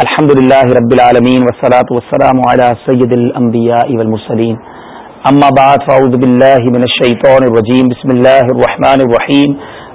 الحمد للہ رب العالمين والصلاه وسلام علی سید الانبياء والمرسلين اما بعد فاعوذ بالله من الشيطان الرجيم بسم اللہ الرحمن الرحيم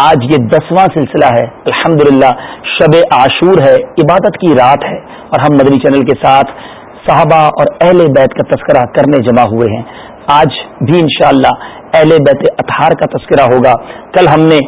آج یہ دسواں سلسلہ ہے الحمد للہ شب عاشور ہے عبادت کی رات ہے اور ہم مدنی چینل کے ساتھ صحابہ اور اہل بیت کا تذکرہ کرنے جمع ہوئے ہیں آج بھی انشاءاللہ اہل بیت اطہار کا تذکرہ ہوگا کل ہم نے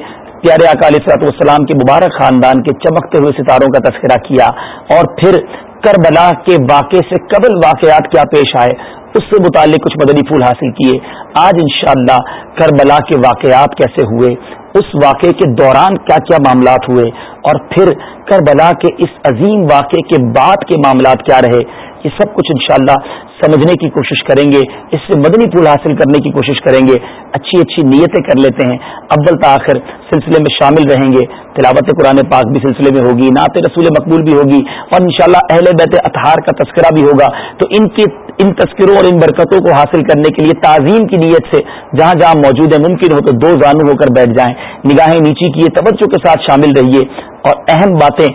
پیارے اکال صلاحت والسلام کے مبارک خاندان کے چمکتے ہوئے ستاروں کا تذکرہ کیا اور پھر کربلا کے واقعے سے قبل واقعات کیا پیش آئے اس سے متعلق کچھ مدنی پھول حاصل کیے آج انشاءاللہ کربلا کے واقعات کیسے ہوئے اس واقعے کے دوران کیا کیا معاملات ہوئے اور پھر کربلا کے اس عظیم واقعے کے بعد کے معاملات کیا رہے سب کچھ انشاءاللہ سمجھنے کی کوشش کریں گے اس سے مدنی پھول حاصل کرنے کی کوشش کریں گے اچھی اچھی نیتیں کر لیتے ہیں ابل تاخر سلسلے میں شامل رہیں گے تلاوت قرآن پاک بھی سلسلے میں ہوگی نعت رسول مقبول بھی ہوگی اور انشاءاللہ اہل بیت اتحار کا تذکرہ بھی ہوگا تو ان ان کے تذکروں اور ان برکتوں کو حاصل کرنے کے لیے تعظیم کی نیت سے جہاں جہاں موجود ہے ممکن ہو تو دو زانو ہو کر بیٹھ جائیں نگاہیں نیچی کیے توجہ کے ساتھ شامل رہیے اور اہم باتیں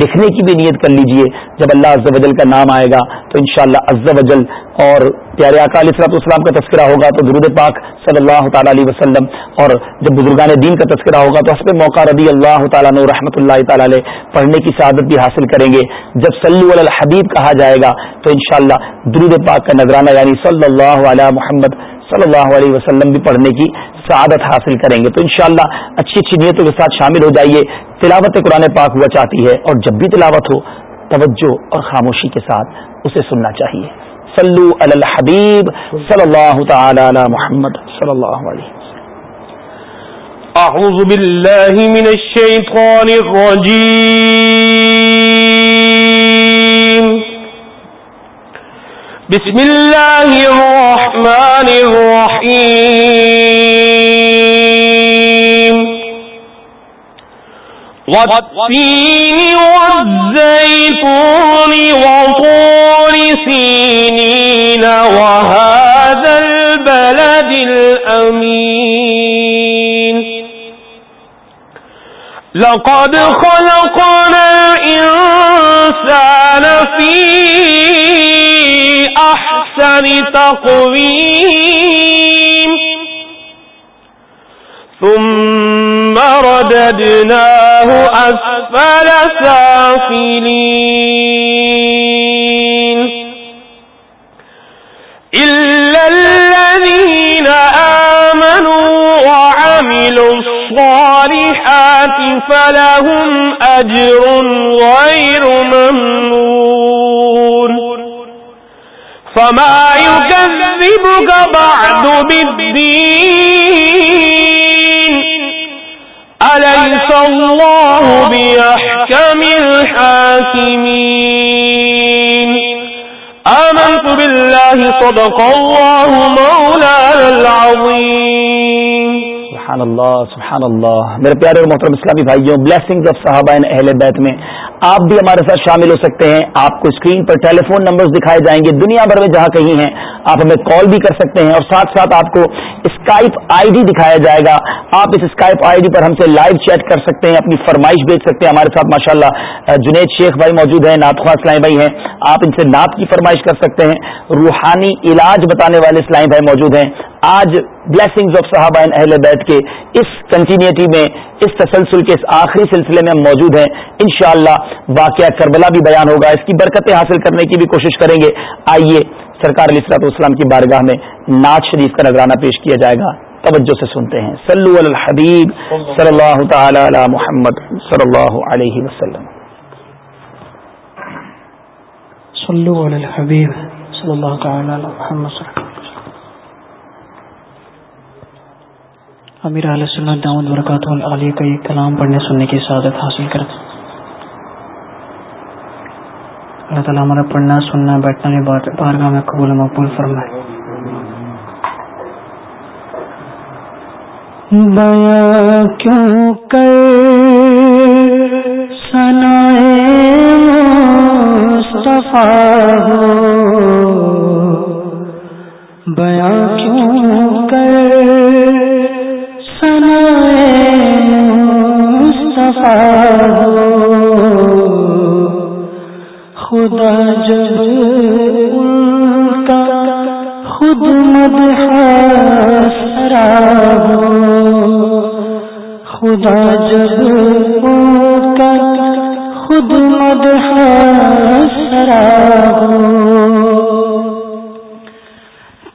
لکھنے کی بھی نیت کر لیجئے جب اللہ عز و جل کا نام آئے گا تو انشاءاللہ شاء اللہ جل اور پیارے علیہ و اسلام کا تذکرہ ہوگا تو درود پاک صلی اللہ تعالیٰ علیہ وسلم اور جب بزرگان دین کا تذکرہ ہوگا تو حسب موقع رضی اللہ تعالیٰ رحمۃ اللہ تعالیٰ علیہ پڑھنے کی شہادت بھی حاصل کریں گے جب صلی الحبیب کہا جائے گا تو انشاءاللہ درود پاک کا نظرانہ یعنی صلی اللہ علیہ محمد صلی اللہ علیہ وسلم بھی پڑھنے کی سعادت حاصل کریں گے تو انشاءاللہ اچھی اچھی نیتوں کے ساتھ شامل ہو جائیے تلاوت قرآن پاک ہوا چاہتی ہے اور جب بھی تلاوت ہو توجہ اور خاموشی کے ساتھ اسے سننا چاہیے الحبیب صلی اللہ تعالی علی محمد صلی اللہ علیہ اعوذ باللہ من الشیطان الرجیم بسم اللہ الرحمن الرحیم والتین والزیتون وطور سینین وهذا البلد الأمین لقد خلقنا الإنسان فيه ساری تقوی ثم رددناه أسفل سافلين إلا الذين آمنوا وعملوا الصالحات فلهم أجر غير ممنون فما يكذبك بعد بالدين أليس الله الله بأحكم الحاكمين آمنت بالله صدق مولانا العظيم سبحان سبحان اللہ اللہ میرے پیارے اور محترم اسلامی بھائیوں بلیسنگز بلسنگ صاحب اہل بیت میں آپ بھی ہمارے ساتھ شامل ہو سکتے ہیں آپ کو اسکرین پر ٹیلی فون نمبر دکھائے جائیں گے دنیا بھر میں جہاں کہیں ہیں آپ ہمیں کال بھی کر سکتے ہیں اور ساتھ ساتھ آپ کو اسکائپ آئی ڈی دکھایا جائے گا آپ اس اسکائپ آئی ڈی پر ہم سے لائیو چیٹ کر سکتے ہیں اپنی فرمائش بھیج سکتے ہیں ہمارے ساتھ ماشاء اللہ جنید شیخ بھائی موجود ہیں نعت خواہ اسلائی بھائی ہیں آپ ان سے نعت کی فرمائش کر سکتے ہیں روحانی علاج بتانے والے اسلائی بھائی موجود ہیں آج بلیسنگز آف صحابہ بیٹھ کے اس کنٹینیوٹی میں اس تسلسل کے اس آخری سلسلے میں ہم موجود ہیں انشاءاللہ واقعہ کربلا بھی بیان ہوگا اس کی برکتیں حاصل کرنے کی بھی کوشش کریں گے آئیے سرکار علیہ السلط اسلام کی بارگاہ میں ناز شریف کا نظرانہ پیش کیا جائے گا توجہ سے سنتے ہیں سلو الحبیب صلی اللہ تعالی علی محمد صلی اللہ علیہ وسلم صلو علی الحبیب صلی اللہ تعالی علی محمد صلی اللہ علیہ وسلم امیر علیہ السلام دعوت برکاتہ العالیہ کا یہ کلام پڑھنے سننے کی سعادت حاصل کرتے ہیں اللہ تعالیٰ ہمارا پڑھنا سننا بیٹھنا یہ بات بارگاہ میں قبول مقبول فرمائے بیا کیوں کر سنا صفا ہو بیا کیوں کر سنا صفا ہو خدا جب کا خود مدا ہو خدا جب کا خود مدا سر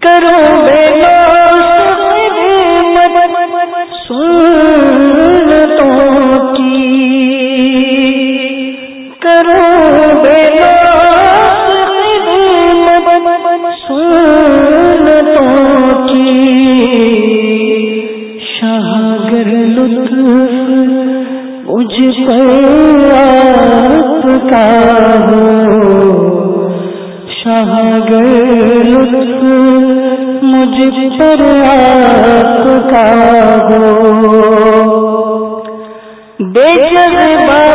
ہومن منسو مجھ چریا ہونے میں بات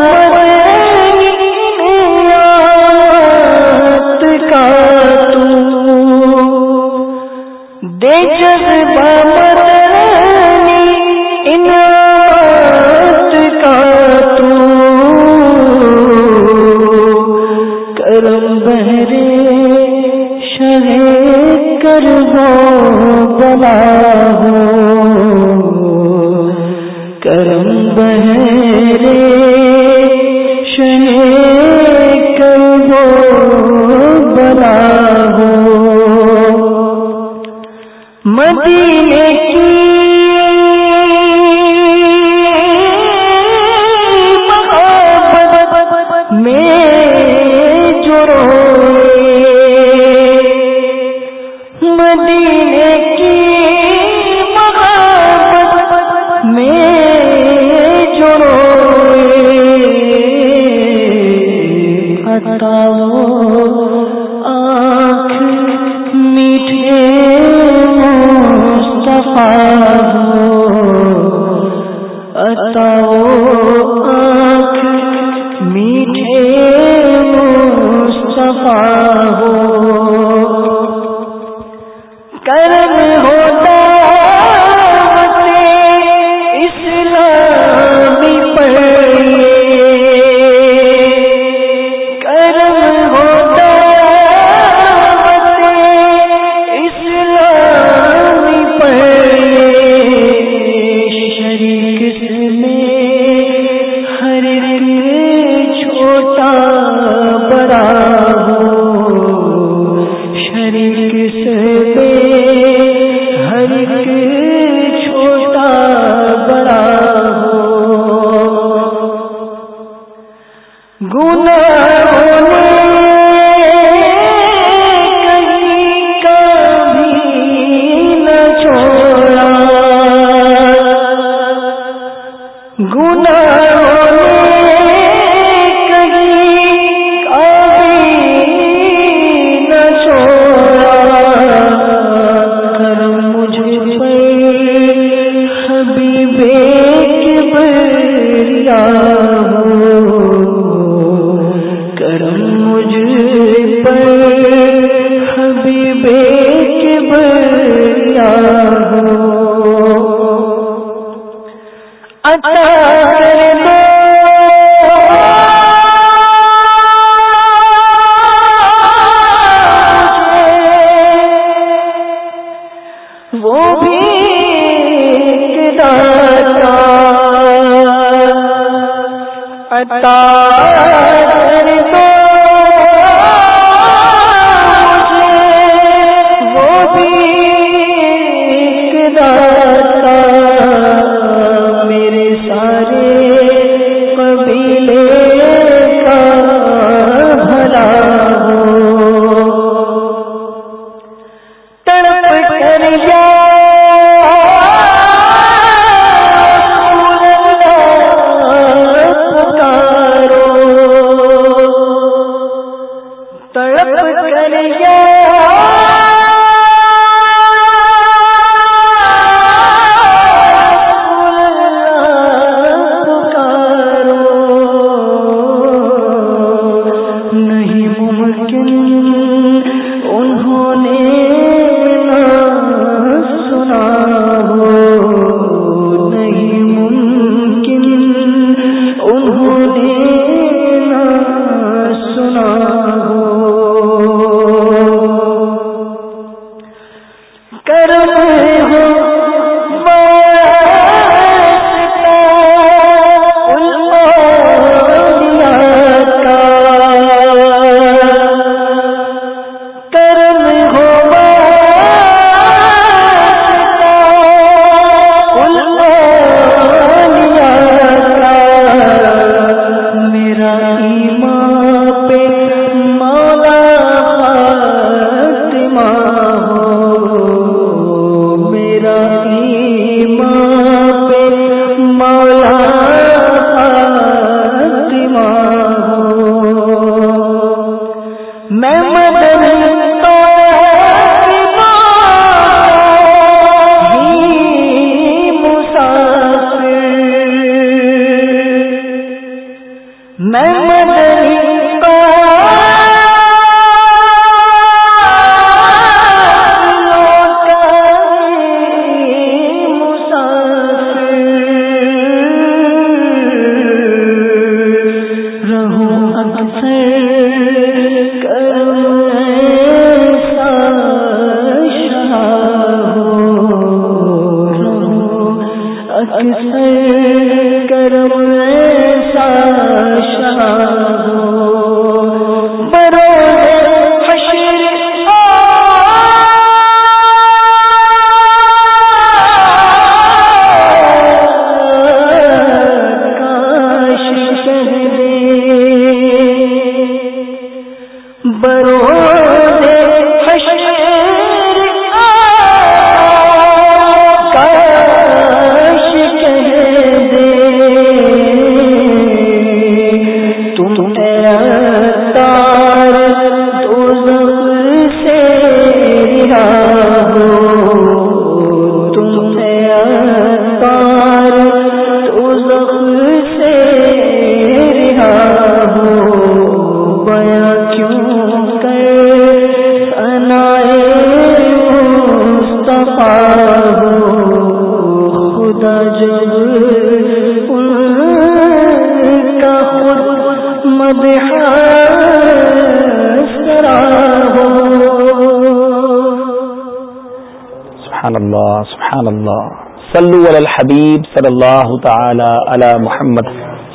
سبحان اللہ اللہ صلو علی الحبیب صلی تعالی علی محمد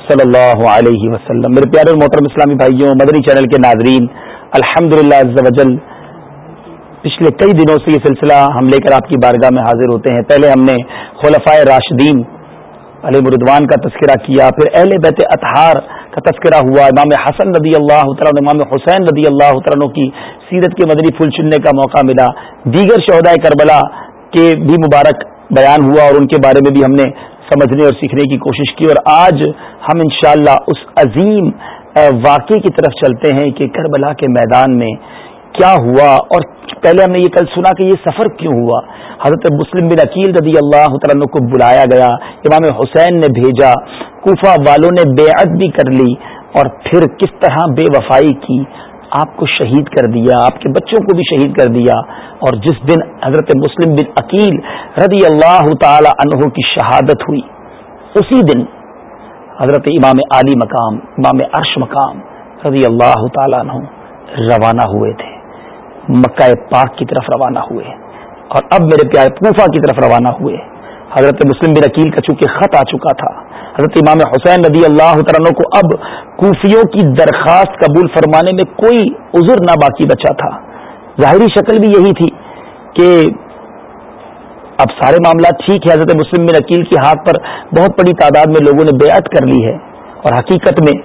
صلی اللہ علیہ وسلم میرے پیارے محترم اسلامی بھائیوں مدنی چینل کے ناظرین الحمد للہ پچھلے کئی دنوں سے یہ سلسلہ ہم لے کر آپ کی بارگاہ میں حاضر ہوتے ہیں پہلے ہم نے خلفائے راشدین علی مردوان کا تذکرہ کیا پھر اہل بیت اطہار کا تذکرہ ہوا امام حسن رضی اللہ امام حسین رضی اللہ تعالیٰ کی سیرت کے مدنی پھول چننے کا موقع ملا دیگر شہدائے کربلا کے بھی مبارک بیان ہوا اور ان کے بارے میں بھی ہم نے سمجھنے اور سیکھنے کی کوشش کی اور آج ہم انشاءاللہ اس عظیم واقعے کی طرف چلتے ہیں کہ کربلا کے میدان میں کیا ہوا اور پہلے ہم نے یہ کل سنا کہ یہ سفر کیوں ہوا حضرت مسلم بن عقیل رضی اللہ تعالیٰ کو بلایا گیا امام حسین نے بھیجا کوفہ والوں نے بیعت بھی کر لی اور پھر کس طرح بے وفائی کی آپ کو شہید کر دیا آپ کے بچوں کو بھی شہید کر دیا اور جس دن حضرت مسلم بن عقیل رضی اللہ تعالی عنہ کی شہادت ہوئی اسی دن حضرت امام علی مقام امام عرش مقام رضی اللہ تعالیٰ عنہ روانہ ہوئے تھے مکہ پاک کی طرف روانہ ہوئے اور اب میرے پیارے پوفا کی طرف روانہ ہوئے حضرت مسلم بن عقیل کا چونکہ خط آ چکا تھا حضرت امام حسین رضی اللہ عنہ کو اب کوفیوں کی درخواست قبول فرمانے میں کوئی عذر نہ باقی بچا تھا ظاہری شکل بھی یہی تھی کہ اب سارے معاملات ٹھیک ہے حضرت مسلم بن عقیل کی ہاتھ پر بہت بڑی تعداد میں لوگوں نے بیعت کر لی ہے اور حقیقت میں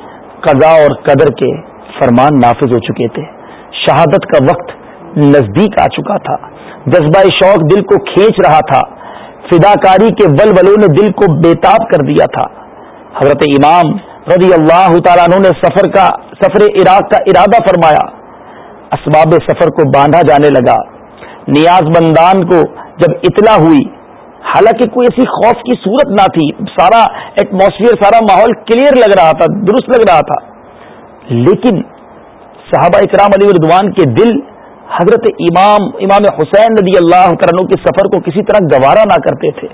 قضا اور قدر کے فرمان نافذ ہو چکے تھے شہادت کا وقت نزدیک آ چکا تھا جذبہ شوق دل کو کھینچ رہا تھا فداکاری کے ولولوں نے دل کو بےتاب کر دیا تھا حضرت امام رضی اللہ تعالیٰ عنہ نے سفر کا سفر عراق کا ارادہ فرمایا اسباب سفر کو باندھا جانے لگا نیاز مندان کو جب اطلاع ہوئی حالانکہ کوئی ایسی خوف کی صورت نہ تھی سارا ایٹماسفیئر سارا ماحول کلیئر لگ رہا تھا درست لگ رہا تھا لیکن صحابہ اکرام علی اردوان کے دل حضرت امام امام حسین رضی اللہ عنہ کے سفر کو کسی طرح گوارا نہ کرتے تھے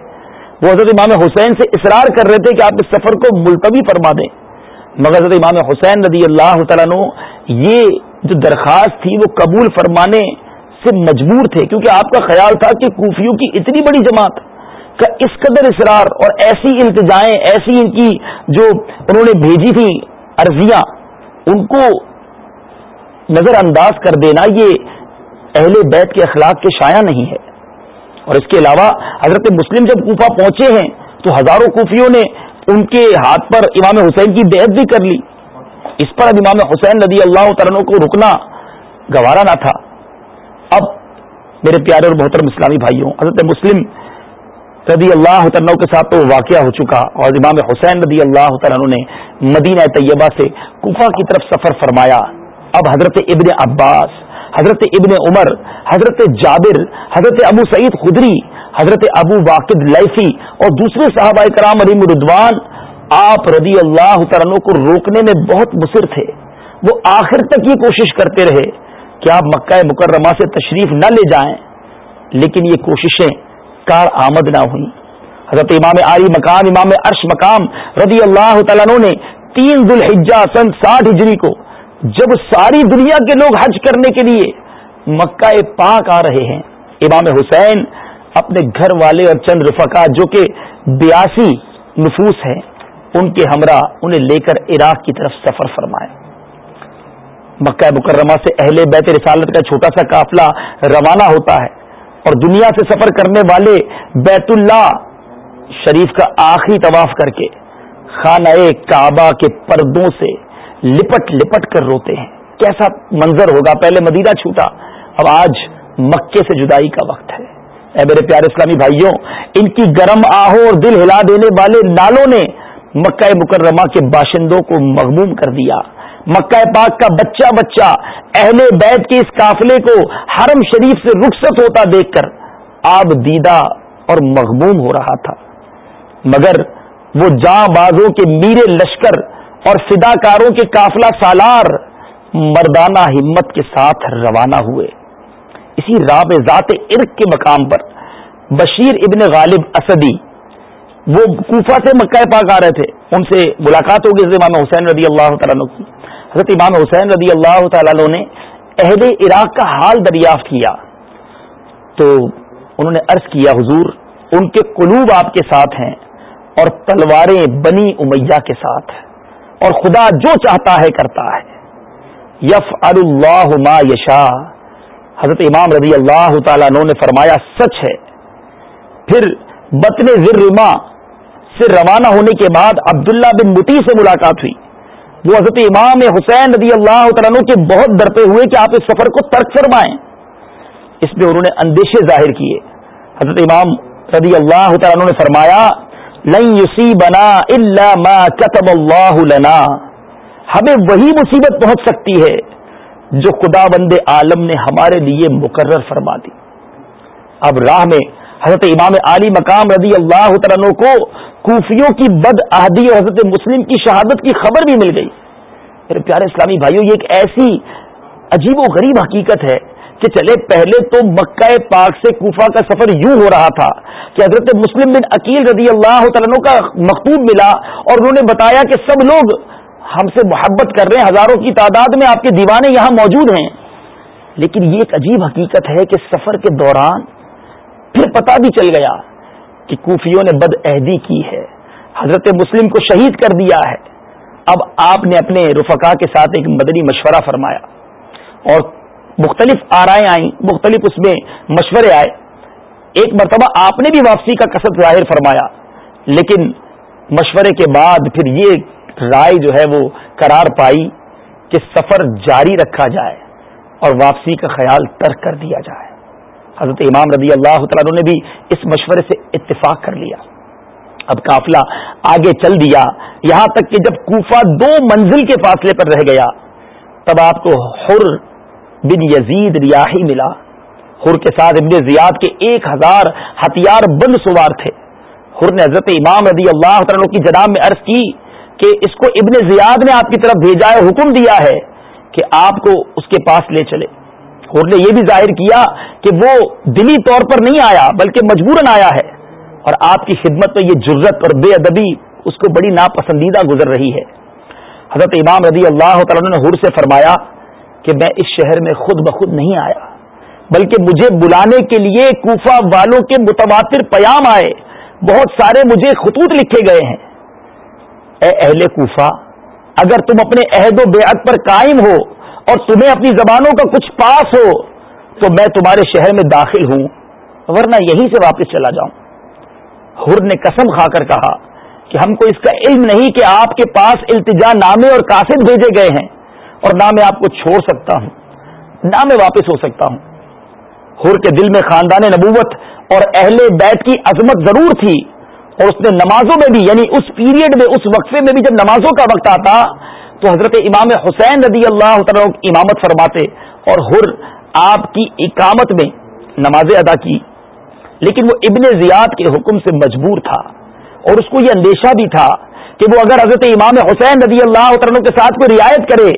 وہ حضرت امام حسین سے اصرار کر رہے تھے کہ آپ اس سفر کو ملتوی فرما دیں مگر حضرت امام حسین رضی اللہ عنہ یہ جو درخواست تھی وہ قبول فرمانے سے مجبور تھے کیونکہ آپ کا خیال تھا کہ کوفیوں کی اتنی بڑی جماعت کا اس قدر اصرار اور ایسی التجائیں ایسی ان کی جو انہوں نے بھیجی تھی عرضیاں ان کو نظر انداز کر دینا یہ اہل بیت کے اخلاق کے شایع نہیں ہے اور اس کے علاوہ حضرت مسلم جب کوفہ پہنچے ہیں تو ہزاروں کوفیوں نے ان کے ہاتھ پر امام حسین کی بیعت بھی کر لی اس پر اب امام حسین رضی اللہ عنہ کو رکنا گوارا نہ تھا اب میرے پیارے اور محترم اسلامی بھائیوں حضرت مسلم رضی اللہ عنہ کے ساتھ تو واقعہ ہو چکا اور امام حسین رضی اللہ عنہ نے مدینہ طیبہ سے کوفہ کی طرف سفر فرمایا اب حضرت ابن عباس حضرت ابن عمر حضرت جابر حضرت ابو سعید خدری حضرت ابو واقد لیفی اور دوسرے صحابہ کرام علیم ردوان آپ رضی اللہ عنہ کو روکنے میں بہت مصر تھے وہ آخر تک یہ کوشش کرتے رہے کہ آپ مکہ مکرمہ سے تشریف نہ لے جائیں لیکن یہ کوششیں کار آمد نہ ہوئیں حضرت امام عاری مقام امام عرش مقام رضی اللہ تعالیٰ نے تین ذوالحجہ سن ساٹھ ہجری کو جب ساری دنیا کے لوگ حج کرنے کے لیے مکہ پاک آ رہے ہیں امام حسین اپنے گھر والے اور چند رفقا جو کہ بیاسی نفوس ہیں ان کے ہمراہ انہیں لے کر عراق کی طرف سفر فرمائے مکہ مکرمہ سے اہل بیت رسالت کا چھوٹا سا قافلہ روانہ ہوتا ہے اور دنیا سے سفر کرنے والے بیت اللہ شریف کا آخری طواف کر کے خانہ کعبہ کے پردوں سے لپٹ لپٹ کر روتے ہیں کیسا منظر ہوگا پہلے مدینہ چھوٹا اب آج مکے سے جدائی کا وقت ہے اے میرے پیارے اسلامی بھائیوں ان کی گرم آہوں اور دل ہلا دینے والے نالوں نے مکہ مکرمہ کے باشندوں کو مغموم کر دیا مکہ پاک کا بچہ بچہ اہل بیت کے اس قافلے کو حرم شریف سے رخصت ہوتا دیکھ کر آب دیدہ اور مغموم ہو رہا تھا مگر وہ جاں بازوں کے میرے لشکر فدا کاروں کے قافلہ سالار مردانہ ہمت کے ساتھ روانہ ہوئے اسی راب ذات عرق کے مقام پر بشیر ابن غالب اسدی وہ کوفہ سے مکہ پاک آ رہے تھے ان سے ملاقات ہوگی امام حسین رضی اللہ تعالیٰ کی حضرت امام حسین رضی اللہ تعالیٰ نے اہل عراق کا حال دریافت کیا تو انہوں نے عرض کیا حضور ان کے قلوب آپ کے ساتھ ہیں اور تلواریں بنی امیہ کے ساتھ ہیں اور خدا جو چاہتا ہے کرتا ہے یف اللہ ما یشا حضرت امام رضی اللہ تعالیٰ نے فرمایا سچ ہے پھر بطن ذرما سے روانہ ہونے کے بعد عبداللہ بن مٹی سے ملاقات ہوئی وہ حضرت امام حسین رضی اللہ تعالیٰ کے بہت ڈرتے ہوئے کہ آپ اس سفر کو ترک فرمائیں اس میں انہوں نے اندیشے ظاہر کیے حضرت امام رضی اللہ تعالیٰ نے فرمایا لن ما لنا ہمیں وہی مصیبت پہنچ سکتی ہے جو خدا بند عالم نے ہمارے لیے مقرر فرما دی اب راہ میں حضرت امام علی مقام رضی اللہ عنہ کو کوفیوں کی بد آہدی اور حضرت مسلم کی شہادت کی خبر بھی مل گئی میرے پیارے اسلامی بھائیوں یہ ایک ایسی عجیب و غریب حقیقت ہے کہ چلے پہلے تو مکہ پاک سے کوفہ کا سفر یوں ہو رہا تھا کہ حضرت مسلم بن عقیل رضی اللہ تعالیٰ کا مکتوب ملا اور انہوں نے بتایا کہ سب لوگ ہم سے محبت کر رہے ہیں ہزاروں کی تعداد میں آپ کے دیوانے یہاں موجود ہیں لیکن یہ ایک عجیب حقیقت ہے کہ سفر کے دوران پھر پتہ بھی چل گیا کہ کوفیوں نے بد عہدی کی ہے حضرت مسلم کو شہید کر دیا ہے اب آپ نے اپنے رفقا کے ساتھ ایک مدنی مشورہ فرمایا اور مختلف آرائیں آئیں مختلف اس میں مشورے آئے ایک مرتبہ آپ نے بھی واپسی کا کثرت ظاہر فرمایا لیکن مشورے کے بعد پھر یہ رائے جو ہے وہ قرار پائی کہ سفر جاری رکھا جائے اور واپسی کا خیال ترک کر دیا جائے حضرت امام رضی اللہ تعالیٰ نے بھی اس مشورے سے اتفاق کر لیا اب قافلہ آگے چل دیا یہاں تک کہ جب کوفہ دو منزل کے فاصلے پر رہ گیا تب آپ کو حر بن یزید ریاحی ملا ہر کے ساتھ ابن زیاد کے ایک ہزار ہتھیار بند سوار تھے ہر نے حضرت امام رضی اللہ تعالیٰ کی جناب میں عرض کی کہ اس کو ابن زیاد نے آپ کی طرف بھیجا ہے حکم دیا ہے کہ آپ کو اس کے پاس لے چلے ہر نے یہ بھی ظاہر کیا کہ وہ دلی طور پر نہیں آیا بلکہ مجبوراً آیا ہے اور آپ کی خدمت میں یہ جرت اور بے ادبی اس کو بڑی ناپسندیدہ گزر رہی ہے حضرت امام رضی اللہ تعالیٰ نے ہر سے فرمایا کہ میں اس شہر میں خود بخود نہیں آیا بلکہ مجھے بلانے کے لیے کوفہ والوں کے متواتر پیام آئے بہت سارے مجھے خطوط لکھے گئے ہیں اے اہل کوفہ اگر تم اپنے عہد و بیعت پر قائم ہو اور تمہیں اپنی زبانوں کا کچھ پاس ہو تو میں تمہارے شہر میں داخل ہوں ورنہ یہیں سے واپس چلا جاؤں ہر نے قسم کھا کر کہا کہ ہم کو اس کا علم نہیں کہ آپ کے پاس التجا نامے اور کاسد بھیجے گئے ہیں اور نہ میں آپ کو چھوڑ سکتا ہوں نہ میں واپس ہو سکتا ہوں ہر کے دل میں خاندان نبوت اور اہل بیت کی عظمت ضرور تھی اور اس نے نمازوں میں بھی یعنی اس پیریڈ میں اس وقفے میں بھی جب نمازوں کا وقت آتا تو حضرت امام حسین رضی اللہ تعالیٰ کی امامت فرماتے اور ہر آپ کی اقامت میں نمازیں ادا کی لیکن وہ ابن زیاد کے حکم سے مجبور تھا اور اس کو یہ اندیشہ بھی تھا کہ وہ اگر حضرت امام حسین رضی اللہ عنہ کے ساتھ کوئی رعایت کرے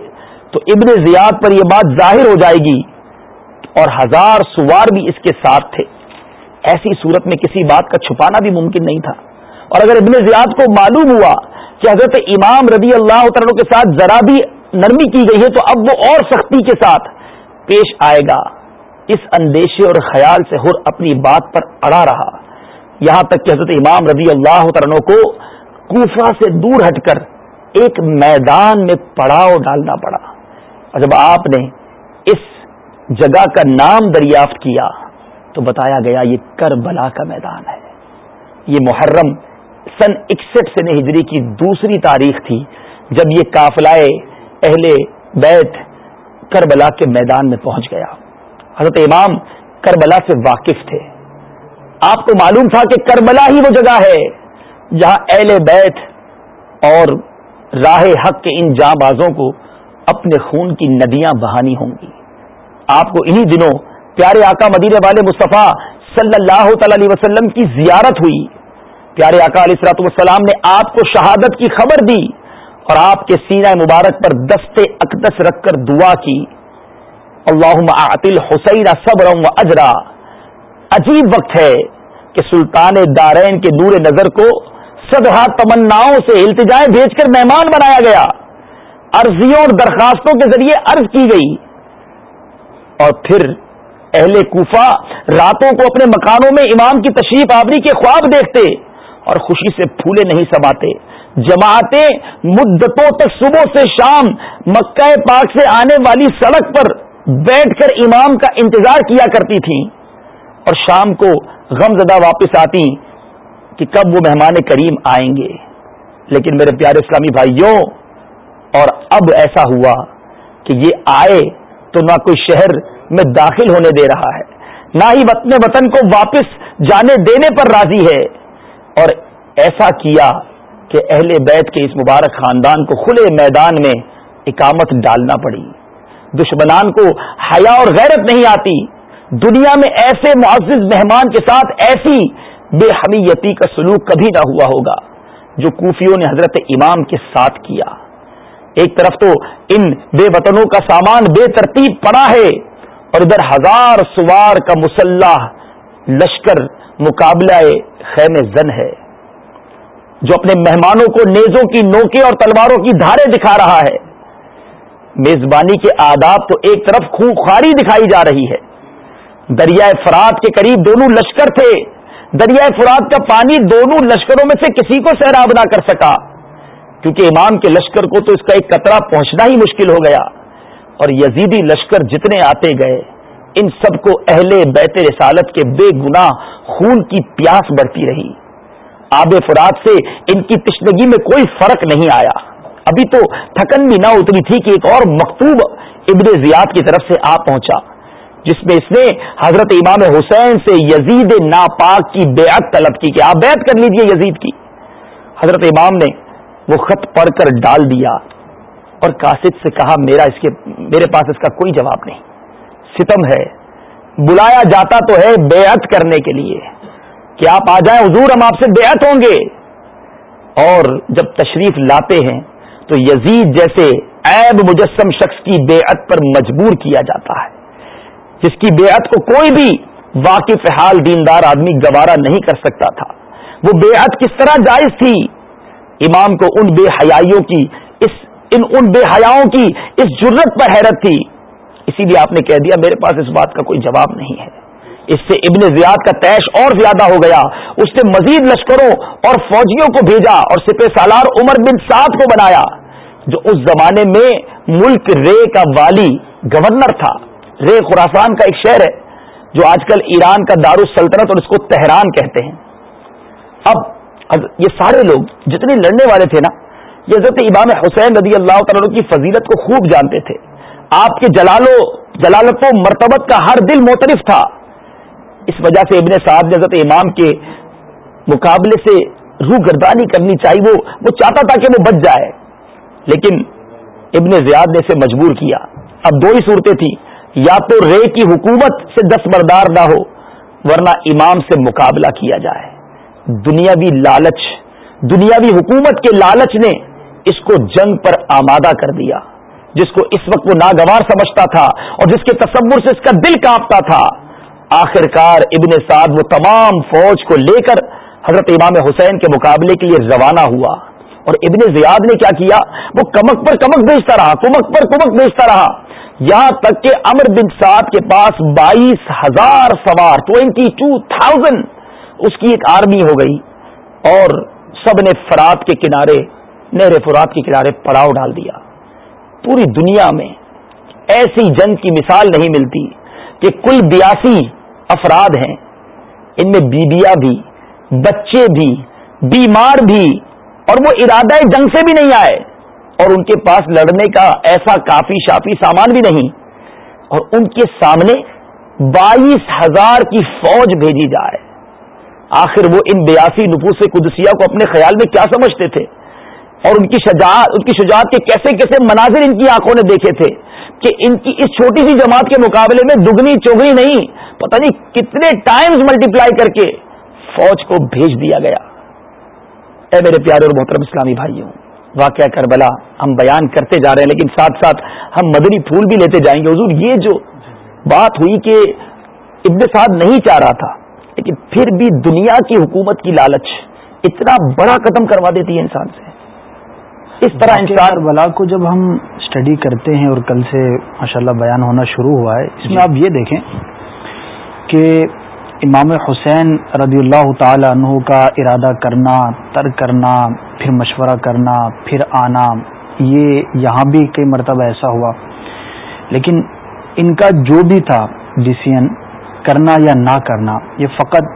تو ابن زیاد پر یہ بات ظاہر ہو جائے گی اور ہزار سوار بھی اس کے ساتھ تھے ایسی صورت میں کسی بات کا چھپانا بھی ممکن نہیں تھا اور اگر ابن زیاد کو معلوم ہوا کہ حضرت امام رضی اللہ عنہ کے ساتھ ذرا بھی نرمی کی گئی ہے تو اب وہ اور سختی کے ساتھ پیش آئے گا اس اندیشے اور خیال سے ہر اپنی بات پر اڑا رہا یہاں تک کہ حضرت امام رضی اللہ عنہ کو کوفہ سے دور ہٹ کر ایک میدان میں پڑاؤ ڈالنا پڑا اور جب آپ نے اس جگہ کا نام دریافت کیا تو بتایا گیا یہ کربلا کا میدان ہے یہ محرم سن اکسٹھ سے ہجری کی دوسری تاریخ تھی جب یہ کافلائے اہل بیت کربلا کے میدان میں پہنچ گیا حضرت امام کربلا سے واقف تھے آپ کو معلوم تھا کہ کربلا ہی وہ جگہ ہے جہاں اہل بیت اور راہ حق کے ان جاں بازوں کو اپنے خون کی ندیاں بہانی ہوں گی آپ کو انہی دنوں پیارے آقا مدینے والے مصطفیٰ صلی اللہ تعالی علیہ وسلم کی زیارت ہوئی پیارے آقا علیہ آکا وسلام نے آپ کو شہادت کی خبر دی اور آپ کے سینہ مبارک پر دستے اقدس رکھ کر دعا کی اللہ عطل حسین صبر و اجرا عجیب وقت ہے کہ سلطان دارین کے نور نظر کو سدہ تمناؤں سے التجائے بھیج کر مہمان بنایا گیا عرضیوں اور درخواستوں کے ذریعے عرض کی گئی اور پھر اہل کوفہ راتوں کو اپنے مکانوں میں امام کی تشریف آوری کے خواب دیکھتے اور خوشی سے پھولے نہیں سماتے جماعتیں مدتوں تک صبح سے شام مکہ پاک سے آنے والی سڑک پر بیٹھ کر امام کا انتظار کیا کرتی تھیں اور شام کو غم زدہ واپس آتی کہ کب وہ مہمان کریم آئیں گے لیکن میرے پیارے اسلامی بھائیوں اور اب ایسا ہوا کہ یہ آئے تو نہ کوئی شہر میں داخل ہونے دے رہا ہے نہ ہی وطن وطن کو واپس جانے دینے پر راضی ہے اور ایسا کیا کہ اہل بیت کے اس مبارک خاندان کو کھلے میدان میں اکامت ڈالنا پڑی دشمنان کو حیا اور غیرت نہیں آتی دنیا میں ایسے معزز مہمان کے ساتھ ایسی بے حمیتی کا سلوک کبھی نہ ہوا ہوگا جو کوفیوں نے حضرت امام کے ساتھ کیا ایک طرف تو ان بے وطنوں کا سامان بے ترتیب پڑا ہے اور ادھر ہزار سوار کا مسلح لشکر مقابلہ خیم زن ہے جو اپنے مہمانوں کو نیزوں کی نوکیں اور تلواروں کی دھارے دکھا رہا ہے میزبانی کے آداب تو ایک طرف خوخاری دکھائی جا رہی ہے دریائے فرات کے قریب دونوں لشکر تھے دریائے فرات کا پانی دونوں لشکروں میں سے کسی کو سیراب نہ کر سکا کیونکہ امام کے لشکر کو تو اس کا ایک قطرہ پہنچنا ہی مشکل ہو گیا اور یزیدی لشکر جتنے آتے گئے ان سب کو اہل بیت رسالت کے بے گنا خون کی پیاس بڑھتی رہی آب فراد سے ان کی تشنگی میں کوئی فرق نہیں آیا ابھی تو تھکن بھی نہ اتری تھی کہ ایک اور مکتوب ابن زیاد کی طرف سے آ پہنچا جس میں اس نے حضرت امام حسین سے یزید ناپاک کی بیعت طلب کی کہ آپ بیعت کر لیجیے یزید کی حضرت امام نے وہ خط پڑھ کر ڈال دیا اور کاسد سے کہا میرا اس کے میرے پاس اس کا کوئی جواب نہیں ستم ہے بلایا جاتا تو ہے بیعت کرنے کے لیے کہ آپ آ جائیں حضور ہم آپ سے بیعت ہوں گے اور جب تشریف لاتے ہیں تو یزید جیسے عیب مجسم شخص کی بیعت پر مجبور کیا جاتا ہے جس کی بیعت کو کوئی بھی واقف حال دیندار آدمی گوارا نہیں کر سکتا تھا وہ بیعت کس طرح جائز تھی امام کو ان بے حیائیوں کی اس ان ان بے حیاؤں کی اس جرت پر حیرت تھی اسی لیے آپ نے کہہ دیا میرے پاس اس بات کا کوئی جواب نہیں ہے اس سے ابن زیاد کا تیش اور زیادہ ہو گیا اس نے مزید لشکروں اور فوجیوں کو بھیجا اور سپہ سالار عمر بن سعد کو بنایا جو اس زمانے میں ملک رے کا والی گورنر تھا رے خوراسان کا ایک شہر ہے جو آج کل ایران کا دارالسلطنت اور اس کو تہران کہتے ہیں اب یہ سارے لوگ جتنے لڑنے والے تھے نا یہ حضرت امام حسین رضی اللہ تعالیٰ کی فضیلت کو خوب جانتے تھے آپ کے جلالت و مرتبت کا ہر دل موترف تھا اس وجہ سے ابن صاحب نے حضرت امام کے مقابلے سے روح گردانی کرنی چاہیے وہ وہ چاہتا تھا کہ وہ بچ جائے لیکن ابن زیاد نے اسے مجبور کیا اب دو ہی صورتیں تھیں یا تو رے کی حکومت سے دس بردار نہ ہو ورنہ امام سے مقابلہ کیا جائے دنیاوی لالچ دنیاوی حکومت کے لالچ نے اس کو جنگ پر آمادہ کر دیا جس کو اس وقت وہ ناگوار سمجھتا تھا اور جس کے تصور سے اس کا دل کانپتا تھا آخرکار ابن سعد وہ تمام فوج کو لے کر حضرت امام حسین کے مقابلے کے لیے روانہ ہوا اور ابن زیاد نے کیا کیا وہ کمک پر کمک بیچتا رہا کمک پر کمک بیچتا رہا یہاں تک کہ امر بن سعد کے پاس بائیس ہزار سوار ٹوینٹی ٹو تھاؤزینڈ اس کی ایک آرمی ہو گئی اور سب نے فرات کے کنارے نہر فرات کے کنارے پڑاؤ ڈال دیا پوری دنیا میں ایسی جنگ کی مثال نہیں ملتی کہ کل بیاسی افراد ہیں ان میں بیبیاں بھی بچے بھی بیمار بھی اور وہ ارادہ جنگ سے بھی نہیں آئے اور ان کے پاس لڑنے کا ایسا کافی شافی سامان بھی نہیں اور ان کے سامنے بائیس ہزار کی فوج بھیجی جائے آخر وہ ان بیاسی نفوس قدسیہ کو اپنے خیال میں کیا سمجھتے تھے اور ان کی شجاعت ان کی شجاعت کے کیسے کیسے مناظر ان کی آنکھوں نے دیکھے تھے کہ ان کی اس چھوٹی سی جماعت کے مقابلے میں دگنی چوگنی نہیں پتہ نہیں کتنے ٹائمز ملٹی پلائی کر کے فوج کو بھیج دیا گیا اے میرے پیارے اور محترم اسلامی بھائیوں واقعہ کربلا ہم بیان کرتے جا رہے ہیں لیکن ساتھ ساتھ ہم مدری پھول بھی لیتے جائیں گے حضور یہ جو بات ہوئی کہ ابن سعد نہیں چاہ رہا تھا لیکن پھر بھی دنیا کی حکومت کی لالچ اتنا بڑا قدم کروا دیتی ہے انسان سے اس طرح انسان بلا کو جب ہم اسٹڈی کرتے ہیں اور کل سے ماشاءاللہ بیان ہونا شروع ہوا ہے اس میں جی۔ آپ یہ دیکھیں کہ امام حسین رضی اللہ تعالی عنہ کا ارادہ کرنا ترک کرنا پھر مشورہ کرنا پھر آنا یہ یہاں بھی کئی مرتبہ ایسا ہوا لیکن ان کا جو بھی تھا ڈسیزن کرنا یا نہ کرنا یہ فقط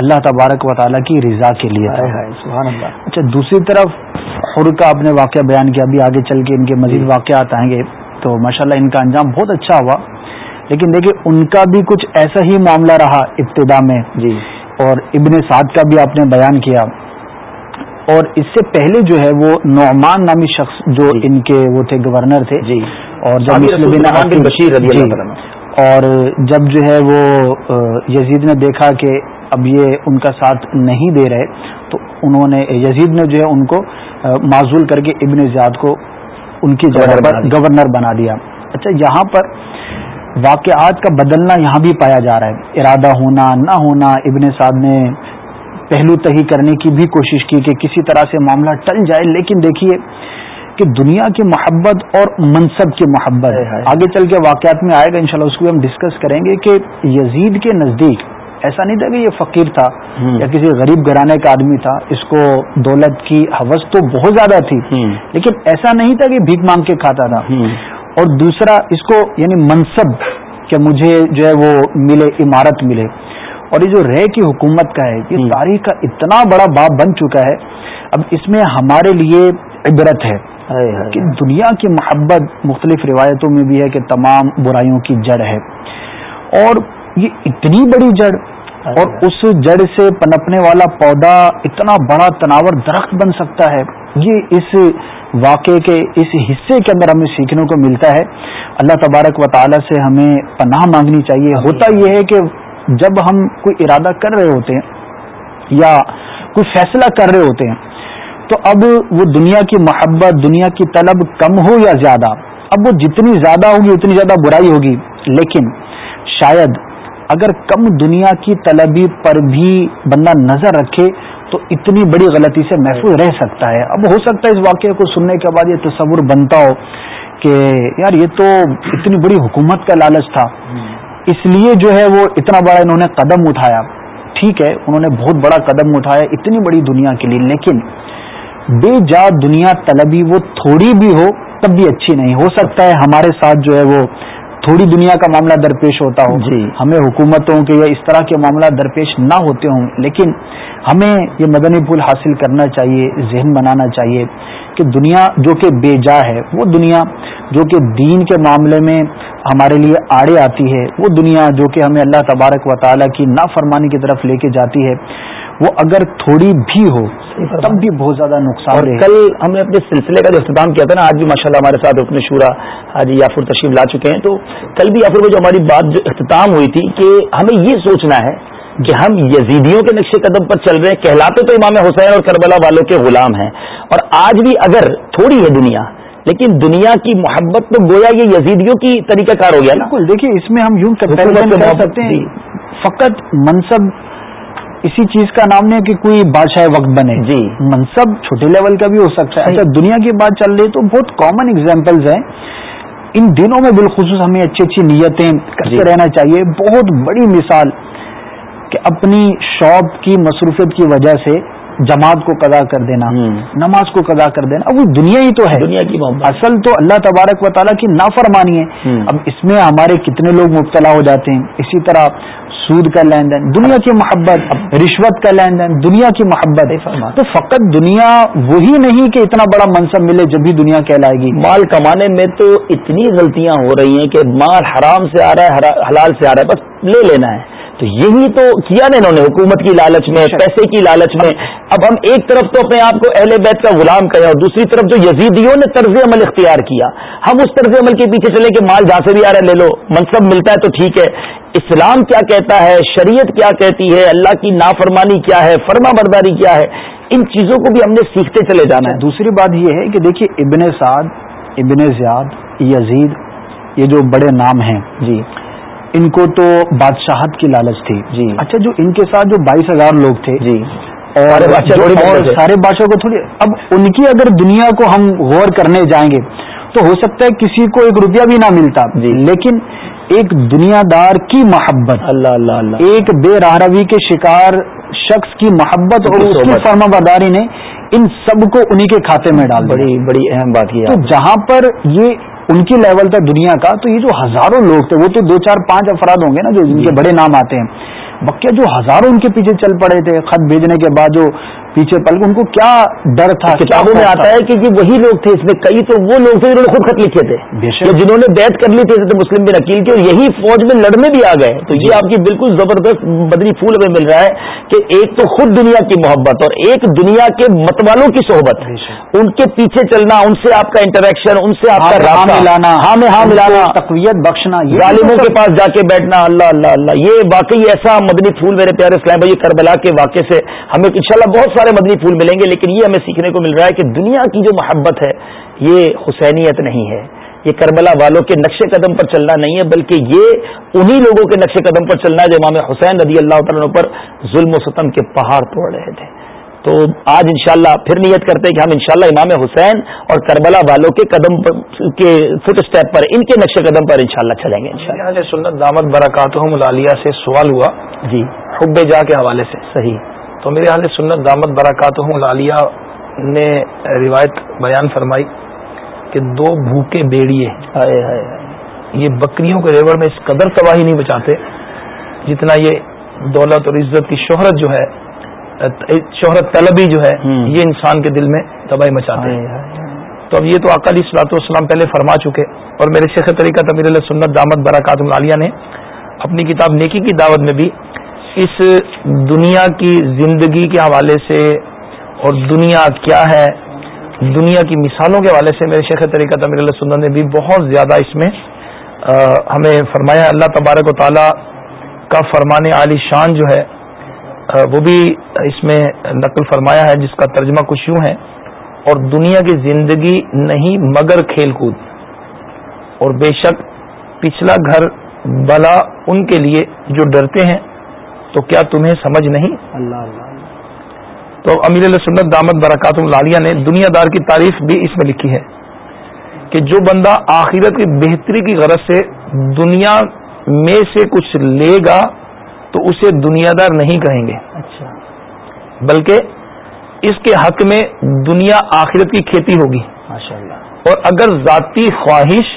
اللہ تبارک و تعالیٰ کی رضا کے لیے اچھا دوسری طرف حر کا آپ نے واقعہ بیان کیا ابھی آگے چل کے ان کے مزید جی۔ واقعات آئیں گے تو ماشاء اللہ ان کا انجام بہت اچھا ہوا لیکن دیکھیے ان کا بھی کچھ ایسا ہی معاملہ رہا ابتدا میں جی اور ابن سعد کا بھی آپ نے بیان کیا اور اس سے پہلے جو ہے وہ نعمان نامی شخص جو جی۔ ان کے وہ تھے گورنر تھے جی اور جب بشیر جی۔ اور جب جو ہے وہ یزید نے دیکھا کہ اب یہ ان کا ساتھ نہیں دے رہے تو انہوں نے یزید نے جو ہے ان کو معزول کر کے ابن زیاد کو ان کی جگہ پر گورنر بنا دیا اچھا یہاں پر واقعات کا بدلنا یہاں بھی پایا جا رہا ہے ارادہ ہونا نہ ہونا ابن صاحب نے پہلو تہی کرنے کی بھی کوشش کی کہ کسی طرح سے معاملہ ٹل جائے لیکن دیکھیے کہ دنیا کی محبت اور منصب کی محبت ہے آگے چل کے واقعات میں آئے گا انشاءاللہ اس کو ہم ڈسکس کریں گے کہ یزید کے نزدیک ایسا نہیں تھا کہ یہ فقیر تھا یا کسی غریب گھرانے کا آدمی تھا اس کو دولت کی حوث تو بہت زیادہ تھی لیکن ایسا نہیں تھا کہ بھیک مانگ کے کھاتا تھا اور دوسرا اس کو یعنی منصب کہ مجھے جو ہے وہ ملے عمارت ملے اور یہ جو رے کی حکومت کا ہے یہ تاریخ کا اتنا بڑا باب بن چکا ہے اب اس میں ہمارے لیے عبرت ہے کہ دنیا کی محبت مختلف روایتوں میں بھی ہے کہ تمام برائیوں کی جڑ ہے اور یہ اتنی بڑی جڑ اور اس جڑ سے پنپنے والا پودا اتنا بڑا تناور درخت بن سکتا ہے یہ اس واقعے کے اس حصے کے اندر ہمیں سیکھنے کو ملتا ہے اللہ تبارک و تعالیٰ سے ہمیں پناہ مانگنی چاہیے ہوتا یہ ہے کہ جب ہم کوئی ارادہ کر رہے ہوتے ہیں یا کوئی فیصلہ کر رہے ہوتے ہیں تو اب وہ دنیا کی محبت دنیا کی طلب کم ہو یا زیادہ اب وہ جتنی زیادہ ہوگی اتنی زیادہ برائی ہوگی لیکن شاید اگر کم دنیا کی طلبی پر بھی بندہ نظر رکھے تو اتنی بڑی غلطی سے محفوظ رہ سکتا ہے اب ہو سکتا ہے اس واقعے کو سننے کے بعد یہ تصور بنتا ہو کہ یار یہ تو اتنی بڑی حکومت کا لالچ تھا اس لیے جو ہے وہ اتنا بڑا انہوں نے قدم اٹھایا ٹھیک ہے انہوں نے بہت بڑا قدم اٹھایا اتنی بڑی دنیا کے لیے لیکن بے جا دنیا طلبی وہ تھوڑی بھی ہو تب بھی اچھی نہیں ہو سکتا ہے ہمارے ساتھ جو ہے وہ تھوڑی دنیا کا معاملہ درپیش ہوتا ہو جی ہمیں حکومتوں کے یا اس طرح کے معاملہ درپیش نہ ہوتے ہوں لیکن ہمیں یہ مدنی پھول حاصل کرنا چاہیے ذہن بنانا چاہیے کہ دنیا جو کہ بے جا ہے وہ دنیا جو کہ دین کے معاملے میں ہمارے لیے آڑے آتی ہے وہ دنیا جو کہ ہمیں اللہ تبارک و تعالیٰ کی نافرمانی کی طرف لے کے جاتی ہے وہ اگر تھوڑی بھی ہو تب بھی بہت زیادہ نقصان اور کل ہم نے اپنے سلسلے کا جو اختتام کیا تھا نا آج بھی ماشاء اللہ ہمارے ساتھ اپنے شورا حاجی یافر تشریف لا چکے ہیں تو کل بھی یافر میں جو ہماری بات جو اختتام ہوئی تھی کہ ہمیں یہ سوچنا ہے کہ ہم یزیدیوں کے نقش قدم پر چل رہے ہیں کہلاتے تو امام حسین اور کربلا والوں کے غلام ہیں اور آج بھی اگر تھوڑی ہے دنیا لیکن دنیا کی محبت تو گویا یہ یزیدیوں کی طریقہ کار ہو گیا نا دیکھیے اس میں ہم یوں کر سکتے ہیں جی۔ فقط منصب اسی چیز کا نام نہیں کہ کوئی بادشاہ وقت بنے جی منصب چھوٹے لیول کا بھی ہو سکتا ہے اچھا دنیا کی بات چل رہی ہے تو بہت کامن ایگزامپلز ہیں ان دنوں میں بالخصوص ہمیں اچھی اچھی نیتیں کرتے جی۔ رہنا چاہیے بہت بڑی مثال کہ اپنی شاپ کی مصروفیت کی وجہ سے جماعت کو قدا کر دینا نماز کو قدا کر دینا اب وہ دنیا ہی تو ہے دنیا کی اصل تو اللہ تبارک و تعالیٰ کی نافرمانی ہے اب اس میں ہمارے کتنے لوگ مبتلا ہو جاتے ہیں اسی طرح سود کا لین دین دنیا کی محبت رشوت کا لین دین دنیا کی محبت تو فقط دنیا وہی نہیں کہ اتنا بڑا منصب ملے جب بھی دنیا کہلائے گی مال کمانے میں تو اتنی غلطیاں ہو رہی ہیں کہ مال حرام سے آ رہا ہے حلال سے آ رہا ہے بس لے لینا ہے تو یہی تو کیا نا انہوں نے حکومت کی لالچ میں پیسے کی لالچ میں اب ہم ایک طرف تو اپنے آپ کو اہل بیت کا غلام کریں اور دوسری طرف جو یزیدیوں نے طرز عمل اختیار کیا ہم اس طرز عمل کے پیچھے چلے کہ مال جہاں سے بھی آ رہا ہے لے لو منصب ملتا ہے تو ٹھیک ہے اسلام کیا کہتا ہے شریعت کیا کہتی ہے اللہ کی نافرمانی کیا ہے فرما برداری کیا ہے ان چیزوں کو بھی ہم نے سیکھتے چلے جانا ہے دوسری بات یہ ہے کہ دیکھیے ابن سعد ابن زیاد یزید یہ جو بڑے نام ہیں جی ان کو تو بادشاہت کی لالچ تھی جی اچھا جو ان کے ساتھ جو بائیس ہزار لوگ تھے جی اور سارے بادشاہ کو تھوڑی اب ان کی اگر دنیا کو ہم غور کرنے جائیں گے تو ہو سکتا ہے کسی کو ایک روپیہ بھی نہ ملتا جی لیکن ایک دنیا دار کی محبت اللہ اللہ اللہ ایک بے راہ روی کے شکار شخص کی محبت اور اس کی فرما برداری نے ان سب کو انہی کے کھاتے میں ڈال بڑی بڑی اہم بات جہاں پر یہ ان کی لیول تھا دنیا کا تو یہ جو ہزاروں لوگ تھے وہ تو دو چار پانچ افراد ہوں گے نا جو جن کے جی. بڑے نام آتے ہیں بکیا جو ہزاروں ان کے پیچھے چل پڑے تھے خط بھیجنے کے بعد جو پیچھے پل کو ان کو کیا ڈر تھا کتابوں میں آتا ہے یہ وہی لوگ تھے اس میں کئی تو وہ لوگ تھے جنہوں نے خود خط لکھے تھے جنہوں نے بیت کر لی تھی تو مسلم بھی عقیل کے یہی فوج میں لڑنے بھی آ گئے تو یہ جی۔ آپ کی بالکل زبردست بدنی پھول ہمیں مل رہا ہے کہ ایک تو خود دنیا کی محبت اور ایک دنیا کے مت والوں کی صحبت ان کے پیچھے چلنا ان سے آپ کا انٹریکشن ان سے آپ کا ہاں ملانا ہاں ملانا ہاں ہاں میں تقویت بخشنا ظالموں کے پاس جا کے بیٹھنا اللہ اللہ اللہ یہ واقعی ایسا مدنی پھول میرے پیارے اسلام بھائی کربلا کے واقعے سے ہمیں ان بہت سارے سارے مدنی پھول ملیں گے لیکن یہ ہمیں سیکھنے کو مل رہا ہے کہ دنیا کی جو محبت ہے یہ حسینیت نہیں ہے یہ کربلا والوں کے نقش قدم پر چلنا نہیں ہے بلکہ یہ انہی لوگوں کے نقش قدم پر چلنا ہے جو امام حسین رضی اللہ تعالیٰ پر ظلم و ستم کے پہاڑ توڑ رہے تھے تو آج انشاءاللہ پھر نیت کرتے ہیں کہ ہم انشاءاللہ امام حسین اور کربلا والوں کے قدم پر کے فٹ اسٹیپ پر ان کے نقش قدم پر انشاءاللہ چلیں گے انشاءاللہ سنت دامت برکاتہم العالیہ سے سوال ہوا جی حب جا کے حوالے سے صحیح تو میرے اہل سنت دامت براکات لالیہ نے روایت بیان فرمائی کہ دو بھوکے بیڑیے یہ بکریوں کے ریوڑ میں اس قدر تباہی نہیں بچاتے جتنا یہ دولت اور عزت کی شہرت جو ہے شہرت طلبی جو ہے یہ انسان کے دل میں تباہی مچاتے ہیں تو اب یہ تو اقلی صلاحت والسلام پہلے فرما چکے اور میرے شیخ طریقہ تبیر اللہ سنت دامت براکات العالیہ نے اپنی کتاب نیکی کی دعوت میں بھی اس دنیا کی زندگی کے حوالے سے اور دنیا کیا ہے دنیا کی مثالوں کے حوالے سے میرے شیخ طریقہ تمیر اللہ سندر نے بھی بہت زیادہ اس میں ہمیں فرمایا اللہ تبارک و تعالیٰ کا فرمانے عالی شان جو ہے وہ بھی اس میں نقل فرمایا ہے جس کا ترجمہ کچھ یوں ہے اور دنیا کی زندگی نہیں مگر کھیل کود اور بے شک پچھلا گھر بلا ان کے لیے جو ڈرتے ہیں تو کیا تمہیں سمجھ نہیں اللہ تو امیر اللہ سنت دامد برکات لالیہ نے دنیا دار کی تعریف بھی اس میں لکھی ہے کہ جو بندہ آخرت کی بہتری کی غرض سے دنیا میں سے کچھ لے گا تو اسے دنیا دار نہیں کہیں گے اچھا بلکہ اس کے حق میں دنیا آخرت کی کھیتی ہوگی اور اگر ذاتی خواہش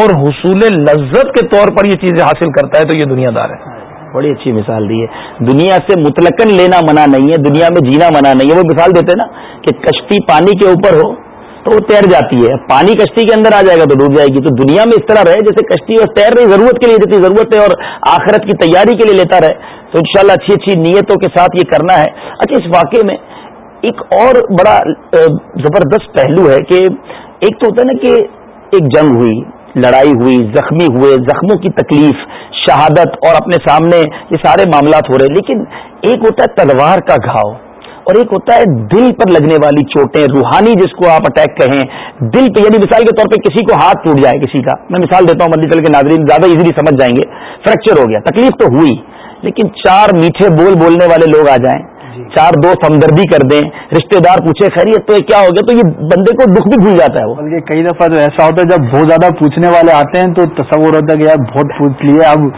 اور حصول لذت کے طور پر یہ چیزیں حاصل کرتا ہے تو یہ دنیا دار ہے بڑی اچھی مثال دی ہے دنیا سے متلقن لینا منع نہیں ہے دنیا میں جینا منع نہیں ہے وہ مثال دیتے نا کہ کشتی پانی کے اوپر ہو تو وہ تیر جاتی ہے پانی کشتی کے اندر آ جائے گا تو ڈوب جائے گی تو دنیا میں اس طرح رہے جیسے کشتی اور تیر رہی ضرورت ضرورت کے لیے ہے اور آخرت کی تیاری کے لیے لیتا رہے تو انشاءاللہ اچھی اچھی نیتوں کے ساتھ یہ کرنا ہے اچھا اس واقعے میں ایک اور بڑا زبردست پہلو ہے کہ ایک تو ہوتا ہے نا کہ ایک جنگ ہوئی لڑائی ہوئی زخمی ہوئے زخموں کی تکلیف شہادت اور اپنے سامنے یہ سارے معاملات ہو رہے ہیں لیکن ایک ہوتا ہے تلوار کا گھاؤ اور ایک ہوتا ہے دل پر لگنے والی چوٹیں روحانی جس کو آپ اٹیک کہیں دل پہ یعنی مثال کے طور پہ کسی کو ہاتھ ٹوٹ جائے کسی کا میں مثال دیتا ہوں مدد کے ناظرین زیادہ ایزیلی سمجھ جائیں گے فریکچر ہو گیا تکلیف تو ہوئی لیکن چار میٹھے بول بولنے والے لوگ آ جائیں چار دوست ہمدردی کر دیں رشتے دار پوچھے خیریت تو کیا ہو گیا تو یہ بندے کو دکھ بھی بھول جاتا ہے وہ بلکہ کئی دفعہ تو ایسا ہوتا ہے جب بہت زیادہ پوچھنے والے آتے ہیں تو تصور ہوتا ہے کہ یار بہت پوچھ لیے اب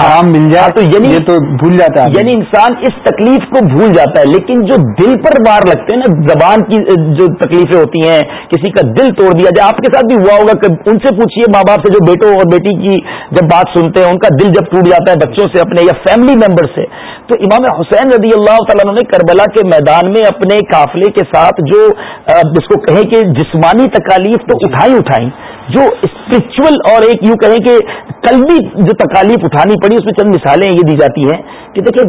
آرام مل جائے ہاں، تو یعنی تو بھول جاتا ہے یعنی انسان اس تکلیف کو بھول جاتا ہے لیکن جو دل پر بار لگتے ہیں نا زبان کی جو تکلیفیں ہوتی ہیں کسی کا دل توڑ دیا جائے آپ کے ساتھ بھی ہوا ہوگا ان سے پوچھیے ماں باپ سے جو بیٹوں اور بیٹی کی جب بات سنتے ہیں ان کا دل جب ٹوٹ جاتا ہے بچوں سے اپنے یا فیملی ممبر سے تو امام حسین رضی اللہ تعالیٰ نے کربلا کے میدان میں اپنے قافلے کے ساتھ جو جس کو کہیں کہ جسمانی تکالیف تو جی۔ اٹھائی اٹھائی جو اسپرچل اور ایک یوں کہیں کہ قلبی جو تکالیف اٹھانی پڑی اس میں چند مثالیں یہ دی جاتی ہیں کہ دیکھیں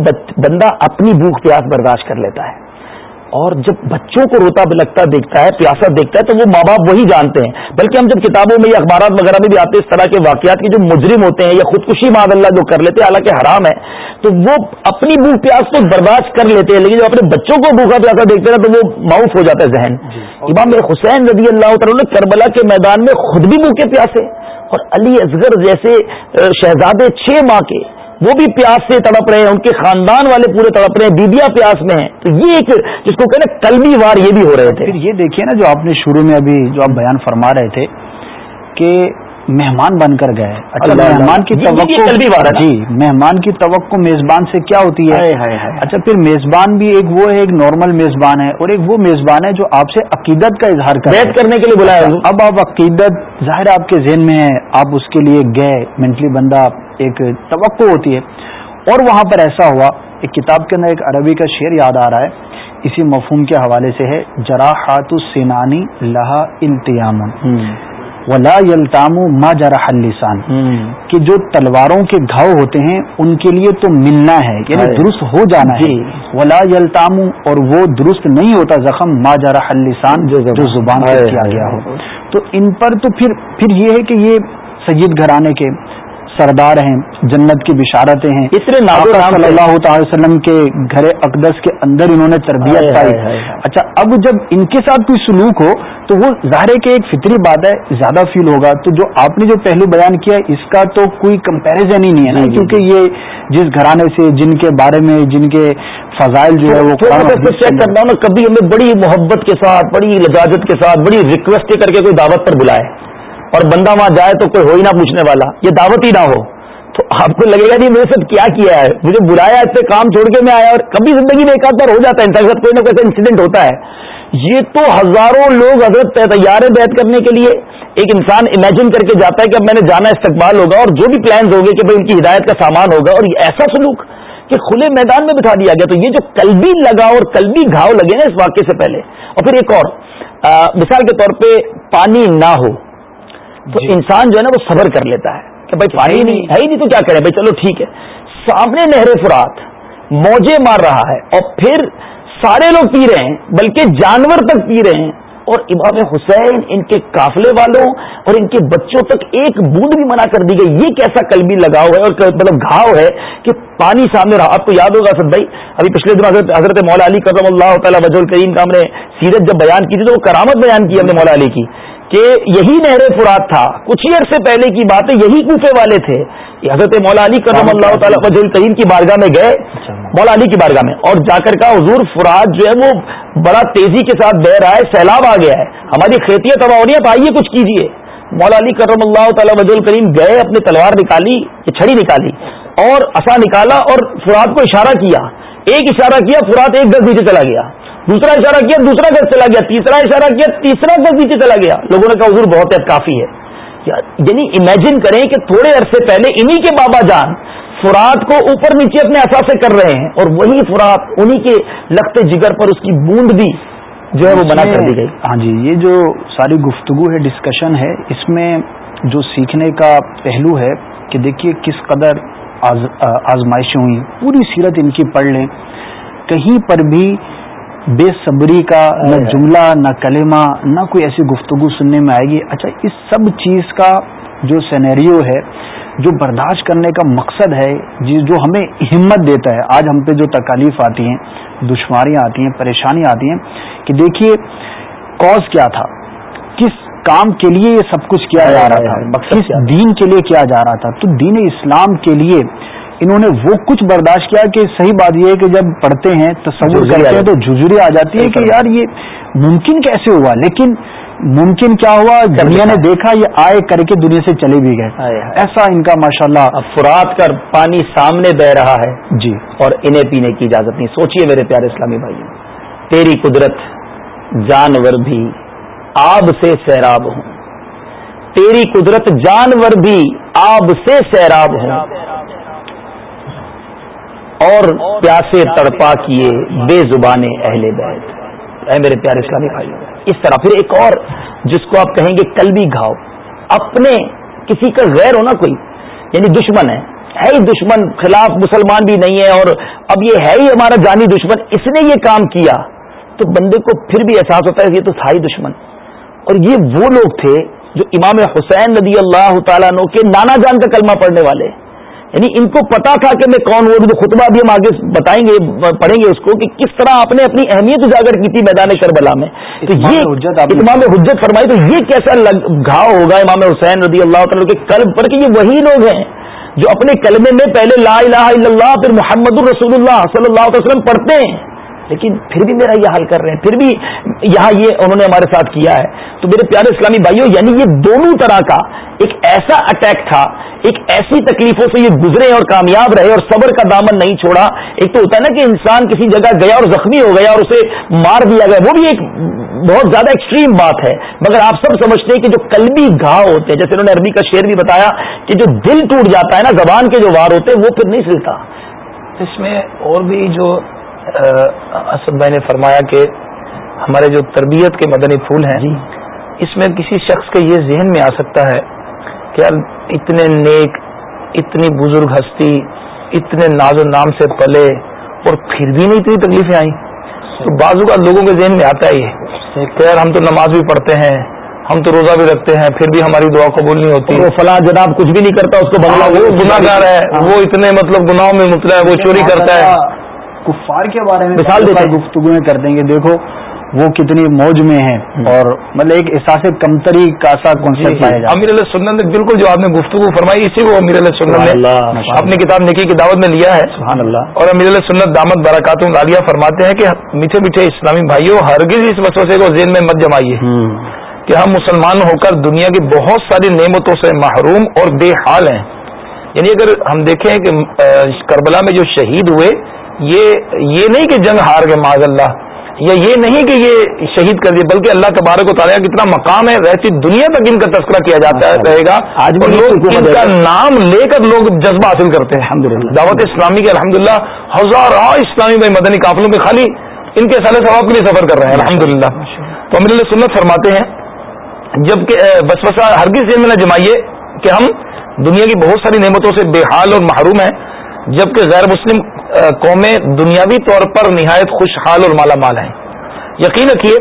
بندہ اپنی بھوک پیاس برداشت کر لیتا ہے اور جب بچوں کو روتا بلکتا دیکھتا ہے پیاسا دیکھتا ہے تو وہ ماں باپ وہی جانتے ہیں بلکہ ہم جب کتابوں میں یا اخبارات وغیرہ میں بھی آتے ہیں اس طرح کے واقعات کے جو مجرم ہوتے ہیں یا خودکشی اللہ جو کر لیتے ہیں حالانکہ حرام ہے تو وہ اپنی بھوک پیاس کو برداشت کر لیتے ہیں لیکن جب اپنے بچوں کو بھوکا پیاسا دیکھتے ہیں تو وہ معاف ہو جاتا ہے ذہن جی، امام میرے حسین رضی اللہ تعالیٰ نے کربلا کے میدان میں خود بھی بھوکے پیاسے اور علی ازغر جیسے شہزادے چھ ماہ کے وہ بھی پیاس سے تڑپ رہے ہیں ان کے خاندان والے پورے تڑپ رہے ہیں بیبیاں پیاس میں ہیں تو یہ ایک جس کو کہنا کلوی وار یہ بھی ہو رہے تھے پھر یہ دیکھیے نا جو آپ نے شروع میں ابھی جو آپ بیان فرما رہے تھے کہ مہمان بن کر گئے اچھا مہمان کی توقع جی مہمان کی توقع میزبان سے کیا ہوتی ہے اچھا پھر میزبان بھی ایک وہ ہے ایک نارمل میزبان ہے اور ایک وہ میزبان ہے جو آپ سے عقیدت کا اظہار کرنے کے لیے بلایا اب آپ عقیدت ظاہر آپ کے ذہن میں ہے آپ اس کے لیے گئے مینٹلی بندہ ایک توقع ہوتی ہے اور وہاں پر ایسا ہوا ایک کتاب کے اندر ایک عربی کا شعر یاد آ رہا ہے اسی مفہوم کے حوالے سے ہے جراحات السنانی لہا التیام ولا یل تام جرح جرا کہ جو تلواروں کے گھاؤ ہوتے ہیں ان کے لیے تو ملنا ہے یعنی درست ہو جانا ہے جی۔ ولا یل تام اور وہ درست نہیں ہوتا زخم کیا جرا ہو تو ان پر تو پھر پھر یہ ہے کہ یہ سید گھرانے کے سردار ہیں جنت کی بشارتیں ہیں اتنے صلی اللہ تعالی وسلم کے گھر اقدس کے اندر انہوں نے تربیت پائی اچھا اب جب ان کے ساتھ کوئی سلوک ہو تو وہ ظاہر ہے کہ ایک فطری بات ہے زیادہ فیل ہوگا تو جو آپ نے جو پہلو بیان کیا اس کا تو کوئی کمپیرزن ہی نہیں ہے نا جی، جی، کیونکہ جی۔ یہ جس گھرانے سے جن کے بارے میں جن کے فضائل جو ہے وہ چیک کرتا ہوں نا کبھی ہمیں بڑی محبت کے ساتھ بڑی لجاجت کے ساتھ بڑی ریکویسٹ کر کے کوئی دعوت پر بلائے اور بندہ وہاں جائے تو کوئی ہو ہی نہ پوچھنے والا یہ دعوت ہی نہ ہو تو آپ کو لگے گا نہیں میرے ساتھ کیا کیا ہے مجھے بلایا اس سے کام چھوڑ کے میں آیا اور کبھی زندگی میں ایک بار ہو جاتا ہے ان کے ساتھ کوئی نہ کوئی انسیڈنٹ ہوتا ہے یہ تو ہزاروں لوگ حضرت تیار بیت کرنے کے لیے ایک انسان امیجن کر کے جاتا ہے کہ اب میں نے جانا استقبال ہوگا اور جو بھی پلانز ہوگے کہ ان کی ہدایت کا سامان ہوگا اور یہ ایسا سلوک کہ کھلے میدان میں بٹھا دیا گیا تو یہ جو قلبی لگا اور قلبی گھاؤ لگے نا اس واقعے سے پہلے اور پھر ایک اور مثال کے طور پہ پانی نہ ہو تو جی۔ انسان جو ہے نا وہ صبر کر لیتا ہے کہ بھائی پانی نہیں ہے ہی نہیں تو کیا کریں بھائی چلو ٹھیک ہے سامنے نہر فرات موجے مار رہا ہے اور پھر سارے لوگ پی رہے ہیں بلکہ جانور تک پی رہے ہیں اور امام حسین ان کے قافلے والوں اور ان کے بچوں تک ایک بوند بھی منع کر دی گئی یہ کیسا قلبی لگاؤ ہے اور مطلب گھاؤ ہے کہ پانی سامنے رہا آپ کو یاد ہوگا سب بھائی ابھی پچھلے دن حضرت حضرت مولا علی کرم اللہ تعالیٰ وضول کریم کا ہم نے سیرت جب بیان کی تھی تو وہ کرامت بیان کی ہم نے مولا علی کی کہ یہی نہر فرات تھا کچھ ہی عرصے پہلے کی بات ہے یہی کوفے والے تھے حضرت مولا علی کرم اللہ تعالیٰ وضول الکریم کی بارگاہ میں گئے اچھا۔ مولا علی کی بارگاہ میں اور جا کر کہا حضور فرات جو ہے وہ بڑا تیزی کے ساتھ بہ رہا ہے سیلاب آ گیا ہے ہماری کھیتیاں تباہ ہو رہی ہیں آئیے کچھ کیجیے علی کرم اللہ تعالیٰ کریم گئے اپنی تلوار نکالی چھڑی نکالی اور اصا نکالا اور فراد کو اشارہ کیا ایک اشارہ کیا فراد ایک گز نیچے چلا گیا دوسرا اشارہ کیا دوسرا گز چلا گیا تیسرا اشارہ کیا تیسرا گز نیچے چلا گیا لوگوں نے کہا حضور بہت کافی ہے یعنی امیجن کریں کہ تھوڑے عرصے پہلے انہی کے بابا جان فرات کو اوپر نیچے اپنے اثر سے کر رہے ہیں اور وہی فرات انہی کے لگتے جگر پر اس کی بوند بھی جو ہے وہ بنا کر دی گئی ہاں جی یہ جو ساری گفتگو ہے ڈسکشن ہے اس میں جو سیکھنے کا پہلو ہے کہ دیکھیے کس قدر آزمائشیں ہوئی پوری سیرت ان کی پڑھ لیں کہیں پر بھی بے صبری کا نہ ہاں۔ جملہ نہ کلمہ نہ کوئی ایسی گفتگو سننے میں آئے گی اچھا اس سب چیز کا جو سینیریو ہے جو برداشت کرنے کا مقصد ہے جی جو ہمیں ہمت دیتا ہے آج ہم پہ جو تکالیف آتی ہیں دشواریاں آتی ہیں پریشانی آتی ہیں کہ دیکھیے کوز کیا تھا کس کام کے لیے یہ سب کچھ کیا جا رہا تھا کس دین کے لیے کیا جا رہا تھا تو دین اسلام کے لیے انہوں نے وہ کچھ برداشت کیا کہ صحیح بات یہ ہے کہ جب پڑھتے ہیں تصور کرتے ہیں تو جھجوری آ جاتی ہے کہ یار یہ ممکن کیسے ہوا لیکن ممکن کیا ہوا دنیا نے دیکھا یہ آئے کر کے دنیا سے چلے بھی گئے ہاں۔ ایسا ان کا ماشاء اللہ فراط کر پانی سامنے بہ رہا ہے جی اور انہیں پینے کی اجازت نہیں سوچئے میرے پیارے اسلامی بھائی تیری قدرت جانور بھی آب سے سیراب ہوں تیری قدرت جانور بھی آب سے سیراب ہوں اور پیاسے تڑپا کیے بے زبانیں اہل بیت اے میرے پیارے اسلامی بھائی اس طرح پھر ایک اور جس کو آپ کہیں گے کل بھی گھاؤ اپنے کسی کا غیر ہونا کوئی یعنی دشمن ہے ہے ہی دشمن خلاف مسلمان بھی نہیں ہے اور اب یہ ہے ہی ہمارا جانی دشمن اس نے یہ کام کیا تو بندے کو پھر بھی احساس ہوتا ہے یہ تو تھا ہی دشمن اور یہ وہ لوگ تھے جو امام حسین ندی اللہ تعالیٰ نو کے نانا جان کا کلمہ پڑھنے والے یعنی ان کو پتا تھا کہ میں کون ہوں خطبہ بھی ہم آگے بتائیں گے پڑھیں گے اس کو کہ کس طرح آپ نے اپنی اہمیت اجاگر کی تھی میدان کربلا میں تو یہ امام حجت فرمائی تو یہ کیسا گھاؤ ہوگا امام حسین رضی اللہ تعالیٰ کے قلب پر کہ یہ وہی لوگ ہیں جو اپنے کلمے میں پہلے لا الہ الا اللہ پھر محمد الرسول اللہ صلی اللہ علیہ وسلم پڑھتے ہیں لیکن پھر بھی میرا یہ حل کر رہے ہیں پھر بھی یہاں یہ انہوں نے ہمارے ساتھ کیا ہے تو میرے پیارے اسلامی بھائیوں یعنی یہ دونوں طرح کا ایک ایسا اٹیک تھا ایک ایسی تکلیفوں سے یہ گزرے اور کامیاب رہے اور صبر کا دامن نہیں چھوڑا ایک تو ہوتا ہے نا کہ انسان کسی جگہ گیا اور زخمی ہو گیا اور اسے مار دیا گیا وہ بھی ایک بہت زیادہ ایکسٹریم بات ہے مگر آپ سب سمجھتے ہیں کہ جو قلبی گھاؤ ہوتے ہیں جیسے انہوں نے عربی کا شعر بھی بتایا کہ جو دل ٹوٹ جاتا ہے نا زبان کے جو وار ہوتے ہیں وہ پھر نہیں سلتا اس میں اور بھی جو اسد بھائی نے فرمایا کہ ہمارے جو تربیت کے مدنی پھول ہیں جی۔ اس میں کسی شخص کے یہ ذہن میں آ سکتا ہے کہ اتنے نیک اتنی بزرگ ہستی اتنے ناز و نام سے پلے اور پھر بھی نہیں اتنی تکلیفیں آئیں تو بازو کا لوگوں کے ذہن میں آتا ہی ہے یار ہم تو نماز بھی پڑھتے ہیں ہم تو روزہ بھی رکھتے ہیں پھر بھی ہماری دعا قبول نہیں ہوتی وہ فلاں جناب کچھ بھی نہیں کرتا اس کو ہاں، وہ گناہ گار ہے ہاں۔ وہ اتنے مطلب گناہوں میں مبتلا ہے وہ چوری کرتا ہے کفار کے بارے میں مثال دیتا گفتگو میں کر دیں گے دیکھو وہ کتنی موج میں ہیں اور مطلب ایک احساس کمتری کا سا کانسیپٹ پایا امیر علیہ سنت نے بالکل جو آپ نے گفتگو فرمائی اسی کو امیر علیہ سنت نے اپنی کتاب نکی کی دعوت میں لیا ہے سبحان اللہ اور امیر علیہ سنت دامت برکات لالیہ فرماتے ہیں کہ میٹھے میٹھے اسلامی بھائیوں ہرگز اس وسوسے کو ذہن میں مت جمائیے کہ ہم مسلمان ہو کر دنیا کی بہت ساری نعمتوں سے محروم اور بے حال ہیں یعنی اگر ہم دیکھیں کہ کربلا میں جو شہید ہوئے یہ یہ نہیں کہ جنگ ہار گئے معذ اللہ یا یہ نہیں کہ یہ شہید کر دیے بلکہ اللہ تبارک کو تعالیٰ کتنا مقام ہے ویسی دنیا تک ان کا تذکرہ کیا جاتا ہے رہے گا آج بھی لوگ ان کا نام لے کر لوگ جذبہ حاصل کرتے ہیں دعوت اسلامی الحمد للہ ہزاروں اسلامی بھائی مدنی قافلوں کے خالی ان کے سارے ثواب کے لیے سفر کر رہے ہیں الحمد للہ تو اللہ سنت فرماتے ہیں جبکہ بسپت ہرکی سے میں نہ جمائیے کہ ہم دنیا کی بہت ساری نعمتوں سے بے حال اور محروم ہیں جبکہ غیر مسلم قومیں دنیاوی طور پر نہایت خوشحال اور مالا مال ہیں یقین رکھیے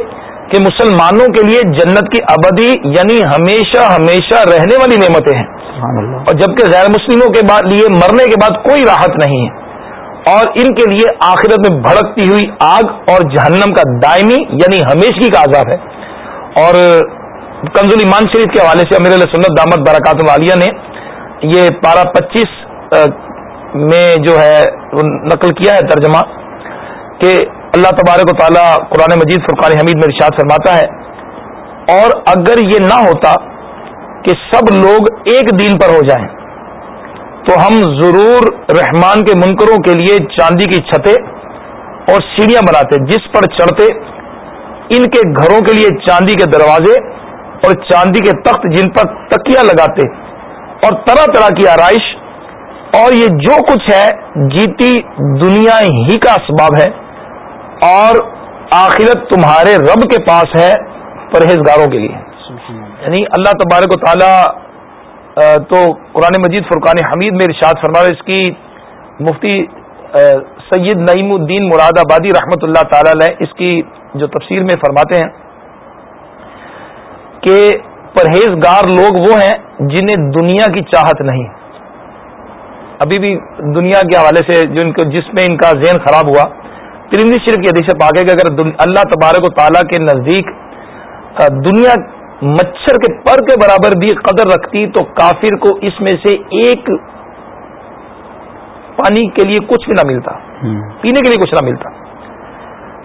کہ مسلمانوں کے لیے جنت کی ابدی یعنی ہمیشہ ہمیشہ رہنے والی نعمتیں ہیں اور جبکہ غیر مسلموں کے بعد لیے مرنے کے بعد کوئی راحت نہیں ہے اور ان کے لیے آخرت میں بھڑکتی ہوئی آگ اور جہنم کا دائمی یعنی ہمیشگی کا آزاد ہے اور کنزول ایمان شریف کے حوالے سے امیر علیہ سنت دامت برکات والیہ نے یہ پارہ پچیس میں جو ہے نقل کیا ہے ترجمہ کہ اللہ تبارک و تعالیٰ قرآن مجید فرقان حمید میں ارشاد فرماتا ہے اور اگر یہ نہ ہوتا کہ سب لوگ ایک دین پر ہو جائیں تو ہم ضرور رحمان کے منکروں کے لیے چاندی کی چھتیں اور سیڑھیاں بناتے جس پر چڑھتے ان کے گھروں کے لیے چاندی کے دروازے اور چاندی کے تخت جن پر تکیا لگاتے اور طرح طرح کی آرائش اور یہ جو کچھ ہے جیتی دنیا ہی کا اسباب ہے اور آخرت تمہارے رب کے پاس ہے پرہیزگاروں کے لیے یعنی اللہ تبارک و تعالی تو قرآن مجید فرقان حمید میں ارشاد فرما اس کی مفتی سید نعیم الدین مراد آبادی رحمۃ اللہ تعالی علیہ اس کی جو تفسیر میں فرماتے ہیں کہ پرہیزگار لوگ وہ ہیں جنہیں دنیا کی چاہت نہیں ابھی بھی دنیا کے حوالے سے جو ان کو جس میں ان کا ذہن خراب ہوا تریندی شرف کی حدیث پاک ہے کہ اگر اللہ تبارک و تعالیٰ کے نزدیک دنیا مچھر کے پر کے برابر بھی قدر رکھتی تو کافر کو اس میں سے ایک پانی کے لیے کچھ بھی نہ ملتا پینے کے لیے کچھ نہ ملتا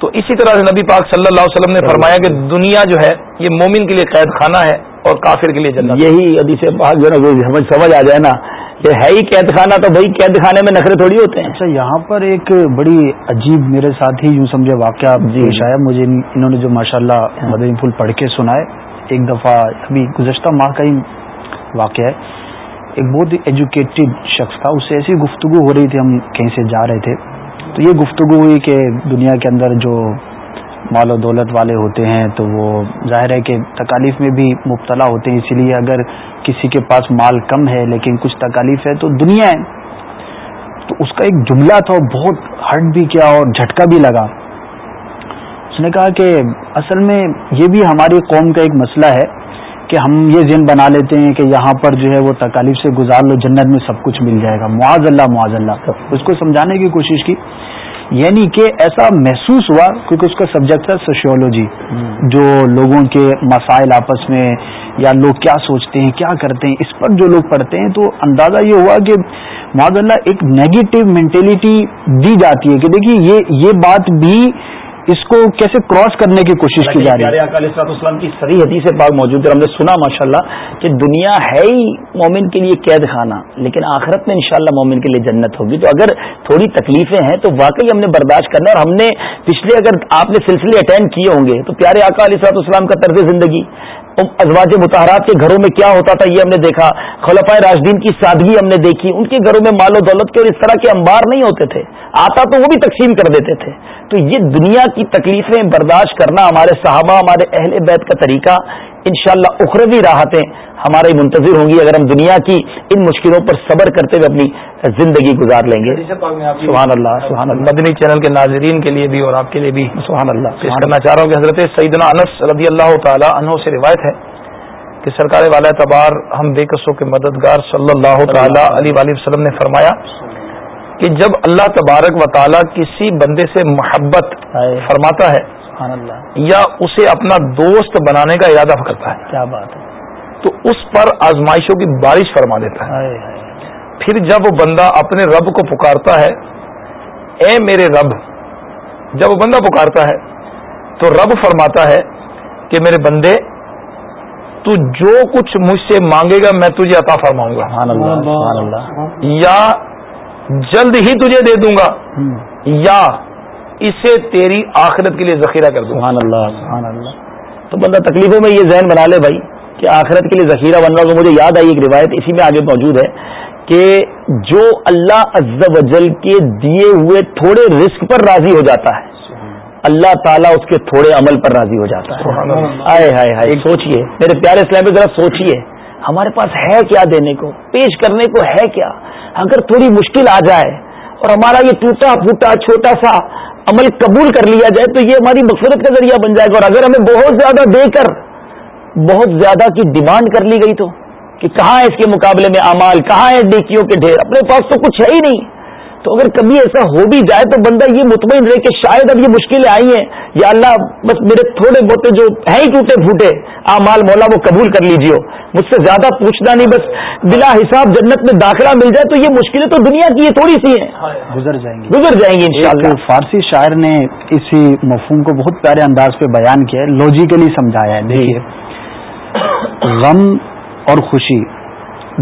تو اسی طرح سے نبی پاک صلی اللہ علیہ وسلم نے فرمایا کہ دنیا جو ہے یہ مومن کے لیے قید خانہ ہے اور کافر کے لیے جنت یہی ہے نا سمجھ آ جائے نا ہے ہی قید خانہ تو بھائی قید خانے میں نخرے تھوڑی ہوتے ہیں اچھا یہاں پر ایک بڑی عجیب میرے ساتھ ہی یوں سمجھے واقعہ جی۔ پیش آیا مجھے انہوں نے جو ماشاء اللہ ہاں۔ پھول پڑھ کے سنائے ایک دفعہ ابھی گزشتہ ماہ کا ہی واقعہ ہے ایک بہت ہی ایجوکیٹڈ شخص تھا اس سے ایسی گفتگو ہو رہی تھی ہم کہیں سے جا رہے تھے تو یہ گفتگو ہوئی کہ دنیا کے اندر جو مال و دولت والے ہوتے ہیں تو وہ ظاہر ہے کہ تکالیف میں بھی مبتلا ہوتے ہیں اسی لیے اگر کسی کے پاس مال کم ہے لیکن کچھ تکالیف ہے تو دنیا ہے تو اس کا ایک جملہ تھا بہت ہٹ بھی کیا اور جھٹکا بھی لگا اس نے کہا کہ اصل میں یہ بھی ہماری قوم کا ایک مسئلہ ہے کہ ہم یہ ذہن بنا لیتے ہیں کہ یہاں پر جو ہے وہ تکالیف سے گزار لو جنت میں سب کچھ مل جائے گا معاذ اللہ معاذ اللہ اس کو سمجھانے کی کوشش کی یعنی کہ ایسا محسوس ہوا کیونکہ اس کا سبجیکٹ تھا سوشیولوجی جو لوگوں کے مسائل آپس میں یا لوگ کیا سوچتے ہیں کیا کرتے ہیں اس پر جو لوگ پڑھتے ہیں تو اندازہ یہ ہوا کہ معذ اللہ ایک نیگیٹو مینٹیلٹی دی جاتی ہے کہ دیکھیے یہ یہ بات بھی اس کو کیسے کراس کرنے کی کوشش کی جا رہی ہے کی سری حدیث پاک موجود ہے ہم نے سنا ماشاء اللہ کہ دنیا ہے ہی مومن کے لیے قید خانہ لیکن آخرت میں انشاءاللہ مومن کے لیے جنت ہوگی تو اگر تھوڑی تکلیفیں ہیں تو واقعی ہم نے برداشت کرنا اور ہم نے پچھلے اگر آپ نے سلسلے اٹینڈ کیے ہوں گے تو پیارے آقا علیہ ساحد اسلام کا طرز زندگی ازواج متحرات کے گھروں میں کیا ہوتا تھا یہ ہم نے دیکھا خلفۂ راجدین کی سادگی ہم نے دیکھی ان کے گھروں میں مال و دولت کے اور اس طرح کے انبار نہیں ہوتے تھے آتا تو وہ بھی تقسیم کر دیتے تھے تو یہ دنیا کی تکلیفیں برداشت کرنا ہمارے صحابہ ہمارے اہل بیت کا طریقہ انشاءاللہ شاء اللہ اخروی راحتیں ہمارے منتظر ہوں گی اگر ہم دنیا کی ان مشکلوں پر صبر کرتے ہوئے اپنی زندگی گزار لیں گے سبحان اللہ سبحان اللہ مدنی چینل کے ناظرین کے لیے بھی اور آپ کے لیے بھی سبحان اللہ کرنا چاہ رہا ہوں کہ حضرت سیدنا انس رضی اللہ تعالی عنہ سے روایت ہے کہ سرکار والا تبار ہم بے قصوں کے مددگار صلی اللہ تعالی علی ول وسلم نے فرمایا کہ جب اللہ تبارک و تعالیٰ کسی بندے سے محبت فرماتا ہے یا اسے اپنا دوست بنانے کا ارادہ کرتا ہے کیا بات ہے تو اس پر آزمائشوں کی بارش فرما دیتا ہے پھر جب وہ بندہ اپنے رب کو پکارتا ہے اے میرے رب جب وہ بندہ پکارتا ہے تو رب فرماتا ہے کہ میرے بندے تو جو کچھ مجھ سے مانگے گا میں تجھے عطا فرماؤں گا یا جلد ہی تجھے دے دوں گا یا اسے تیری آخرت کے لیے ذخیرہ کر دوں سبحان اللہ سبحان اللہ تو بندہ تکلیفوں میں یہ ذہن بنا لے بھائی کہ آخرت کے لیے ذخیرہ بن رہا تو مجھے یاد آئی ایک روایت اسی میں آگے موجود ہے کہ جو اللہ و وجل کے دیے ہوئے تھوڑے رزق پر راضی ہو جاتا ہے اللہ تعالیٰ اس کے تھوڑے عمل پر راضی ہو جاتا ہے آئے ہائے ہائے سوچیے میرے پیارے اسلام ذرا سوچیے ہمارے پاس ہے کیا دینے کو پیش کرنے کو ہے کیا اگر تھوڑی مشکل آ جائے اور ہمارا یہ ٹوٹا پھوٹا چھوٹا سا عمل قبول کر لیا جائے تو یہ ہماری مقصد کا ذریعہ بن جائے گا اور اگر ہمیں بہت زیادہ دے کر بہت زیادہ کی ڈیمانڈ کر لی گئی تو کہ کہاں ہے اس کے مقابلے میں امال کہاں ہے ڈیکیوں کے ڈھیر اپنے پاس تو کچھ ہے ہی نہیں تو اگر کبھی ایسا ہو بھی جائے تو بندہ یہ مطمئن رہے کہ شاید اب یہ مشکلیں آئی ہیں یا اللہ بس میرے تھوڑے بہت جو ہیں ہی ٹوٹے پھوٹے آ مال مولا وہ قبول کر لیجیے مجھ سے زیادہ پوچھنا نہیں بس بلا حساب جنت میں داخلہ مل جائے تو یہ مشکلیں تو دنیا کی یہ تھوڑی سی ہیں گزر جائیں گی گزر جائیں گی انشاءاللہ فارسی شاعر نے اسی مفہوم کو بہت پیارے انداز پہ بیان کیا ہے لوجیکلی سمجھایا ہے غم اور خوشی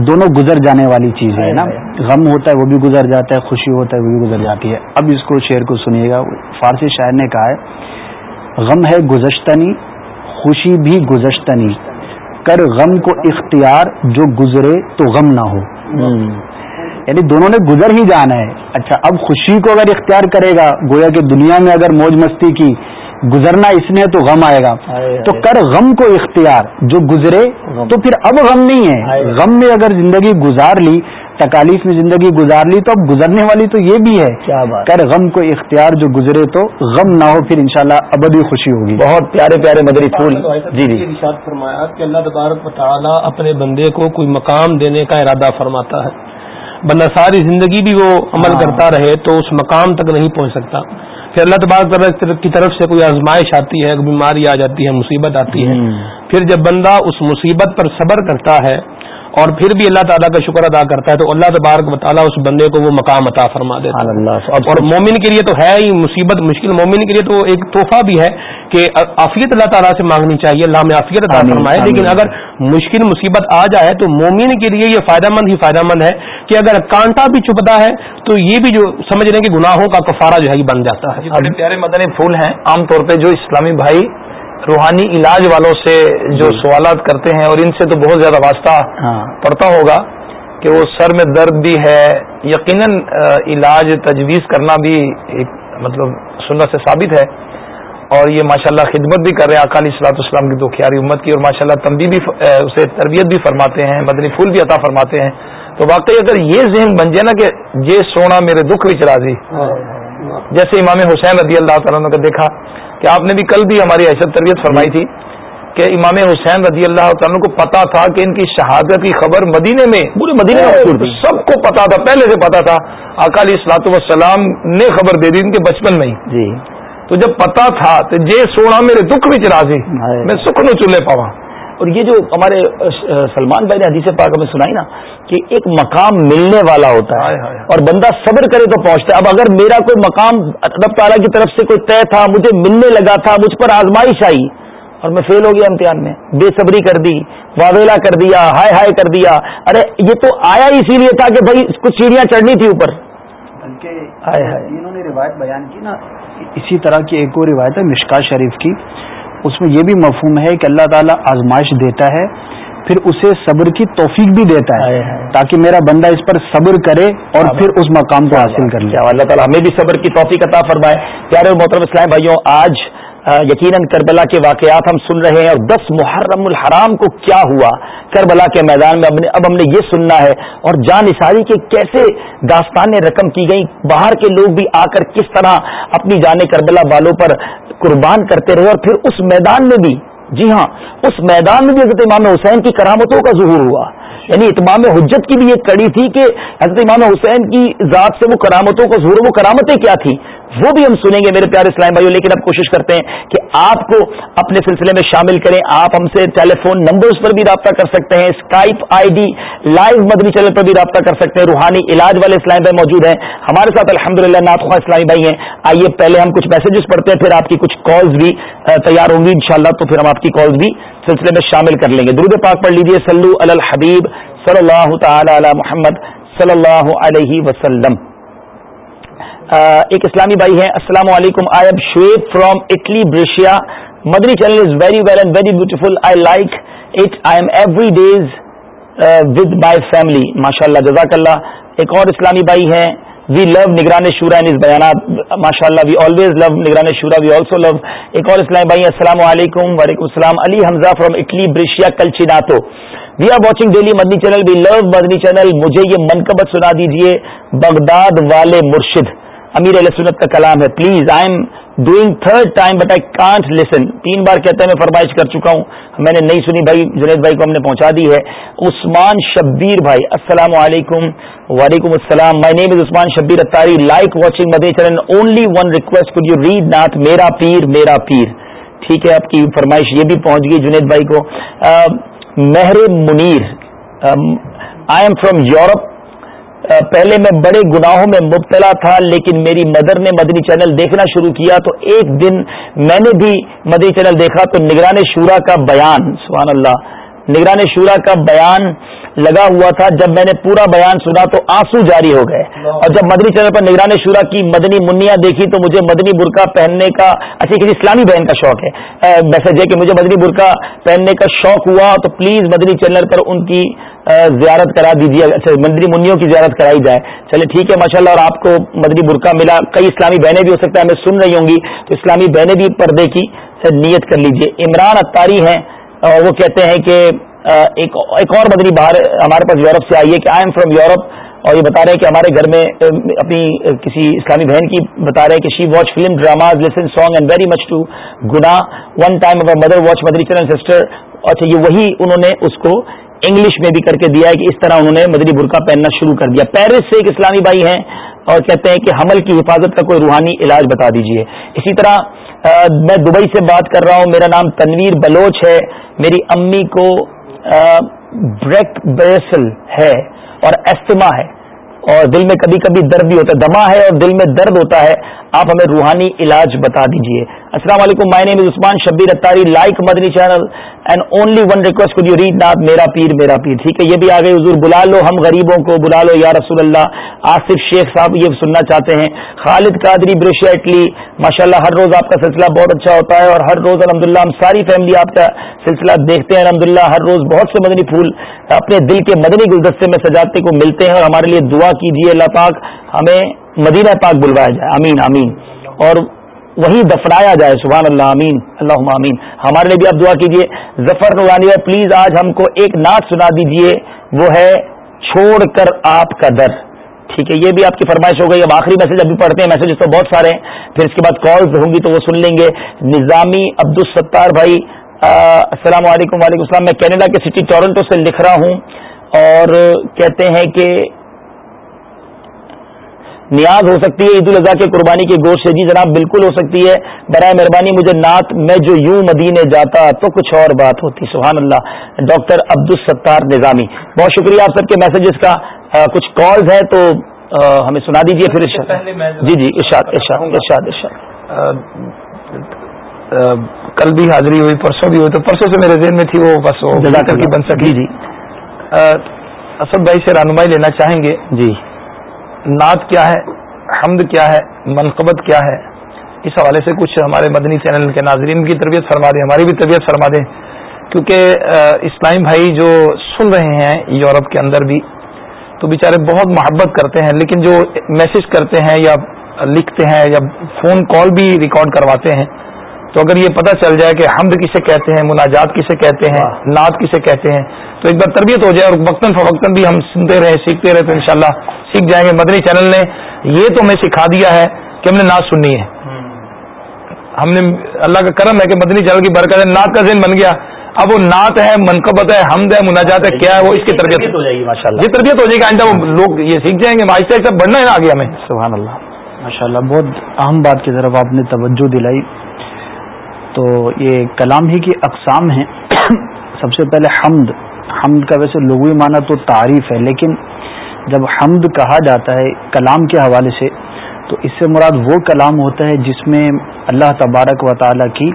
دونوں گزر جانے والی چیز ہے نا غم ہوتا ہے وہ بھی گزر جاتا ہے خوشی ہوتا ہے وہ بھی گزر جاتی ہے اب اس کو شعر کو سنیے گا فارسی شاعر نے کہا ہے غم ہے گزشتنی خوشی بھی گزشتنی کر غم کو اختیار جو گزرے تو غم نہ ہو یعنی دونوں نے گزر ہی جانا ہے اچھا اب خوشی کو اگر اختیار کرے گا گویا کہ دنیا میں اگر موج مستی کی گزرنا اس میں تو غم آئے گا تو کر غم کو اختیار جو گزرے تو پھر اب غم نہیں ہے غم میں اگر زندگی گزار لی تکالیف میں زندگی گزار لی تو اب گزرنے والی تو یہ بھی ہے کر غم کو اختیار جو گزرے تو غم نہ ہو پھر انشاءاللہ ابدی خوشی ہوگی بہت پیارے پیارے مدری پھول جی جی ارشاد فرمایا کہ اللہ تبارک تعالیٰ اپنے بندے کو کوئی مقام دینے کا ارادہ فرماتا ہے بندہ ساری زندگی بھی وہ عمل ہاں۔ کرتا رہے تو اس مقام تک نہیں پہنچ سکتا پھر اللہ تبارک کی طرف سے کوئی آزمائش آتی ہے بیماری آ جاتی ہے مصیبت آتی ہے پھر جب بندہ اس مصیبت پر صبر کرتا ہے اور پھر بھی اللہ تعالیٰ کا شکر ادا کرتا ہے تو اللہ تبارک و تعالیٰ اس بندے کو وہ مقام عطا فرما دیتا ہے اور مومن کے لیے تو ہے ہی مصیبت مشکل مومن کے لیے تو ایک تحفہ بھی ہے کہ عافیت اللہ تعالیٰ سے مانگنی چاہیے اللہ میں عافیت عطا فرمائے لیکن اگر مشکل مصیبت آ جائے تو مومن کے لیے یہ فائدہ مند ہی فائدہ مند ہے کہ اگر کانٹا بھی چپتا ہے تو یہ بھی جو سمجھ رہے ہیں کہ گناہوں کا کفارہ جو ہے یہ بن جاتا ہے جی، بڑے پیارے مدنی پھول ہیں عام طور پہ جو اسلامی بھائی روحانی علاج والوں سے جو جی۔ سوالات کرتے ہیں اور ان سے تو بہت زیادہ واسطہ ہاں۔ پڑتا ہوگا کہ وہ سر میں درد بھی ہے یقیناً علاج تجویز کرنا بھی ایک مطلب سنت سے ثابت ہے اور یہ ماشاءاللہ خدمت بھی کر رہے ہیں اکالی اصلاۃ اسلام کی دو امت کی اور ماشاءاللہ اللہ تنبی بھی اسے تربیت بھی فرماتے ہیں مدنی پھول بھی عطا فرماتے ہیں تو واقعی اگر یہ ذہن بن جائے نا کہ یہ سونا میرے دکھ بھی چراضی ہاں، ہاں، ہاں۔ جیسے امام حسین رضی اللہ تعالیٰ نے دیکھا کہ آپ نے بھی کل بھی ہماری ایشت تربیت فرمائی تھی کہ امام حسین رضی اللہ تعالیٰ کو پتا تھا کہ ان کی شہادت کی خبر مدینے میں پورے مدینے سب کو پتا تھا پہلے سے پتا تھا اکالی اصلاۃ وسلام نے خبر دے دی ان کے بچپن میں جی تو جب پتا تھا تو جے سونا میرے دکھ بھی راضی میں سکھ نو چولہے پاوا اور یہ جو ہمارے سلمان بھائی نے حدیث پاک سنائی نا کہ ایک مقام ملنے والا ہوتا ہے اور بندہ صبر کرے تو پہنچتا ہے اب اگر میرا کوئی مقام ادب تعالیٰ کی طرف سے کوئی طے تھا مجھے ملنے لگا تھا مجھ پر آزمائش آئی اور میں فیل ہو گیا امتحان میں بے صبری کر دی واویلا کر دیا ہائے ہائے کر دیا ارے یہ تو آیا اسی لیے تھا کہ بھائی کچھ سیڑھیاں چڑھنی تھی اوپر انہوں نے روایت بیان کی نا اسی طرح کی ایک اور روایت ہے مشکا شریف کی اس میں یہ بھی مفہوم ہے کہ اللہ تعالیٰ آزمائش دیتا ہے پھر اسے صبر کی توفیق بھی دیتا ہے تاکہ میرا بندہ اس پر صبر کرے اور پھر اس مقام کو حاصل کر لے اللہ تعالیٰ ہمیں بھی صبر کی توفیق عطا فرمائے پیارے محترم اسلام بھائیوں آج یقیناً کربلا کے واقعات ہم سن رہے ہیں اور دس محرم الحرام کو کیا ہوا کربلا کے میدان میں اب ہم نے یہ سننا ہے اور جان اساری کے کیسے داستانیں رقم کی گئیں باہر کے لوگ بھی آ کر کس طرح اپنی جانے کربلا بالوں پر قربان کرتے رہے اور پھر اس میدان میں بھی جی ہاں اس میدان میں بھی حضرت امام حسین کی کرامتوں کا ظہور ہوا یعنی اتمام حجت کی بھی ایک کڑی تھی کہ حضرت امام حسین کی ذات سے وہ کرامتوں کا ظہور وہ کرامتیں کیا تھیں وہ بھی ہم سنیں گے میرے پیارے اسلام بھائیوں لیکن اب کوشش کرتے ہیں کہ آپ کو اپنے سلسلے میں شامل کریں آپ ہم سے ٹیلی فون نمبر پر بھی رابطہ کر سکتے ہیں Skype ID live Madani channel پر بھی رابطہ کر سکتے ہیں روحانی علاج والے اسلام بھائی موجود ہیں ہمارے ساتھ الحمد للہ خواہ اسلامی بھائی ہیں آئیے پہلے ہم کچھ میسجز پڑھتے ہیں پھر آپ کی کچھ کالز بھی تیار ہوں گی ان تو پھر ہم آپ کی کالز بھی سلسلے میں شامل کر لیں گے درود پاک پڑھ لیجیے سلو الحبیب صلی اللہ تعالی علی محمد صلی اللہ علیہ وسلم ایک اسلامی بھائی ہیں السلام علیکم I am from Italy Brescia Madani channel is very well and very beautiful I like it I am every days with my family ماشاء اللہ جزاک اللہ ایک اور اسلامی بھائی ہیں we we we love love love نگران نگران شورا شورا بیانات ماشاء اللہ آلویز آلسو ایک اور اسلامی بھائی السلام علیکم وعلیکم السلام Ali Hamza from Italy Brescia Calcinato we are watching daily Madani channel we love Madani channel مجھے یہ منقبت سنا دیجیے بغداد والے مرشد امیر علیہ سنت کا کلام ہے please I am doing third time but I can't listen تین بار کہتے ہیں میں فرمائش کر چکا ہوں میں نے سنی بھائی بھائی جنید کو ہم نے پہنچا دی ہے عثمان شبیر بھائی السلام علیکم وعلیکم السلام my name is Usman Shabbir Attari like watching Madani Charan only one request could you read naat میرا پیر میرا پیر ٹھیک ہے آپ کی فرمائش یہ بھی پہنچ گئی جنید بھائی کو Mehr Munir I am from Europe پہلے میں بڑے گناہوں میں مبتلا تھا لیکن میری مدر نے مدنی چینل دیکھنا شروع کیا تو ایک دن میں نے بھی مدنی چینل دیکھا تو نگران شورا کا بیان سبحان اللہ نگران شورا کا بیان لگا ہوا تھا جب میں نے پورا بیان سنا تو آنسو جاری ہو گئے اور جب مدنی چینل پر نگران شورا کی مدنی منیا دیکھی تو مجھے مدنی برقع پہننے کا کسی اسلامی بہن کا شوق ہے میسج ہے کہ مجھے مدنی برقع پہننے کا شوق ہوا تو پلیز مدنی چینل پر ان کی زیارت کرا دیجیے اچھا مدنی منیوں کی زیارت کرائی جائے چلے ٹھیک ہے ماشاء اللہ اور آپ کو مدنی برقع ملا کئی اسلامی بہنیں بھی ہو سکتا ہے میں سن رہی ہوں گی تو اسلامی بہنیں بھی پردے کی اچھا، نیت کر لیجیے عمران اتاری ہیں وہ کہتے ہیں کہ ایک اور مدنی باہر ہمارے پاس یورپ سے آئی ہے کہ آئی ایم فرام یورپ اور یہ بتا رہے ہیں کہ ہمارے گھر میں اپنی کسی اسلامی بہن کی بتا رہے ہیں کہ she watch watch film dramas listen song and very much to gonna one time over mother مدری سسٹر اچھا یہ وہی انہوں نے اس کو انگلش میں بھی کر کے دیا ہے کہ اس طرح انہوں نے مدری برقع پہننا شروع کر دیا پیرس سے ایک اسلامی بھائی ہیں اور کہتے ہیں کہ حمل کی حفاظت کا کوئی روحانی علاج بتا دیجیے اسی طرح میں دبئی سے بات کر رہا ہوں میرا نام تنویر بلوچ ہے میری امی کو بریک بریسل ہے اور استما ہے اور دل میں کبھی کبھی درد بھی ہوتا ہے دما ہے اور دل میں درد ہوتا ہے آپ ہمیں روحانی علاج بتا دیجئے السلام علیکم my name is Usman Shabbir Attari like Madani channel and only one request you read میرا پیر میرا پیر ٹھیک ہے یہ بھی آ گئی بلا لو ہم غریبوں کو بلا لو یا رسول اللہ آصف شیخ صاحب یہ سننا چاہتے ہیں خالد قادری بروشیا اٹلی ہر روز آپ کا سلسلہ بہت اچھا ہوتا ہے اور ہر روز الحمدللہ ہم ساری فیملی آپ کا سلسلہ دیکھتے ہیں الحمد ہر روز بہت سے مدنی پھول اپنے دل کے مدنی گلدستے میں سجاتے کو ملتے ہیں اور ہمارے لیے دعا کیجیے اللہ پاک ہمیں مدینہ پاک بلوایا جائے امین امین اور وہی دفنایا جائے سبحان اللہ امین اللہ امین ہمارے لیے بھی آپ دعا کیجیے ظفر نورانی پلیز آج ہم کو ایک نعت سنا دیجیے وہ ہے چھوڑ کر آپ کا در ٹھیک ہے یہ بھی آپ کی فرمائش ہو گئی اب آخری میسج ابھی پڑھتے ہیں میسج تو بہت سارے ہیں پھر اس کے بعد کالز ہوں گی تو وہ سن لیں گے نظامی عبد الستار بھائی السلام علیکم وعلیکم السلام میں کینیڈا کے سٹی ٹورنٹو سے لکھ رہا ہوں اور کہتے ہیں کہ نیاز ہو سکتی ہے عید الاضحیٰ کے قربانی کے گوشت سے جی جناب بالکل ہو سکتی ہے برائے مہربانی مجھے نعت میں جو یوں مدینے جاتا تو کچھ اور بات ہوتی سبحان اللہ ڈاکٹر عبد الستار نظامی بہت شکریہ آپ سب کے میسجز کا کچھ کالز ہے تو ہمیں سنا دیجیے جی جی ارشاد ارشاد ارشاد کل بھی حاضری ہوئی پرسوں بھی ہوئی تو پرسوں سے میرے ذہن میں تھی وہ بس کر کے بن سکی جی, جی۔ اسد بھائی سے رہنمائی لینا چاہیں گے جی نعت کیا ہے حمد کیا ہے منقبت کیا ہے اس حوالے سے کچھ ہمارے مدنی چینل کے ناظرین کی تربیت فرما دیں ہماری بھی تربیت فرما دیں کیونکہ اسلامی بھائی جو سن رہے ہیں یورپ کے اندر بھی تو بیچارے بہت محبت کرتے ہیں لیکن جو میسج کرتے ہیں یا لکھتے ہیں یا فون کال بھی ریکارڈ کرواتے ہیں تو اگر یہ پتہ چل جائے کہ حمد کسے کہتے ہیں مناجات کسے کہتے ہیں نعت کسے کہتے ہیں تو ایک بار تربیت ہو جائے اور وقتاً فوقتاً بھی ہم سنتے رہے سیکھتے رہے تو انشاءاللہ سیکھ جائیں گے مدنی چینل نے یہ تو ہمیں سکھا دیا ہے کہ ہم نے نعت سننی ہے ہم نے اللہ کا کرم ہے کہ مدنی چینل کی برکت ہے نعت کا ذہن بن گیا اب وہ نعت ہے منقبت ہے حمد ہے مناجات ہے کیا ہے وہ اس کی تربیت ہو جائے گی ماشاء اللہ یہ تربیت ہو جائے گی آئندہ وہ لوگ یہ سیکھ جائیں گے آہستہ آہستہ بڑھنا ہے نا آگے ہمیں سبحان اللہ ماشاء اللہ بہت اہم بات کی طرف آپ نے توجہ دلائی تو یہ کلام ہی کی اقسام ہیں سب سے پہلے حمد حمد کا ویسے لغوی معنی تو تعریف ہے لیکن جب حمد کہا جاتا ہے کلام کے حوالے سے تو اس سے مراد وہ کلام ہوتا ہے جس میں اللہ تبارک و تعالیٰ کی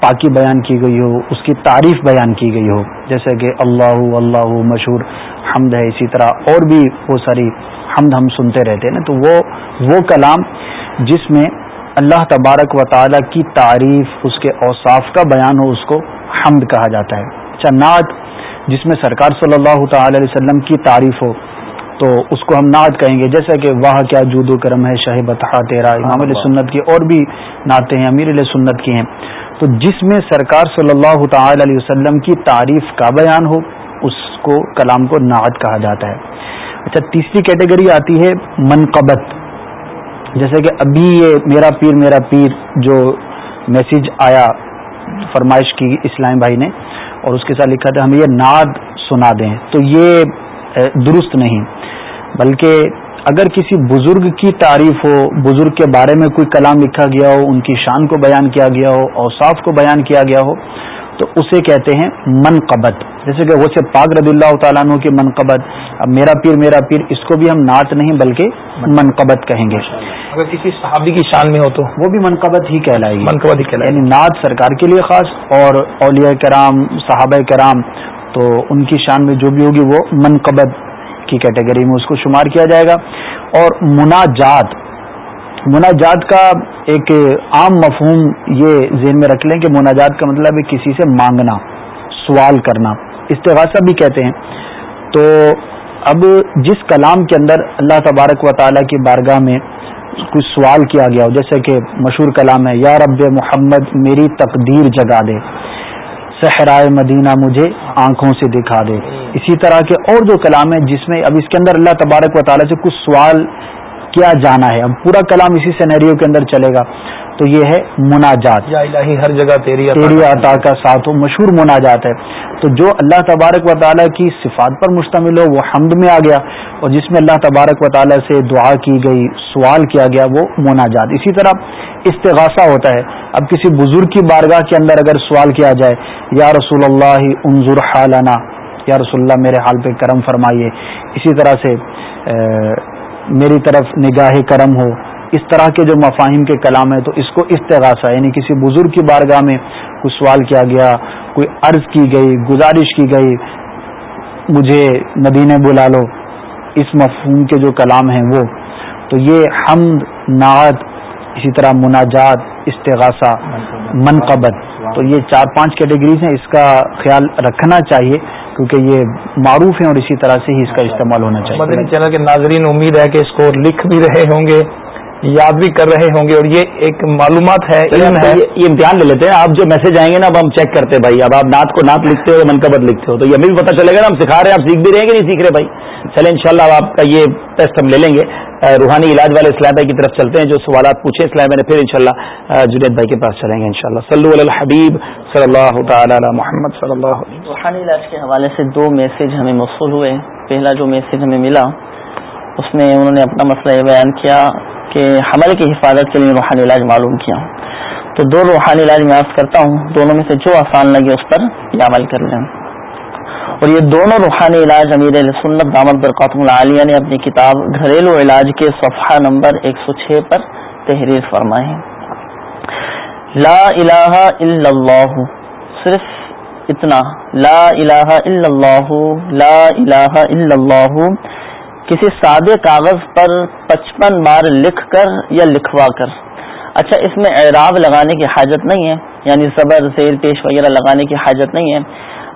پاکی بیان کی گئی ہو اس کی تعریف بیان کی گئی ہو جیسے کہ اللہ اللہ مشہور حمد ہے اسی طرح اور بھی وہ ساری حمد ہم سنتے رہتے ہیں نا تو وہ وہ کلام جس میں اللہ تبارک و تعالی کی تعریف اس کے اوصاف کا بیان ہو اس کو حمد کہا جاتا ہے اچھا نعت جس میں سرکار صلی اللہ تعالی علیہ وسلم کی تعریف ہو تو اس کو ہم نعت کہیں گے جیسا کہ واہ کیا جود و کرم ہے شاہ بتہ تیرا امام علیہ سنت کی اور بھی نعتیں ہیں امیر علیہ سنت کی ہیں تو جس میں سرکار صلی اللہ تعالی علیہ وسلم کی تعریف کا بیان ہو اس کو کلام کو نعت کہا جاتا ہے اچھا تیسری کیٹیگری آتی ہے منقبت جیسے کہ ابھی یہ میرا پیر میرا پیر جو میسج آیا فرمائش کی اسلام بھائی نے اور اس کے ساتھ لکھا تھا ہمیں یہ ناد سنا دیں تو یہ درست نہیں بلکہ اگر کسی بزرگ کی تعریف ہو بزرگ کے بارے میں کوئی کلام لکھا گیا ہو ان کی شان کو بیان کیا گیا ہو اوصاف کو بیان کیا گیا ہو تو اسے کہتے ہیں منقبت جیسے کہ وہ سے پاک رضی اللہ تعالیٰ عنہ کی منقبت اب میرا پیر میرا پیر اس کو بھی ہم نعت نہیں بلکہ منقبت کہیں گے اگر کسی صحابی کی شان میں ہو تو وہ بھی منقبت ہی کہلائے گی منقبت ہی یعنی نعت سرکار کے لیے خاص اور اولیاء کرام صحابہ کرام تو ان کی شان میں جو بھی ہوگی وہ منقبت کی کیٹیگری میں اس کو شمار کیا جائے گا اور مناجات مناجات کا ایک عام مفہوم یہ ذہن میں رکھ لیں کہ مناجات کا مطلب ہے کسی سے مانگنا سوال کرنا استغاثہ بھی کہتے ہیں تو اب جس کلام کے اندر اللہ تبارک و تعالیٰ کی بارگاہ میں کچھ سوال کیا گیا ہو جیسے کہ مشہور کلام ہے یا رب محمد میری تقدیر جگا دے صحرائے مدینہ مجھے آنکھوں سے دکھا دے اسی طرح کے اور جو کلام ہے جس میں اب اس کے اندر اللہ تبارک و تعالیٰ سے کچھ سوال کیا جانا ہے اب پورا کلام اسی سینریو کے اندر چلے گا تو یہ ہے مناجات یا الہی ہر جگہ تیری تیری عطا کا ساتھ مشہور مناجات ہے تو جو اللہ تبارک و تعالیٰ کی صفات پر مشتمل ہو وہ حمد میں آ گیا اور جس میں اللہ تبارک و تعالیٰ سے دعا کی گئی سوال کیا گیا وہ مناجات اسی طرح استغاثہ ہوتا ہے اب کسی بزرگ کی بارگاہ کے اندر اگر سوال کیا جائے یا رسول اللہ انظر حالانہ یا رسول اللہ میرے حال پہ کرم فرمائیے اسی طرح سے میری طرف نگاہ کرم ہو اس طرح کے جو مفاہم کے کلام ہیں تو اس کو استغاثہ یعنی کسی بزرگ کی بارگاہ میں کوئی سوال کیا گیا کوئی عرض کی گئی گزارش کی گئی مجھے ندی بلا لو اس مفہوم کے جو کلام ہیں وہ تو یہ حمد نعت اسی طرح مناجات استغاثہ منقبت تو یہ چار پانچ کیٹیگریز ہیں اس کا خیال رکھنا چاہیے کیونکہ یہ معروف ہیں اور اسی طرح سے ہی اس کا استعمال ہونا چاہیے مدنی چینل کے ناظرین امید ہے کہ اس کو لکھ بھی رہے ہوں گے یاد بھی کر رہے ہوں گے اور یہ ایک معلومات ہے یہ امتحان لے لیتے ہیں آپ جو میسج آئیں گے نا اب ہم چیک کرتے ہیں بھائی اب آپ نعت کو نعت لکھتے ہو یا منقبت لکھتے ہو تو یہ بھی پتہ چلے گا نا ہم سکھا رہے ہیں آپ سیکھ بھی رہیں گے نہیں سیکھ رہے بھائی چلیں انشاءاللہ شاء اب آپ کا یہ ٹیسٹ ہم لے لیں گے روحانی علاج والے اسلام بھائی کی طرف چلتے ہیں جو سوالات پوچھے اسلام نے پھر انشاءاللہ جنید بھائی کے پاس چلیں گے انشاءاللہ شاء اللہ الحبیب صلی اللہ تعالی علی محمد صلی اللہ علیہ روحانی علاج کے حوالے سے دو میسج ہمیں موصول ہوئے پہلا جو میسج ہمیں ملا اس میں انہوں نے اپنا مسئلہ یہ بیان کیا کہ حمل کی حفاظت کے لیے روحانی علاج معلوم کیا تو دو روحانی علاج عرض کرتا ہوں دونوں میں سے جو آسان لگے اس پر یہ عمل کر لیں اور یہ دونوں روحانی علاج امیر سنت برقاتم العالیہ نے اپنی کتاب گھریلو علاج کے صفحہ نمبر 106 پر تحریر فرمائے لا الہ الا اللہ صرف اتنا لا الہ الا اللہ لا الہ الا اللہ کسی سادے کاغذ پر پچپن بار لکھ کر یا لکھوا کر اچھا اس میں اعراب لگانے کی حاجت نہیں ہے یعنی زبر زیر پیش وغیرہ لگانے کی حاجت نہیں ہے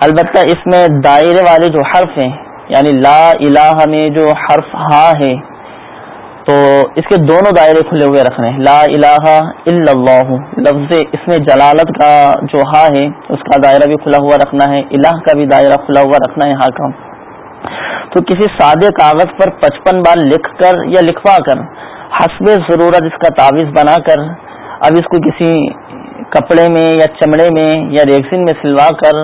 البتہ اس میں دائرے والے جو حرف ہیں یعنی لا الہ میں جو حرف ہا ہے تو اس کے دونوں دائرے کھلے ہوئے رکھنے لا الہ الا اللہ لفظ اس میں جلالت کا جو ہا ہے اس کا دائرہ بھی کھلا ہوا رکھنا ہے الہ کا بھی دائرہ کھلا ہوا رکھنا ہے ہا کا تو کسی سادے کاغذ پر پچپن بار لکھ کر یا لکھوا کر حسب ضرورت اس کا تعویذ بنا کر اب اس کو کسی کپڑے میں یا چمڑے میں یا ریگزین میں سلوا کر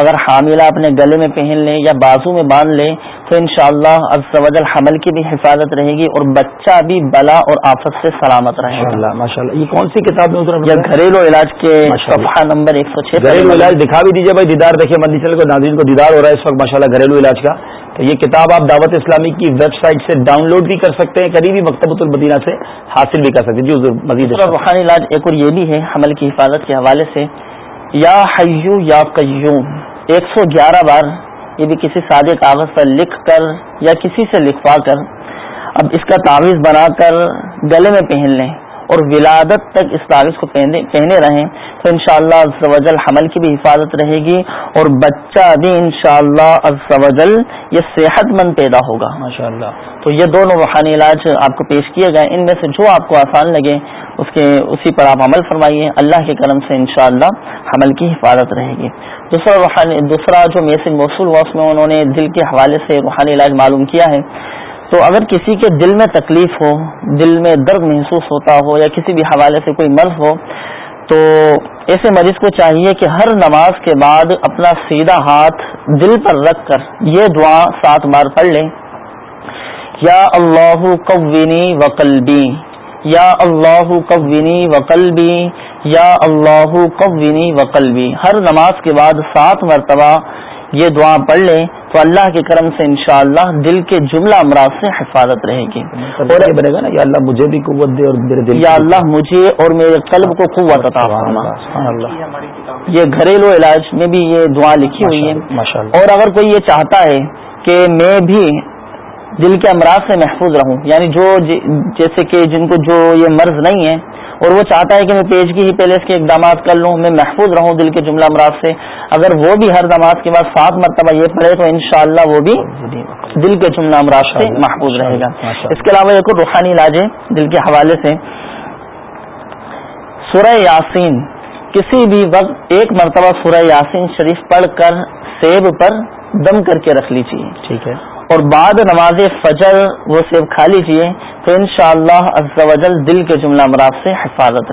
اگر حاملہ اپنے گلے میں پہن لیں یا بازو میں باندھ لیں تو انشاءاللہ شاء اللہ حمل کی بھی حفاظت رہے گی اور بچہ بھی بلا اور آفت سے سلامت رہے گا ماشاء اللہ یہ کون سی کتاب گھریلو علاج کے صفحہ نمبر ایک سو چھ گھریلو علاج دکھا بھی دیجیے بھائی دیدار دیکھیے مندی چل کو ناظرین کو دیدار ہو رہا ہے اس وقت ماشاء اللہ گھریلو علاج کا تو یہ کتاب آپ دعوت اسلامی کی ویب سائٹ سے ڈاؤن لوڈ بھی کر سکتے ہیں قریبی مکتبۃ المدینہ سے حاصل بھی کر سکتے ہیں جی مزید روحانی علاج ایک اور یہ بھی ہے حمل کی حفاظت کے حوالے سے یا حیو یا قیوم ایک سو گیارہ بار یہ بھی یعنی کسی سادے کاغذ پر لکھ کر یا کسی سے لکھوا کر اب اس کا تعویذ بنا کر گلے میں پہن لیں اور ولادت تک اس تعویذ کو پہنے رہیں تو انشاءاللہ شاء اللہ حمل کی بھی حفاظت رہے گی اور بچہ بھی انشاءاللہ شاء اللہ یہ صحت مند پیدا ہوگا ماشاءاللہ تو یہ دونوں روحانی علاج آپ کو پیش کیے گئے ان میں سے جو آپ کو آسان لگے اس کے اسی پر آپ عمل فرمائیے اللہ کے قلم سے انشاءاللہ اللہ حمل کی حفاظت رہے گی دوسرا دوسرا جو میسج موصول ہوا اس میں انہوں نے دل کے حوالے سے روحانی علاج معلوم کیا ہے تو اگر کسی کے دل میں تکلیف ہو دل میں درد محسوس ہوتا ہو یا کسی بھی حوالے سے کوئی مرض ہو تو ایسے مریض کو چاہیے کہ ہر نماز کے بعد اپنا سیدھا ہاتھ دل پر رکھ کر یہ دعا سات بار پڑھ لیں یا اللہ قونی وقلبی یا اللہ قبنی وقلبی یا اللہ قبنی وقلبی ہر نماز کے بعد سات مرتبہ یہ دعا پڑھ لیں تو اللہ کے کرم سے انشاءاللہ دل کے جملہ امراض سے حفاظت رہے گی اور بنے گا نا یا اللہ مجھے بھی قوت دے اور میرے دل یا اللہ مجھے اور میرے قلب کو قوت عطا فرما یہ گھریلو علاج میں بھی یہ دعا لکھی ہوئی ہے اور اگر کوئی یہ چاہتا ہے کہ میں بھی دل کے امراض سے محفوظ رہوں یعنی جو جی- جیسے کہ جن کو جو یہ مرض نہیں ہے اور وہ چاہتا ہے کہ میں پیج کی ہی اس کے اقدامات کر لوں میں محفوظ رہوں دل کے جملہ امراض سے اگر وہ بھی ہر نماز کے بعد سات مرتبہ یہ پڑھے تو انشاءاللہ وہ بھی دل کے جملہ امراض سے محفوظ رہے گا اس کے علاوہ ایک روحانی علاج دل کے حوالے سے سورہ یاسین کسی بھی وقت ایک مرتبہ سورہ یاسین شریف پڑھ کر سیب پر دم کر کے رکھ لیجیے ٹھیک ہے اور بعد نماز فجر وہ سیب کھا لیجیے تو ان شاء اللہ دل کے جملہ مراد سے حفاظت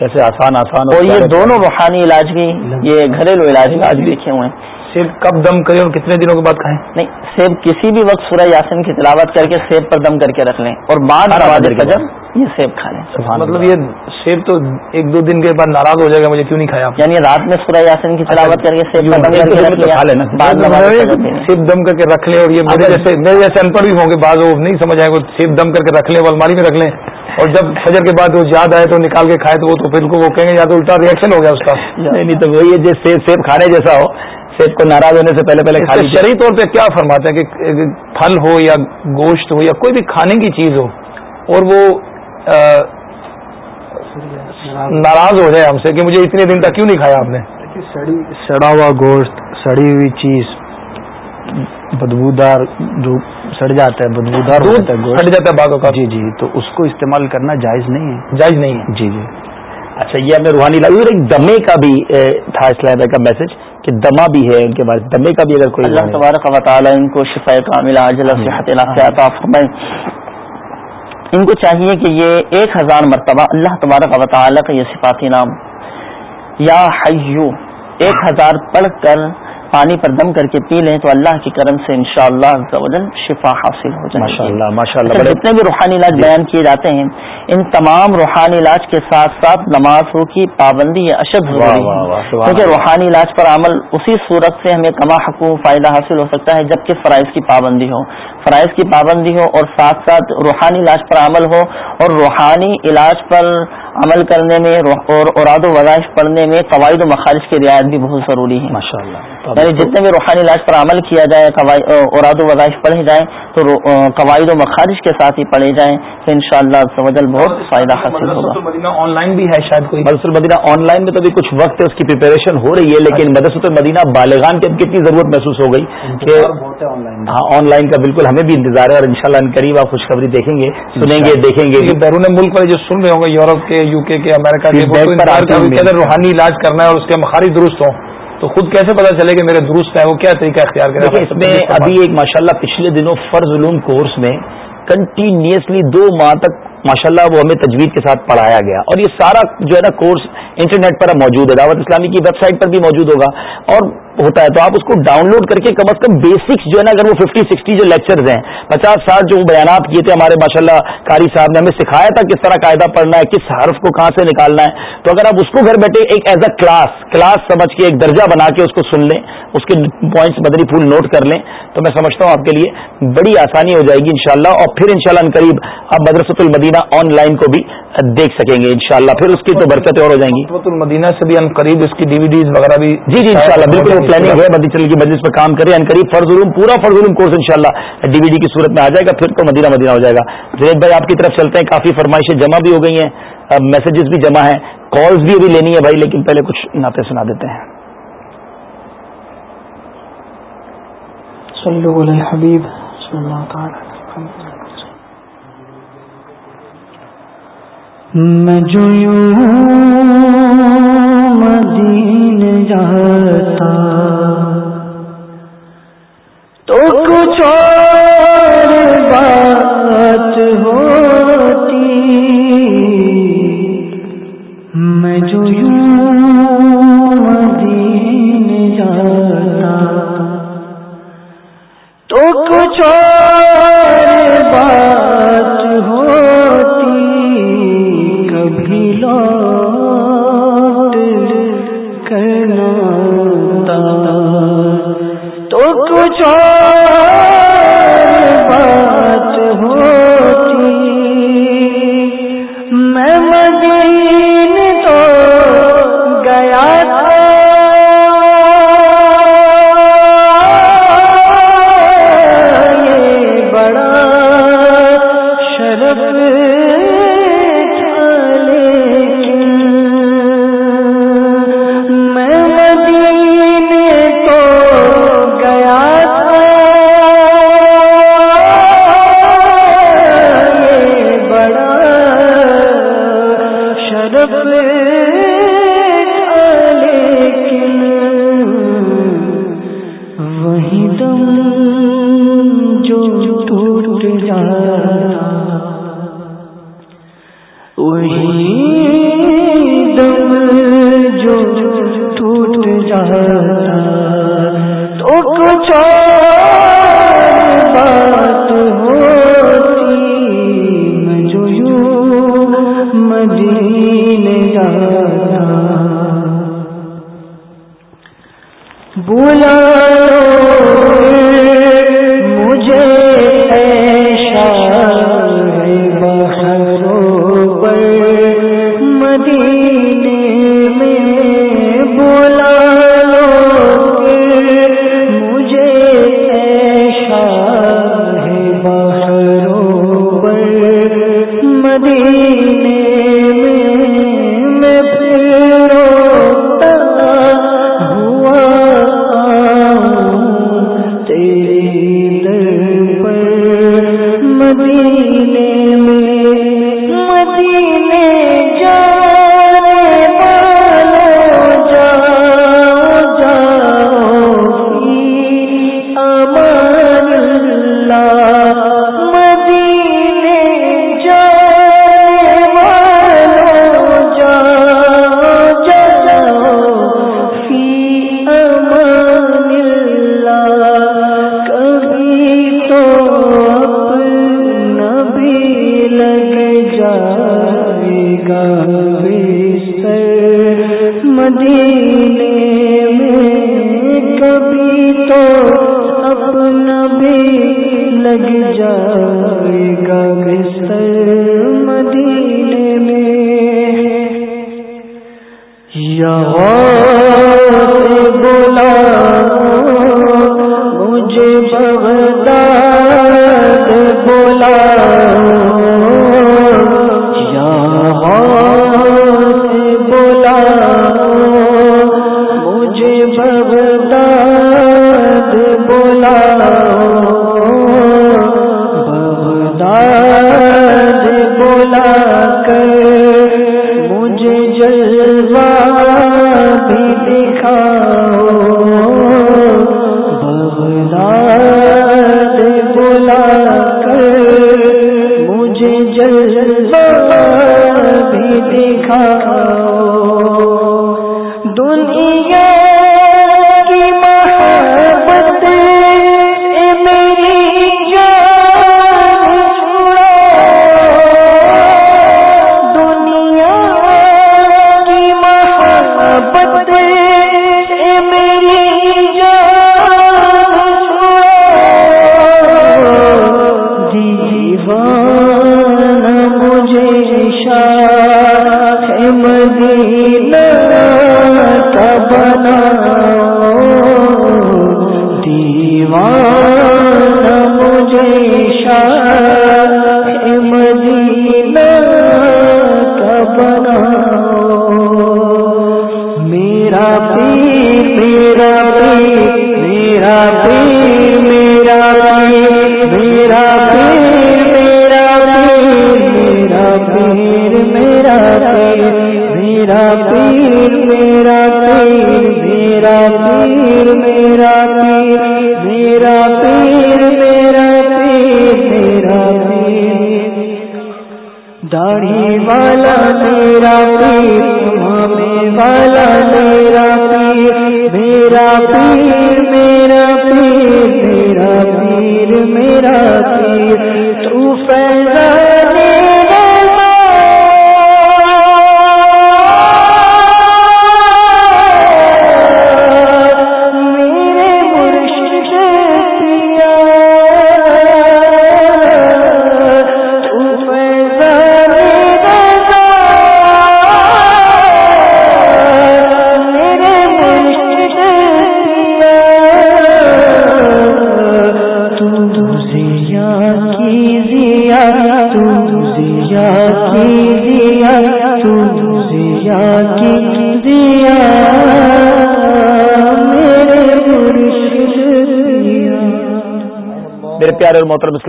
کیسے آسان آسان اور یہ دونوں روحانی علاج بھی یہ گھریلو علاج آج بھی کھے ہوئے سیب کب دم کرے اور کتنے دنوں کے بعد کھائیں نہیں سیب کسی بھی وقت سورہ یاسین کی تلاوت کر کے سیب پر دم کر کے رکھ لیں اور بعد یہ سیب کھا لیں مطلب یہ سیب تو ایک دو دن کے بعد ناراض ہو جائے گا مجھے کیوں نہیں کھایا یعنی رات میں سورہ یاسین کی تلاوت کر اچھا، کر کے کے سیب سیب دم رکھ لیں اور یہ میرے جیسے ان پڑھ بھی ہوں گے بعض وہ نہیں سمجھ آئے گا سیب دم کر کے رکھ لیں الماری میں رکھ لیں اور جب فجر کے بعد وہ یاد آئے تو نکال کے کھائے تو وہ تو پھر وہ کہیں گے یا تو الٹا ریئیکشن ہو گیا اس کا نہیں تو وہی سیب کھانے جیسا ہو کو ناراض ہونے سے پہلے پہلے طور پہ کیا فرماتے ہیں کہ پھل ہو یا گوشت ہو یا کوئی بھی کھانے کی چیز ہو اور وہ ناراض ہو جائے ہم سے کہ مجھے اتنے دن تک کیوں نہیں کھایا آپ نے سڑا ہوا گوشت سڑی ہوئی چیز بدبو دار سڑ جاتا ہے بدبو دار سڑ جاتا ہے جی، جی، تو اس کو استعمال کرنا جائز نہیں ہے جائز نہیں ہے جی جی اچھا یہ ہمیں روحانی لگ ایک دمے کا بھی تھا اسلام بھائی کا میسج کہ دما بھی ہے ان کے بارے دمے کا بھی اگر کوئی اللہ تبارک و تعالیٰ ان کو شفا کامل ہاں۔ ان کو چاہیے کہ یہ ایک ہزار مرتبہ اللہ تبارک و تعالیٰ کا یہ صفاتی نام یا حیو ایک ہزار پڑھ کر پانی پر دم کر کے پی لیں تو اللہ کی کرم سے انشاءاللہ اللہ شفا حاصل ہو جائے ماشاءاللہ ماشاءاللہ اچھا، جتنے بھی روحانی علاج بیان کیے جاتے ہیں ان تمام روحانی علاج کے ساتھ ساتھ نمازوں کی پابندی یا اشد ہو روحانی علاج پر عمل اسی صورت سے ہمیں کما حقوق فائدہ حاصل ہو سکتا ہے جبکہ فرائض کی پابندی ہو فرائض کی پابندی ہو اور ساتھ ساتھ روحانی علاج پر عمل ہو اور روحانی علاج پر عمل کرنے میں اور اراد و وظائف پڑھنے میں قواعد و مخارج کی رعایت بھی بہت ضروری ہے ماشاءاللہ یعنی جتنے بھی روحانی علاج پر عمل کیا جائے اراد وظائف پڑھے جائیں تو قواعد و مخارج کے ساتھ ہی پڑھے جائیں تو ان شاء اللہ بہت فائدہ حاصل ہوگا مدینہ آن لائن بھی ہے شاید کوئی مدرس المدینہ آن لائن میں تو کچھ وقت ہے اس کی پریپریشن ہو رہی ہے لیکن اچھا۔ مدرسۃ المدینہ بالغان کی اب کتنی ضرورت محسوس ہو گئی کہ ہاں آن لائن کا بالکل ہمیں بھی انتظار ہے اور ان شاء اللہ ان قریب آپ خوشخبری دیکھیں گے سنیں گے دیکھیں گے بیرون ملک والے جو سن رہے ہوں گے یورپ کے یو کے امریکہ کے روحانی علاج کرنا ہے اور اس کے مخارج درست ہوں تو خود کیسے پتا چلے کہ میرے درست ہے وہ کیا طریقہ اختیار کریں اس میں ابھی ایک ماشاءاللہ پچھلے دنوں فرض علوم کورس میں کنٹینیوسلی دو ماہ تک ماشاءاللہ وہ ہمیں تجوید کے ساتھ پڑھایا گیا اور یہ سارا جو ہے نا کورس انٹرنیٹ پر موجود ہے دعوت اسلامی کی ویب سائٹ پر بھی موجود ہوگا اور ہوتا ہے تو آپ اس کو ڈاؤن لوڈ کر کے کم از کم بیسکس جو ہے نا اگر وہ ففٹی سکسٹی جو لیکچرز ہیں پچاس ساٹھ جو بیانات کیے تھے ہمارے ماشاء اللہ کاری صاحب نے ہمیں سکھایا تھا کس طرح قاعدہ پڑھنا ہے کس حرف کو کہاں سے نکالنا ہے تو اگر آپ اس کو گھر بیٹھے ایک ایز اے کلاس کلاس سمجھ کے ایک درجہ بنا کے اس کو سن لیں اس کے پوائنٹس بدری پھول نوٹ کر لیں تو میں سمجھتا ہوں آپ کے لیے بڑی آسانی ہو جائے گی انشاءاللہ اور پھر انشاءاللہ ان قریب آپ مدرسۃ المدینہ آن لائن کو بھی دیکھ سکیں گے انشاءاللہ پھر اس کی تو برکتیں اور ہو جائیں گی المدینہ سے بھی ان قریب اس کی ڈی وی ڈیز وغیرہ بھی جی جی انشاءاللہ بالکل پلاننگ ہے مدی چل کی مجلس پر کام کریں قریب فرض علوم پورا فرض علوم کورس انشاءاللہ ڈی وی ڈی کی صورت میں آ جائے گا پھر تو مدینہ مدینہ ہو جائے گا زید بھائی آپ کی طرف چلتے ہیں کافی فرمائشیں جمع بھی ہو گئی ہیں میسجز بھی جمع ہیں کالز بھی ابھی لینی ہے بھائی لیکن پہلے کچھ ناطے سنا دیتے ہیں میں جو مدینہ جاتا تو کچھ اور بات ہو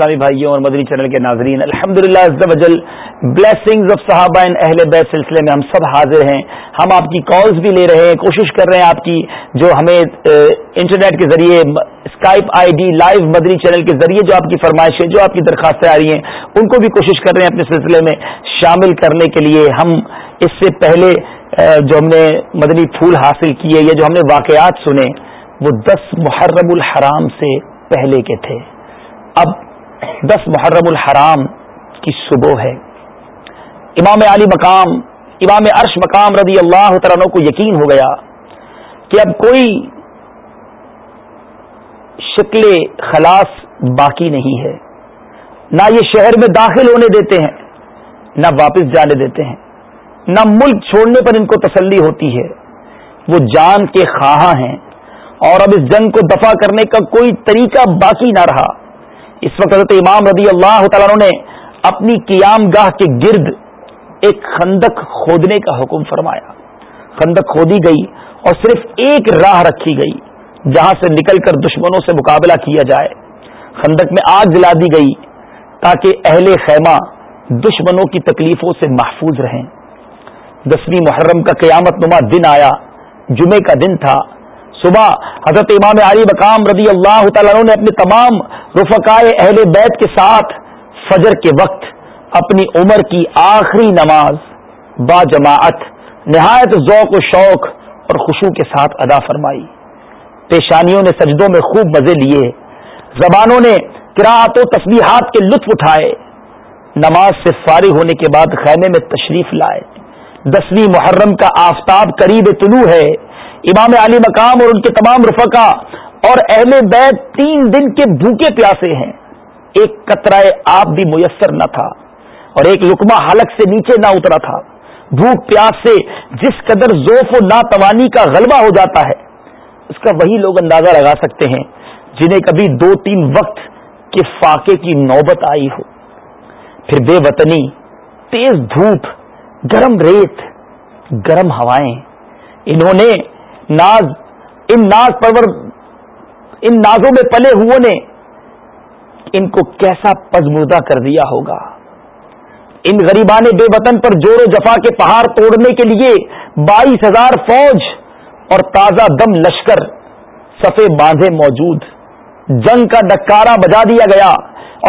اسلامی بھائیوں اور مدنی چینل کے ناظرین الحمد للہ ازدل بلیسنگ آف صحابہ ان اہل بیت سلسلے میں ہم سب حاضر ہیں ہم آپ کی کالز بھی لے رہے ہیں کوشش کر رہے ہیں آپ کی جو ہمیں انٹرنیٹ کے ذریعے Skype ID live Madani channel کے ذریعے جو آپ کی فرمائشیں جو آپ کی درخواستیں آ رہی ہیں ان کو بھی کوشش کر رہے ہیں اپنے سلسلے میں شامل کرنے کے لیے ہم اس سے پہلے جو ہم نے مدنی پھول حاصل کیے یا جو ہم نے واقعات سنے وہ دس محرم الحرام سے پہلے کے تھے دس محرم الحرام کی صبح ہے امام علی مقام امام عرش مقام رضی اللہ تعالیٰ کو یقین ہو گیا کہ اب کوئی شکل خلاص باقی نہیں ہے نہ یہ شہر میں داخل ہونے دیتے ہیں نہ واپس جانے دیتے ہیں نہ ملک چھوڑنے پر ان کو تسلی ہوتی ہے وہ جان کے خواہاں ہیں اور اب اس جنگ کو دفاع کرنے کا کوئی طریقہ باقی نہ رہا اس وقت حضرت امام رضی اللہ تعالیٰ نے اپنی قیام گاہ کے گرد ایک خندق کھودنے کا حکم فرمایا خندق کھودی گئی اور صرف ایک راہ رکھی گئی جہاں سے نکل کر دشمنوں سے مقابلہ کیا جائے خندق میں آگ جلا دی گئی تاکہ اہل خیمہ دشمنوں کی تکلیفوں سے محفوظ رہیں دسویں محرم کا قیامت نما دن آیا جمعے کا دن تھا صبح حضرت امام علی مقام رضی اللہ تعالیٰ عنہ نے اپنے تمام رفقائے اہل بیت کے ساتھ فجر کے وقت اپنی عمر کی آخری نماز با جماعت نہایت ذوق و شوق اور خوشو کے ساتھ ادا فرمائی پیشانیوں نے سجدوں میں خوب مزے لیے زبانوں نے کراط و تصویرات کے لطف اٹھائے نماز سے فارغ ہونے کے بعد خیمے میں تشریف لائے دسویں محرم کا آفتاب قریب طلوع ہے امام علی مقام اور ان کے تمام رفقا اور اہل بیت تین دن کے بھوکے پیاسے ہیں ایک قطرہ آپ بھی میسر نہ تھا اور ایک لکما حلق سے نیچے نہ اترا تھا بھوک پیاس سے جس قدر و ناتوانی کا غلبہ ہو جاتا ہے اس کا وہی لوگ اندازہ لگا سکتے ہیں جنہیں کبھی دو تین وقت کے فاقے کی نوبت آئی ہو پھر بے وطنی تیز دھوپ گرم ریت گرم ہوائیں انہوں نے ناز ان ناز پرور ان نازوں میں پلے ہوئے نے ان کو کیسا پزمردہ کر دیا ہوگا ان غریبان بے وطن پر جور و جفا کے پہاڑ توڑنے کے لیے بائیس ہزار فوج اور تازہ دم لشکر صفے باندھے موجود جنگ کا ڈکارا بجا دیا گیا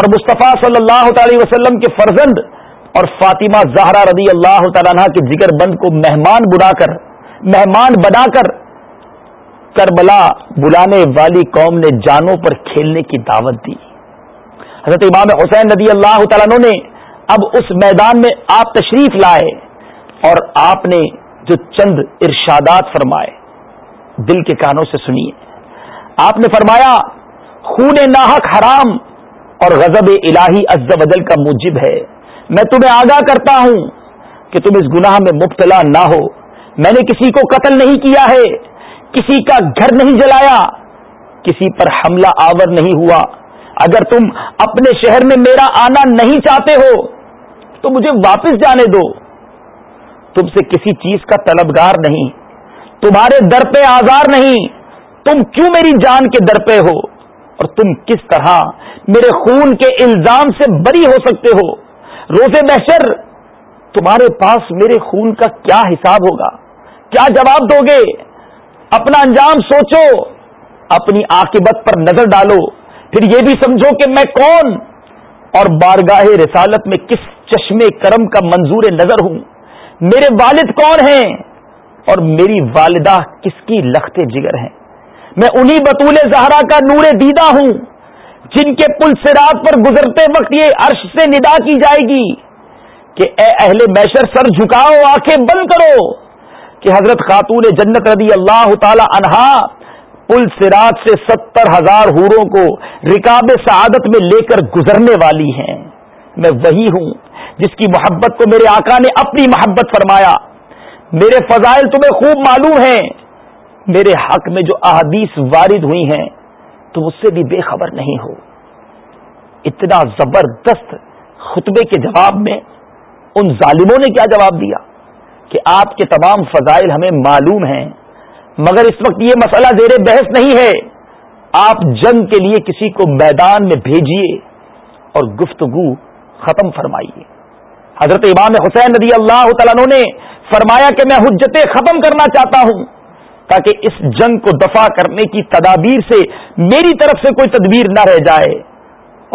اور مصطفیٰ صلی اللہ تعالی وسلم کے فرزند اور فاطمہ زہرا رضی اللہ تعالیٰ کے جگر بند کو مہمان بنا کر مہمان بنا کر کربلا بلانے والی قوم نے جانوں پر کھیلنے کی دعوت دی حضرت امام حسین نبی اللہ تعالیٰ نے اب اس میدان میں آپ تشریف لائے اور آپ نے جو چند ارشادات فرمائے دل کے کانوں سے سنیے آپ نے فرمایا خون ناحق حرام اور غضب الہی بدل کا موجب ہے میں تمہیں آگاہ کرتا ہوں کہ تم اس گناہ میں مبتلا نہ ہو میں نے کسی کو قتل نہیں کیا ہے کسی کا گھر نہیں جلایا کسی پر حملہ آور نہیں ہوا اگر تم اپنے شہر میں میرا آنا نہیں چاہتے ہو تو مجھے واپس جانے دو تم سے کسی چیز کا طلبگار نہیں تمہارے در پہ آزار نہیں تم کیوں میری جان کے در پہ ہو اور تم کس طرح میرے خون کے الزام سے بری ہو سکتے ہو روزے محشر تمہارے پاس میرے خون کا کیا حساب ہوگا کیا جواب دو گے اپنا انجام سوچو اپنی عاقبت پر نظر ڈالو پھر یہ بھی سمجھو کہ میں کون اور بارگاہ رسالت میں کس چشمے کرم کا منظور نظر ہوں میرے والد کون ہیں اور میری والدہ کس کی لختے جگر ہیں میں انہی بطول زہرا کا نور دیدہ ہوں جن کے پل سے رات پر گزرتے وقت یہ عرش سے ندا کی جائے گی کہ اے اہل میشر سر جھکاؤ آنکھیں بند کرو کہ حضرت خاتون جنت رضی اللہ تعالی عنہا پل سراج سے ستر ہزار ہوروں کو رکاب سعادت میں لے کر گزرنے والی ہیں میں وہی ہوں جس کی محبت کو میرے آقا نے اپنی محبت فرمایا میرے فضائل تمہیں خوب معلوم ہیں میرے حق میں جو احادیث وارد ہوئی ہیں تو اس سے بھی بے خبر نہیں ہو اتنا زبردست خطبے کے جواب میں ان ظالموں نے کیا جواب دیا کہ آپ کے تمام فضائل ہمیں معلوم ہیں مگر اس وقت یہ مسئلہ زیر بحث نہیں ہے آپ جنگ کے لیے کسی کو میدان میں بھیجیے اور گفتگو ختم فرمائیے حضرت امام حسین رضی اللہ تعالیٰ نے فرمایا کہ میں حجتیں ختم کرنا چاہتا ہوں تاکہ اس جنگ کو دفاع کرنے کی تدابیر سے میری طرف سے کوئی تدبیر نہ رہ جائے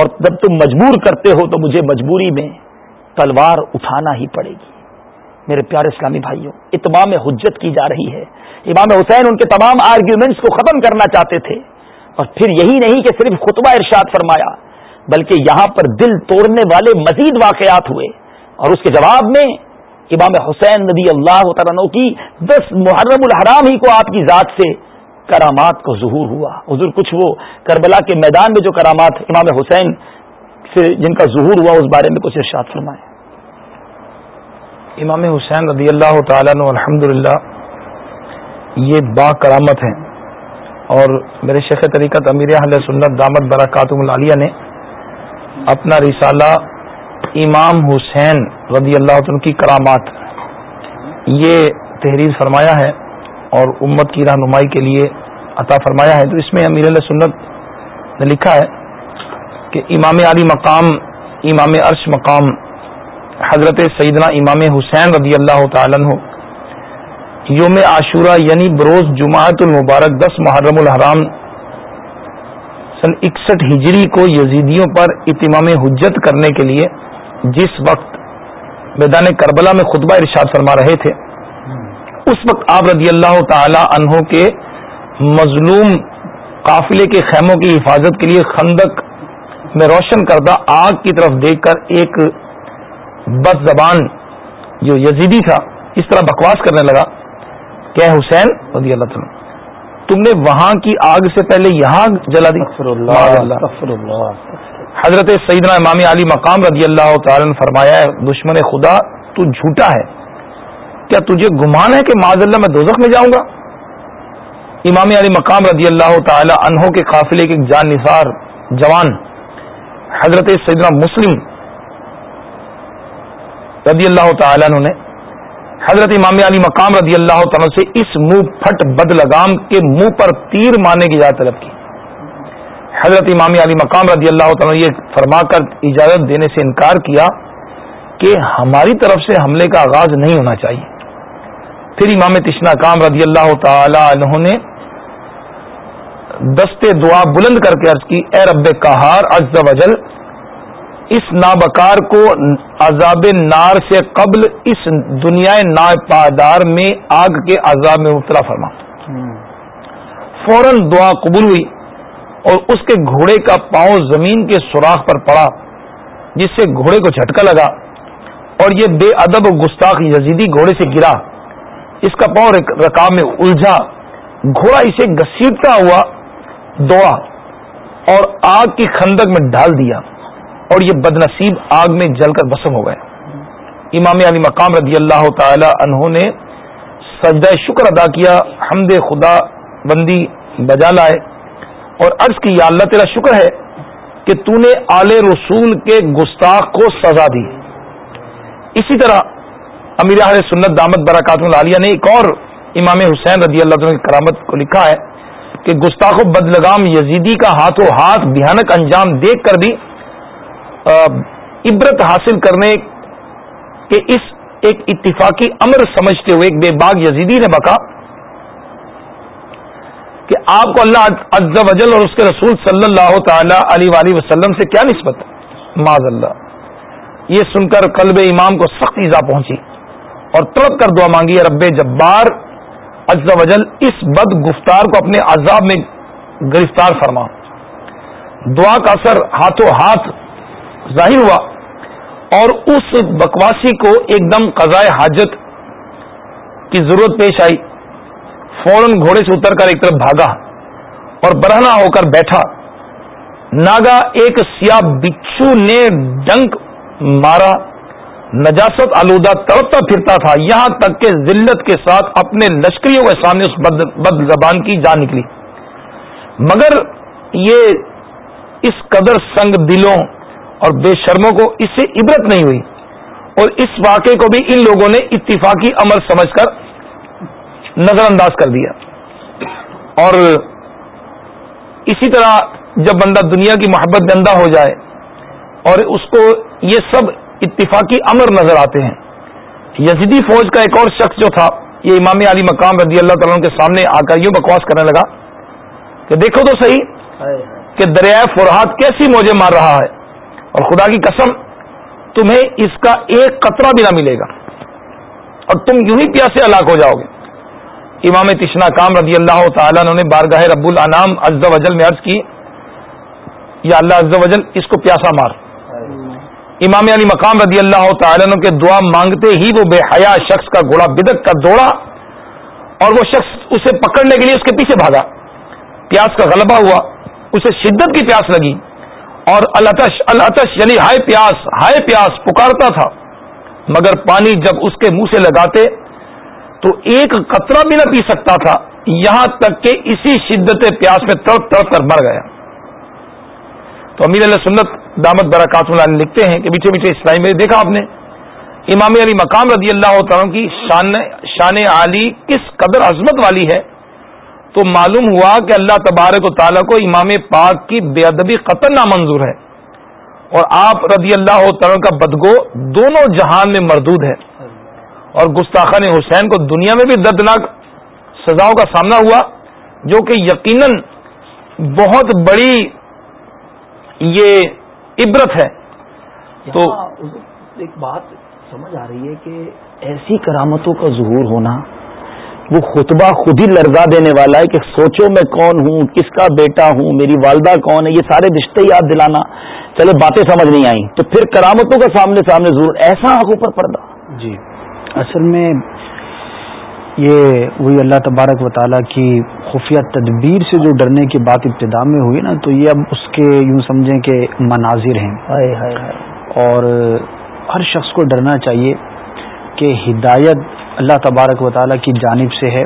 اور جب تم مجبور کرتے ہو تو مجھے مجبوری میں تلوار اٹھانا ہی پڑے گی میرے پیارے اسلامی بھائیوں اتمام حجت کی جا رہی ہے امام حسین ان کے تمام آرگیومنٹس کو ختم کرنا چاہتے تھے اور پھر یہی نہیں کہ صرف خطبہ ارشاد فرمایا بلکہ یہاں پر دل توڑنے والے مزید واقعات ہوئے اور اس کے جواب میں امام حسین نبی اللہ تعالیٰ کی دس محرم الحرام ہی کو آپ کی ذات سے کرامات کو ظہور ہوا حضور کچھ وہ کربلا کے میدان میں جو کرامات امام حسین سے جن کا ظہور ہوا اس بارے میں کچھ ارشاد فرمائے امام حسین رضی اللہ تعالیٰ الحمد یہ با کرامت ہیں اور میرے شیخ طریقت امیر اہل سنت دامت براقات العالیہ نے اپنا رسالہ امام حسین رضی اللہ عنہ کی کرامات یہ تحریر فرمایا ہے اور امت کی رہنمائی کے لیے عطا فرمایا ہے تو اس میں امیر اللہ سنت نے لکھا ہے کہ امام علی مقام امام عرش مقام حضرت سیدنا امام حسین رضی اللہ تعالیٰ یوم عاشورہ یعنی بروز جماعت المبارک دس محرم الحرام سن اکسٹھ ہجری کو یزیدیوں پر اتمام حجت کرنے کے لیے جس وقت میدان کربلا میں خطبہ ارشاد فرما رہے تھے اس وقت آپ رضی اللہ تعالی عنہ کے مظلوم قافلے کے خیموں کی حفاظت کے لیے خندق میں روشن کردہ آگ کی طرف دیکھ کر ایک بد زبان جو یزیدی تھا اس طرح بکواس کرنے لگا کہ حسین رضی اللہ تعالیٰ تم نے وہاں کی آگ سے پہلے یہاں جلا دی حضرت سیدنا امام علی مقام رضی اللہ تعالیٰ نے فرمایا ہے دشمن خدا تو جھوٹا ہے کیا تجھے گمان ہے کہ معذ اللہ میں دوزخ میں جاؤں گا امام علی مقام رضی اللہ تعالی انہوں کے قافلے کے جان نثار جوان حضرت سیدنا مسلم رضی اللہ تعالیٰ عنہ نے حضرت امام علی مقام رضی اللہ تعالیٰ سے اس منہ پھٹ بد لگام کے منہ پر تیر مارنے کی اجازت طلب کی حضرت امام علی مقام رضی اللہ تعالیٰ نے یہ فرما کر اجازت دینے سے انکار کیا کہ ہماری طرف سے حملے کا آغاز نہیں ہونا چاہیے پھر امام تشنا کام رضی اللہ تعالی عنہ نے دستے دعا بلند کر کے عرض کی اے رب کہار عز و جل اس نابکار کو عذاب نار سے قبل اس دنیا نا میں آگ کے عذاب میں مبتلا فرما فوراً دعا قبول ہوئی اور اس کے گھوڑے کا پاؤں زمین کے سوراخ پر پڑا جس سے گھوڑے کو جھٹکا لگا اور یہ بے ادب و گستاخ یزیدی گھوڑے سے گرا اس کا پاؤں رکاب میں الجھا گھوڑا اسے گسیٹتا ہوا دوڑا اور آگ کی خندق میں ڈال دیا اور یہ بد نصیب آگ میں جل کر بسم ہو گئے امام علی مقام رضی اللہ تعالی انہوں نے سجدہ شکر ادا کیا حمد خدا بندی بجا لائے اور عرض کی یا اللہ تیرا شکر ہے کہ تو نے آل رسول کے گستاخ کو سزا دی اسی طرح امیر اہل سنت دامت براقات عالیہ نے ایک اور امام حسین رضی اللہ کی کرامت کو لکھا ہے کہ گستاخ و بدلگام یزیدی کا ہاتھوں ہاتھ بھیانک انجام دیکھ کر بھی عبرت حاصل کرنے کے اس ایک اتفاقی امر سمجھتے ہوئے ایک بے باغ یزیدی نے بکا کہ آپ کو اللہ و وجل اور اس کے رسول صلی اللہ تعالی علی ولی وسلم سے کیا نسبت معذ اللہ یہ سن کر قلب امام کو سخت ایزا پہنچی اور تڑپ کر دعا مانگی رب جبار اجزا وجل اس بد گفتار کو اپنے عذاب میں گرفتار فرما دعا کا اثر ہاتھوں ہاتھ ظاہر ہوا اور اس بکواسی کو ایک دم قضائے حاجت کی ضرورت پیش آئی فوراً گھوڑے سے اتر کر ایک طرف بھاگا اور برہنا ہو کر بیٹھا ناگا ایک سیاہ بچھو نے ڈنک مارا نجاست آلودہ تڑپتا پھرتا تھا یہاں تک کہ ذلت کے ساتھ اپنے لشکریوں کے سامنے اس بد, بد زبان کی جان نکلی مگر یہ اس قدر سنگ دلوں اور بے شرموں کو اس سے عبرت نہیں ہوئی اور اس واقعے کو بھی ان لوگوں نے اتفاقی عمل سمجھ کر نظر انداز کر دیا اور اسی طرح جب بندہ دنیا کی محبت گندہ ہو جائے اور اس کو یہ سب اتفاقی امر نظر آتے ہیں یزیدی فوج کا ایک اور شخص جو تھا یہ امام علی مقام رضی اللہ تعالیٰ کے سامنے آ کر یوں بکواس کرنے لگا کہ دیکھو تو صحیح کہ دریائے فرحات کیسی موجے مار رہا ہے اور خدا کی قسم تمہیں اس کا ایک قطرہ بھی نہ ملے گا اور تم یوں ہی پیاسے ہلاک ہو جاؤ گے امام تشنا کام رضی اللہ تعالیٰ نے بارگاہ رب العنام عزا وجل میں عرض کی یا اللہ عزا وجل اس کو پیاسا مار امام علی مقام رضی اللہ تعالیٰ کے دعا مانگتے ہی وہ بے حیا شخص کا گھوڑا بدک کا دوڑا اور وہ شخص اسے پکڑنے کے لیے اس کے پیچھے بھاگا پیاس کا غلبہ ہوا اسے شدت کی پیاس لگی اور التش التش یعنی ہائے پیاس ہائے پیاس پکارتا تھا مگر پانی جب اس کے منہ سے لگاتے تو ایک قطرہ بھی نہ پی سکتا تھا یہاں تک کہ اسی شدت پیاس میں تڑپ تڑپ کر مر گیا تو امیر علیہ سنت دامت برا اللہ لکھتے ہیں کہ پیچھے پیچھے اسلائی میں دیکھا آپ نے امام علی مقام رضی اللہ تعالیٰ کی شان علی کس قدر عظمت والی ہے تو معلوم ہوا کہ اللہ تبارک و تعالیٰ کو امام پاک کی بے ادبی قطر نامنظور ہے اور آپ رضی اللہ تعالیٰ کا بدگو دونوں جہان میں مردود ہے اور گستاخان حسین کو دنیا میں بھی دردناک سزاؤں کا سامنا ہوا جو کہ یقیناً بہت بڑی یہ عبرت ہے تو ایک بات سمجھ آ رہی ہے کہ ایسی کرامتوں کا ظہور ہونا وہ خطبہ خود ہی لرزا دینے والا ہے کہ سوچو میں کون ہوں کس کا بیٹا ہوں میری والدہ کون ہے یہ سارے رشتے یاد دلانا چلے باتیں سمجھ نہیں آئیں تو پھر کرامتوں کا سامنے سامنے ضرور ایسا جی۔ میں پر وہی اللہ تبارک و تعالیٰ کی خفیہ تدبیر سے جو ڈرنے کی بات ابتدا میں ہوئی نا تو یہ اب اس کے یوں سمجھیں کہ مناظر ہیں آئے آئے آئے اور ہر شخص کو ڈرنا چاہیے کہ ہدایت اللہ تبارک و تعالیٰ کی جانب سے ہے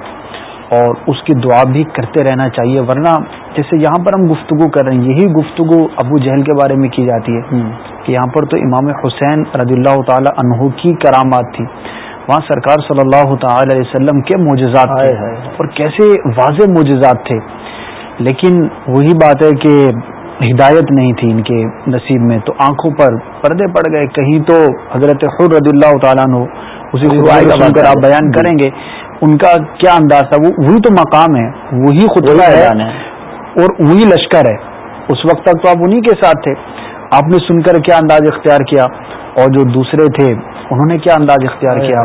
اور اس کی دعا بھی کرتے رہنا چاہیے ورنہ جیسے یہاں پر ہم گفتگو کر رہے ہیں یہی گفتگو ابو جہل کے بارے میں کی جاتی ہے کہ یہاں پر تو امام حسین رضی اللہ تعالیٰ عنہ کی کرامات تھی وہاں سرکار صلی اللہ تعالی علیہ وسلم کے معجزات تھے اور کیسے واضح معجزات تھے لیکن وہی بات ہے کہ ہدایت نہیں تھی ان کے نصیب میں تو آنکھوں پر پردے پڑ گئے کہیں تو حضرت خود رضی اللہ تعالیٰ اسی آپ بیان جی۔ کریں گے ان کا کیا انداز تھا وہی تو مقام ہے وہی خود ہے اور وہی لشکر ہے اس وقت تک تو آپ انہی کے ساتھ تھے آپ نے سن کر کیا انداز اختیار کیا اور جو دوسرے تھے انہوں نے کیا انداز اختیار کیا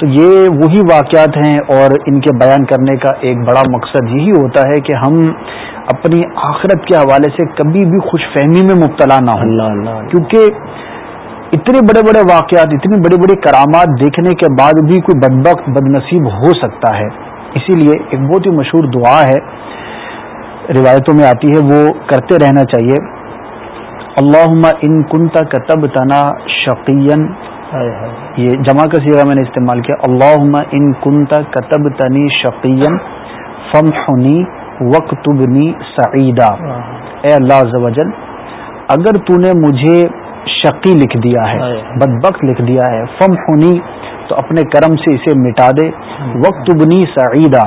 تو یہ وہی واقعات ہیں اور ان کے بیان کرنے کا ایک بڑا مقصد یہی ہوتا ہے کہ ہم اپنی آخرت کے حوالے سے کبھی بھی خوش فہمی میں مبتلا نہ ہوں کیونکہ اتنے بڑے بڑے واقعات اتنی بڑی بڑی کرامات دیکھنے کے بعد بھی کوئی بد بد نصیب ہو سکتا ہے اسی لیے ایک بہت ہی مشہور دعا ہے روایتوں میں آتی ہے وہ کرتے رہنا چاہیے اللہ ان کن کتب تب تنا شقین یہ جمع کا سیرا میں نے استعمال کیا اللہ ان کن کتب تب تنی شقین فم خنی وق تبنی سقیدہ اے اللہ اگر تو نے مجھے شقی لکھ دیا ہے بد بخت لکھ دیا ہے فم ہونی تو اپنے کرم سے اسے مٹا دے وقت بنی سعیدہ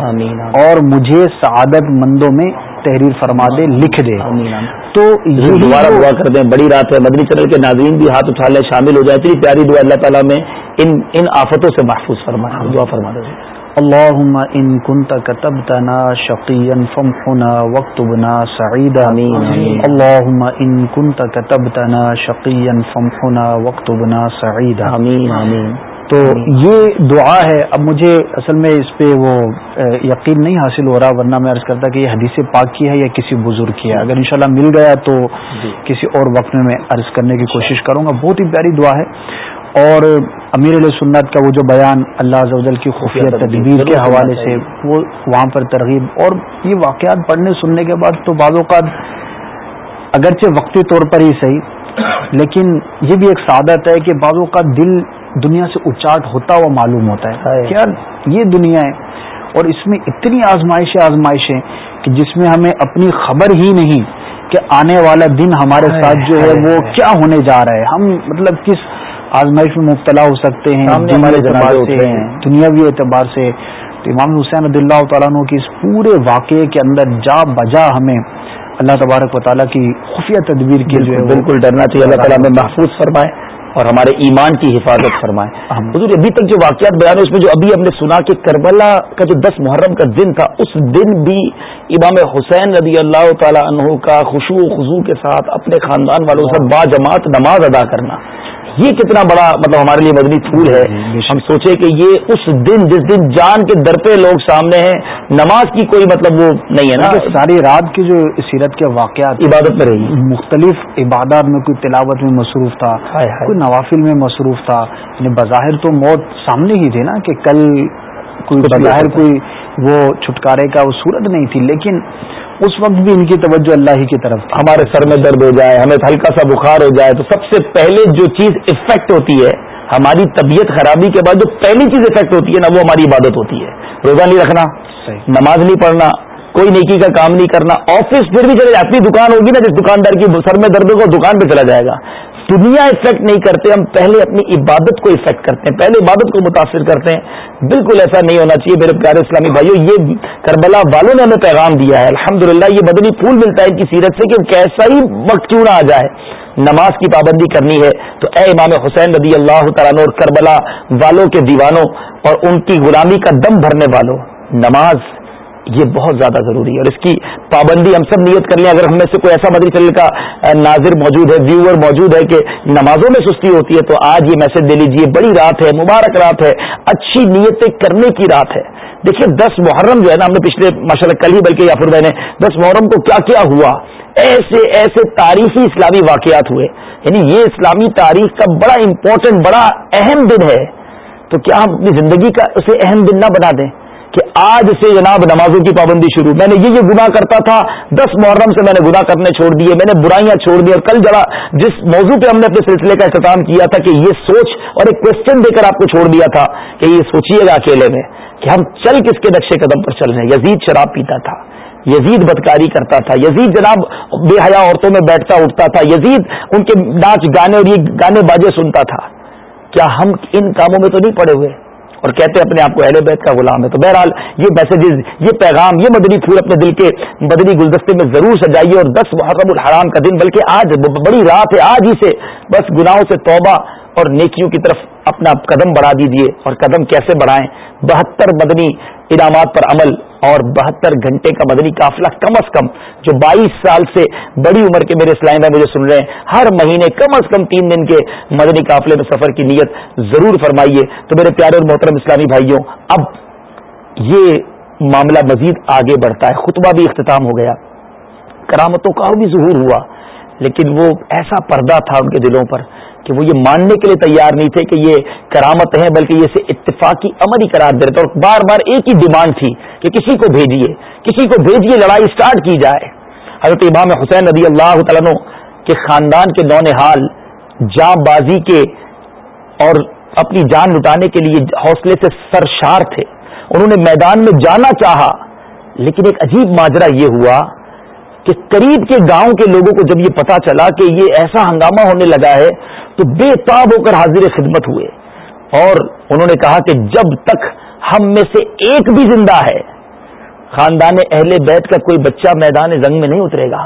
اور مجھے سعادت مندوں میں تحریر فرما دے لکھ دے تو جی، یہ دوبارہ دعا کر دیں بڑی رات ہے مدنی چینل کے ناظرین بھی ہاتھ اٹھا لیں شامل ہو جائے اتنی پیاری دعا اللہ تعالیٰ میں ان آفتوں سے محفوظ فرما دعا فرما دے اللہ ان کن فامحنا تب تنا شکیم وقت تو یہ دعا ہے اب مجھے اصل میں اس پہ وہ یقین نہیں حاصل ہو رہا ورنہ میں عرض کرتا کہ یہ حدیث پاک کی ہے یا کسی بزرگ کی ہے جی. اگر انشاءاللہ مل گیا تو جی. کسی اور وقت میں میں عرض کرنے کی کوشش کروں گا بہت ہی پیاری دعا ہے اور امیر علیہ سنت کا وہ جو بیان اللہ کی خفیہ تدبیر کے حوالے سے وہ وہاں پر ترغیب اور یہ واقعات پڑھنے سننے کے بعد تو بعض اوقات اگرچہ وقتی طور پر ہی صحیح لیکن یہ بھی ایک سعادت ہے کہ بعض اوقات دل دنیا سے اچاٹ ہوتا ہوا معلوم ہوتا ہے کیا یہ دنیا ہے اور اس میں اتنی آزمائشیں آزمائشیں کہ جس میں ہمیں اپنی خبر ہی نہیں کہ آنے والا دن ہمارے ساتھ جو ہے وہ کیا ہونے جا رہا ہے ہم مطلب کس آزمائش میں مبتلا ہو سکتے ہیں ہمارے اعتبار سے دنیاوی اعتبار سے تو امام حسین رضی اللہ تعالیٰ عنہ کے پورے واقعے کے اندر جا بجا ہمیں اللہ تبارک و تعالیٰ کی خفیہ تدبیر کے لیے بالکل ڈرنا چاہیے اللہ تعالیٰ ہمیں محفوظ فرمائے اور ہمارے ایمان کی حفاظت فرمائے حضور ابھی تک جو واقعات بیان ہے اس میں جو ابھی ہم نے سنا کہ کربلا کا جو دس محرم کا دن تھا اس دن بھی امام حسین رضی اللہ تعالیٰ عنہ کا خوشو و خزو کے ساتھ اپنے خاندان والوں سے با جماعت نماز ادا کرنا یہ کتنا بڑا مطلب ہمارے لیے مدنی پھول ہے ہم سوچے کہ یہ اس دن جس دن جان کے در پہ لوگ سامنے ہیں نماز کی کوئی مطلب وہ نہیں ہے نا ہاں، ساری رات کی جو سیرت کے واقعات عبادت میں رہی مختلف عبادات میں کوئی تلاوت میں مصروف تھا کوئی نوافل میں مصروف تھا یعنی بظاہر تو موت سامنے ہی تھی نا کہ کل کوئی بظاہر کوئی وہ چھٹکارے کا وہ صورت نہیں تھی لیکن اس وقت بھی ان کی توجہ اللہ ہی کی طرف ہمارے سر میں درد ہو جائے ہمیں ہلکا سا بخار ہو جائے تو سب سے پہلے جو چیز افیکٹ ہوتی ہے ہماری طبیعت خرابی کے بعد جو پہلی چیز افیکٹ ہوتی ہے نا وہ ہماری عبادت ہوتی ہے روزہ نہیں رکھنا نماز نہیں پڑھنا کوئی نیکی کا کام نہیں کرنا آفس پھر بھی چلے اپنی دکان ہوگی نا جس دکاندار کی سر میں درد ہوگا دکان پہ چلا جائے گا دنیا افیکٹ نہیں کرتے ہم پہلے اپنی عبادت کو افیکٹ کرتے ہیں پہلے عبادت کو متاثر کرتے ہیں بالکل ایسا نہیں ہونا چاہیے میرے پیارے اسلامی بھائیو یہ کربلا والوں نے ہمیں پیغام دیا ہے الحمدللہ یہ بدنی پھول ملتا ہے ان کی سیرت سے کہ کیسا ہی وقت کیوں نہ آ جائے نماز کی پابندی کرنی ہے تو اے امام حسین رضی اللہ تعالیٰ اور کربلا والوں کے دیوانوں اور ان کی غلامی کا دم بھرنے والوں نماز یہ بہت زیادہ ضروری ہے اور اس کی پابندی ہم سب نیت کر لیں اگر ہم میں سے کوئی ایسا مدری چل کا ناظر موجود ہے ویور موجود ہے کہ نمازوں میں سستی ہوتی ہے تو آج یہ میسج دے لیجیے بڑی رات ہے مبارک رات ہے اچھی نیتیں کرنے کی رات ہے دیکھیے دس محرم جو ہے نا ہم نے پچھلے ماشاء اللہ کل ہی بلکہ یافر بھائی نے دس محرم کو کیا کیا ہوا ایسے ایسے تاریخی اسلامی واقعات ہوئے یعنی یہ اسلامی تاریخ کا بڑا امپورٹنٹ بڑا اہم دن ہے تو کیا ہم اپنی زندگی کا اسے اہم دن نہ بنا دیں کہ آج سے جناب نمازوں کی پابندی شروع میں نے یہ یہ گناہ کرتا تھا دس محرم سے میں نے گناہ کرنے چھوڑ دیے میں نے برائیاں چھوڑ دی اور کل جڑا جس موضوع پہ ہم نے اپنے سلسلے کا اختتام کیا تھا کہ یہ سوچ اور ایک کوشچن دے کر آپ کو چھوڑ دیا تھا کہ یہ سوچیے گا اکیلے میں کہ ہم چل کس کے نقشے قدم پر چل رہے ہیں یزید شراب پیتا تھا یزید بدکاری کرتا تھا یزید جناب بے حیا عورتوں میں بیٹھتا اٹھتا تھا یزید ان کے ناچ گانے اور یہ گانے باجے سنتا تھا کیا ہم ان کاموں میں تو نہیں پڑے ہوئے اور کہتے ہیں اپنے آپ کو اہل بیت کا غلام ہے تو بہرحال یہ میسیجز یہ پیغام یہ مدنی پھول اپنے دل کے مدنی گلدستے میں ضرور سجائیے اور دس محرم الحرام کا دن بلکہ آج بڑی رات ہے آج ہی سے بس گناہوں سے توبہ اور نیکیوں کی طرف اپنا قدم بڑھا دیجیے اور قدم کیسے بڑھائیں بہتر مدنی انعامات پر عمل اور بہتر گھنٹے کا مدنی قافلہ کم از کم جو بائیس سال سے بڑی عمر کے میرے اسلام میں مجھے سن رہے ہیں ہر مہینے کم از کم تین دن کے مدنی قافلے میں سفر کی نیت ضرور فرمائیے تو میرے پیارے اور محترم اسلامی بھائیوں اب یہ معاملہ مزید آگے بڑھتا ہے خطبہ بھی اختتام ہو گیا کرامتوں کا بھی ظہور ہوا لیکن وہ ایسا پردہ تھا ان کے دلوں پر کہ وہ یہ ماننے کے لیے تیار نہیں تھے کہ یہ کرامت ہیں بلکہ یہ اتفاقی عمل ہی قرار دے رہے تھے اور بار بار ایک ہی ڈیمانڈ تھی کہ کسی کو بھیجیے کسی کو بھیجیے لڑائی اسٹارٹ کی جائے حضرت امام حسین رضی اللہ تعالیٰ کے خاندان کے نون حال جاں بازی کے اور اپنی جان لٹانے کے لیے حوصلے سے سرشار تھے انہوں نے میدان میں جانا چاہا لیکن ایک عجیب ماجرا یہ ہوا کہ قریب کے گاؤں کے لوگوں کو جب یہ پتا چلا کہ یہ ایسا ہنگامہ ہونے لگا ہے تو بے تاب ہو کر حاضر خدمت ہوئے اور انہوں نے کہا کہ جب تک ہم میں سے ایک بھی زندہ ہے خاندان اہل بیت کا کوئی بچہ میدان زنگ میں نہیں اترے گا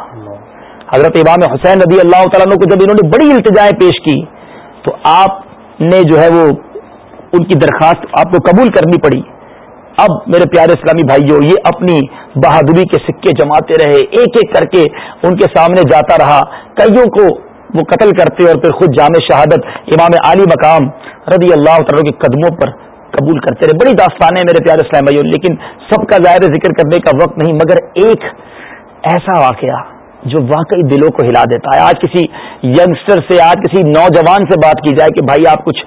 حضرت امام حسین رضی اللہ تعالیٰ کو جب انہوں نے بڑی التجائے پیش کی تو آپ نے جو ہے وہ ان کی درخواست آپ کو قبول کرنی پڑی اب میرے پیارے اسلامی بھائیوں یہ اپنی بہادری کے سکے جماتے رہے ایک ایک کر کے ان کے سامنے جاتا رہا کئیوں کو وہ قتل کرتے اور پھر خود جامع شہادت امام علی مقام رضی اللہ تعالیٰ کے قدموں پر قبول کرتے رہے بڑی داستانیں میرے پیارے اسلام بھائی لیکن سب کا ظاہر ذکر کرنے کا وقت نہیں مگر ایک ایسا واقعہ جو واقعی دلوں کو ہلا دیتا ہے آج کسی ینگسٹر سے آج کسی نوجوان سے بات کی جائے کہ بھائی آپ کچھ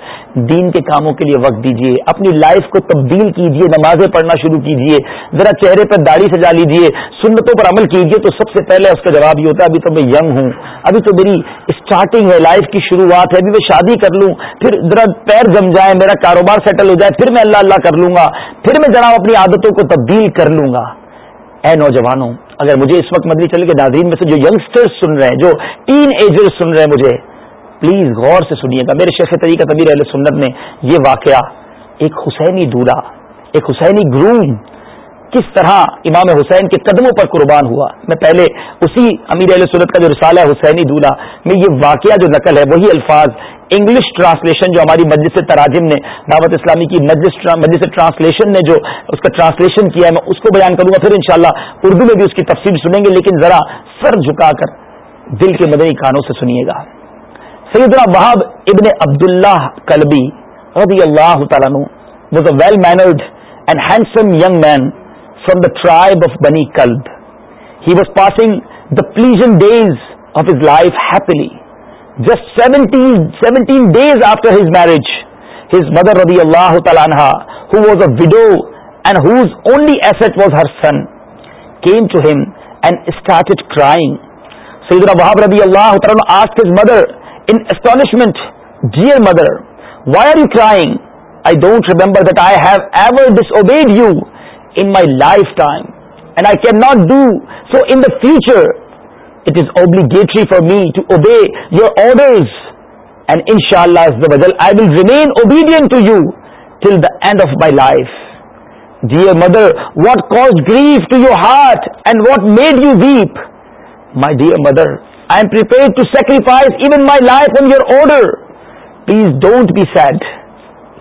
دین کے کاموں کے لیے وقت دیجیے اپنی لائف کو تبدیل کیجیے نمازیں پڑھنا شروع کیجیے ذرا چہرے پر داڑھی سجا لیجیے سنتوں پر عمل کیجیے تو سب سے پہلے اس کا جواب یہ ہوتا ہے ابھی تو میں ینگ ہوں ابھی تو میری اسٹارٹنگ ہے لائف کی شروعات ہے ابھی میں شادی کر لوں پھر ذرا پیر جم جائے میرا کاروبار سیٹل ہو جائے پھر میں اللہ اللہ کر لوں گا پھر میں جناب اپنی عادتوں کو تبدیل کر لوں گا اے نوجوانوں اگر مجھے اس وقت مدنی چل کے ناظرین میں سے جو یگسٹر سن رہے ہیں جو ٹین ایجر سن رہے ہیں مجھے پلیز غور سے سنیے گا میرے شیخ طریقہ طبیر علیہ سنت نے یہ واقعہ ایک حسینی دورا ایک حسینی گروم کس طرح امام حسین کے قدموں پر قربان ہوا میں پہلے اسی امیر علیہ سنت کا جو رسالہ حسینی دھولہ میں یہ واقعہ جو نقل ہے وہی الفاظ انگلش ٹرانسلیشن جو ہماری مجلس تراجم نے دعوت اسلامی کی مجلس مجلس ٹرانسلیشن نے جو اس کا ٹرانسلیشن کیا ہے میں اس کو بیان کروں گا پھر انشاءاللہ اردو میں بھی اس کی تفصیل سنیں گے لیکن ذرا سر جھکا کر دل کے مدنی کانوں سے سنیے گا سیدنا وہاب ابن عبد اللہ کلبی اللہ تعالیٰ well mannered and handsome young man from the tribe of Bani Kalb he was passing the pleasing days of his life happily just seventy days after his marriage mother ربی اللہ تعالیٰ mother why are you crying I don't remember disobeyed you in my lifetime, and I cannot do so in the future, it is obligatory for me to obey your orders, and inshallah I will remain obedient to you till the end of my life. Dear mother, what caused grief to your heart and what made you weep? My dear mother, I am prepared to sacrifice even my life on your order. Please don't be sad.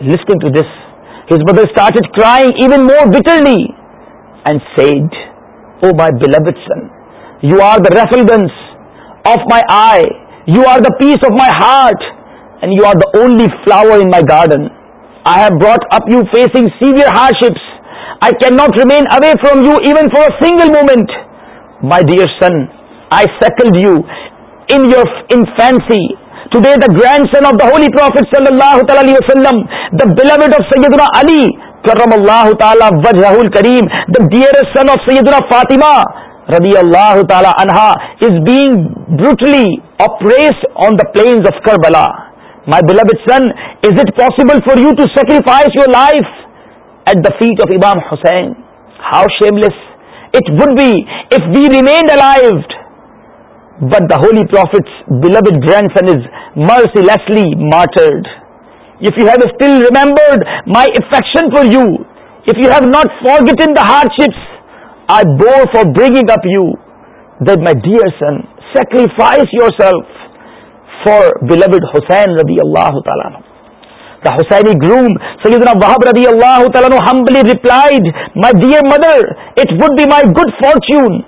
Listen to this his mother started crying even more bitterly and said, "Oh my beloved son, you are the refulgence of my eye, you are the peace of my heart, and you are the only flower in my garden. I have brought up you facing severe hardships. I cannot remain away from you even for a single moment. My dear son, I suckled you in your infancy grandson of the prophet سلام اللہ علی اللہ تعالیٰ کریم the dearest son of سید اللہ Fatima plane is it possible for you to sacrifice your life at the feet of ابام Hussain how shameless it would be if we remained alive but the prophet's devoted grandson is mercilessly martyred if you have still remembered my affection for you if you have not forget in the hardships I bore for bringing up you thy dear son sacrifice yourself for dead Hussain ربی اللہ تعالیٰ دا Hussain groom سلی و ربی اللہ تعالیٰ نے dear mother it would be my good fortune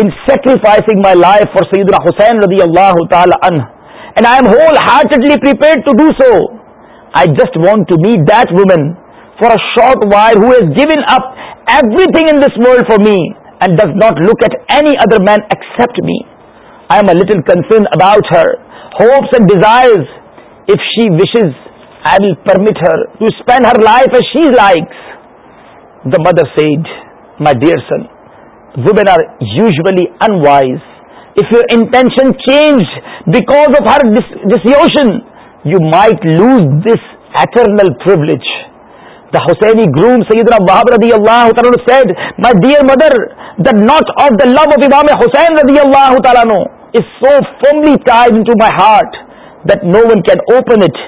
in sacrificing my life for Sayyidina Hussain radiyallahu ta'ala anh, and I am wholeheartedly prepared to do so. I just want to meet that woman for a short while who has given up everything in this world for me and does not look at any other man except me. I am a little concerned about her hopes and desires. If she wishes, I will permit her to spend her life as she likes. The mother said, my dear son, we men are usually unwise if your intention change back of her dissuasion you might lose this eternal privilege the Hussain groom said Wahab ردی اللہ تعالیٰ said my dear mother not of the love of a Hussain رضی اللہ تعالیٰ no is so fondly time to my heart that no one can open it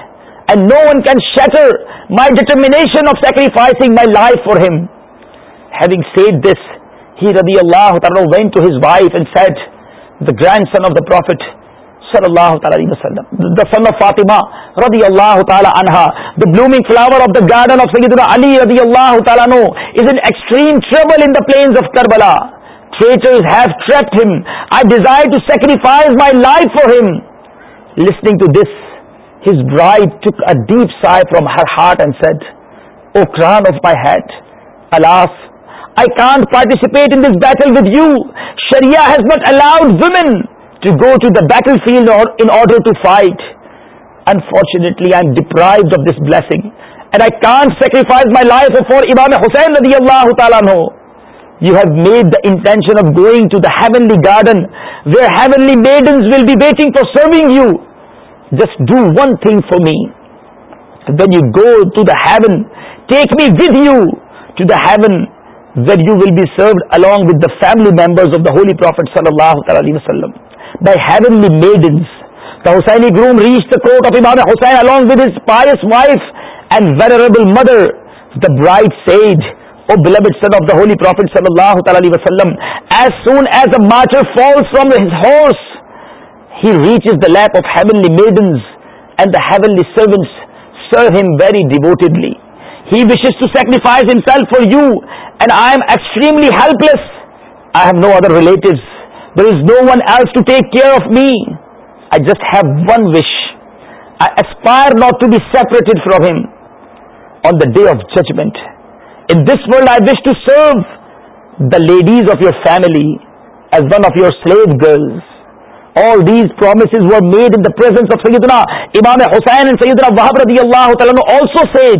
and no one can shatter my determination of sacrificing my life for him having said this he رضی اللہ تعالیٰ went to his wife and said the grandson of the prophet صلی اللہ تعالیٰ علیہ وسلم the son of Fatima رضی اللہ تعالیٰ عنہ the blooming flower of the garden of Sayyidina Ali رضی اللہ تعالیٰ عنہ is in extreme trouble in the plains of Karbala traitors have trapped him I desire to sacrifice my life for him listening to this his bride took a deep sigh from her heart and said O crown of my head alas can't participate in this battle with you sharia's allowed women to go to the battlefield fortunately Hussain you have made the intention of going to heavenly garden where will be waiting for serving you just do one thing for me then you go to heaven take me with you to heaven where you will be served along with family members of the holy prophet صلی اللہ تعالی علی وسلمبل mother bright سیج سنلیٹ صلی اللہ تعالی وسلم his which is the lack of only devotedly he wishes to sacrifice self for you and I am extremely helpless I have no other relatives there is no one else to take care of me I just have one wish I aspire not to be separated from him on the day of judgment in this world I wish to serve the ladies of your family as one of your slave girls all these promise vow Imam Hussain and پرس Wahab Imam حسین اللہ تعالیٰ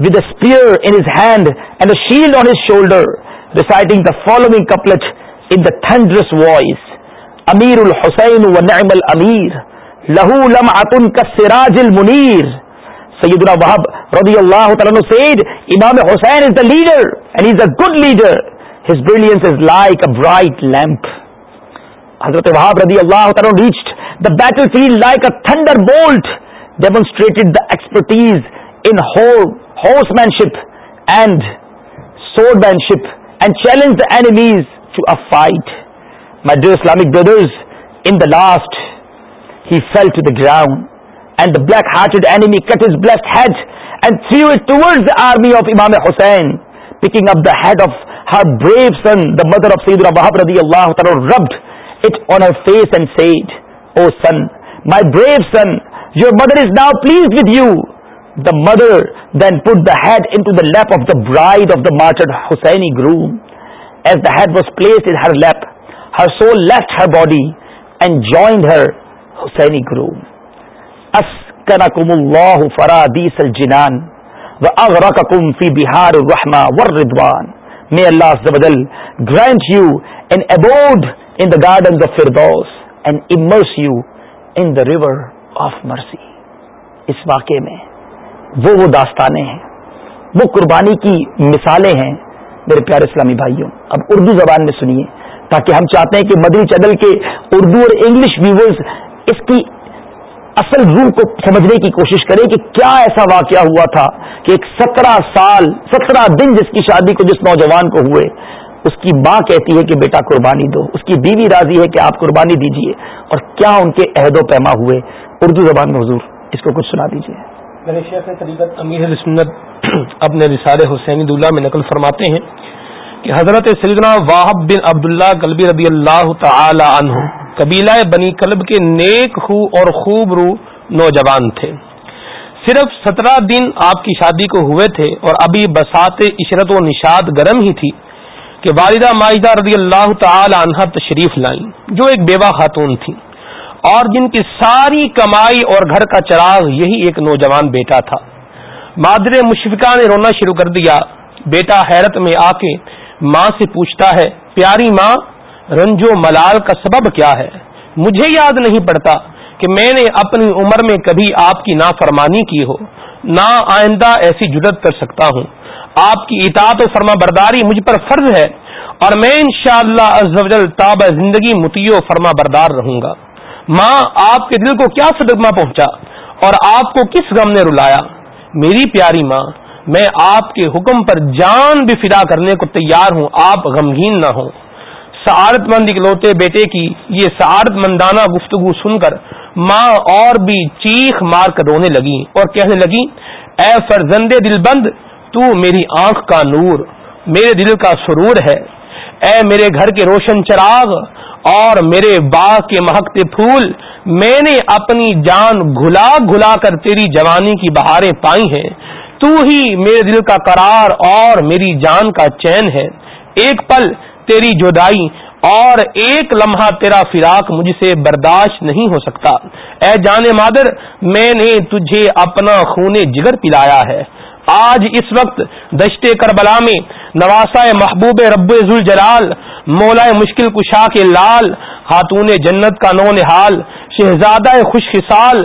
shield on his shoulder deciding like lion Allah reach the battlefield like a thunderbolt demonstrated the expertise in horsemanship and swordmanship, and challenge the enemies to a fight. My dear Islamic brothers, in the last he fell to the ground, and the black-hearted enemy cut his blessed head and threw it towards the army of Imam Hussain, picking up the head of her brave son. The mother of Sayyidina Wahab radiallahu ta'ala rubbed it on her face and said, "O son, my brave son, your mother is now pleased with you." The mother then put the head in lap of the head of daughter گرچ you and in the river of mercy اس واقعے میں وہ وہ داستانیں ہیں وہ قربانی کی مثالیں ہیں میرے پیارے اسلامی بھائیوں اب اردو زبان میں سنیے تاکہ ہم چاہتے ہیں کہ مدری چینل کے اردو اور انگلش ویورز اس کی اصل روح کو سمجھنے کی کوشش کریں کہ کیا ایسا واقعہ ہوا تھا کہ ایک سترہ سال سترہ دن جس کی شادی کو جس نوجوان کو ہوئے اس کی ماں کہتی ہے کہ بیٹا قربانی دو اس کی بیوی راضی ہے کہ آپ قربانی دیجیے اور کیا ان کے عہد و پیما ہوئے اردو زبان میں حضور اس کو کچھ سنا دیجیے سے امیر اپنے رسال دلہ میں نقل فرماتے ہیں کہ حضرت سیدنا واہب بن عبداللہ کلبی ربی اللہ عنہ قبیلہ بنی کلب کے نیک خو اور خوب رو نوجوان تھے صرف سترہ دن آپ کی شادی کو ہوئے تھے اور ابھی بسات عشرت و نشاد گرم ہی تھی کہ والدہ ماجدہ رضی اللہ تعالی عنہ تشریف لائیں جو ایک بیوہ خاتون تھیں اور جن کی ساری کمائی اور گھر کا چراغ یہی ایک نوجوان بیٹا تھا مادر مشفقہ نے رونا شروع کر دیا بیٹا حیرت میں آ کے ماں سے پوچھتا ہے پیاری ماں رنجو ملال کا سبب کیا ہے مجھے یاد نہیں پڑتا کہ میں نے اپنی عمر میں کبھی آپ کی نافرمانی کی ہو نہ آئندہ ایسی جدت کر سکتا ہوں آپ کی اطاعت و فرما برداری مجھ پر فرض ہے اور میں انشاءاللہ شاء اللہ زندگی متیو فرما بردار رہوں گا ماں آپ کے دل کو کیا صدمہ پہنچا اور آپ کو کس غم نے رلایا میری پیاری ماں میں آپ کے حکم پر جان بھی فدا کرنے کو تیار ہوں آپ غمگین نہ ہوں سعارت مند اکلوتے بیٹے کی یہ سعارت مندانہ گفتگو سن کر ماں اور بھی چیخ مار کر رونے لگی اور کہنے لگی اے فرزند دل بند تو میری آنکھ کا نور میرے دل کا سرور ہے اے میرے گھر کے روشن چراغ اور میرے با کے مہکتے پھول میں نے اپنی جان گھلا گھلا کر تیری جوانی کی بہاریں پائی ہیں تو ہی میرے دل کا قرار اور میری جان کا چین ہے ایک پل تیری جدائی اور ایک لمحہ تیرا فراق مجھ سے برداشت نہیں ہو سکتا اے جان مادر میں نے تجھے اپنا خون جگر پلایا ہے آج اس وقت دشتے کربلا میں نواسا محبوب رب جلال مولا مشکل کشا کے لال خاتون جنت کا نو نال شہزادہ خوش خصال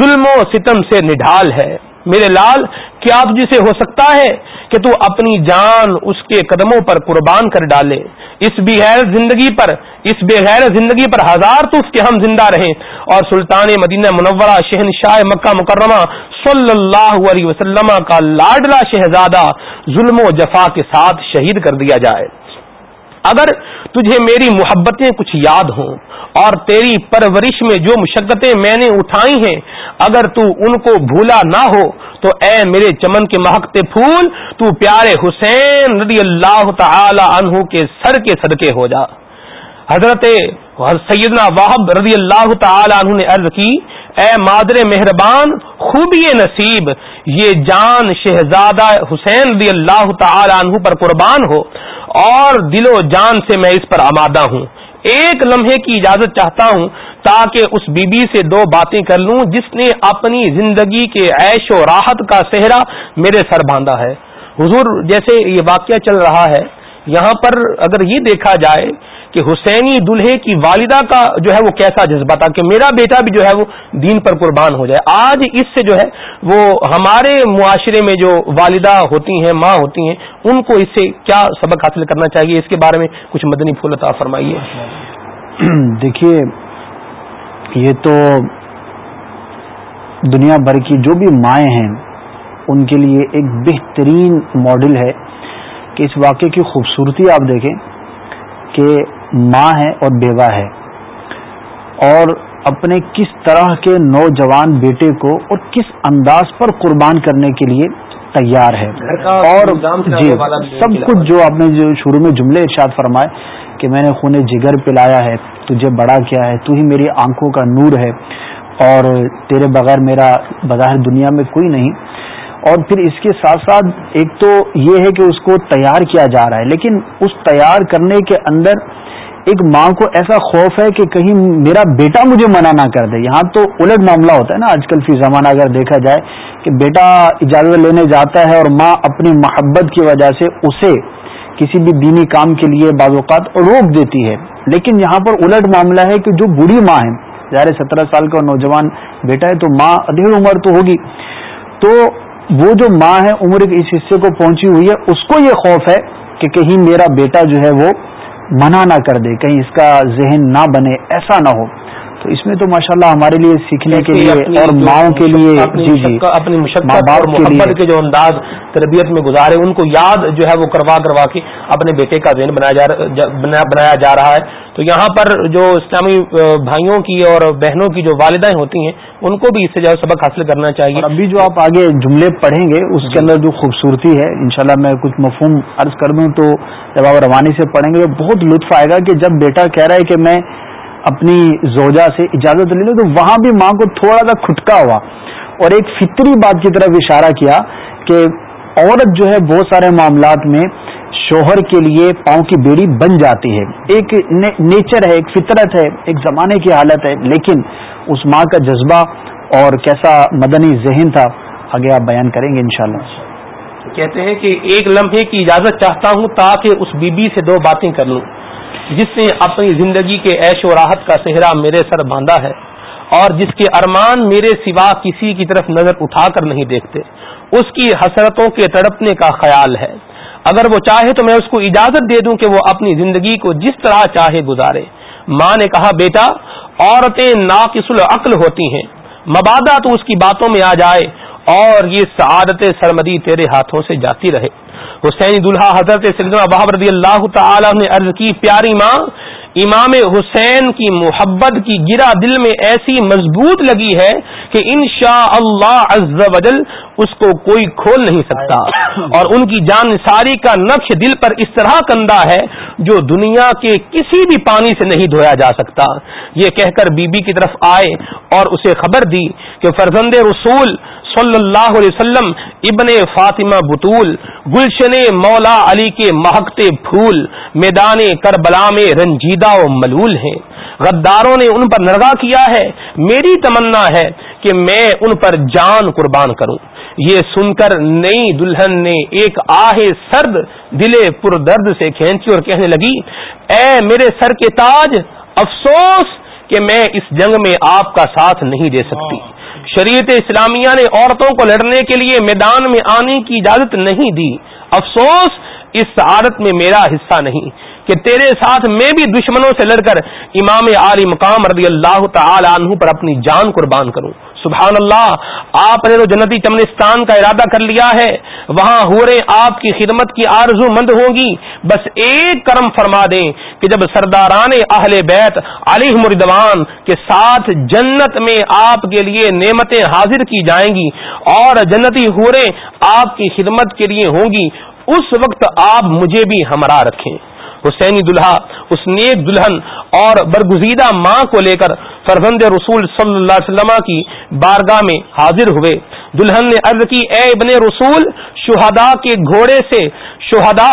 ظلم و ستم سے نڈھال ہے میرے لال کیا آپ جسے ہو سکتا ہے کہ تو اپنی جان اس کے قدموں پر قربان کر ڈالے اس بغیر زندگی پر اس بغیر زندگی پر ہزار تو اس کے ہم زندہ رہیں اور سلطان مدینہ منورہ شہن شاہ مکہ مکرمہ صلی اللہ علیہ وسلم کا لاڈلا شہزادہ ظلم و جفا کے ساتھ شہید کر دیا جائے اگر تجھے میری محبتیں کچھ یاد ہوں اور تیری پرورش میں جو مشقتیں میں نے اٹھائی ہیں اگر تو ان کو بھولا نہ ہو تو اے میرے چمن کے مہکتے پھول تو پیارے حسین رضی اللہ تعالی عنہ کے سر کے صدقے ہو جا حضرت سیدنا واہب رضی اللہ تعالی عنہ نے عرض کی اے مادر مہربان خوبی نصیب یہ جان شہزادہ حسین رضی اللہ تعالی عنہ پر قربان ہو اور دل و جان سے میں اس پر آمادہ ہوں ایک لمحے کی اجازت چاہتا ہوں تاکہ اس بی بی سے دو باتیں کر لوں جس نے اپنی زندگی کے عیش و راحت کا صحرا میرے سر باندھا ہے حضور جیسے یہ واقعہ چل رہا ہے یہاں پر اگر یہ دیکھا جائے کہ حسینی دلہے کی والدہ کا جو ہے وہ کیسا جذبہ تھا کہ میرا بیٹا بھی جو ہے وہ دین پر قربان ہو جائے آج اس سے جو ہے وہ ہمارے معاشرے میں جو والدہ ہوتی ہیں ماں ہوتی ہیں ان کو اس سے کیا سبق حاصل کرنا چاہیے اس کے بارے میں کچھ مدنی پھول عطا فرمائیے دیکھیے یہ تو دنیا بھر کی جو بھی مائیں ہیں ان کے لیے ایک بہترین ماڈل ہے کہ اس واقعے کی خوبصورتی آپ دیکھیں ماں ہے اور بیوہ ہے اور اپنے کس طرح کے نوجوان بیٹے کو اور کس انداز پر قربان کرنے کے لیے تیار ہے اور جی سب کچھ جو آپ نے جو شروع میں جملے ارشاد فرمائے کہ میں نے خون جگر پلایا ہے تجھے بڑا کیا ہے تو ہی میری آنکھوں کا نور ہے اور تیرے بغیر میرا بظاہر دنیا میں کوئی نہیں اور پھر اس کے ساتھ ساتھ ایک تو یہ ہے کہ اس کو تیار کیا جا رہا ہے لیکن اس تیار کرنے کے اندر ایک ماں کو ایسا خوف ہے کہ کہیں میرا بیٹا مجھے منع نہ کر دے یہاں تو الٹ معاملہ ہوتا ہے نا آج کل فی زمانہ اگر دیکھا جائے کہ بیٹا اجازت لینے جاتا ہے اور ماں اپنی محبت کی وجہ سے اسے کسی بھی دینی کام کے لیے بعض اوقات روک دیتی ہے لیکن یہاں پر الٹ معاملہ ہے کہ جو بری ماں ہے ظاہر سترہ سال کا نوجوان بیٹا ہے تو ماں ادھیڑ عمر تو ہوگی تو وہ جو ماں ہے عمر کے اس حصے کو پہنچی ہوئی ہے اس کو یہ خوف ہے کہ کہیں میرا بیٹا جو ہے وہ منع نہ کر دے کہیں اس کا ذہن نہ بنے ایسا نہ ہو تو اس میں تو ماشاءاللہ ہمارے لیے سیکھنے کے لیے اور ماؤں کے لیے اپنی جی، جی، مشق محبت کے جو انداز تربیت میں گزارے ان کو یاد جو ہے وہ کروا کروا کے اپنے بیٹے کا ذہن بنایا جا رہا ہے تو یہاں پر جو اسلامی بھائیوں کی اور بہنوں کی جو والدائیں ہوتی ہیں ان کو بھی اس سے جو ہے سبق حاصل کرنا چاہیے ابھی جو آپ آگے جملے پڑھیں گے اس کے جی۔ اندر جو خوبصورتی ہے انشاءاللہ میں کچھ مفہوم عرض کر دوں تو جب آپ روانی سے پڑھیں گے بہت لطف آئے گا کہ جب بیٹا کہہ رہا ہے کہ میں اپنی زوجہ سے اجازت لے لو تو وہاں بھی ماں کو تھوڑا سا کھٹکا ہوا اور ایک فطری بات کی طرف اشارہ کیا کہ عورت جو ہے بہت سارے معاملات میں شوہر کے لیے پاؤں کی بیڑی بن جاتی ہے ایک نیچر ہے ایک فطرت ہے ایک زمانے کی حالت ہے لیکن اس ماں کا جذبہ اور کیسا مدنی ذہن تھا آگے آپ بیان کریں گے انشاءاللہ کہتے ہیں کہ ایک لمحے کی اجازت چاہتا ہوں تاکہ اس بی بی سے دو باتیں کر لوں جس نے اپنی زندگی کے عیش و راحت کا صحرا میرے سر باندھا ہے اور جس کے ارمان میرے سوا کسی کی طرف نظر اٹھا کر نہیں دیکھتے اس کی حسرتوں کے تڑپنے کا خیال ہے اگر وہ چاہے تو میں اس کو اجازت دے دوں کہ وہ اپنی زندگی کو جس طرح چاہے گزارے ماں نے کہا بیٹا عورتیں ناقص العقل ہوتی ہیں مبادہ تو اس کی باتوں میں آ جائے اور یہ سعادت سرمدی تیرے ہاتھوں سے جاتی رہے حسین دلہا حضرت بہبر کی پیاری ماں امام حسین کی محبت کی گرا دل میں ایسی مضبوط لگی ہے کہ اللہ عز و جل اس کو کوئی کھول نہیں سکتا اور ان کی جان ساری کا نقش دل پر اس طرح کندہ ہے جو دنیا کے کسی بھی پانی سے نہیں دھویا جا سکتا یہ کہہ کر بی بی کی طرف آئے اور اسے خبر دی کہ فرزند رسول صلی اللہ علیہ وسلم ابن فاطمہ بطول گلشن مولا علی کے مہکتے پھول میدان کربلا میں رنجیدہ و ملول ہیں غداروں نے ان پر نرگا کیا ہے میری تمنا ہے کہ میں ان پر جان قربان کروں یہ سن کر نئی دلہن نے ایک آہ سرد دلے پر درد سے کھینچی اور کہنے لگی اے میرے سر کے تاج افسوس کہ میں اس جنگ میں آپ کا ساتھ نہیں دے سکتی شریعت اسلامیہ نے عورتوں کو لڑنے کے لیے میدان میں آنے کی اجازت نہیں دی افسوس اس عادت میں میرا حصہ نہیں کہ تیرے ساتھ میں بھی دشمنوں سے لڑ کر امام عالی مقام رضی اللہ تعالی عنہ پر اپنی جان قربان کروں سبحان اللہ آپ نے تو جنتی چمنستان کا ارادہ کر لیا ہے وہاں ہورے آپ کی خدمت کی آرزو مند ہوگی بس ایک کرم فرما دیں کہ جب سرداران اہل بیت علی مردوان کے ساتھ جنت میں آپ کے لیے نعمتیں حاضر کی جائیں گی اور جنتی ہو رہے آپ کی خدمت کے لیے ہوں گی اس وقت آپ مجھے بھی ہمراہ رکھیں حسینی دلہا اس نیک دلہن اور برگزیدہ ماں کو لے کر فرزند رسول صلی اللہ علیہ وسلم کی بارگاہ میں حاضر ہوئے دلہن نے عرض کی اے ابن رسول شہدا کے گھوڑے سے شہدا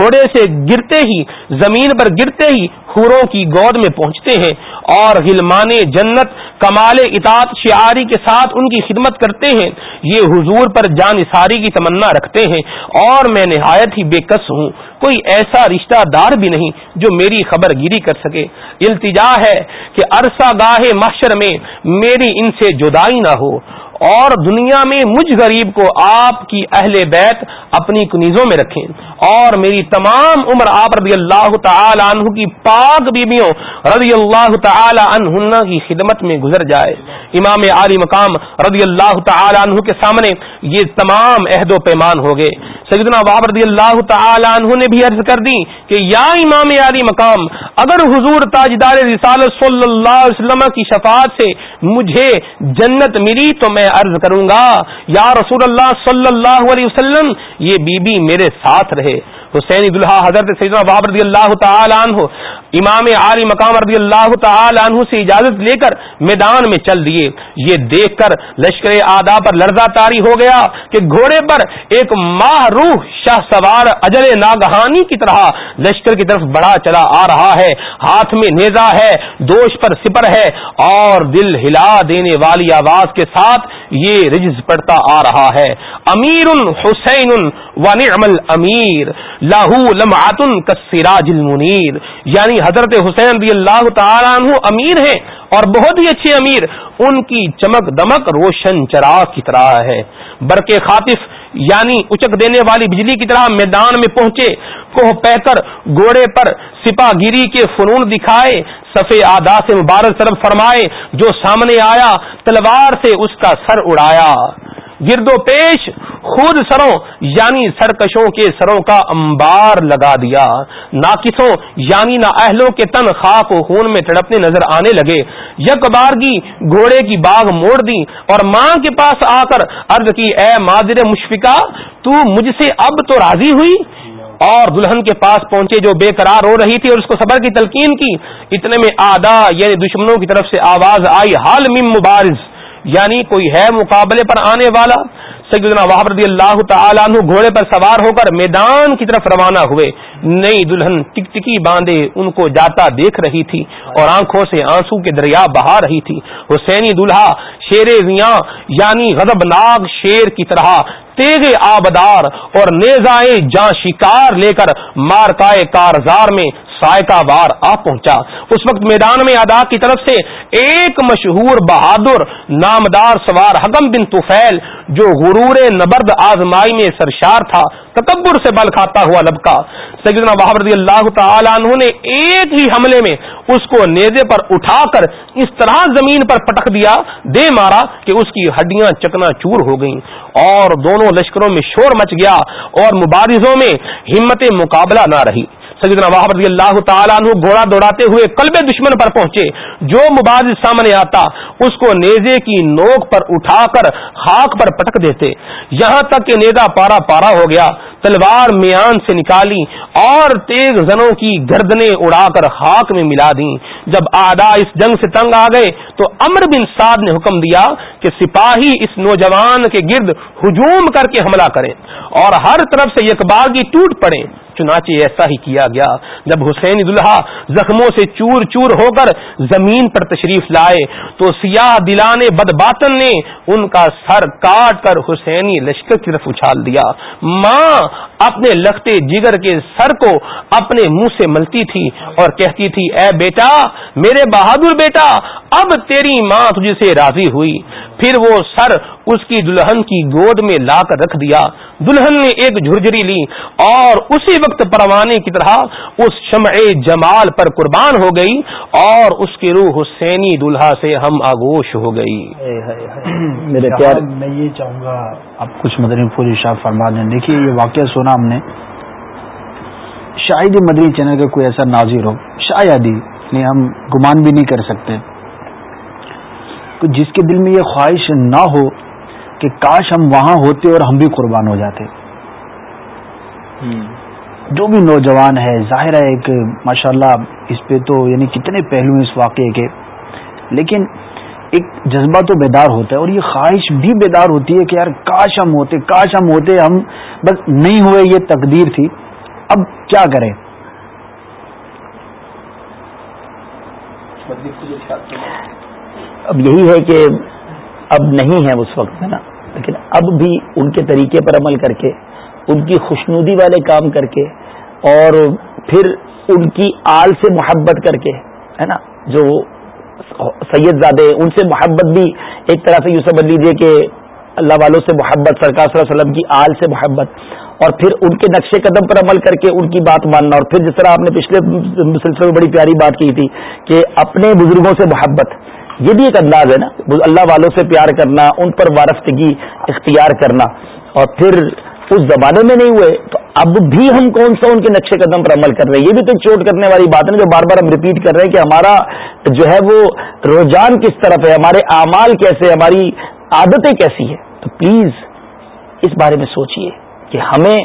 گھوڑے سے گرتے ہی زمین پر گرتے ہی خوروں کی گود میں پہنچتے ہیں اور غلمان جنت کمال اطاعت شعاری کے ساتھ ان کی خدمت کرتے ہیں یہ حضور پر جان اثاری کی تمنا رکھتے ہیں اور میں نہایت ہی بے کس ہوں کوئی ایسا رشتہ دار بھی نہیں جو میری خبر گیری کر سکے التجا ہے کہ عرصہ گاہ محشر میں میری ان سے جدائی نہ ہو اور دنیا میں مجھ غریب کو آپ کی اہل بیت اپنی کنیزوں میں رکھیں اور میری تمام عمر آپ رضی اللہ تعالی عنہ کی پاک رضی اللہ تعالی عنہ کی خدمت میں گزر جائے امام مقام رضی اللہ تعالی عنہ کے سامنے یہ تمام عہد و پیمان ہو گئے سیدنا واب رضی اللہ تعالی عنہ نے بھی عرض کر دی کہ یا امام علی مقام اگر حضور تاجدار رسالت صلی اللہ علیہ وسلم کی شفاعت سے مجھے جنت ملی تو میں عرض کروں گا یا رسول اللہ صلی اللہ علیہ وسلم یہ بی میرے ساتھ رہے حسین حضرت سیدنا رضی اللہ تعالی عنہ امام عالی مقام رضی اللہ تعالی عنہ سے اجازت لے کر میدان میں چل دیے یہ دیکھ کر لشکر پر لرزہ تاری ہو گیا کہ گھوڑے پر ایک ماہ روح شاہ سوار اجل ناگہانی کی طرح لشکر کی طرف بڑھا چلا آ رہا ہے ہاتھ میں نیزا ہے دوش پر سپر ہے اور دل ہلا دینے والی آواز کے ساتھ یہ رجز پڑتا آ رہا ہے امیر حسین ونعم الامیر لاہو لمعات کسراج المنیر یعنی حضرت حسین رضی اللہ تعالیٰ عنہ امیر ہیں اور بہت ہی اچھے امیر ان کی چمک دمک روشن چراغ کی طرح ہے برق خاطف یعنی اچک دینے والی بجلی کی طرح میدان میں پہنچے کوہ پہ کر گوڑے پر سپاہ گیری کے فنون دکھائے سفید آدا سے مبارک طرف فرمائے جو سامنے آیا تلوار سے اس کا سر اڑایا گرد و پیش خود سروں یعنی سرکشوں کے سروں کا امبار لگا دیا ناقصوں یعنی نا اہلوں کے تن خاک و خون میں تڑپنے نظر آنے لگے کی گھوڑے کی باغ موڑ دی اور ماں کے پاس آ کر ارد کی اے مادر مشفقہ تو مجھ سے اب تو راضی ہوئی اور دلہن کے پاس پہنچے جو بے قرار ہو رہی تھی اور اس کو صبر کی تلقین کی اتنے میں آدھا یعنی دشمنوں کی طرف سے آواز آئی حال مم مبارز یعنی کوئی ہے مقابلے پر آنے والا سیدنا رضی اللہ تعالیٰ عنہ گھوڑے پر سوار ہو کر میدان کی طرف روانہ ہوئے نئی دلہن باندھے ان کو جاتا دیکھ رہی تھی اور آنکھوں سے آنسو کے دریا بہا رہی تھی حسینی دلہا شیر ویاں یعنی غضب ناگ شیر کی طرح تیز آبدار اور نیزائیں جان شکار لے کر مارکائے کارزار میں سائکا بار آ پہنچا اس وقت میدان میں ادا کی طرف سے ایک مشہور بہادر نامدار سوار حکم بن توفیل جو غرور نبرد آزمائی میں سرشار تھا تکبر سے بل کھاتا ہوا لبکا سیدنا سید رضی اللہ تعالی عنہ نے ایک ہی حملے میں اس کو نیزے پر اٹھا کر اس طرح زمین پر پٹک دیا دے مارا کہ اس کی ہڈیاں چکنا چور ہو گئیں اور دونوں لشکروں میں شور مچ گیا اور مبارزوں میں ہمت مقابلہ نہ رہی رضی اللہ تعالیٰ عنہ گھوڑا دوڑاتے ہوئے قلب دشمن پر پہنچے جو مباض سامنے آتا اس کو نیزے کی نوک پر اٹھا کر خاک پر پٹک دیتے یہاں تک کہ نیزا پارا پارا ہو گیا تلوار میان سے نکالی اور تیز زنوں کی گردنے اڑا کر خاک میں ملا دیں جب آدا اس جنگ سے تنگ آ گئے تو امر بن سعد نے حکم دیا کہ سپاہی اس نوجوان کے گرد ہجوم کر کے حملہ کریں اور ہر طرف سے یک ٹوٹ پڑے چنانچہ ایسا ہی کیا گیا جب حسین دلہا زخموں سے چور چور ہو کر زمین پر تشریف لائے تو سیاہ نے ان کا سر کاٹ کر حسینی لشکر کی طرف اچھال دیا ماں اپنے لگتے جگر کے سر کو اپنے منہ سے ملتی تھی اور کہتی تھی اے بیٹا میرے بہادر بیٹا اب تیری ماں تجھے سے راضی ہوئی پھر وہ سر اس کی دلہن کی گود میں لا کر رکھ دیا دلہن نے ایک جھرجری لی اور اسی وقت پروانے کی طرح اس شمع جمال پر قربان ہو گئی اور اس کی روح حسینی دلہا سے ہم آگوش ہو گئی میرے پیار میں یہ چاہوں گا آپ کچھ مدنی مدر شاہ دیں دیکھیے یہ واقعہ سنا ہم نے شاید مدنی چینل کا کوئی ایسا ناظر ہو شاید ہی ہم گمان بھی نہیں کر سکتے تو جس کے دل میں یہ خواہش نہ ہو کہ کاش ہم وہاں ہوتے اور ہم بھی قربان ہو جاتے جو بھی نوجوان ہے ظاہر ہے کہ ماشاء اللہ اس پہ تو یعنی کتنے پہلو ہیں اس واقعے کے لیکن ایک جذبہ تو بیدار ہوتا ہے اور یہ خواہش بھی بیدار ہوتی ہے کہ یار کاش ہم ہوتے کاش ہم ہوتے ہم بس نہیں ہوئے یہ تقدیر تھی اب کیا کریں اب یہی ہے کہ اب نہیں ہے اس وقت میں نا لیکن اب بھی ان کے طریقے پر عمل کر کے ان کی خوشنودی والے کام کر کے اور پھر ان کی آل سے محبت کر کے ہے نا جو سید زادے ان سے محبت بھی ایک طرح سے یوں سمجھ لیجیے کہ اللہ والوں سے محبت سرکار صلی اللہ علیہ وسلم کی آل سے محبت اور پھر ان کے نقش قدم پر عمل کر کے ان کی بات ماننا اور پھر جس طرح آپ نے پچھلے سلسلے میں بڑی پیاری بات کی تھی کہ اپنے بزرگوں سے محبت یہ بھی ایک انداز ہے نا اللہ والوں سے پیار کرنا ان پر وارفتگی اختیار کرنا اور پھر اس زمانے میں نہیں ہوئے تو اب بھی ہم کون سا ان کے نقشے قدم پر عمل کر رہے ہیں یہ بھی تو چوٹ کرنے والی بات ہے جو بار بار ہم ریپیٹ کر رہے ہیں کہ ہمارا جو ہے وہ رجحان کس طرف ہے ہمارے اعمال کیسے ہماری عادتیں کیسی ہے تو پلیز اس بارے میں سوچئے کہ ہمیں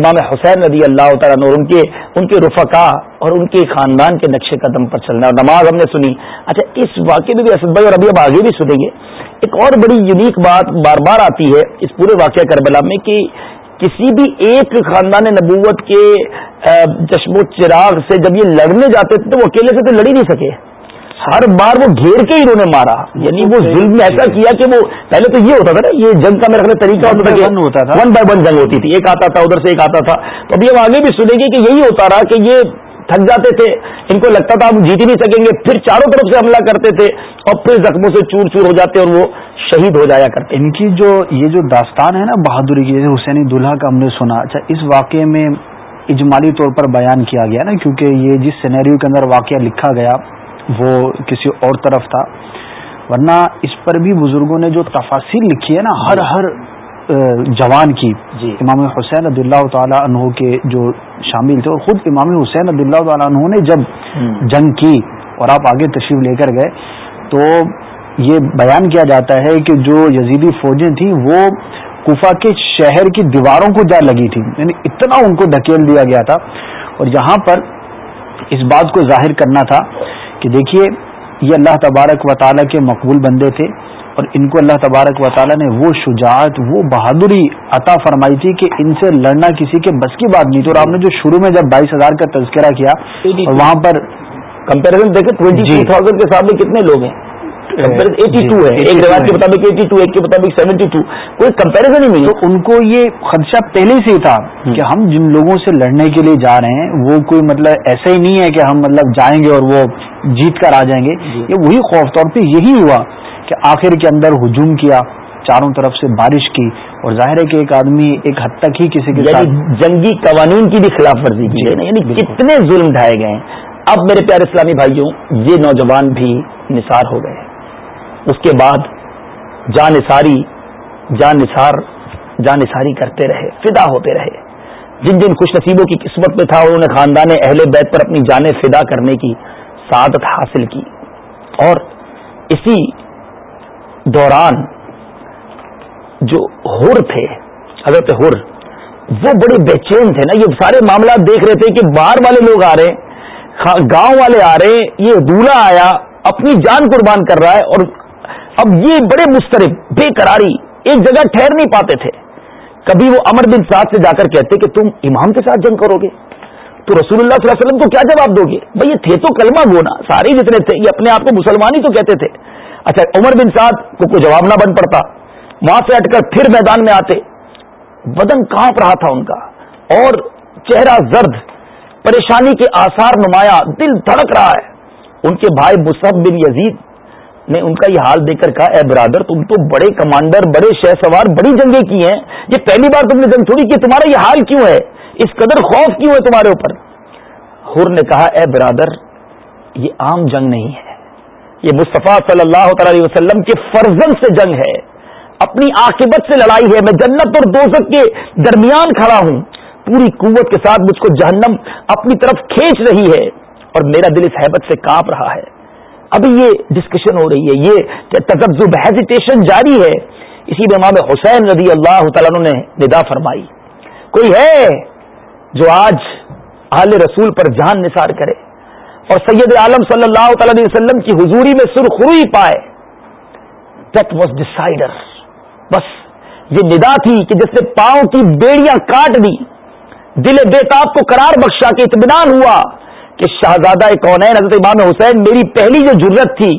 امام حسین رضی اللہ تعالیٰ ان کے ان کے رفقا اور ان کے خاندان کے نقشے قدم پر چلنا اور نماز ہم نے سنی اچھا اس واقعے میں بھی اسد بھائی اور ابھی اب آگے بھی سنیں گے ایک اور بڑی یونیک بات بار بار آتی ہے اس پورے واقعہ کربلا میں کہ کسی بھی ایک خاندان نبوت کے چشم و چراغ سے جب یہ لڑنے جاتے تھے تو وہ اکیلے سے تو لڑ ہی نہیں سکے ہر بار وہ گھیر کے ہی انہوں نے مارا یعنی وہ ایسا کیا کہ وہ پہلے تو یہ ہوتا تھا نا یہ جنگ جنگ کا میرا خیال طریقہ ہوتا تھا ون ون بائی ہوتی تھی ایک آتا تھا ادھر سے ایک آتا تھا تو ابھی ہم آگے بھی سنیں گے کہ یہی ہوتا رہا کہ یہ تھک جاتے تھے ان کو لگتا تھا ہم جیت ہی نہیں سکیں گے پھر چاروں طرف سے حملہ کرتے تھے اور پھر زخموں سے چور چور ہو جاتے اور وہ شہید ہو جایا کرتے ان کی جو یہ جو داستان ہے نا بہادری کی جیسے حسین دلہا کا ہم نے سنا اچھا اس واقعے میں اجمالی طور پر بیان کیا گیا نا کیونکہ یہ جس سینیریو کے اندر واقعہ لکھا گیا وہ کسی اور طرف تھا ورنہ اس پر بھی بزرگوں نے جو تفاصیل لکھی ہے نا ہر ہر جوان کی جی امام حسین اللہ تعالیٰ عنہ کے جو شامل تھے اور خود امام حسین عبد اللہ تعالیٰ عنہ نے جب جنگ کی اور آپ آگے تشریف لے کر گئے تو یہ بیان کیا جاتا ہے کہ جو یزیدی فوجیں تھیں وہ کوفا کے شہر کی دیواروں کو جا لگی تھی یعنی اتنا ان کو دھکیل دیا گیا تھا اور یہاں پر اس بات کو ظاہر کرنا تھا کہ دیکھیے یہ اللہ تبارک و تعالیٰ کے مقبول بندے تھے اور ان کو اللہ تبارک و تعالیٰ نے وہ شجاعت وہ بہادری عطا فرمائی تھی کہ ان سے لڑنا کسی کے بس کی بات نہیں تھی اور آپ نے جو شروع میں جب بائیس ہزار کا تذکرہ کیا اور جی، جی۔ وہاں پر کمپیرزن جی۔ کے سامنے کتنے لوگ ہیں ایٹی ایک ٹو ایک مطابق سیونٹی ٹو کوئی کمپیرزن ہی نہیں ان کو یہ خدشہ پہلے سے ہی تھا کہ ہم جن لوگوں سے لڑنے کے لیے جا رہے ہیں وہ کوئی مطلب ایسا ہی نہیں ہے کہ ہم مطلب جائیں گے اور وہ جیت کر آ جائیں گے جی. یہ وہی خوف طور پہ یہی ہوا کہ آخر کے اندر ہجوم کیا چاروں طرف سے بارش کی اور ظاہر ہے کہ ایک آدمی ایک حد تک ہی کسی کے یعنی جنگی قوانین کی بھی خلاف ورزی کی ہے جی، یعنی کتنے ظلم ڈھائے گئے اب میرے پیارے اسلامی بھائیوں یہ نوجوان بھی نثار ہو گئے اس کے بعد جان ساری جان نثار جان نثاری کرتے رہے فدا ہوتے رہے جن جن خوش نصیبوں کی قسمت میں تھا انہوں نے خاندان اہل بیت پر اپنی جانیں فدا کرنے کی سعادت حاصل کی اور اسی دوران جو ہر تھے حضرت ہر وہ بڑے بے چین تھے نا یہ سارے معاملات دیکھ رہے تھے کہ باہر والے لوگ آ رہے ہیں گاؤں والے آ رہے ہیں یہ دولہا آیا اپنی جان قربان کر رہا ہے اور اب یہ بڑے مسترد بے قراری ایک جگہ ٹھہر نہیں پاتے تھے کبھی وہ امر بن سعد سے جا کر کہتے کہ تم امام کے ساتھ جنگ کرو گے تو رسول اللہ صلی اللہ علیہ وسلم کو کیا جواب دو گے بھائی یہ تھے تو کلمہ گونا سارے جتنے تھے یہ اپنے آپ کو مسلمان ہی تو کہتے تھے اچھا عمر بن سعد کو کوئی جواب نہ بن پڑتا وہاں سے ہٹ کر پھر میدان میں آتے بدن کانپ رہا تھا ان کا اور چہرہ زرد پریشانی کے آسار نمایاں دل دھڑک رہا ہے ان کے بھائی مصحف بن یزید نے ان کا یہ حال دیکھ کر کہا اے برادر تم تو بڑے کمانڈر بڑے شہ سوار بڑی جنگیں کی ہیں یہ پہلی بار تم نے جنگ چھوڑی کہ تمہارا یہ حال کیوں ہے اس قدر خوف کیوں ہے تمہارے اوپر ہر نے کہا اے برادر یہ عام جنگ نہیں ہے یہ مصطفیٰ صلی اللہ تعالی وسلم کے فرزن سے جنگ ہے اپنی عاقبت سے لڑائی ہے میں جنت اور دوزت کے درمیان کھڑا ہوں پوری قوت کے ساتھ مجھ کو جہنم اپنی طرف کھینچ رہی ہے اور میرا دل اس حیبت سے کاپ رہا ہے ابھی یہ ڈسکشن ہو رہی ہے یہ ہیزیٹیشن جاری ہے اسی میں امام حسین رضی اللہ تعالیٰ نے ندا فرمائی کوئی ہے جو آج آل رسول پر جان نثار کرے اور سید عالم صلی اللہ تعالی علیہ وسلم کی حضوری میں سرخروئی پائے دیٹ واز ڈسائڈر بس یہ ندا تھی کہ جس نے پاؤں کی بیڑیاں کاٹ دی دل بیتاب کو قرار بخشا کے اطمینان ہوا کہ شہزادہ کون ہے حضرت امام حسین میری پہلی جو ضرورت تھی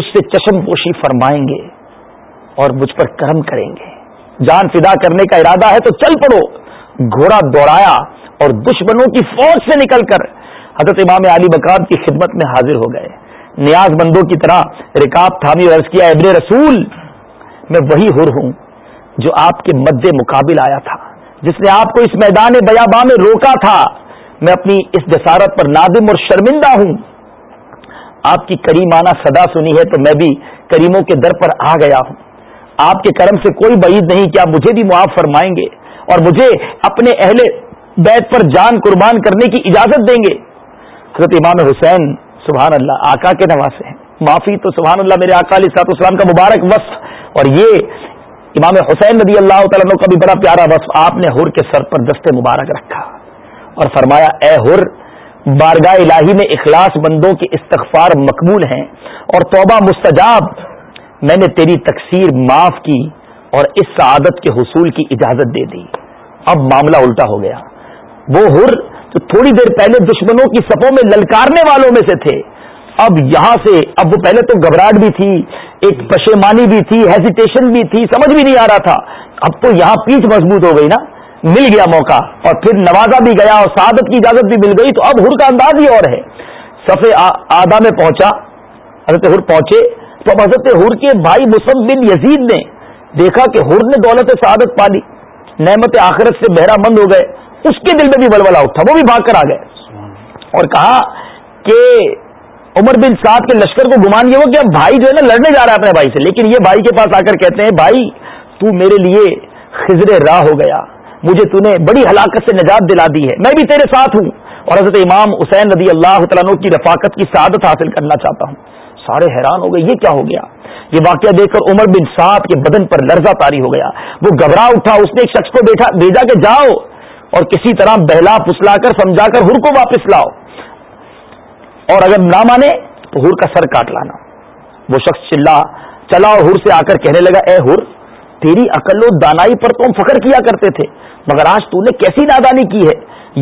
اس سے چشم پوشی فرمائیں گے اور مجھ پر کرم کریں گے جان فدا کرنے کا ارادہ ہے تو چل پڑو گھوڑا دوڑایا اور دشمنوں کی فوج سے نکل کر حضرت امام علی بکرام کی خدمت میں حاضر ہو گئے نیاز مندوں کی طرح رکاب تھامی عرض کیا ابن رسول میں وہی ہر ہوں جو آپ کے مد مقابل آیا تھا جس نے آپ کو اس میدان بیابا میں روکا تھا میں اپنی اس جسارت پر نادم اور شرمندہ ہوں آپ کی کریمانہ صدا سنی ہے تو میں بھی کریموں کے در پر آ گیا ہوں آپ کے کرم سے کوئی بعید نہیں کہ آپ مجھے بھی معاف فرمائیں گے اور مجھے اپنے اہل بیت پر جان قربان کرنے کی اجازت دیں گے حضرت امام حسین سبحان اللہ آقا کے نواسے ہیں معافی تو سبحان اللہ میرے آقا علی سات اسلام کا مبارک وصف اور یہ امام حسین نبی اللہ تعالیٰ کا بھی بڑا پیارا وصف آپ نے ہر کے سر پر دستے مبارک رکھا اور فرمایا اے ہر بارگاہ الہی میں اخلاص بندوں کے استغفار مقبول ہیں اور توبہ مستجاب میں نے تیری تقسیر معاف کی اور اس سعادت کے حصول کی اجازت دے دی اب معاملہ الٹا ہو گیا وہ ہر جو تھوڑی دیر پہلے دشمنوں کی سپوں میں للکارنے والوں میں سے تھے اب یہاں سے اب وہ پہلے تو گھبراہٹ بھی تھی ایک پشیمانی بھی تھی ہیزیٹیشن بھی تھی سمجھ بھی نہیں آ رہا تھا اب تو یہاں پیٹ مضبوط ہو گئی نا مل گیا موقع اور پھر نوازا بھی گیا اور سعادت کی اجازت بھی مل گئی تو اب ہر کا انداز ہی اور ہے سفے آدھا میں پہنچا حضرت ہر پہنچے تو اب حضرت ہر کے بھائی مسلم بن یزید نے دیکھا کہ ہر نے دولت سعادت پا لی نعمت آخرت سے بہرا مند ہو گئے اس کے دل میں بھی بلبلا اٹھا وہ بھی بھاگ کر آ گئے اور کہا کہ عمر بن سعد کے لشکر کو گمان یہ ہو کہ اب بھائی جو ہے نا لڑنے جا رہا ہے اپنے بھائی سے لیکن یہ بھائی کے پاس آ کر کہتے ہیں بھائی تو میرے لیے خزر راہ ہو گیا مجھے تو نے بڑی ہلاکت سے نجات دلا دی ہے میں بھی تیرے ساتھ ہوں اور حضرت امام حسین رضی اللہ تعالیٰ کی رفاقت کی سعادت حاصل کرنا چاہتا ہوں سارے حیران ہو گئے یہ کیا ہو گیا یہ واقعہ دیکھ کر عمر بن صاحب کے بدن پر لرزہ تاری ہو گیا وہ گھبرا اٹھا اس نے ایک شخص کو بیٹھا بھیجا کہ جاؤ اور کسی طرح بہلا پسلا کر سمجھا کر ہر کو واپس لاؤ اور اگر نہ مانے تو ہر کا سر کاٹ لانا وہ شخص چلا چلا اور ہر سے آ کر کہنے لگا اے ہر تیری عقل و دانائی پر تو ہم فخر کیا کرتے تھے مگر آج تو نے کیسی نادانی کی ہے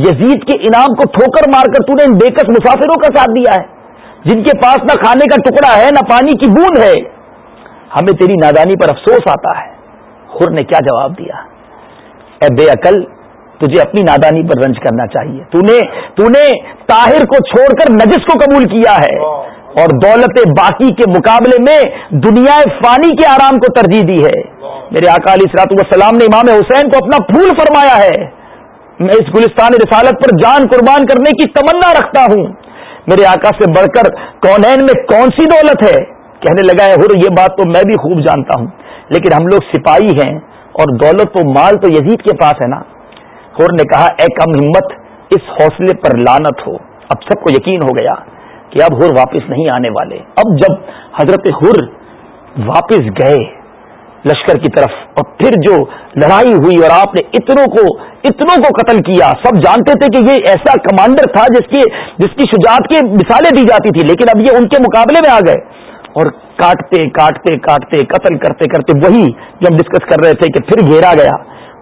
یزید کے انعام کو ٹھوکر مار کر تو نے ان بےکس مسافروں کا ساتھ دیا ہے جن کے پاس نہ کھانے کا ٹکڑا ہے نہ پانی کی بوند ہے ہمیں تیری نادانی پر افسوس آتا ہے خور نے کیا جواب دیا اے بے عقل تجھے اپنی نادانی پر رنج کرنا چاہیے تو تو نے نے طاہر کو چھوڑ کر نجس کو قبول کیا ہے اور دولت باقی کے مقابلے میں دنیا فانی کے آرام کو ترجیح دی ہے میرے آقا علی سرات رات نے امام حسین کو اپنا پھول فرمایا ہے میں اس گلستان رسالت پر جان قربان کرنے کی تمنا رکھتا ہوں میرے آقا سے بڑھ کر کونین میں کون سی دولت ہے کہنے لگا ہے ہر یہ بات تو میں بھی خوب جانتا ہوں لیکن ہم لوگ سپاہی ہیں اور دولت تو مال تو یزید کے پاس ہے نا ہر نے کہا اے کم ہمت اس حوصلے پر لانت ہو اب سب کو یقین ہو گیا کہ اب ہر واپس نہیں آنے والے اب جب حضرت ہر واپس گئے لشکر کی طرف اور پھر جو لڑائی ہوئی اور آپ نے اتنوں کو اتنوں کو قتل کیا سب جانتے تھے کہ یہ ایسا کمانڈر تھا جس کی جس کی شجاعت کی مثالیں دی جاتی تھی لیکن اب یہ ان کے مقابلے میں آ گئے اور کاٹتے کاٹتے کاٹتے قتل کرتے کرتے وہی جو ہم ڈسکس کر رہے تھے کہ پھر گھیرا گیا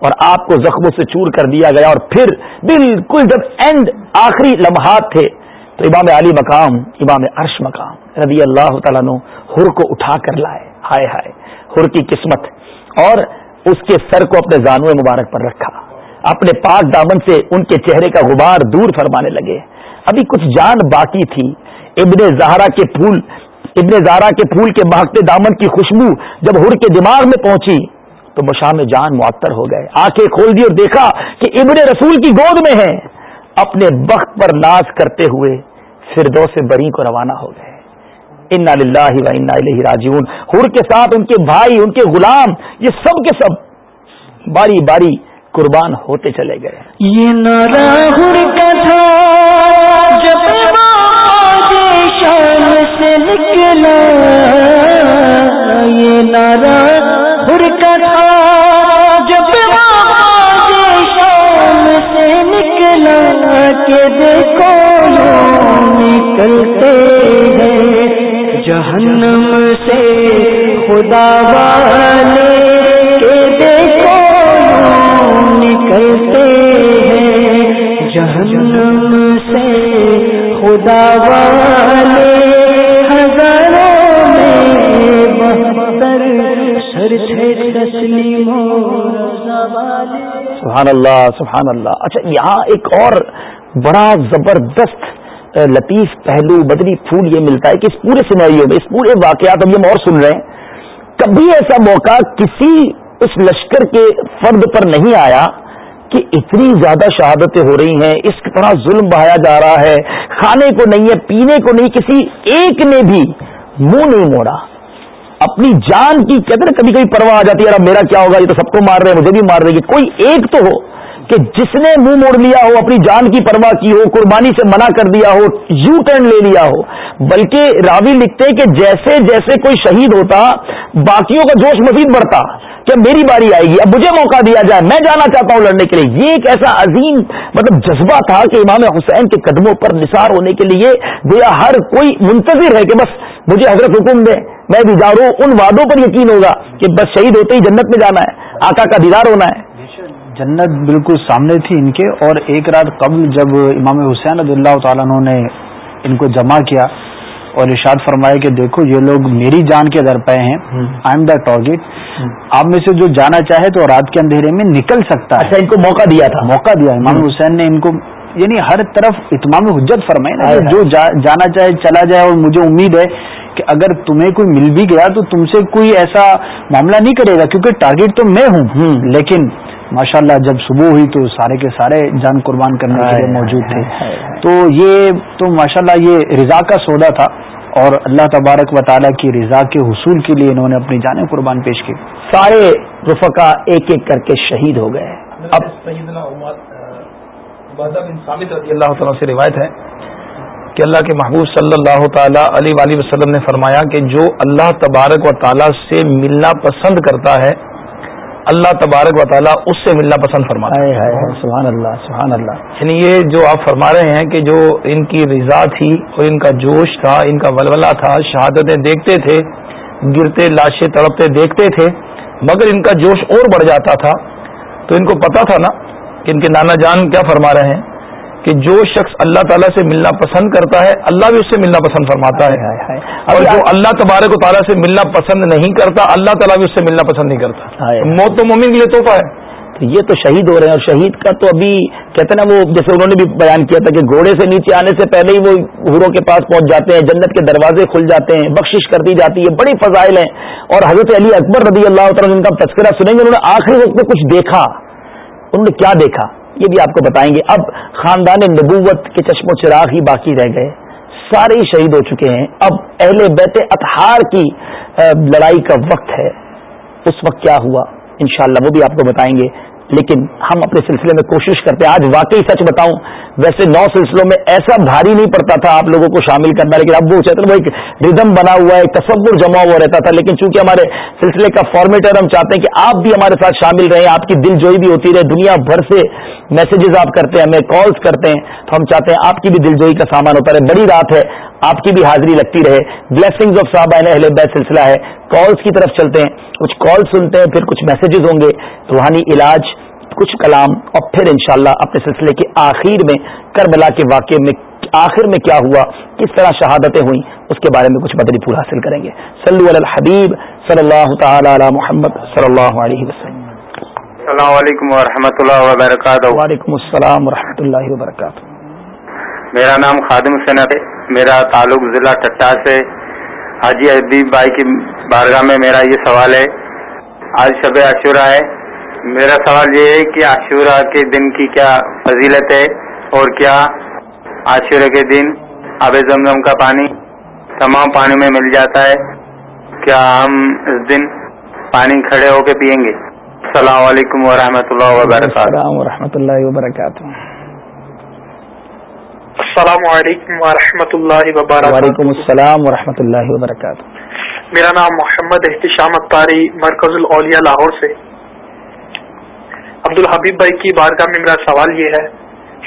اور آپ کو زخموں سے چور کر دیا گیا اور پھر بالکل جب اینڈ آخری لمحات تھے تو امام علی مقام امام عرش مقام رضی اللہ تعالیٰ نے ہر کو اٹھا کر لائے ہائے ہائے ہر کی قسمت اور اس کے سر کو اپنے زانو مبارک پر رکھا اپنے پاک دامن سے ان کے چہرے کا غبار دور فرمانے لگے ابھی کچھ جان باقی تھی ابن زہرا کے پھول ابن زہرا کے پھول کے مہکتے دامن کی خوشبو جب ہر کے دماغ میں پہنچی تو مشام جان معطر ہو گئے آنکھیں کھول دی اور دیکھا کہ ابن رسول کی گود میں ہیں اپنے وقت پر ناز کرتے ہوئے فردوس بری کو روانہ ہو گئے ان الہ راجعون ہر کے ساتھ ان کے بھائی ان کے غلام یہ سب کے سب باری باری قربان ہوتے چلے گئے یہ نارا ہر کا تھا جب شام سے نکلا یہ نارا ہر کا تھا جب شام سے نکلا کہ دیکھو نکلتے ہیں جہنم سے خدا والے کے دیکھو نکلتے ہیں جہنم سے خدا والے ہزاروں میں بہتر سر سے تسلیم سبحان اللہ سبحان اللہ اچھا یہاں ایک اور بڑا زبردست لطیف پہلو بدری پھول یہ ملتا ہے کہ اس پورے سینئر میں اس پورے واقعات ہم اور سن رہے ہیں کبھی ایسا موقع کسی اس لشکر کے فرد پر نہیں آیا کہ اتنی زیادہ شہادتیں ہو رہی ہیں اس طرح ظلم بہایا جا رہا ہے کھانے کو نہیں ہے پینے کو نہیں کسی ایک نے بھی منہ نہیں موڑا اپنی جان کی قدر کبھی کبھی پرواہ آ جاتی ہے یار میرا کیا ہوگا یہ تو سب کو مار رہے ہیں مجھے بھی مار رہے ہیں کوئی ایک تو ہو کہ جس نے منہ موڑ لیا ہو اپنی جان کی پرواہ کی ہو قربانی سے منع کر دیا ہو یو ٹرن لے لیا ہو بلکہ راوی لکھتے کہ جیسے جیسے کوئی شہید ہوتا باقیوں کا جوش مفید بڑھتا کہ میری باری آئے گی اب مجھے موقع دیا جائے میں جانا چاہتا ہوں لڑنے کے لیے یہ ایک ایسا عظیم مطلب جذبہ تھا کہ امام حسین کے قدموں پر نثار ہونے کے لیے گویا ہر کوئی منتظر ہے کہ بس مجھے حضرت حکم دے میں بھی ان وادوں پر یقین ہوگا کہ بس شہید ہوتے ہی جنت میں جانا ہے آقا کا دیدار ہونا ہے جنت بالکل سامنے تھی ان کے اور ایک رات قبل جب امام حسین رضی اللہ تعالیٰ نے ان کو جمع کیا اور ارشاد فرمایا کہ دیکھو یہ لوگ میری جان کے در پہ ہیں آئی ایم دا ٹارگیٹ آپ میں سے جو جانا چاہے تو رات کے اندھیرے میں نکل سکتا ہے اچھا، ان کو موقع دیا تھا موقع دیا امام حسین نے ان کو یعنی ہر طرف اتمام حجت نا جو جانا چاہے چلا جائے اور مجھے امید ہے کہ اگر تمہیں کوئی مل بھی گیا تو تم سے کوئی ایسا معاملہ نہیں کرے گا کیونکہ ٹارگیٹ تو میں ہوں لیکن ماشاء اللہ جب صبح ہوئی تو سارے کے سارے جان قربان کرنے کے لیے موجود تھے تو یہ تو ماشاء اللہ یہ رضا کا سودا تھا اور اللہ تبارک و تعالیٰ کی رضا کے حصول کے لیے انہوں نے اپنی جان قربان پیش کی سارے رفقا ایک ایک کر کے شہید ہو گئے اب اللہ تعالیٰ سے روایت ہے کہ اللہ کے محبوب صلی اللہ تعالیٰ علیہ وسلم نے فرمایا کہ جو اللہ تبارک و تعالیٰ سے ملنا پسند کرتا ہے اللہ تبارک و تعالیٰ اس سے ملنا پسند فرما سبحان اللہ سبحان اللہ یعنی یہ جو آپ فرما رہے ہیں کہ جو ان کی رضا تھی اور ان کا جوش تھا ان کا ولولہ تھا شہادتیں دیکھتے تھے گرتے لاشیں تڑپتے دیکھتے تھے مگر ان کا جوش اور بڑھ جاتا تھا تو ان کو پتا تھا نا کہ ان کے نانا جان کیا فرما رہے ہیں کہ جو شخص اللہ تعالیٰ سے ملنا پسند کرتا ہے اللہ بھی اس سے ملنا پسند فرماتا ہے اور جو اللہ تبارک و تعالیٰ سے ملنا پسند نہیں کرتا اللہ تعالیٰ بھی اس سے ملنا پسند نہیں کرتا ہاں جی۔ موت تو مومن کے لیے توحفہ ہے تو یہ تو شہید ہو رہے ہیں اور شہید کا تو ابھی کہتے ہیں نا وہ جیسے انہوں نے بھی بیان کیا تھا کہ گھوڑے سے نیچے آنے سے پہلے ہی وہ حوروں کے پاس پہنچ جاتے ہیں جنت کے دروازے کھل جاتے ہیں بخشش کر دی جاتی ہے بڑی فضائل ہیں اور حضرت علی اکبر رضی اللہ تعالیٰ جن ان کا تذکرہ سنیں گے انہوں نے آخری وقت میں کچھ دیکھا انہوں نے کیا دیکھا یہ بھی آپ کو بتائیں گے اب خاندان نبوت کے چشم و چراغ ہی باقی رہ گئے سارے ہی شہید ہو چکے ہیں اب اہل بیت اتحار کی لڑائی کا وقت ہے اس وقت کیا ہوا انشاءاللہ وہ بھی آپ کو بتائیں گے لیکن ہم اپنے سلسلے میں کوشش کرتے ہیں آج واقعی سچ بتاؤں ویسے نو سلسلوں میں ایسا بھاری نہیں پڑتا تھا آپ لوگوں کو شامل کرنا لیکن اب وہ چیتن وہ ایک ردم بنا ہوا ہے تصور جمع ہوا رہتا تھا لیکن چونکہ ہمارے سلسلے کا فارمیٹر ہم چاہتے ہیں کہ آپ بھی ہمارے ساتھ شامل رہیں آپ کی دل جوئی بھی ہوتی رہے دنیا بھر سے میسجز آپ کرتے ہیں ہمیں کالس کرتے ہیں تو ہم چاہتے ہیں آپ کی بھی دل جوئی کا سامان ہوتا رہے بڑی رات ہے آپ کی بھی حاضری لگتی رہے بلیسنگ آف صاحب سلسلہ ہے کالس کی طرف چلتے ہیں کچھ کال سنتے ہیں پھر کچھ میسیجز ہوں گے روحانی علاج کچھ کلام اور پھر انشاءاللہ اپنے سلسلے کے آخر میں کربلا کے واقعے میں آخر میں کیا ہوا کس طرح شہادتیں ہوئیں اس کے بارے میں کچھ بدری پور حاصل کریں گے علی الحبیب صلی اللہ تعالی علی محمد صلی اللہ علیہ وسلم السلام علیکم و اللہ وبرکاتہ وعلیکم السلام و اللہ وبرکاتہ میرا نام خادم حسین میرا تعلق ضلع ٹٹا سے حاجی حبیب بھائی کی بارگاہ میں میرا یہ سوال ہے آج شب عاشورہ ہے میرا سوال یہ ہے کہ عاشورہ کے دن کی کیا فضیلت ہے اور کیا عاشورہ کے دن آب زمزم کا پانی تمام پانی میں مل جاتا ہے کیا ہم اس دن پانی کھڑے ہو کے پئیں گے السلام علیکم و اللہ وبرکاتہ و ورحمۃ اللہ وبرکاتہ السلام علیکم ورحمۃ اللہ وبرکاتہ وعلیکم السلام ورحمۃ اللہ وبرکاتہ میرا نام محمد احتشام اختاری مرکز الاولیاء لاہور سے عبد الحبیب بھائی کی بارگاہ میں میرا سوال یہ ہے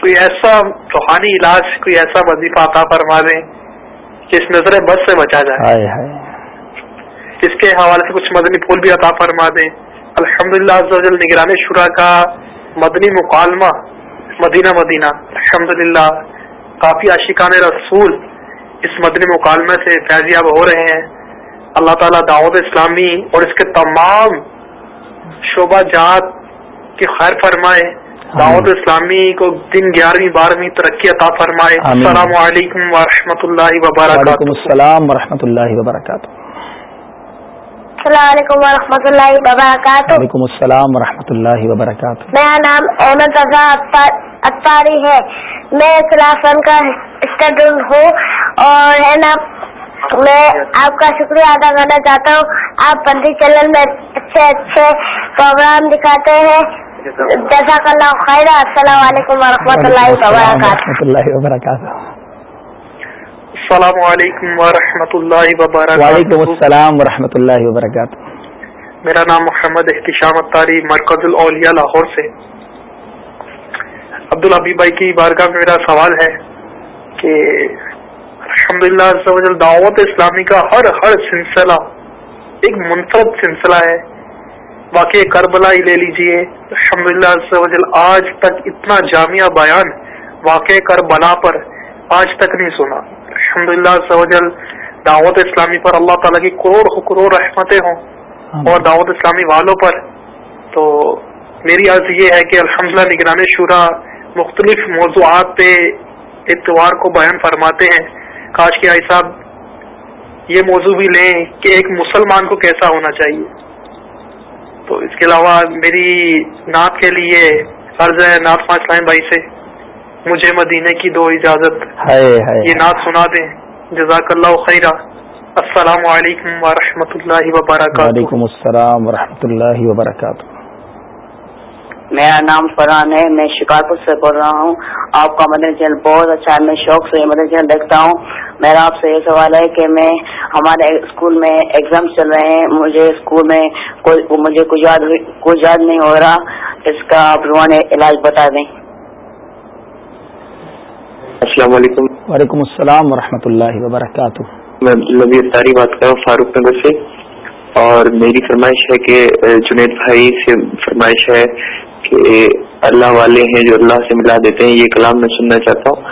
کوئی ایسا روحانی علاج کوئی ایسا وظیفہ عطا فرما دیں کہ اس نظر بس سے بچا جائے آئے آئے اس کے حوالے سے کچھ مدنی پھول بھی عطا فرما دیں الحمد للہ نگران شورا کا مدنی مکالمہ مدینہ مدینہ الحمد للہ کافی عاشقان رسول اس مدنی مکالمے سے فیضیاب ہو رہے ہیں اللہ تعالیٰ دعوت اسلامی اور اس کے تمام شعبہ جات کی خیر فرمائے دعوت اسلامی کو دن گیارہویں بارہویں ترقی عطا فرمائے السلام علیکم ورحمۃ اللہ وبرکاتہ وعلیکم السلام ورحمۃ اللہ وبرکاتہ السلام علیکم ورحمۃ اللہ وبرکاتہ وعلیکم السلام ورحمۃ اللہ وبرکاتہ میرا نام احمد رضا اتاری ہے میں کلاس ون کا اسٹوڈنٹ ہوں اور ہے نا میں آپ کا شکریہ ادا کرنا چاہتا ہوں آپ پنڈی چینل میں اچھے اچھے پروگرام دکھاتے ہیں جزاک اللہ خیر السلام علیکم و رحمۃ اللہ وبرکاتہ اللہ وبرکاتہ السلام علیکم ورحمۃ اللہ وبرکاتہ وعلیکم السلام ورحمۃ اللہ وبرکاتہ میرا نام محمد احتشام اتاری مرکز الاولیاء لاہور سے عبد الحبی بھائی کی بارگاہ میں میرا سوال ہے کہ الحمد للہ دعوت اسلامی کا ہر ہر سلسلہ ایک منفرد سلسلہ ہے واقع کربلا ہی لے لیجیے اتنا جامعہ بیان واقع کربلا پر آج تک نہیں سنا الحمد للہ دعوت اسلامی پر اللہ تعالیٰ کی کروڑ کروڑ رحمتیں ہوں اور دعوت اسلامی والوں پر تو میری عرض یہ ہے کہ الحمد للہ نگران شورا مختلف موضوعات پہ اتوار کو بیان فرماتے ہیں کاش کے آئی صاحب یہ موضوع بھی لیں کہ ایک مسلمان کو کیسا ہونا چاہیے تو اس کے علاوہ میری نعت کے لیے عرض ہے نعت پانچ لائن بھائی سے مجھے مدینے کی دو اجازت یہ نعت سنا دیں جزاک اللہ خیرہ السلام علیکم ورحمۃ اللہ وبرکاتہ وعلیکم السلام ورحمۃ اللہ وبرکاتہ میرا نام فرحان ہے میں شکارپور سے بول رہا ہوں آپ کا مدن چینل بہت اچھا ہے میں شوق سے چینل دیکھتا ہوں میرا آپ سے یہ سوال ہے کہ میں ہمارے اسکول میں ایگزام چل رہے ہیں مجھے اسکول میں مجھے کچھ یاد نہیں ہو رہا اس کا آپ نے علاج بتا دیں السلام علیکم وعلیکم السلام ورحمۃ اللہ وبرکاتہ میں نبی تاری بات کر رہا ہوں فاروق نگر سے اور میری فرمائش ہے کہ جنید بھائی سے فرمائش ہے کہ اللہ والے ہیں جو اللہ سے ملا دیتے ہیں یہ کلام میں سننا چاہتا ہوں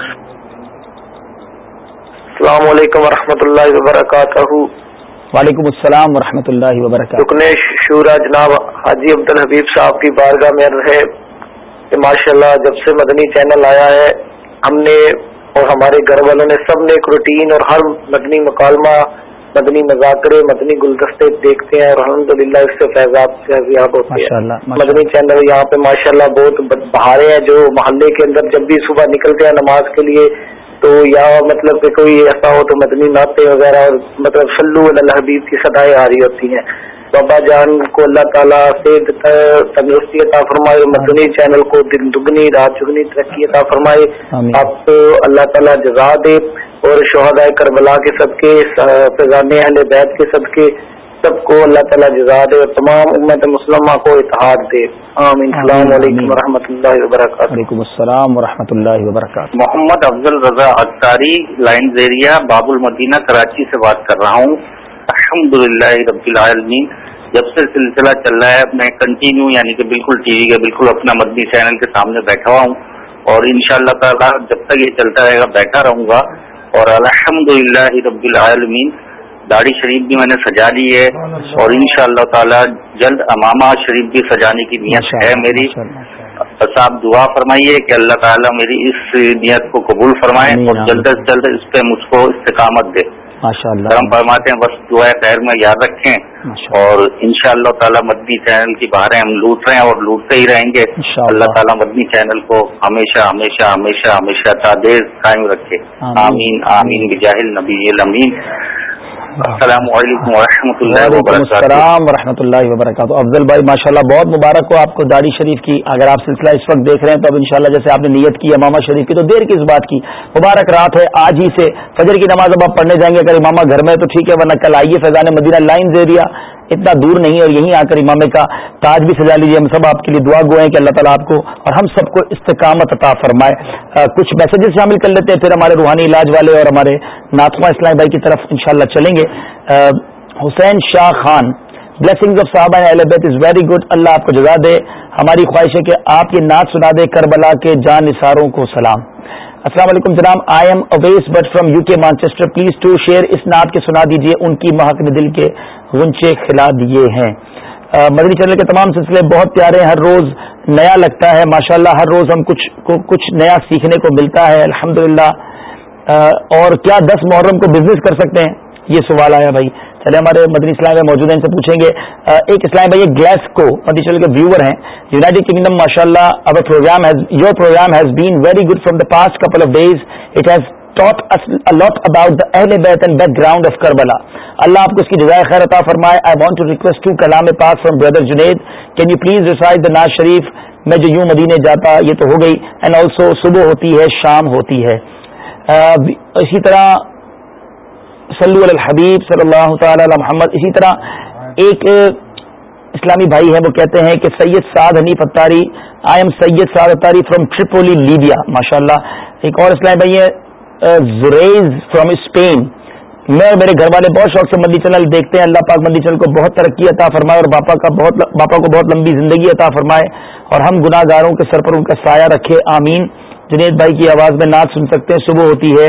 السلام علیکم ورحمۃ اللہ وبرکاتہ وعلیکم السلام ورحمۃ اللہ وبرکاتہ رکن شورا جناب حاجی عبد الحبیب صاحب کی بارگاہ میں رہے کہ ماشاء اللہ جب سے مدنی چینل آیا ہے ہم نے اور ہمارے گھر والوں نے سب نے ایک روٹین اور ہر مدنی مکالمہ مدنی مذاکرے مدنی گلدستے دیکھتے ہیں اور الحمد للہ اس سے فیضیاب ہوتے ہیں مدنی چینل یہاں پہ ماشاء اللہ بہت بہارے ہیں جو محلے کے اندر جب بھی صبح نکلتے ہیں نماز کے لیے تو یا مطلب کہ کوئی ایسا ہو تو مدنی نعتیں وغیرہ اور مطلب سلو الحبیب کی سدائیں آ رہی ہوتی ہیں بابا جان کو اللہ تعالیٰ سے تندرستی عطا فرمائے مدنی چینل کو دن دگنی رات چگنی ترقی عطا فرمائے آپ کو اللہ تعالیٰ جزا دے اور شہداء کربلا کے سب کے اہل بیت کے سب کے سب کو اللہ تعالیٰ جزا دے اور تمام امت مسلمہ کو اتحاد دے آمین علیکم و رحمۃ اللہ وبرکاتہ وعلیکم السلام اللہ وبرکاتہ محمد افضل رضا اختاری لائن زیریا باب المدینہ کراچی سے بات کر رہا ہوں الحمد للہ رب العالمی جب سے سلسلہ چل رہا ہے میں کنٹینیو یعنی کہ بالکل ٹی وی کے بالکل اپنا مدنی چینل کے سامنے بیٹھا ہوا ہوں اور ان شاء اللہ تعالیٰ جب تک یہ چلتا رہے گا بیٹھا رہوں گا اور الحمد للہ رب العالمین داڑھی شریف بھی میں نے سجا لی ہے اور ان شاء اللہ تعالیٰ جلد امامہ شریف بھی سجانے کی نیت ہے میری بس آپ دعا فرمائیے کہ اللہ تعالیٰ میری اس نیت کو قبول فرمائیں اور جلد از جلد اس پہ مجھ کو استقامت دے ہم فرماتے ہیں بس جو ہے خیر میں یاد رکھیں اور ان شاء اللہ تعالیٰ مدنی چینل کی باہریں ہم لوٹ رہے ہیں اور لوٹتے ہی رہیں گے اللہ تعالیٰ مدنی چینل کو ہمیشہ ہمیشہ ہمیشہ ہمیشہ تعدیر قائم رکھے آمین آمین بجاہل نبی امین السلام علیکم ورحمۃ اللہ وبرکاتہ السلام ورحمۃ اللہ وبرکاتہ افضل بھائی ماشاءاللہ بہت مبارک ہو آپ کو داری شریف کی اگر آپ سلسلہ اس وقت دیکھ رہے ہیں تو اب انشاءاللہ جیسے آپ نے نیت کی امامہ شریف کی تو دیر کی اس بات کی مبارک رات ہے آج ہی سے فجر کی نماز اب آپ پڑھنے جائیں گے اگر امامہ گھر میں تو ٹھیک ہے ورنہ کل آئیے فیضان مدینہ لائن دے دیا اتنا دور نہیں اور یہیں آ کر امام کا تاج بھی سجا لیجیے ہم سب آپ کے لیے دعا گو ہیں کہ اللہ تعالیٰ آپ کو اور ہم سب کو استقامت عطا فرمائے کچھ میسجز شامل کر لیتے ہیں پھر ہمارے روحانی علاج والے اور ہمارے ناتواں اسلام بھائی کی طرف انشاءاللہ چلیں گے Hussain Shah Khan blessing of sahib is very good Allah آپ کو جزا دے ہماری خواہش ہے کہ آپ یہ نعت سنا دے کربلا کے جان نثاروں کو سلام السلام علیکم جناب I am Awais Butt from UK Manchester please to share اس نعت کے سنا دیجیے ان کی محکمہ دل کے غنچے کھلا دیے ہیں مدنی چینل کے تمام سلسلے بہت پیارے ہیں ہر روز نیا لگتا ہے ماشاءاللہ ہر روز ہم کچھ کو کچھ نیا سیکھنے کو ملتا ہے الحمدللہ اور کیا دس محرم کو بزنس کر سکتے ہیں یہ سوال آیا بھائی چلے ہمارے مدنی اسلام میں موجود ہیں ان سے پوچھیں گے ایک اسلام بھائی گلیس کو مدنی چینل کے ویور ہیں یوناٹیڈ کنگڈم ماشاء اللہ programme programme has your been very good from the past couple of days it has taught a lot about اہل بیت and background of Karbala اللہ آپ کو اس کی جزائے خیر عطا فرمائے I want to to request kalam pass from brother Junaid can you please recite the naat sharif میں جو یوں مدینے جاتا یہ تو ہو گئی اینڈ آلسو صبح ہوتی ہے شام ہوتی ہے اسی طرح علی الحبیب صلی اللہ تعالی علی محمد اسی طرح ایک اسلامی بھائی ہے وہ کہتے ہیں کہ Syed Saad Saad Hanif Attari Attari I am Syed from Tripoli Libya ماشاء اللہ ایک اور اسلامی بھائی ہے زریز فرام اسپین میں میرے گھر والے بہت شوق سے مندی چینل دیکھتے ہیں اللہ پاک مندی چنل کو بہت ترقی عطا فرمائے اور باپا کا بہت باپا کو بہت لمبی زندگی عطا فرمائے اور ہم گناہ گاروں کے سر پر ان کا سایہ رکھے آمین جنید بھائی کی آواز میں نعت سن سکتے ہیں صبح ہوتی ہے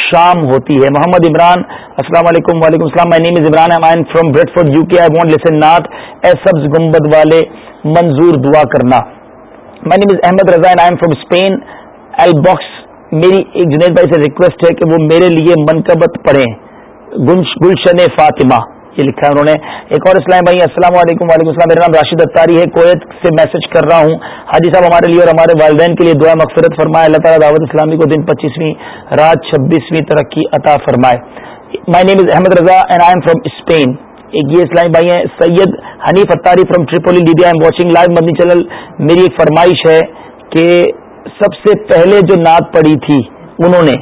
شام ہوتی ہے محمد عمران السلام علیکم وعلیکم السلام میں is Imran am from Bradford UK I want لسن نعت اے سبز گنبد والے منظور دعا کرنا میں is Ahmed Raza I am from Spain L باکس میری ایک جنید بھائی سے ریکویسٹ ہے کہ وہ میرے لیے منقبت پڑھیں گلشن فاطمہ یہ لکھا ہے انہوں نے ایک اور اسلام بھائی السلام علیکم وعلیکم السلام میرا نام راشد اتاری ہے کویت سے میسج کر رہا ہوں حاجی صاحب ہمارے لیے اور ہمارے والدین کے لیے دعا مغفرت فرمائے اللہ تعالیٰ دعوت اسلامی کو دن پچیسویں رات چھبیسویں ترقی عطا فرمائے my name is Ahmed Raza and I am from Spain ایک یہ اسلامی بھائی ہیں Syed Hanif Attari from Tripoli D M watching live Madani channel میری ایک فرمائش ہے کہ سب سے پہلے جو نعت پڑی تھی انہوں نے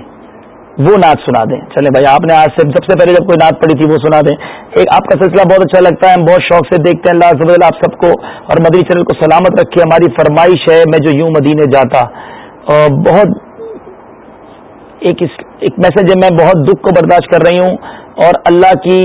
وہ نعت سنا دیں چلے بھائی آپ نے آج سے سب سے پہلے جب کوئی نعت پڑی تھی وہ سنا دیں ایک آپ کا سلسلہ بہت اچھا لگتا ہے ہم بہت شوق سے دیکھتے ہیں اللہ صفح آپ سب کو اور مدری چینل کو سلامت رکھیے ہماری فرمائش ہے میں جو یوں مدینے جاتا اور بہت ایک میسج ہے میں بہت دکھ کو برداشت کر رہی ہوں اور اللہ کی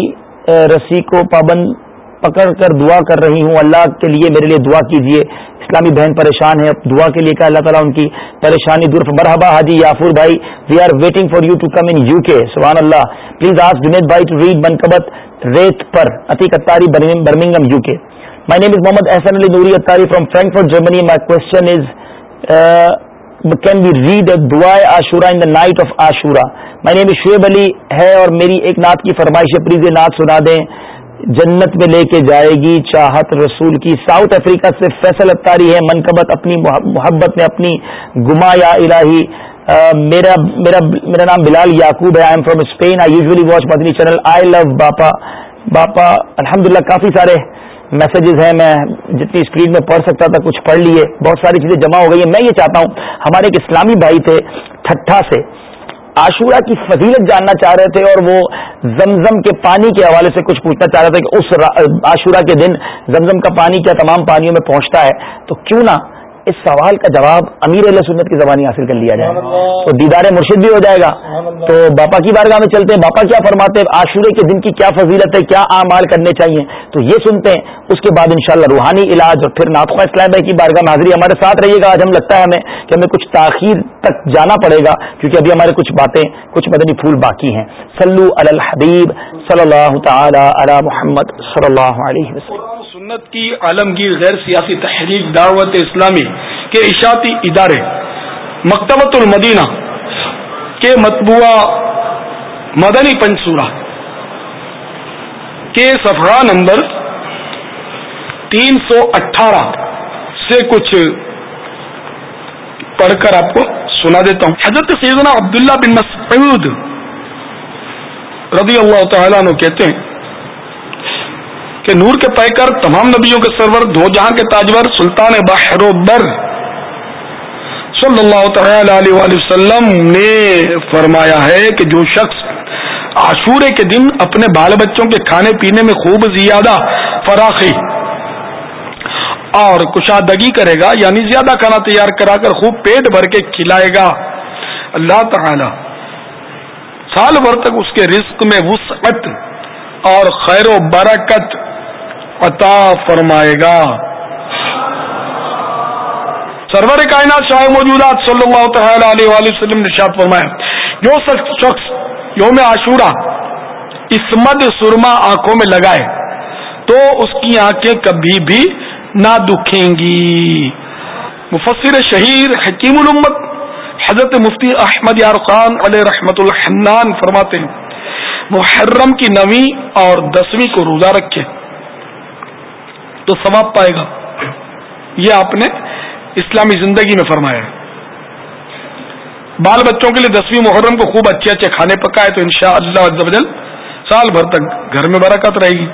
رسی کو پابند پکڑ کر دعا کر رہی ہوں اللہ کے لیے میرے لیے دعا کیجیے اسلامی بہن پریشان ہے دعا کے لیے کہ اللہ تعالیٰ ان کی پریشانی حاجی یافور بھائی we are waiting for you to come in UK سبحان اللہ پلیز آس جنید بھائی ٹو ریڈ منقبت ریت پر اتیک Attari Birmingham UK my name is Muhammad Ahsan Ali Noori Attari from Frankfurt Germany my is can read dua in the of شورا مائی name is Shoaib Ali ہے اور میری ایک نعت کی فرمائش ہے پلیز یہ نعت سنا دیں جنت میں لے کے جائے گی چاہت رسول کی ساؤتھ افریقہ سے فیصل اتاری ہے منقبت اپنی محبت میں اپنی گما یا الہی میرا میرا میرا نام بلال یعقوب ہے I I I am from Spain usually watch Madani channel love Bapa Bapa کافی سارے میسجز ہیں میں جتنی اسکرین میں پڑھ سکتا تھا کچھ پڑھ لیے بہت ساری چیزیں جمع ہو گئی ہیں میں یہ چاہتا ہوں ہمارے ایک اسلامی بھائی تھے ٹھٹھا سے عاشورہ کی فضیلت جاننا چاہ رہے تھے اور وہ زمزم کے پانی کے حوالے سے کچھ پوچھنا چاہ رہے تھے کہ اس عاشورہ کے دن زمزم کا پانی کیا تمام پانیوں میں پہنچتا ہے تو کیوں نہ اس سوال کا جواب امیر علیہ سنت کی زبانی حاصل کر لیا جائے تو دیدار مرشد بھی ہو جائے گا تو باپا کی بارگاہ میں چلتے ہیں باپا کیا فرماتے ہیں آشورے کے دن کی کیا فضیلت ہے کیا اعمال کرنے چاہیے تو یہ سنتے ہیں اس کے بعد انشاءاللہ روحانی علاج اور پھر ناپا اسلام بھائی کی بارگاہ ناظری ہمارے ساتھ رہیے گا آج ہم لگتا ہے ہمیں کہ ہمیں کچھ تاخیر تک جانا پڑے گا کیونکہ ابھی ہمارے کچھ باتیں کچھ مدنی پھول باقی ہیں سلو الحبیب صلی اللہ تعالی علی محمد صلی اللہ علیہ وسلم سنت کی عالمگیر غیر سیاسی تحریک دعوت اسلامی کے اشاعتی ادارے مکتبۃ المدینہ کے مطبوعہ مدنی پنسورا کے صفحہ نمبر تین سو اٹھارہ سے کچھ پڑھ کر آپ کو سنا دیتا ہوں حضرت سیدنا عبداللہ بن مسعود رضی اللہ تعالیٰ کہتے ہیں کہ نور کے پیکر تمام نبیوں کے سرور دو جہاں کے تاجور سلطان بحر و بر صلی اللہ تعالی علیہ وسلم نے فرمایا ہے کہ جو شخص عاشورے کے دن اپنے بال بچوں کے کھانے پینے میں خوب زیادہ فراخی اور کشادگی کرے گا یعنی زیادہ کھانا تیار کرا کر خوب پیٹ بھر کے کھلائے گا اللہ تعالی سال بھر تک اس کے رزق میں وسعت اور خیر و برکت عطا فرمائے گا سرور کائنات شاہ موجودات صلی اللہ تعالی علیہ وآلہ وسلم نے شاہد فرمایا جو شخص یوم آشورا اسمد سرما آنکھوں میں لگائے تو اس کی آنکھیں کبھی بھی نہ دکھیں گی مفسر شہیر حکیم الامت حضرت مفتی احمد یار خان علیہ رحمت الحنان فرماتے ہیں محرم کی نویں اور دسویں کو روزہ رکھے تو ثواب پائے گا یہ آپ نے اسلامی زندگی میں فرمایا ہے بال بچوں کے لیے دسویں محرم کو خوب اچھے اچھے کھانے پکائے تو ان شاء اللہ سال بھر تک گھر میں برکت رہے گی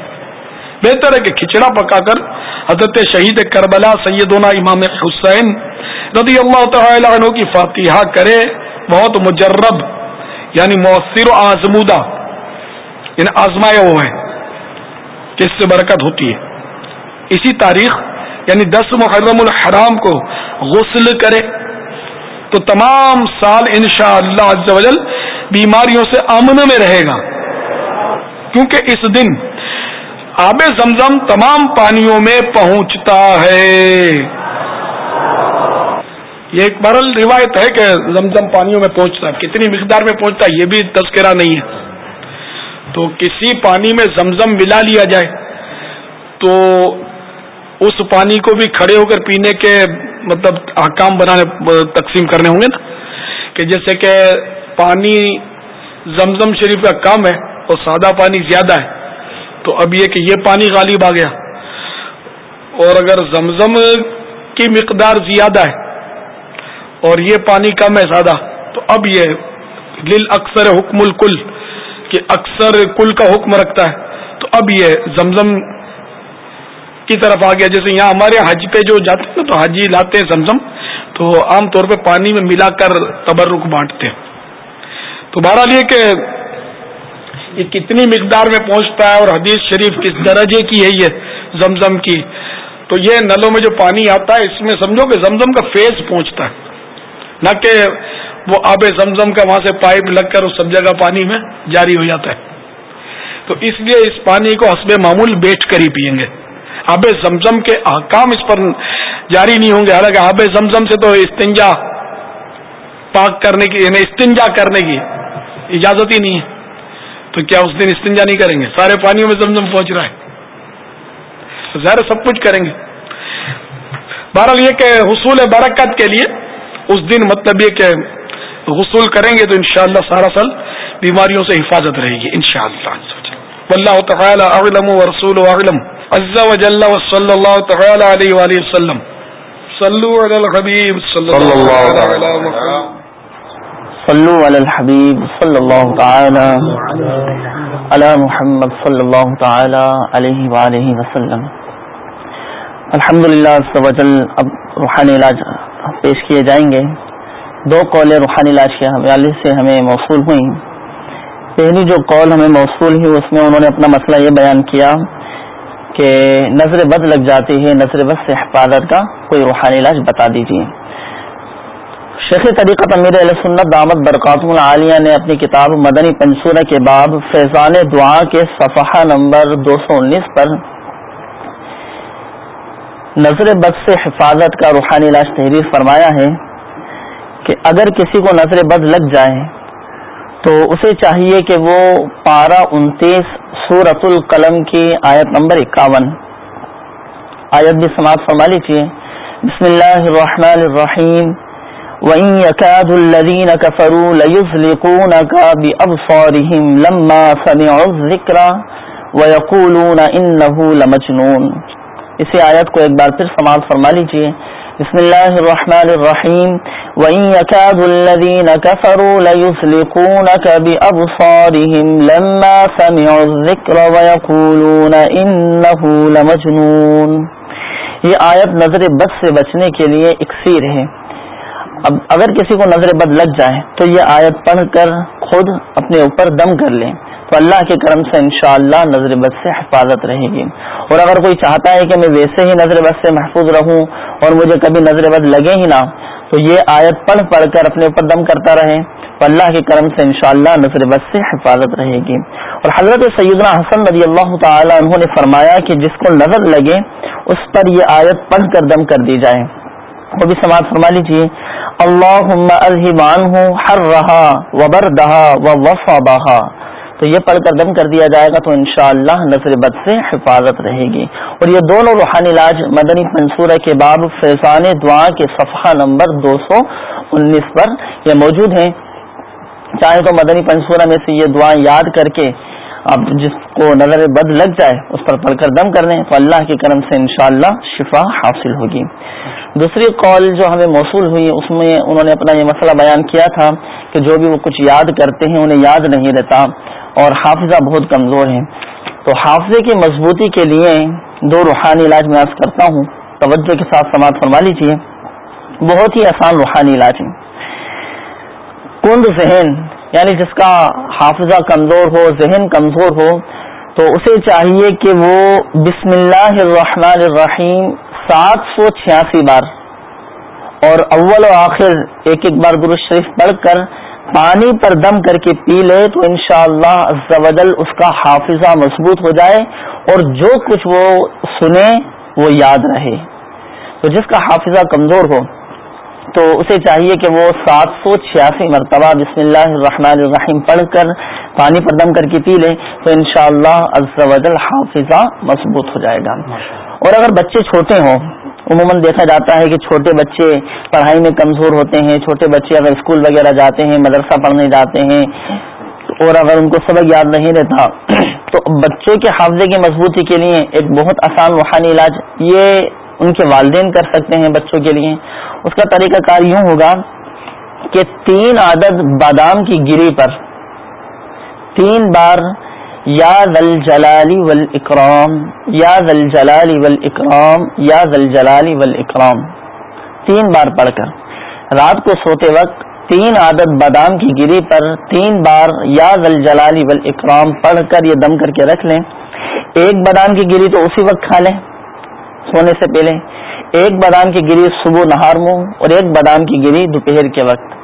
بہتر ہے کہ کھچڑا پکا کر حضرت شہید کربلا سیدونا امام حسین رضی اللہ تعالی عنہ کی فاتحہ کرے بہت مجرب یعنی مؤثر و آزمودہ یعنی آزمائے وہ ہیں کس سے برکت ہوتی ہے اسی تاریخ یعنی دس محرم الحرام کو غسل کرے تو تمام سال انشاءاللہ شاء اللہ بیماریوں سے امن میں رہے گا کیونکہ اس دن آب زمزم تمام پانیوں میں پہنچتا ہے یہ ایک برل روایت ہے کہ زمزم پانیوں میں پہنچتا ہے کتنی مقدار میں پہنچتا ہے یہ بھی تذکرہ نہیں ہے تو کسی پانی میں زمزم ملا لیا جائے تو اس پانی کو بھی کھڑے ہو کر پینے کے مطلب حکام بنانے تقسیم کرنے ہوں گے نا کہ جیسے کہ پانی زمزم شریف کا کم ہے اور سادہ پانی زیادہ ہے تو اب یہ کہ یہ پانی غالب آ گیا اور اگر زمزم کی مقدار زیادہ ہے اور یہ پانی کم ہے سادہ تو اب یہ لل اکثر حکم الکل کہ اکثر کل کا حکم رکھتا ہے تو اب یہ زمزم کی طرف آ گیا جیسے یہاں ہمارے حج پہ جو جاتے ہیں تو حجی لاتے ہیں زمزم تو عام طور پہ پانی میں ملا کر تبرک بانٹتے ہیں تو بہرحال یہ کتنی مقدار میں پہنچتا ہے اور حدیث شریف کس درجے کی ہے یہ زمزم کی تو یہ نلوں میں جو پانی آتا ہے اس میں سمجھو کہ زمزم کا فیز پہنچتا ہے نہ کہ وہ آب زمزم کا وہاں سے پائپ لگ کر اس سب جگہ پانی میں جاری ہو جاتا ہے تو اس لیے اس پانی کو حسب معمول بیٹھ کر ہی پیئیں گے آب زمزم کے احکام اس پر جاری نہیں ہوں گے حالانکہ آب زمزم سے تو استنجا پاک کرنے کی یعنی استنجا کرنے کی اجازت ہی نہیں ہے تو کیا اس دن استنجا نہیں کریں گے سارے پانیوں میں زمزم پہنچ رہا ہے ظاہر سب کچھ کریں گے بہرحال یہ کہ حصول برکت کے لیے اس دن مطلب یہ کہ غسول کریں گے تو انشاءاللہ سارا سال بیماریوں سے حفاظت رہے گی انشاءاللہ شاء اللہ سوچ لو و اللہ و رسول و علم عز و جل و صلی اللہ تعالی علیہ وآلہ وسلم صلو علی الحبیب صلی اللہ علیہ وسلم صلو علی الحبیب صلی اللہ تعالی علی محمد صلی اللہ تعالی علیہ وآلہ وسلم الحمدللہ عز و جل اب روحانی علاج پیش کیے جائیں گے دو قول روحانی علاج کے حوالے سے ہمیں موصول ہوئیں پہلی جو قول ہمیں موصول ہی اس میں انہوں نے اپنا مسئلہ یہ بیان کیا کہ نظر بد لگ جاتی ہے نظر بد سے حفاظت کا کوئی روحانی علاج بتا دیجیے شیخ طریقہ امیر علیہ سنت دامت برکاتم العالیہ نے اپنی کتاب مدنی پنصورہ کے باب فیضان دعا کے صفحہ نمبر دو سو انیس پر نظر بد سے حفاظت کا روحانی علاج تحریر فرمایا ہے کہ اگر کسی کو نظر بد لگ جائے تو اسے چاہیے کہ وہ پارہ انتیس سورت القلم کی آیت نمبر اکاون آیت بھی سماعت فرما لیجیے بسم اللہ الرحمن الرحیم وَإِن يَكَادُ الَّذِينَ كَفَرُوا لَيُزْلِقُونَكَ بِأَبْصَارِهِمْ لَمَّا سَمِعُوا الذِّكْرَ وَيَقُولُونَ إِنَّهُ لَمَجْنُونَ اسی آیت کو ایک بار پھر سماعت فرما لیجیے بسم الله الرحمن الرحيم وإن يكاد الذين كفروا ليسلقونك بأبصارهم لما سمعوا الذكر ويقولون إنه لمجنون یہ آیت نظر بد سے بچنے کے لیے اکثیر ہے اب اگر کسی کو نظر بد لگ جائے تو یہ آیت پڑھ کر خود اپنے اوپر دم کر لیں تو اللہ کے کرم سے انشاءاللہ اللہ نظر بد سے حفاظت رہے گی اور اگر کوئی چاہتا ہے کہ میں ویسے ہی نظر بد سے محفوظ رہوں اور مجھے کبھی نظر بد لگے ہی نہ تو یہ آیت پڑھ پڑھ کر اپنے اوپر دم کرتا رہے تو اللہ کے کرم سے انشاءاللہ اللہ نظر بد سے حفاظت رہے گی اور حضرت سیدنا حسن رضی اللہ تعالی انہوں نے فرمایا کہ جس کو نظر لگے اس پر یہ آیت پڑھ کر دم کر دی جائے وہ بھی سماعت فرما لیجیے اللہ ہر رہا وبر دہا وفا بہا تو یہ پڑھ کر دم کر دیا جائے گا تو انشاءاللہ نظر بد سے حفاظت رہے گی اور یہ دونوں روحانی کے باب فیضان دعا کے صفحہ نمبر دو سو انیس پر یہ موجود ہیں چاہے تو مدنی پنصورہ میں سے یہ دعا یاد کر کے اب جس کو نظر بد لگ جائے اس پر پڑھ کر دم کر لیں تو اللہ کے کرم سے انشاءاللہ شفا حاصل ہوگی دوسری کال جو ہمیں موصول ہوئی اس میں انہوں نے اپنا یہ مسئلہ بیان کیا تھا کہ جو بھی وہ کچھ یاد کرتے ہیں انہیں یاد نہیں رہتا اور حافظہ بہت کمزور ہیں تو حافظے کی مضبوطی کے لیے دو روحانی علاج میں آج کرتا ہوں توجہ کے ساتھ سماعت فرما لیجیے بہت ہی آسان روحانی علاج ہے کند ذہن یعنی جس کا حافظہ کمزور ہو ذہن کمزور ہو تو اسے چاہیے کہ وہ بسم اللہ الرحمن الرحیم سات سو چھیاسی بار اور اول و آخر ایک ایک بار گرو شریف پڑھ کر پانی پر دم کر کے پی لے تو انشاءاللہ شاء اللہ اس کا حافظہ مضبوط ہو جائے اور جو کچھ وہ سنے وہ یاد رہے تو جس کا حافظہ کمزور ہو تو اسے چاہیے کہ وہ سات سو چھیاسی مرتبہ بسم اللہ الرحمن الرحیم پڑھ کر پانی پر دم کر کے پی لے تو انشاءاللہ شاء اللہ حافظہ مضبوط ہو جائے گا اور اگر بچے چھوٹے ہوں عموماً دیکھا جاتا ہے کہ چھوٹے بچے پڑھائی میں کمزور ہوتے ہیں چھوٹے بچے اگر اسکول وغیرہ جاتے ہیں مدرسہ پڑھنے جاتے ہیں اور اگر ان کو سبق یاد نہیں رہتا تو بچوں کے حافظے کی مضبوطی کے لیے ایک بہت آسان روحانی علاج یہ ان کے والدین کر سکتے ہیں بچوں کے لیے اس کا طریقہ کار یوں ہوگا کہ تین عدد بادام کی گری پر تین بار یا ذل جلالی ول اکرام یا ذل جلالی ول اکرام یا ذل جلالی ول اکرام تین بار پڑھ کر رات کو سوتے وقت تین عادت بادام کی گری پر تین بار یا ذل جلالی ول اکرام پڑھ کر یہ دم کر کے رکھ لیں ایک بادام کی گری تو اسی وقت کھا لیں سونے سے پہلے ایک بادام کی گری صبح نہار مو اور ایک بادام کی گری دوپہر کے وقت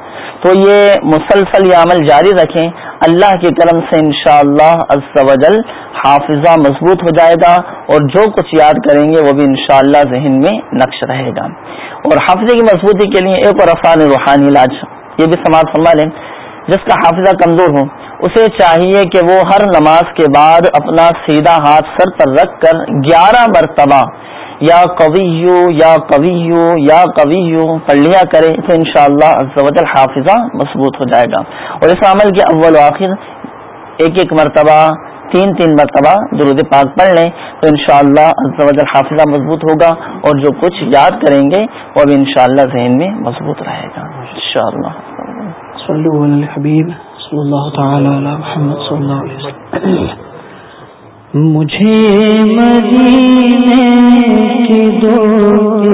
تو یہ مسلسل یہ عمل جاری رکھیں اللہ کے کرم سے انشاءاللہ شاء اللہ حافظہ مضبوط ہو جائے گا اور جو کچھ یاد کریں گے وہ بھی انشاءاللہ ذہن میں نقش رہے گا اور حافظے کی مضبوطی کے لیے ایک اور افان روحانی علاج یہ بھی سماج سنبھالیں جس کا حافظہ کمزور ہو اسے چاہیے کہ وہ ہر نماز کے بعد اپنا سیدھا ہاتھ سر پر رکھ کر گیارہ مرتبہ یا یا یا پڑھ لیا کرے تو ان شاء اللہ حافظہ مضبوط ہو جائے گا اور اس عمل کے اول و آخر ایک ایک مرتبہ تین تین مرتبہ درود پاک پڑھ لیں تو ان شاء اللہ حافظہ مضبوط ہوگا اور جو کچھ یاد کریں گے وہ بھی ان ذہن میں مضبوط رہے گا صلی اللہ تعالی علی محمد صلی اللہ علیہ وسلم مجھے مدینے مدینے کی کی دو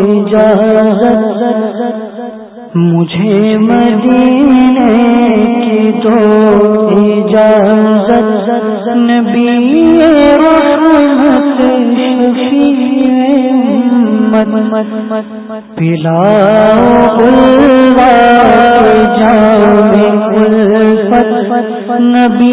دو اجازت اجازت مجھے نبی رحمت شفیع من من من مت پلا جاؤ پچ پچپن بی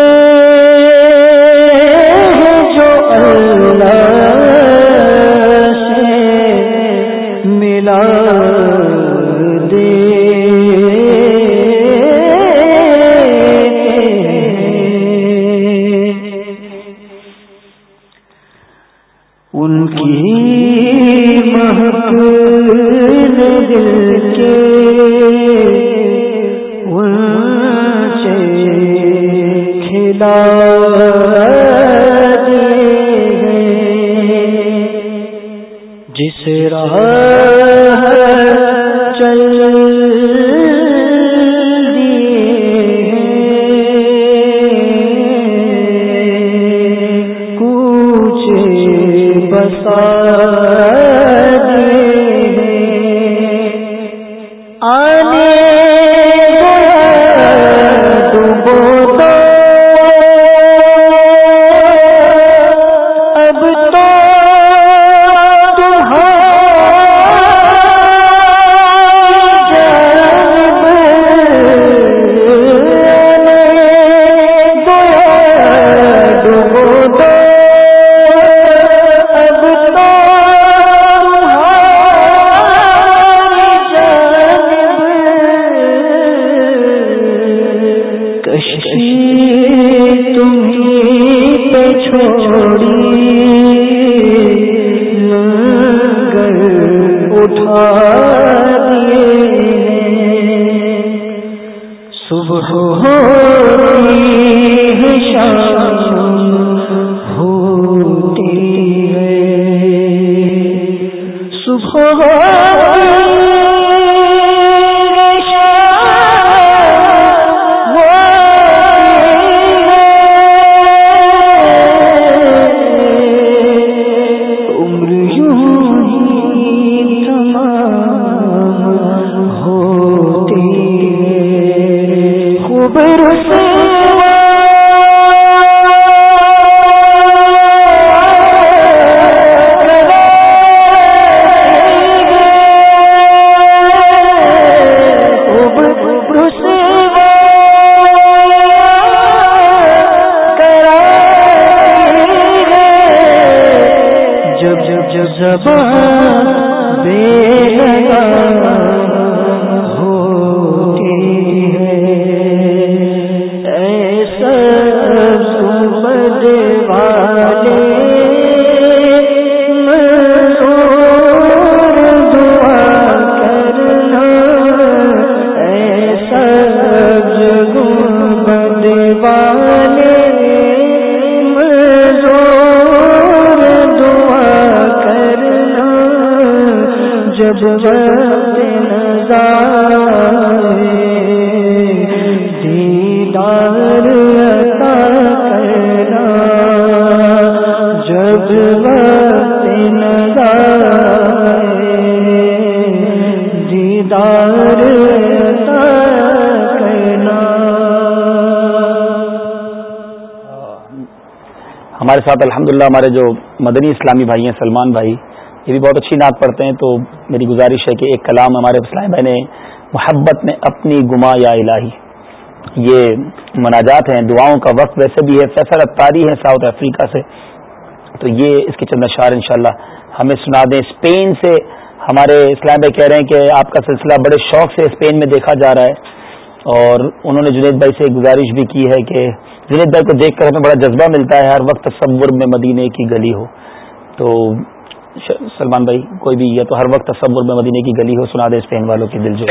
الحمد الحمدللہ ہمارے جو مدنی اسلامی بھائی ہیں سلمان بھائی یہ بھی بہت اچھی نعت پڑھتے ہیں تو میری گزارش ہے کہ ایک کلام ہمارے اسلام بھائی نے محبت میں اپنی گما یا الہی یہ مناجات ہیں دعاؤں کا وقت ویسے بھی ہے فیصل اتاری ہے ساؤتھ افریقہ سے تو یہ اس کے چند اشعار ان ہمیں سنا دیں اسپین سے ہمارے اسلام بھائی کہہ رہے ہیں کہ آپ کا سلسلہ بڑے شوق سے اسپین میں دیکھا جا رہا ہے اور انہوں نے جنید بھائی سے ایک گزارش بھی کی ہے کہ جنید بھائی کو دیکھ کر ہمیں بڑا جذبہ ملتا ہے ہر وقت تصور میں مدینے کی گلی ہو تو سلمان بھائی کوئی بھی یہ تو ہر وقت تصور میں مدینے کی گلی ہو سنا دے اس پہن والوں کے دل جو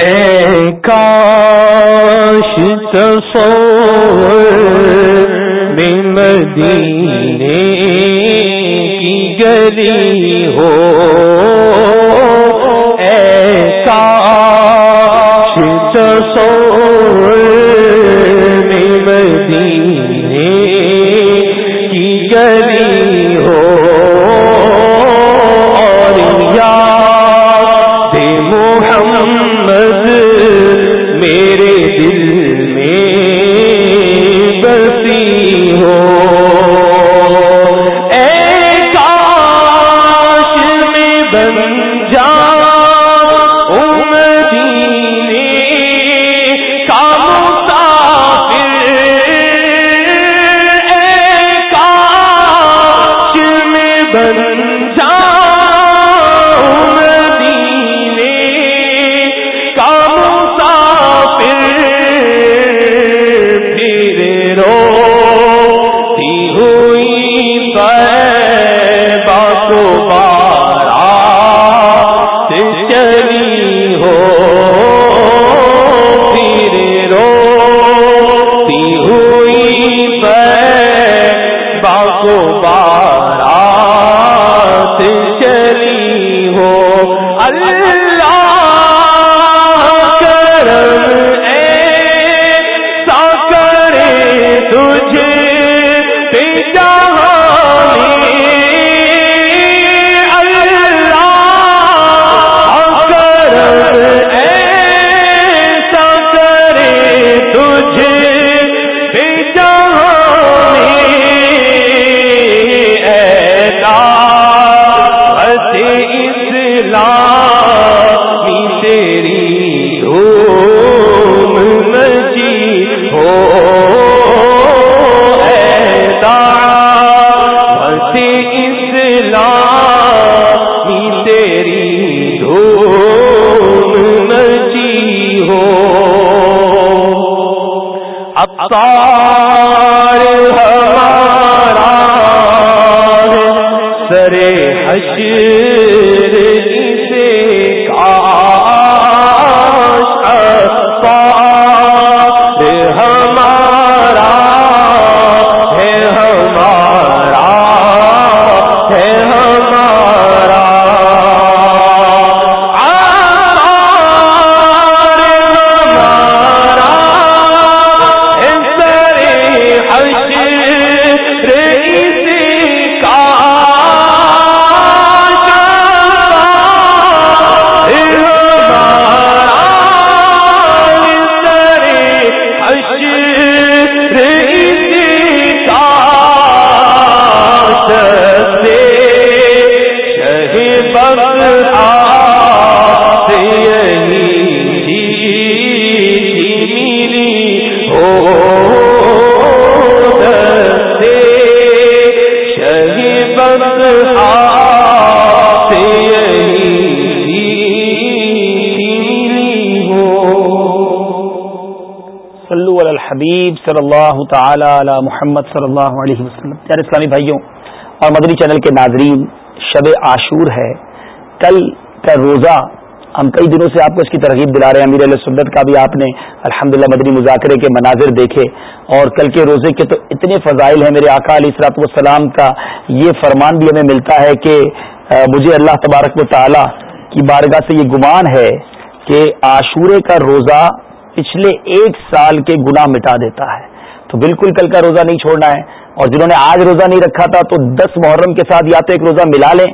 گلی ہو صلی اللہ تعالی علی محمد صلی اللہ علیہ وسلم یار اسلامی بھائیوں اور مدنی چینل کے ناظرین شب عاشور ہے کل کا روزہ ہم کئی دنوں سے آپ کو اس کی ترغیب دلا رہے ہیں امیر علیہ سنت کا بھی آپ نے الحمد مدنی مذاکرے کے مناظر دیکھے اور کل کے روزے کے تو اتنے فضائل ہیں میرے آقا علیہ السلات وسلام کا یہ فرمان بھی ہمیں ملتا ہے کہ مجھے اللہ تبارک و تعالی کی بارگاہ سے یہ گمان ہے کہ عاشورے کا روزہ پچھلے ایک سال کے گنا مٹا دیتا ہے تو بالکل کل کا روزہ نہیں چھوڑنا ہے اور جنہوں نے آج روزہ نہیں رکھا تھا تو دس محرم کے ساتھ یا تو ایک روزہ ملا لیں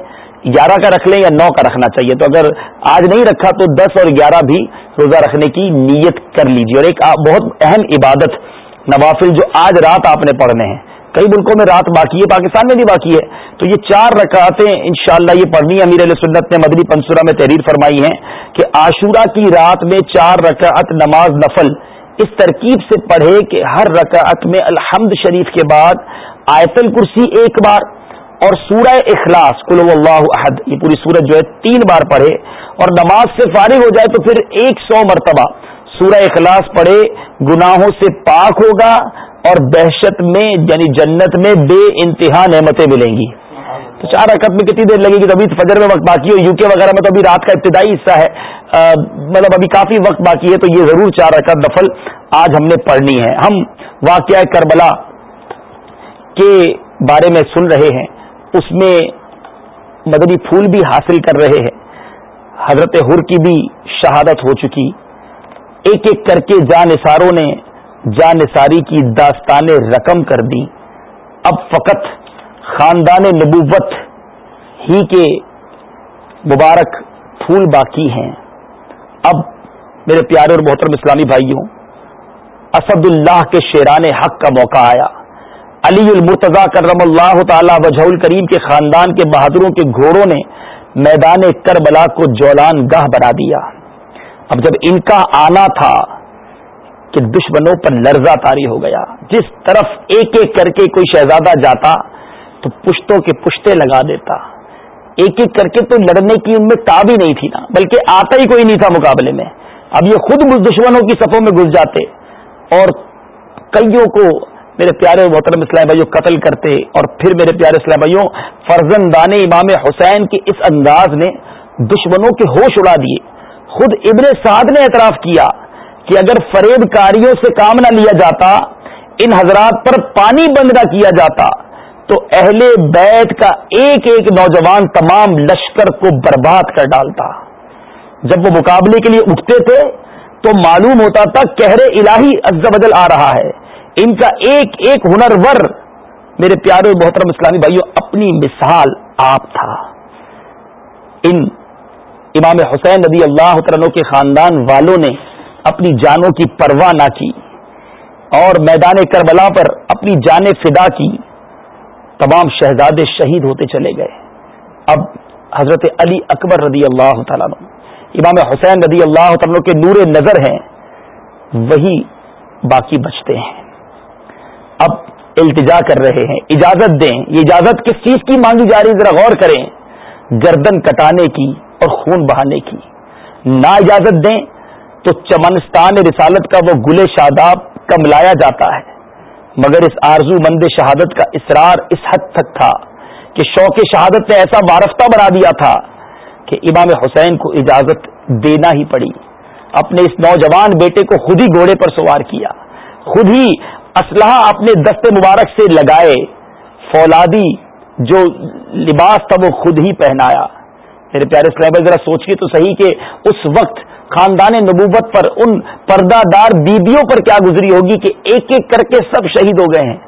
گیارہ کا رکھ لیں یا نو کا رکھنا چاہیے تو اگر آج نہیں رکھا تو دس اور گیارہ بھی روزہ رکھنے کی نیت کر لیجیے اور ایک بہت اہم عبادت نوافل جو آج رات آپ نے پڑھنے ہیں کئی ملکوں میں رات باقی ہے پاکستان میں بھی باقی ہے تو یہ چار رکعتیں انشاءاللہ یہ پڑھنی ہے امیر علیہ سنت نے مدنی پنسورا میں تحریر فرمائی ہیں کہ عاشورہ کی رات میں چار رکعت نماز نفل اس ترکیب سے پڑھے کہ ہر رکعت میں الحمد شریف کے بعد آیت الکرسی ایک بار اور سورہ اخلاص کل عہد یہ پوری سورج جو ہے تین بار پڑھے اور نماز سے فارغ ہو جائے تو پھر ایک سو مرتبہ سورہ اخلاص پڑھے گناہوں سے پاک ہوگا اور دہشت میں یعنی جنت میں بے انتہا نعمتیں ملیں گی تو چار رکعت میں کتنی دیر لگے گی تبھی فجر میں وقت باقی ہو یو کے وغیرہ میں تو ابھی رات کا ابتدائی حصہ ہے مطلب ابھی کافی وقت باقی ہے تو یہ ضرور چار رکعت نفل آج ہم نے پڑھنی ہے ہم واقعہ کربلا کے بارے میں سن رہے ہیں اس میں مدنی پھول بھی حاصل کر رہے ہیں حضرت ہر کی بھی شہادت ہو چکی ایک ایک کر کے جان نثاروں نے جان نثاری کی داستان رقم کر دی اب فقط خاندان نبوت ہی کے مبارک پھول باقی ہیں اب میرے پیارے اور محترم اسلامی بھائیوں اسد اللہ کے شیران حق کا موقع آیا علی المرتضا کرم اللہ تعالی وجہ الکریم کے خاندان کے بہادروں کے گھوڑوں نے میدان کربلا کو جولان گاہ بنا دیا اب جب ان کا آنا تھا کہ دشمنوں پر لرزہ تاری ہو گیا جس طرف ایک ایک کر کے کوئی شہزادہ جاتا تو پشتوں کے پشتے لگا دیتا ایک ایک کر کے تو لڑنے کی ان میں تاب ہی نہیں تھی نا بلکہ آتا ہی کوئی نہیں تھا مقابلے میں اب یہ خود دشمنوں کی صفوں میں گھس جاتے اور کئیوں کو میرے پیارے محترم اسلام بھائیوں قتل کرتے اور پھر میرے پیارے اسلام بھائیوں فرزندان امام حسین کے اس انداز نے دشمنوں کے ہوش اڑا دیے خود ابن سعد نے اعتراف کیا کہ اگر فریب کاریوں سے کام نہ لیا جاتا ان حضرات پر پانی بند نہ کیا جاتا تو اہل بیت کا ایک ایک نوجوان تمام لشکر کو برباد کر ڈالتا جب وہ مقابلے کے لیے اٹھتے تھے تو معلوم ہوتا تھا الہی از بدل آ رہا ہے ان کا ایک ایک ہنر ور میرے پیارے محترم اسلامی بھائیوں اپنی مثال آپ تھا ان امام حسین رضی اللہ کے خاندان والوں نے اپنی جانوں کی پرواہ نہ کی اور میدان کربلا پر اپنی جانیں فدا کی تمام شہزادے شہید ہوتے چلے گئے اب حضرت علی اکبر رضی اللہ تعالیٰ امام حسین رضی اللہ تعالیٰ کے نور نظر ہیں وہی باقی بچتے ہیں اب التجا کر رہے ہیں اجازت دیں یہ اجازت کس چیز کی مانگی جا رہی ہے ذرا غور کریں گردن کٹانے کی اور خون بہانے کی نہ اجازت دیں تو چمنستان رسالت کا وہ گلے شاداب کملایا جاتا ہے مگر اس آرزو مند شہادت کا اصرار اس حد تک تھا کہ شوق شہادت نے ایسا وارفتہ بنا دیا تھا کہ امام حسین کو اجازت دینا ہی پڑی اپنے اس نوجوان بیٹے کو خود ہی گھوڑے پر سوار کیا خود ہی اسلحہ اپنے دست مبارک سے لگائے فولادی جو لباس تھا وہ خود ہی پہنایا میرے پیارے سلیبر ذرا سوچ کے تو صحیح کہ اس وقت خاندان پر ان پردہ دار بیبیوں پر کیا گزری ہوگی کہ ایک ایک کر کے سب شہید ہو گئے ہیں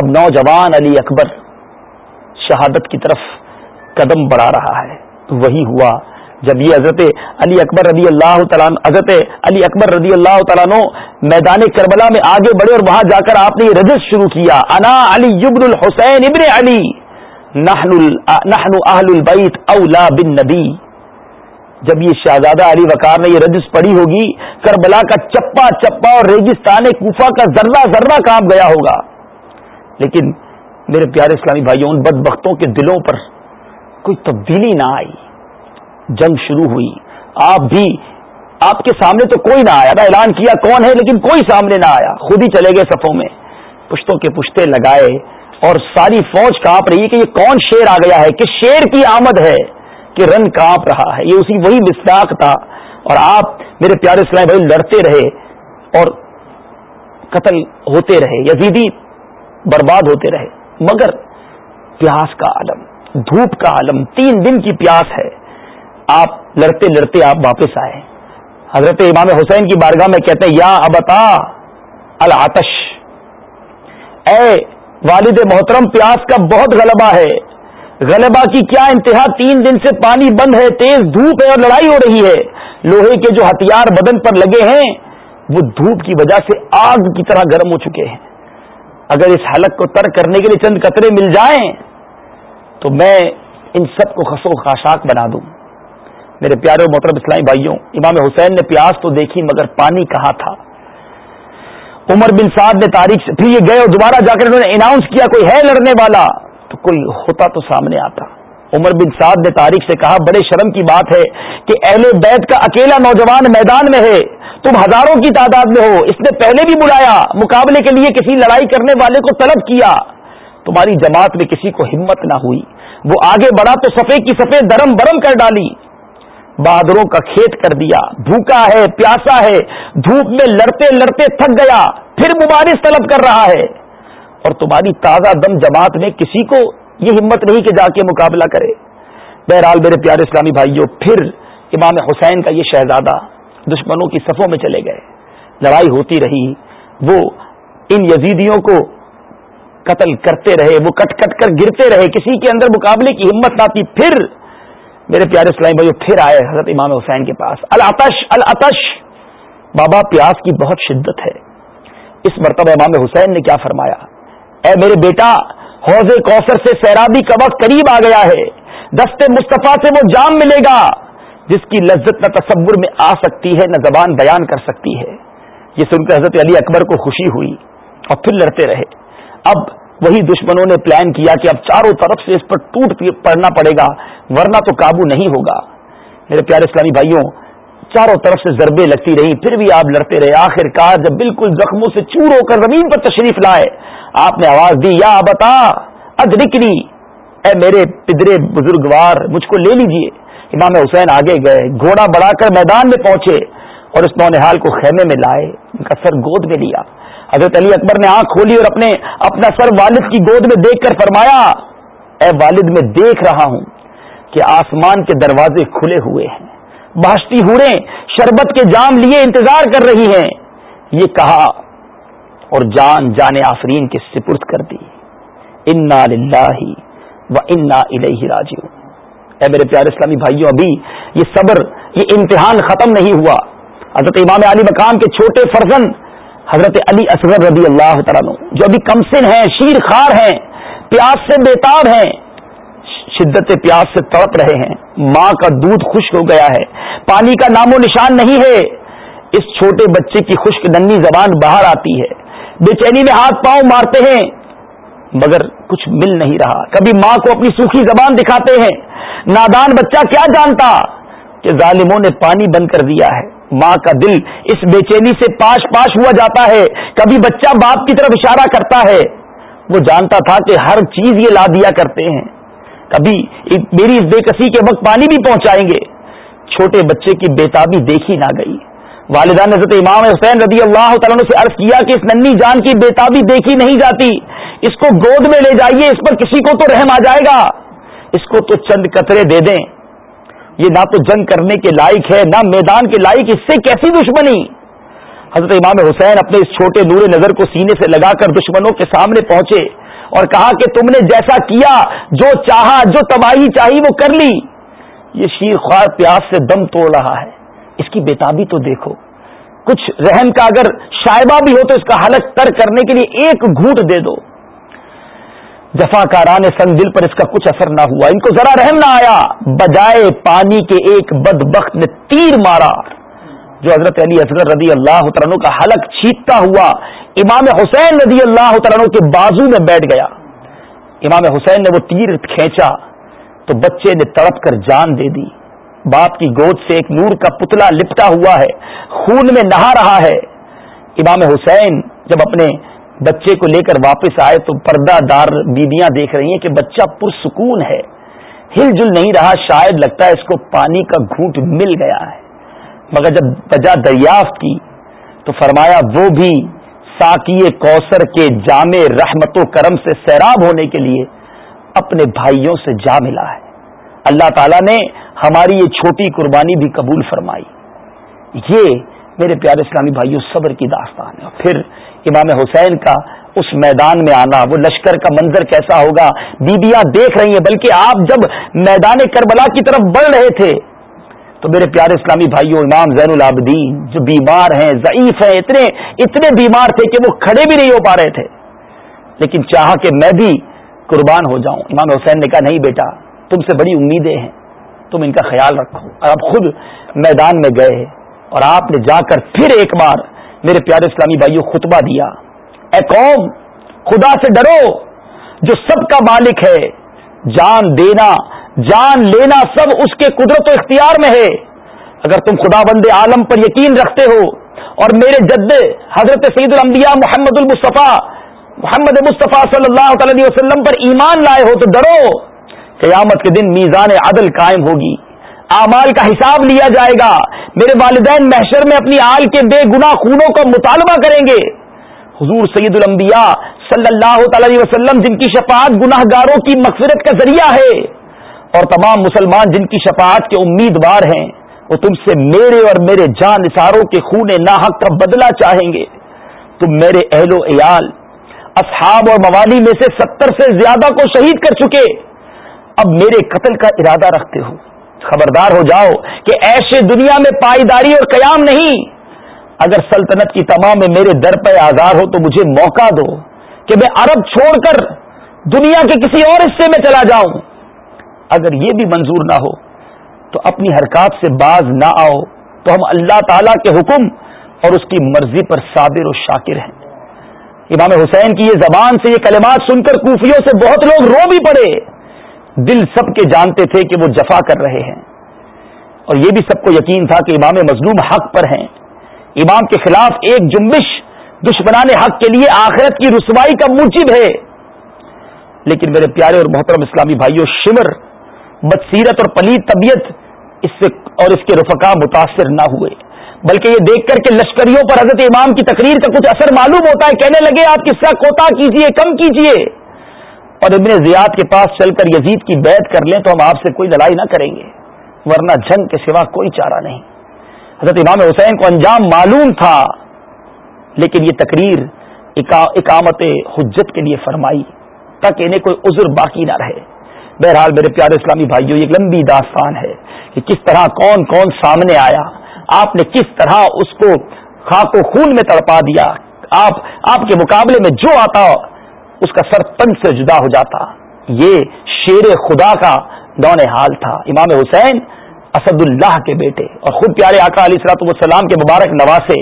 اب نوجوان علی اکبر شہادت کی طرف قدم بڑھا رہا ہے وہی ہوا جب یہ حضرت علی اکبر رضی اللہ تعالیٰ حضرت علی اکبر رضی اللہ تعالیٰ نو میدان کربلا میں آگے بڑھے اور وہاں جا کر آپ نے یہ رجسٹ شروع کیا انا علی الحسین ابن علی نہن جب یہ شہزادہ علی وقار نے یہ رجس پڑی ہوگی کربلا کا چپا چپا اور ریگستان کوفہ کا ذرہ ذرہ کام گیا ہوگا لیکن میرے پیارے اسلامی بھائیوں ان بد بختوں کے دلوں پر کوئی تبدیلی نہ آئی جنگ شروع ہوئی آپ بھی آپ کے سامنے تو کوئی نہ آیا تھا اعلان کیا کون ہے لیکن کوئی سامنے نہ آیا خود ہی چلے گئے صفوں میں پشتوں کے پشتے لگائے اور ساری فوج کاپ رہی ہے کہ یہ کون شیر آ گیا ہے کس شیر کی آمد ہے کہ رن کاپ رہا ہے یہ اسی وہی مستاق تھا اور آپ میرے پیارے اسلام بھائی لڑتے رہے اور قتل ہوتے رہے یزیدی برباد ہوتے رہے مگر پیاس کا عالم دھوپ کا عالم تین دن کی پیاس ہے آپ لڑتے لڑتے آپ واپس آئے حضرت امام حسین کی بارگاہ میں کہتے ہیں یا ابتا العتش اے والد محترم پیاس کا بہت غلبہ ہے غلبہ کی کیا انتہا تین دن سے پانی بند ہے تیز دھوپ ہے اور لڑائی ہو رہی ہے لوہے کے جو ہتھیار بدن پر لگے ہیں وہ دھوپ کی وجہ سے آگ کی طرح گرم ہو چکے ہیں اگر اس حلق کو ترک کرنے کے لیے چند قطرے مل جائیں تو میں ان سب کو خسو خاشاک بنا دوں میرے پیارے محترم اسلامی بھائیوں امام حسین نے پیاس تو دیکھی مگر پانی کہاں تھا عمر بن صاحب نے تاریخ سے پھر یہ گئے اور دوبارہ جا کر انہوں نے اناؤنس کیا کوئی ہے لڑنے والا تو کوئی ہوتا تو سامنے آتا عمر بن سعد نے تاریخ سے کہا بڑے شرم کی بات ہے کہ اہل بیت کا اکیلا نوجوان میدان میں ہے تم ہزاروں کی تعداد میں ہو اس نے پہلے بھی بلایا مقابلے کے لیے کسی لڑائی کرنے والے کو طلب کیا تمہاری جماعت میں کسی کو ہمت نہ ہوئی وہ آگے بڑھا تو سفید کی سفید درم برم کر ڈالی بہادروں کا کھیت کر دیا بھوکا ہے پیاسا ہے دھوپ میں لڑتے لڑتے تھک گیا پھر ممارس طلب کر رہا ہے اور تمہاری تازہ دم جماعت میں کسی کو یہ ہمت نہیں کہ جا کے مقابلہ کرے بہرحال میرے پیارے اسلامی بھائیوں پھر امام حسین کا یہ شہزادہ دشمنوں کی صفوں میں چلے گئے لڑائی ہوتی رہی وہ ان یزیدیوں کو قتل کرتے رہے وہ کٹ کٹ کر گرتے رہے کسی کے اندر مقابلے کی ہمت نہ تھی پھر میرے پیارے اسلام بھائی پھر آئے حضرت امام حسین کے پاس الش الش بابا پیاس کی بہت شدت ہے اس مرتبہ امام حسین نے کیا فرمایا اے میرے بیٹا حوض کوثر سے سیرابی کا وقت قریب آ گیا ہے دستے مصطفیٰ سے وہ جام ملے گا جس کی لذت نہ تصور میں آ سکتی ہے نہ زبان بیان کر سکتی ہے یہ سن کر حضرت علی اکبر کو خوشی ہوئی اور پھر لڑتے رہے اب وہی دشمنوں نے پلان کیا کہ اب چاروں طرف سے اس پر ٹوٹ پڑنا پڑے گا ورنہ تو قابو نہیں ہوگا میرے پیارے اسلامی بھائیوں چاروں طرف سے ضربے لگتی رہی پھر بھی آپ لڑتے رہے آخر کار جب بالکل زخموں سے چور ہو کر زمین پر تشریف لائے آپ نے آواز دی یا بتا ادری اے میرے پدرے بزرگوار مجھ کو لے لیجئے امام حسین آگے گئے گھوڑا بڑھا کر میدان میں پہنچے اور اس نونحال حال کو خیمے میں لائے ان کا سر گود میں لیا حضرت علی اکبر نے آنکھ کھولی اور اپنے اپنا سر والد کی گود میں دیکھ کر فرمایا اے والد میں دیکھ رہا ہوں کہ آسمان کے دروازے کھلے ہوئے ہیں بہشتی ہوریں شربت کے جام لیے انتظار کر رہی ہیں یہ کہا اور جان جانے آفرین کے سپرد کر دی انا و الیہ راجیو اے میرے پیارے اسلامی بھائیوں ابھی یہ صبر یہ امتحان ختم نہیں ہوا حضرت امام علی مقام کے چھوٹے فرزن حضرت علی اصغر رضی اللہ تعالیٰ جو ابھی کمسن ہیں شیر خار ہیں پیاس سے بےتاب ہیں شدت پیاس سے تڑپ رہے ہیں ماں کا دودھ خشک ہو گیا ہے پانی کا نام و نشان نہیں ہے اس چھوٹے بچے کی خشک ننی زبان باہر آتی ہے بے چینی میں ہاتھ پاؤں مارتے ہیں مگر کچھ مل نہیں رہا کبھی ماں کو اپنی سوکھی زبان دکھاتے ہیں نادان بچہ کیا جانتا کہ ظالموں نے پانی بند کر دیا ہے ماں کا دل اس بے چینی سے پاش پاش ہوا جاتا ہے کبھی بچہ باپ کی طرف اشارہ کرتا ہے وہ جانتا تھا کہ ہر چیز یہ لا دیا کرتے ہیں کبھی میری اس بے کسی کے وقت پانی بھی پہنچائیں گے چھوٹے بچے کی بےتابی دیکھی نہ گئی والدان حضرت امام حسین رضی اللہ تعالیٰ نے عرض کیا کہ اس ننی جان کی بےتابی دیکھی نہیں جاتی اس کو گود میں لے جائیے اس پر کسی کو تو رحم آ جائے گا اس کو تو چند قطرے دے دیں یہ نہ تو جنگ کرنے کے لائق ہے نہ میدان کے لائق اس سے کیسی دشمنی حضرت امام حسین اپنے اس چھوٹے نور نظر کو سینے سے لگا کر دشمنوں کے سامنے پہنچے اور کہا کہ تم نے جیسا کیا جو چاہا جو تباہی چاہی وہ کر لی یہ شیر خوار پیاس سے دم توڑ رہا ہے اس کی بےتابی تو دیکھو کچھ رحم کا اگر شائبہ بھی ہو تو اس کا حلق تر کرنے کے لیے ایک گھوٹ دے دو جفا کاران سنگ دل پر اس کا کچھ اثر نہ ہوا ان کو ذرا رحم نہ آیا بجائے پانی کے ایک بد بخت نے تیر مارا جو حضرت علی حضرت رضی اللہ عنہ کا حلق چھیتتا ہوا امام حسین رضی اللہ تعالیٰ کے بازو میں بیٹھ گیا امام حسین نے وہ تیر کھینچا تو بچے نے تڑپ کر جان دے دی باپ کی گود سے ایک نور کا پتلا لپٹا ہوا ہے خون میں نہا رہا ہے امام حسین جب اپنے بچے کو لے کر واپس آئے تو پردہ دار بیویاں دیکھ رہی ہیں کہ بچہ پرسکون ہے ہل جل نہیں رہا شاید لگتا ہے اس کو پانی کا گھونٹ مل گیا ہے مگر جب بجا دریافت کی تو فرمایا وہ بھی کے جامع رحمت و کرم سے سیراب ہونے کے لیے اپنے بھائیوں سے جا ملا ہے اللہ تعالیٰ نے ہماری یہ چھوٹی قربانی بھی قبول فرمائی یہ میرے پیارے اسلامی بھائیوں صبر کی داستان ہے پھر امام حسین کا اس میدان میں آنا وہ لشکر کا منظر کیسا ہوگا بیبیاں دیکھ رہی ہیں بلکہ آپ جب میدان کربلا کی طرف بڑھ رہے تھے تو میرے پیارے اسلامی بھائیوں امام زین العابدین جو بیمار ہیں ضعیف ہیں اتنے اتنے بیمار تھے کہ وہ کھڑے بھی نہیں ہو پا رہے تھے لیکن چاہا کہ میں بھی قربان ہو جاؤں امام حسین نے کہا نہیں بیٹا تم سے بڑی امیدیں ہیں تم ان کا خیال رکھو اور آپ خود میدان میں گئے اور آپ نے جا کر پھر ایک بار میرے پیارے اسلامی بھائیوں خطبہ دیا اے قوم خدا سے ڈرو جو سب کا مالک ہے جان دینا جان لینا سب اس کے قدرت و اختیار میں ہے اگر تم خدا بند عالم پر یقین رکھتے ہو اور میرے جد حضرت سید الانبیاء محمد المصطفیٰ محمد مصطفیٰ صلی اللہ تعالی علیہ وسلم پر ایمان لائے ہو تو ڈرو قیامت کے دن میزان عدل قائم ہوگی اعمال کا حساب لیا جائے گا میرے والدین محشر میں اپنی آل کے بے گنا خونوں کا مطالبہ کریں گے حضور سید الانبیاء صلی اللہ تعالی وسلم جن کی شفاعت گناہ گاروں کی مغفرت کا ذریعہ ہے اور تمام مسلمان جن کی شفاعت کے امیدوار ہیں وہ تم سے میرے اور میرے جان اثاروں کے خون ناحق حق کا بدلہ چاہیں گے تم میرے اہل و عیال اصحاب اور موالی میں سے ستر سے زیادہ کو شہید کر چکے اب میرے قتل کا ارادہ رکھتے ہو خبردار ہو جاؤ کہ ایسے دنیا میں پائیداری اور قیام نہیں اگر سلطنت کی تمام میں میرے در پہ آزار ہو تو مجھے موقع دو کہ میں عرب چھوڑ کر دنیا کے کسی اور حصے میں چلا جاؤں اگر یہ بھی منظور نہ ہو تو اپنی حرکات سے باز نہ آؤ تو ہم اللہ تعالی کے حکم اور اس کی مرضی پر صابر و شاکر ہیں امام حسین کی یہ زبان سے یہ کلمات سن کر کوفیوں سے بہت لوگ رو بھی پڑے دل سب کے جانتے تھے کہ وہ جفا کر رہے ہیں اور یہ بھی سب کو یقین تھا کہ امام مظلوم حق پر ہیں امام کے خلاف ایک جمبش دشمنان حق کے لیے آخرت کی رسوائی کا موجب ہے لیکن میرے پیارے اور محترم اسلامی بھائیوں شمر بدسیرت اور پلی طبیعت اس سے اور اس کے رفقا متاثر نہ ہوئے بلکہ یہ دیکھ کر کے لشکریوں پر حضرت امام کی تقریر کا کچھ اثر معلوم ہوتا ہے کہنے لگے آپ کس کا کوتا کیجیے کم کیجیے اور ابن زیاد کے پاس چل کر یزید کی بیعت کر لیں تو ہم آپ سے کوئی لڑائی نہ کریں گے ورنہ جنگ کے سوا کوئی چارہ نہیں حضرت امام حسین کو انجام معلوم تھا لیکن یہ تقریر اکامت حجت کے لیے فرمائی تاکہ انہیں کوئی عذر باقی نہ رہے بہرحال میرے پیارے اسلامی بھائیوں یہ لمبی داستان ہے کہ کس طرح کون کون سامنے آیا آپ نے کس طرح اس کو خاک و خون میں تڑپا دیا آپ آپ کے مقابلے میں جو آتا اس کا پن سے جدا ہو جاتا یہ شیر خدا کا دون حال تھا امام حسین اسد اللہ کے بیٹے اور خود پیارے آقا علی سلاۃ والسلام کے مبارک نواسے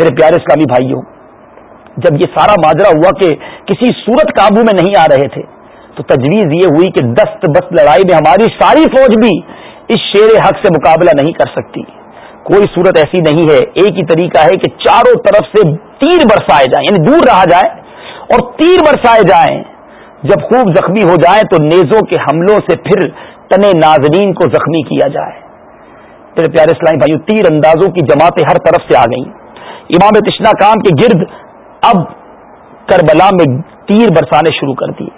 میرے پیارے اسلامی بھائیوں جب یہ سارا ماجرا ہوا کہ کسی صورت قابو میں نہیں آ رہے تھے تو تجویز یہ ہوئی کہ دست بست لڑائی میں ہماری ساری فوج بھی اس شیر حق سے مقابلہ نہیں کر سکتی کوئی صورت ایسی نہیں ہے ایک ہی طریقہ ہے کہ چاروں طرف سے تیر برسائے جائیں یعنی دور رہا جائے اور تیر برسائے جائیں جب خوب زخمی ہو جائیں تو نیزوں کے حملوں سے پھر تنے ناظرین کو زخمی کیا جائے میرے پیارے اسلام بھائیو تیر اندازوں کی جماعتیں ہر طرف سے آ گئیں امام تشنا کام کے گرد اب کربلا میں تیر برسانے شروع کر دیے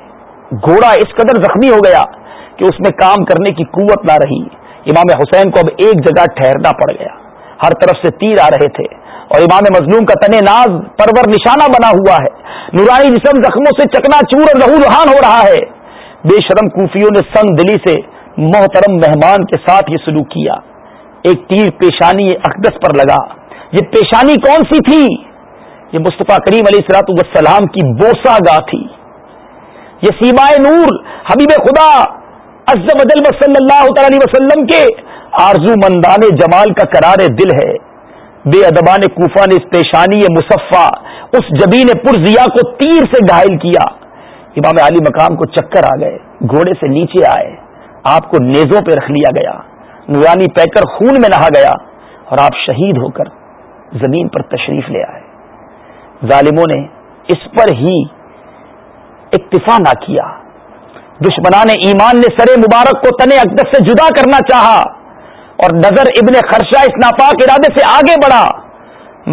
گھوڑا اس قدر زخمی ہو گیا کہ اس میں کام کرنے کی قوت نہ رہی امام حسین کو اب ایک جگہ ٹھہرنا پڑ گیا ہر طرف سے تیر آ رہے تھے اور امام مظلوم کا تن ناز پرور نشانہ بنا ہوا ہے نورانی جسم زخموں سے چکنا چور اور لہان ہو رہا ہے بے شرم کوفیوں نے سنگ دلی سے محترم مہمان کے ساتھ یہ سلوک کیا ایک تیر پیشانی اقدس پر لگا یہ پیشانی کون سی تھی یہ مصطفیٰ کریم علیہ سرات وسلام کی بوسا گاہ تھی یہ سیمائے نور حبیب خدا صلی اللہ تعالی وسلم کے آرزو مندان جمال کا قرار دل ہے بے ادبان نے اس پیشانی اس کو تیر سے گھائل کیا امام علی مقام کو چکر آ گئے گھوڑے سے نیچے آئے آپ کو نیزوں پہ رکھ لیا گیا نورانی پیکر خون میں نہا گیا اور آپ شہید ہو کر زمین پر تشریف لے آئے ظالموں نے اس پر ہی اکتفا نہ کیا دشمنان ایمان نے سرے مبارک کو تنے اقدس سے جدا کرنا چاہا اور نظر ابن خرشہ اس ناپاک ارادے سے آگے بڑھا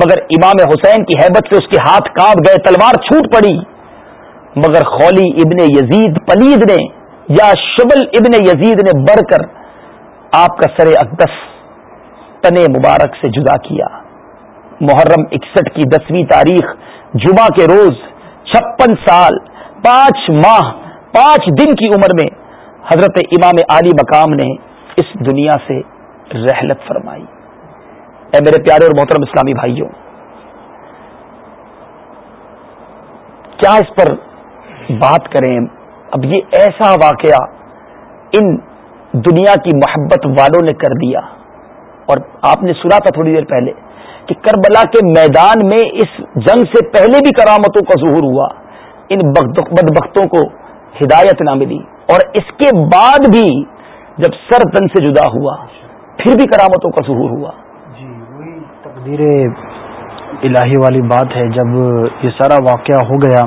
مگر امام حسین کی حیبت سے اس کے ہاتھ گئے تلوار چھوٹ پڑی مگر خولی ابن یزید پلید نے یا شبل ابن یزید نے بڑھ کر آپ کا سر اقدس تن مبارک سے جدا کیا محرم اکسٹھ کی دسویں تاریخ جمعہ کے روز چھپن سال پانچ ماہ پانچ دن کی عمر میں حضرت امام علی مقام نے اس دنیا سے رحلت فرمائی اے میرے پیارے اور محترم اسلامی بھائیوں کیا اس پر بات کریں اب یہ ایسا واقعہ ان دنیا کی محبت والوں نے کر دیا اور آپ نے سنا تھا تھوڑی دیر پہلے کہ کربلا کے میدان میں اس جنگ سے پہلے بھی کرامتوں کا ظہور ہوا ان بدبختوں کو ہدایت نہ ملی اور اس کے بعد بھی جب سر تن سے جدا ہوا پھر بھی کرامتوں کا ظہور ہوا جی وہی تقدیر الہی والی بات ہے جب یہ سارا واقعہ ہو گیا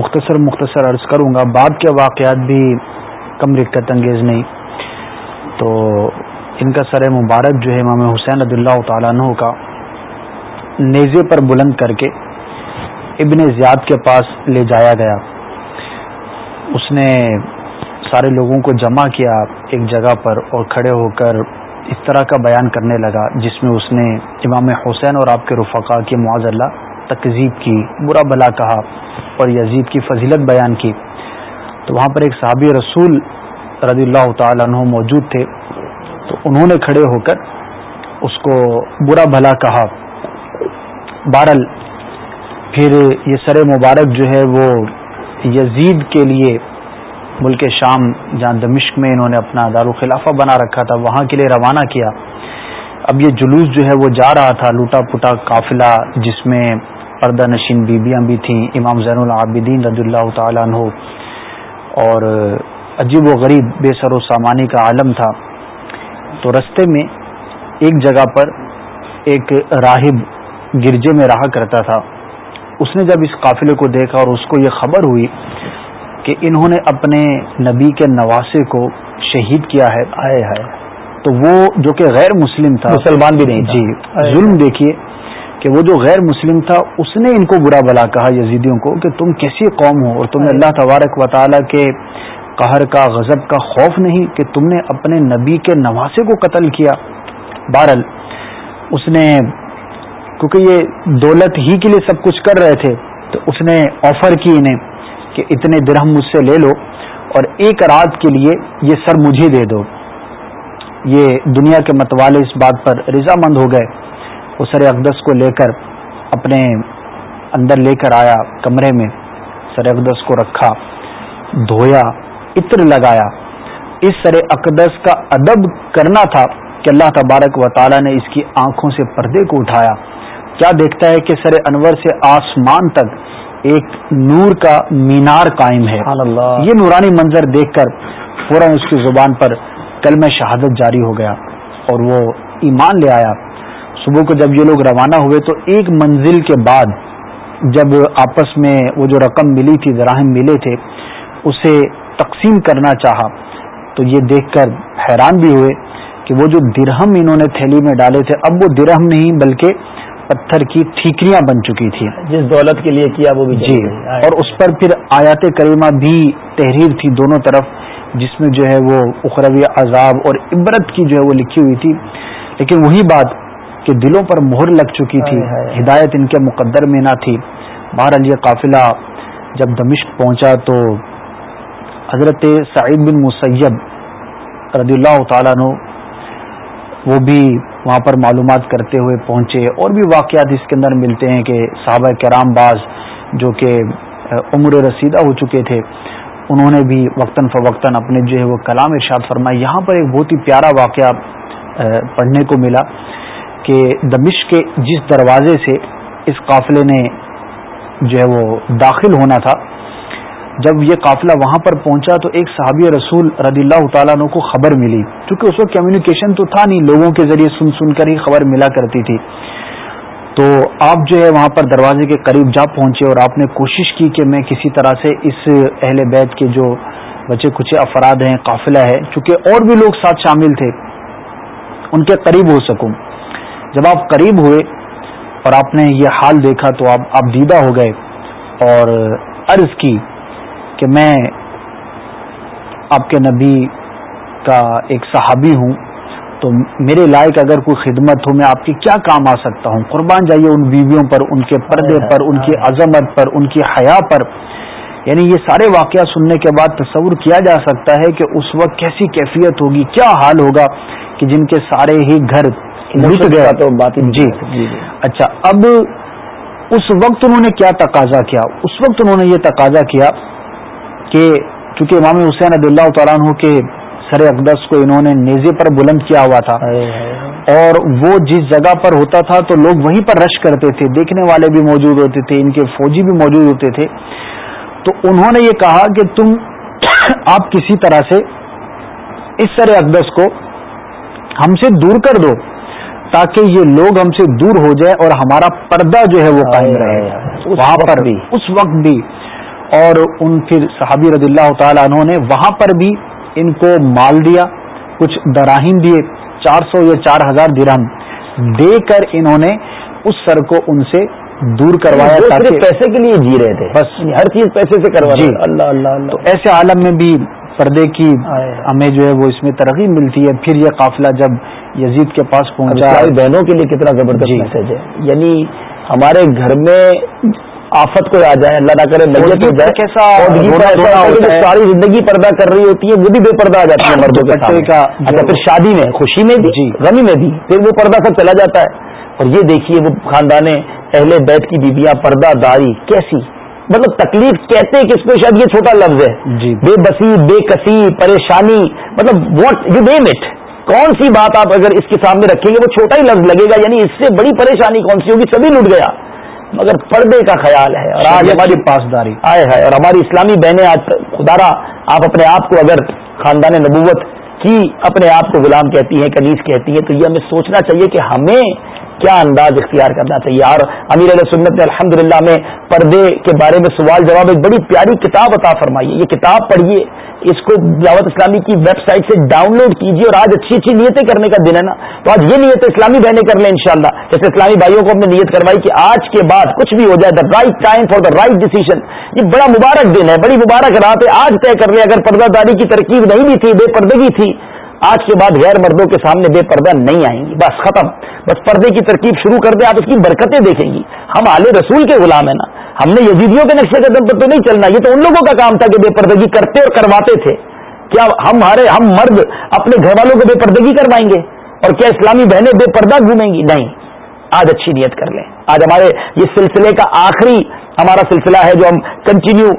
مختصر مختصر عرض کروں گا بعد کے واقعات بھی کم رکت انگیز نہیں تو ان کا سر مبارک جو ہے امام حسین رضی اللہ تعالیٰ عنہ کا نیزے پر بلند کر کے ابن زیاد کے پاس لے جایا گیا اس نے سارے لوگوں کو جمع کیا ایک جگہ پر اور کھڑے ہو کر اس طرح کا بیان کرنے لگا جس میں اس نے امام حسین اور آپ کے رفقا کے معاذ اللہ تقزیب کی برا بھلا کہا اور یزید کی فضیلت بیان کی تو وہاں پر ایک صحابی رسول رضی اللہ تعالیٰ عنہ موجود تھے تو انہوں نے کھڑے ہو کر اس کو برا بھلا کہا بارل پھر یہ سر مبارک جو ہے وہ یزید کے لیے ملک شام جہاں دمشق میں انہوں نے اپنا دارالخلافہ بنا رکھا تھا وہاں کے لیے روانہ کیا اب یہ جلوس جو ہے وہ جا رہا تھا لوٹا پٹا قافلہ جس میں پردہ نشین بیبیاں بھی تھیں امام زین العابدین رضی اللہ تعالیٰ عنہ اور عجیب و غریب بے سر و سامانی کا عالم تھا تو رستے میں ایک جگہ پر ایک راہب گرجے میں رہا کرتا تھا اس نے جب اس قافلے کو دیکھا اور اس کو یہ خبر ہوئی کہ انہوں نے اپنے نبی کے نواسے کو شہید کیا ہے آئے ہے تو وہ جو کہ غیر مسلم تھا مسلمان بھی نہیں جی ظلم دیکھیے کہ وہ جو غیر مسلم تھا اس نے ان کو برا بلا کہا یزیدیوں کو کہ تم کیسی قوم ہو اور تم اللہ تبارک و تعالیٰ کے قہر کا غضب کا خوف نہیں کہ تم نے اپنے نبی کے نواسے کو قتل کیا بہرحال اس نے کیونکہ یہ دولت ہی کے لیے سب کچھ کر رہے تھے تو اس نے آفر کی انہیں کہ اتنے درہم مجھ سے لے لو اور ایک رات کے لیے یہ سر مجھے دے دو یہ دنیا کے متوالے اس بات پر رضا مند ہو گئے وہ سر اقدس کو لے کر اپنے اندر لے کر آیا کمرے میں سر اقدس کو رکھا دھویا عطر لگایا اس سر اقدس کا ادب کرنا تھا کہ اللہ تبارک و تعالیٰ نے اس کی آنکھوں سے پردے کو اٹھایا کیا دیکھتا ہے کہ سر انور سے آسمان تک ایک نور کا مینار قائم ہے یہ نورانی منظر دیکھ کر فوراً اس کی زبان پر کل میں شہادت جاری ہو گیا اور وہ ایمان لے آیا صبح کو جب یہ لوگ روانہ ہوئے تو ایک منزل کے بعد جب آپس میں وہ جو رقم ملی تھی ذراہم ملے تھے اسے تقسیم کرنا چاہا تو یہ دیکھ کر حیران بھی ہوئے کہ وہ جو درہم انہوں نے تھیلی میں ڈالے تھے اب وہ درہم نہیں بلکہ پتھر کی ٹھیکریاں بن چکی تھی جس دولت کے لیے کیا وہ بھی جی اور اس پر پھر آیات کریمہ بھی تحریر تھی دونوں طرف جس میں جو ہے وہ اخروی عذاب اور عبرت کی جو ہے وہ لکھی ہوئی تھی لیکن وہی بات کہ دلوں پر مہر لگ چکی تھی ہدایت ان کے مقدر میں نہ تھی بہر علی قافلہ جب دمشق پہنچا تو حضرت سعید بن مسیب رضی اللہ تعالیٰ نو وہ بھی وہاں پر معلومات کرتے ہوئے پہنچے اور بھی واقعات اس کے اندر ملتے ہیں کہ صحابہ کرام باز جو کہ عمر رسیدہ ہو چکے تھے انہوں نے بھی وقتاً فوقتاً اپنے جو ہے وہ کلام ارشاد فرمائے یہاں پر ایک بہت ہی پیارا واقعہ پڑھنے کو ملا کہ دمشق کے جس دروازے سے اس قافلے نے جو ہے وہ داخل ہونا تھا جب یہ قافلہ وہاں پر پہنچا تو ایک صحابی رسول رضی اللہ تعالیٰ عنہ کو خبر ملی کیونکہ اس وقت کمیونیکیشن تو تھا نہیں لوگوں کے ذریعے سن سن کر ہی خبر ملا کرتی تھی تو آپ جو ہے وہاں پر دروازے کے قریب جا پہنچے اور آپ نے کوشش کی کہ میں کسی طرح سے اس اہل بیت کے جو بچے کچے افراد ہیں قافلہ ہے چونکہ اور بھی لوگ ساتھ شامل تھے ان کے قریب ہو سکوں جب آپ قریب ہوئے اور آپ نے یہ حال دیکھا تو آپ آپ دیدہ ہو گئے اور عرض کی کہ میں آپ کے نبی کا ایک صحابی ہوں تو میرے لائق اگر کوئی خدمت ہو میں آپ کی کیا کام آ سکتا ہوں قربان جائیے ان بیویوں پر ان کے پردے پر ان کی عظمت پر ان کی حیا پر یعنی یہ سارے واقعہ سننے کے بعد تصور کیا جا سکتا ہے کہ اس وقت کیسی کیفیت ہوگی کیا حال ہوگا کہ جن کے سارے ہی گھر لٹ گیا تو بات جی اچھا اب اس وقت انہوں نے کیا تقاضا کیا اس وقت انہوں نے یہ تقاضا کیا کہ کیونکہ امام حسین عد اللہ تعالیٰ عنہ کے سر اقدس کو انہوں نے نیزے پر بلند کیا ہوا تھا اور وہ جس جگہ پر ہوتا تھا تو لوگ وہیں پر رش کرتے تھے دیکھنے والے بھی موجود ہوتے تھے ان کے فوجی بھی موجود ہوتے تھے تو انہوں نے یہ کہا کہ تم آپ کسی طرح سے اس سر اقدس کو ہم سے دور کر دو تاکہ یہ لوگ ہم سے دور ہو جائے اور ہمارا پردہ جو ہے وہ قائم رہے وہاں پر بھی اس وقت بھی اور ان پھر صحابی رضی اللہ تعالیٰ عنہ نے وہاں پر بھی ان کو مال دیا کچھ دراہیم دیے چار سو یا چار ہزار درہم دے کر انہوں نے اس سر کو ان سے دور کروایا تاکہ پیسے کے لیے جی رہے تھے بس یعنی ہر چیز پیسے سے کروا جی اللہ اللہ تو ایسے عالم میں بھی پردے کی ہمیں جو ہے وہ اس میں ترغیب ملتی ہے پھر یہ قافلہ جب یزید کے پاس پہنچا بہنوں کے لیے کتنا زبردست میسج جی۔ ہے یعنی ہمارے گھر میں آفت کو آ جائے نہ کرے جائے ساری زندگی پردہ کر رہی ہوتی ہے وہ بھی بے پردہ آ جاتی ہے ہاں، مردوں کے اچھا، پھر شادی میں خوشی میں بھی جی۔ غمی میں بھی پھر وہ پردہ سب چلا جاتا ہے اور یہ دیکھیے وہ خاندان پہلے بیٹھ کی بیویاں پردہ داری کیسی مطلب تکلیف کہتے کہ اس کو شاید یہ چھوٹا لفظ ہے جی۔ بے بسی بے کسی پریشانی مطلب واٹ یو نیم اٹ کون سی بات آپ اگر اس کے سامنے رکھیں گے وہ چھوٹا ہی لفظ لگے گا یعنی اس سے بڑی پریشانی کون سی ہوگی سبھی لٹ گیا مگر پردے کا خیال ہے اور آج ہماری پاسداری آئے ہے اور ہماری اسلامی بہنیں آج خدارا آپ اپنے آپ کو اگر خاندان نبوت کی اپنے آپ کو غلام کہتی ہیں کنیز کہتی ہیں تو یہ ہمیں سوچنا چاہیے کہ ہمیں کیا انداز اختیار کرنا چاہیے اور امیر علیہ سنت الحمد میں پردے کے بارے میں سوال جواب ایک بڑی پیاری کتاب عطا فرمائیے یہ کتاب پڑھیے اس کو دعوت اسلامی کی ویب سائٹ سے ڈاؤن لوڈ کیجیے اور آج اچھی اچھی نیتیں کرنے کا دن ہے نا تو آج یہ نیتیں اسلامی بہنیں کر لیں انشاءاللہ شاء جیسے اسلامی بھائیوں کو ہم نے نیت کروائی کہ آج کے بعد کچھ بھی ہو جائے the right time for the right decision یہ بڑا مبارک دن ہے بڑی مبارک رات ہے آج طے کر لیں اگر پردہ داری کی ترکیب نہیں بھی تھی بے پردگی تھی آج کے بعد غیر مردوں کے سامنے بے پردہ نہیں آئیں گی بس ختم بس پردے کی ترکیب شروع کر دیں آپ اس کی برکتیں دیکھیں گی ہم آل رسول کے غلام ہیں نا ہم نے یزیدیوں کے نقشے قدم پر تو نہیں چلنا یہ تو ان لوگوں کا کام تھا کہ بے پردگی کرتے اور کرواتے تھے کیا ہمارے ہم مرد اپنے گھر والوں کو بے پردگی کروائیں گے اور کیا اسلامی بہنیں بے پردہ گھومیں گی نہیں آج اچھی نیت کر لیں آج ہمارے یہ سلسلے کا آخری ہمارا سلسلہ ہے جو ہم کنٹینیو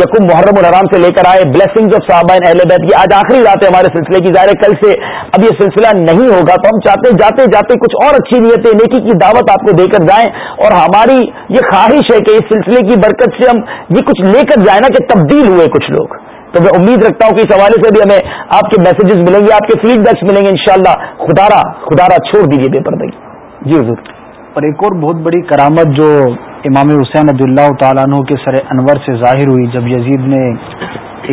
یقم محرم الحرام سے لے کر آئے آف اہل بیت کی کی آج آخری رات ہے ہمارے سلسلے ظاہر کل سے اب یہ سلسلہ نہیں ہوگا تو ہم چاہتے جاتے جاتے کچھ اور اچھی نیتیں نیکی کی دعوت آپ کو دے کر جائیں اور ہماری یہ خواہش ہے کہ اس سلسلے کی برکت سے ہم یہ کچھ لے کر جائیں نا کہ تبدیل ہوئے کچھ لوگ تو میں امید رکھتا ہوں کہ اس حوالے سے بھی ہمیں آپ کے میسجز ملیں گے آپ کے فیڈ بیکس ملیں گے ان شاء اللہ خدارا خدارا چھوڑ دیجیے بے پردگی جی حضور اور ایک اور بہت بڑی کرامت جو امام حسین عبد اللہ تعالیٰ عنہ کے سر انور سے ظاہر ہوئی جب یزید نے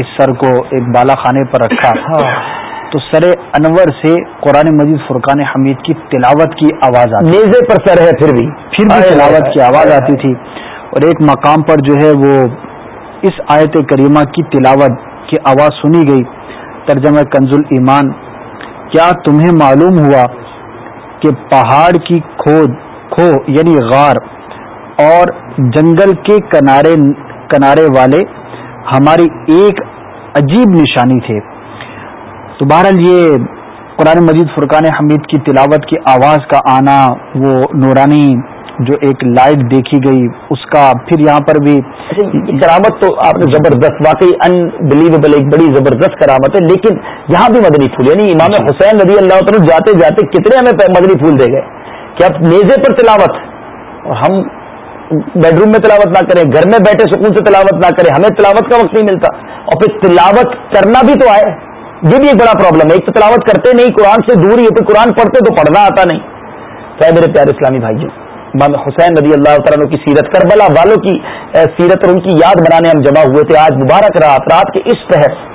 اس سر کو ایک بالا خانے پر رکھا تو سر انور سے قرآن مجید فرقان حمید کی کی کی تلاوت تلاوت آواز آواز آتی آتی نیزے پر سر ہے پھر پھر بھی بھی تھی اور ایک مقام پر جو ہے وہ اس آیت کریمہ کی تلاوت کی آواز سنی گئی ترجمہ کنز ایمان کیا تمہیں معلوم ہوا کہ پہاڑ کی کھود کھو یعنی غار اور جنگل کے کنارے کنارے والے ہماری ایک عجیب نشانی تھے تو بہرحال یہ قرآن مجید فرقان حمید کی تلاوت کی آواز کا آنا وہ نورانی جو ایک لائٹ دیکھی گئی اس کا پھر یہاں پر بھی کرامت تو آپ نے زبردست واقعی انبلیویبل ایک بڑی زبردست کرامت ہے لیکن یہاں بھی مدنی پھول یعنی امام جی۔ حسین رضی اللہ تعالیٰ جاتے جاتے کتنے ہمیں مدنی پھول دے گئے کہ اب نیزے پر تلاوت ہم بیڈ روم میں تلاوت نہ کریں گھر میں بیٹھے سکون سے تلاوت نہ کریں ہمیں تلاوت کا وقت نہیں ملتا اور پھر تلاوت کرنا بھی تو آئے یہ بھی ایک بڑا پرابلم ہے ایک تو تلاوت کرتے نہیں قرآن سے دور ہی ہے پھر قرآن پڑھتے تو پڑھنا آتا نہیں چاہے میرے پیارے اسلامی بھائی جو جی، حسین نبی اللہ تعالیٰ کی سیرت کربلا والوں کی سیرت اور ان کی یاد بنانے ہم جمع ہوئے تھے آج مبارک رات رات کے اس طرح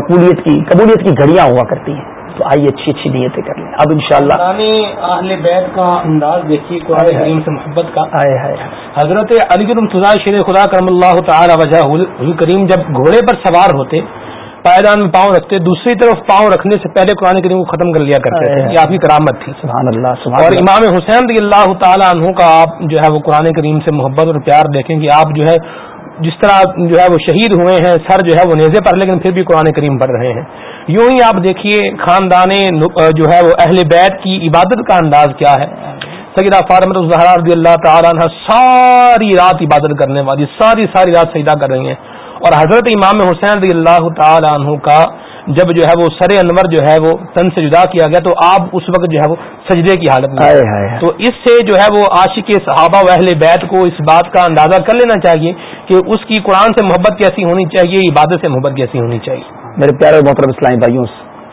مقبولیت کی قبولیت کی گھڑیاں ہوا کرتی ہیں تو آئیے اچھی اچھی نیتیں کر لیں اب انشاءاللہ شاء یعنی اللہ قرآن کریم سے محبت کا آئے حضرت علی شیر خدا کرم اللہ تعالی وجہ کریم جب گھوڑے پر سوار ہوتے پائدان میں پاؤں رکھتے دوسری طرف پاؤں رکھنے سے پہلے قرآن کریم کو ختم کر لیا کرتے تھے یہ آپ کی کرامت تھی سبحان سبحان اللہ اور امام حسین اللہ تعالیٰ عنہ کا آپ جو ہے وہ قرآن کریم سے محبت اور پیار دیکھیں کہ آپ جو ہے جس طرح جو ہے وہ شہید ہوئے ہیں سر جو ہے وہ نیزے پر لیکن پھر بھی قرآن کریم پڑھ رہے ہیں یوں ہی آپ دیکھیے خاندان جو ہے وہ اہل بیت کی عبادت کا انداز کیا ہے سیدہ رضی اللہ تعالیٰ عنہ ساری رات عبادت کرنے والی ساری ساری رات سجدہ کر رہی ہیں اور حضرت امام حسین رضی اللہ تعالیٰ عنہ کا جب جو ہے وہ سر انور جو ہے وہ تن سے جدا کیا گیا تو آپ اس وقت جو ہے وہ سجدے کی حالت آئے تو اس سے جو ہے وہ عاشق صحابہ و اہل بیت کو اس بات کا اندازہ کر لینا چاہیے کہ اس کی قرآن سے محبت کیسی ہونی چاہیے عبادت سے محبت کیسی ہونی چاہیے میرے پیارے محترم اسلامی بھائیوں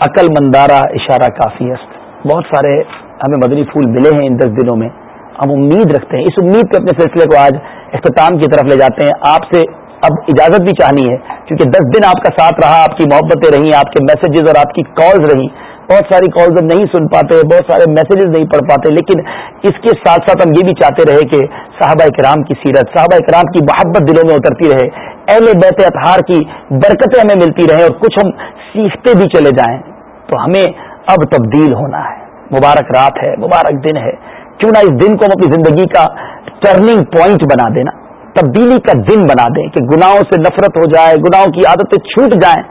عقل مندارہ اشارہ کافی است بہت سارے ہمیں مدنی پھول ملے ہیں ان دس دنوں میں ہم امید رکھتے ہیں اس امید کے اپنے سلسلے کو آج اختتام کی طرف لے جاتے ہیں آپ سے اب اجازت بھی چاہنی ہے کیونکہ دس دن آپ کا ساتھ رہا آپ کی محبتیں رہیں آپ کے میسیجز اور آپ کی کالز رہیں بہت ساری کالز ہم نہیں سن پاتے بہت سارے میسیجز نہیں پڑھ پاتے لیکن اس کے ساتھ ساتھ ہم یہ بھی چاہتے رہے کہ صحابہ کرام کی سیرت صحابہ کرام کی محبت دلوں میں اترتی رہے اہل بیت اطہار کی برکتیں ہمیں ملتی رہیں اور کچھ ہم سیکھتے بھی چلے جائیں تو ہمیں اب تبدیل ہونا ہے مبارک رات ہے مبارک دن ہے کیوں نہ اس دن کو ہم اپنی زندگی کا ٹرننگ پوائنٹ بنا دینا تبدیلی کا دن بنا دیں کہ گناہوں سے نفرت ہو جائے گناہوں کی عادتیں چھوٹ جائیں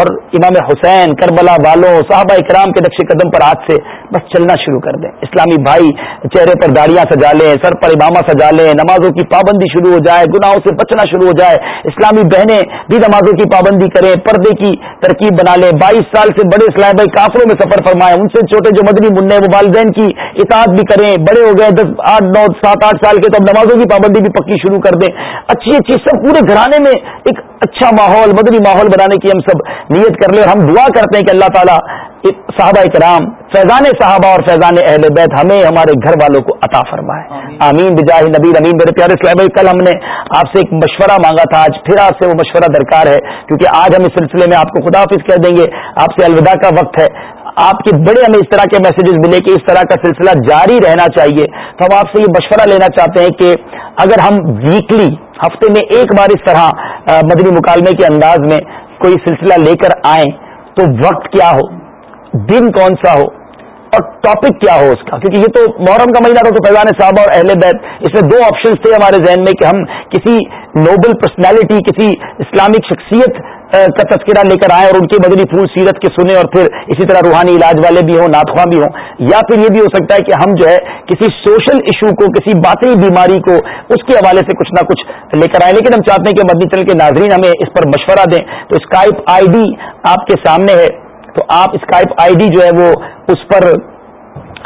اور امام حسین کربلا والوں صحابہ اکرام کے نقش قدم پر ہاتھ سے بس چلنا شروع کر دیں اسلامی بھائی چہرے پر داڑیاں سجا لیں سر پر امامہ سجا لیں نمازوں کی پابندی شروع ہو جائے گناہوں سے بچنا شروع ہو جائے اسلامی بہنیں بھی نمازوں کی پابندی کریں پردے کی ترکیب بنا لیں بائیس سال سے بڑے اسلامی بھائی کافروں میں سفر فرمائے ان سے چھوٹے جو مدنی منع وہ والدین کی اطاعت بھی کریں بڑے ہو گئے دس آٹھ نو سات آٹھ سال کے تو اب نمازوں کی پابندی بھی پکی شروع کر دیں اچھی اچھی سب پورے گھرانے میں ایک اچھا ماحول مدنی ماحول بنانے کی ہم سب نیت کر اور ہم دعا کرتے ہیں کہ اللہ تعالیٰ صحابہ کرام فیضان صحابہ اور فیضان اہل بیت ہمیں ہمارے گھر والوں کو عطا فرمائے آمین بجاہ نبی میرے پیارے کل ہم نے آپ سے ایک مشورہ مانگا تھا آج پھر آپ سے وہ مشورہ درکار ہے کیونکہ آج ہم اس سلسلے میں آپ کو خدا حافظ کہہ دیں گے آپ سے الوداع کا وقت ہے آپ کے بڑے ہمیں اس طرح کے میسیجز ملے کہ اس طرح کا سلسلہ جاری رہنا چاہیے تو ہم آپ سے یہ مشورہ لینا چاہتے ہیں کہ اگر ہم ویکلی ہفتے میں ایک بار اس طرح مدنی مکالمے کے انداز میں کوئی سلسلہ لے کر آئیں تو وقت کیا ہو دن کون سا ہو اور ٹاپک کیا ہو اس کا کیونکہ یہ تو محرم کا مہینہ تھا تو فیضان صاحب اور اہل بیت اس میں دو آپشنس تھے ہمارے ذہن میں کہ ہم کسی نوبل پرسنالٹی کسی اسلامک شخصیت کا تذکرہ لے کر آئے اور ان کی بدلی پھول سیرت کے سنیں اور پھر اسی طرح روحانی علاج والے بھی ہوں ناتخواں بھی ہوں یا پھر یہ بھی ہو سکتا ہے کہ ہم جو ہے کسی سوشل ایشو کو کسی باطنی بیماری کو اس کے حوالے سے کچھ نہ کچھ لے کر آئیں لیکن ہم چاہتے ہیں کہ مدنی چل کے ناظرین ہمیں اس پر مشورہ دیں تو اسکائپ آئی ڈی آپ کے سامنے ہے تو آپ اسکائپ آئی ڈی جو ہے وہ اس پر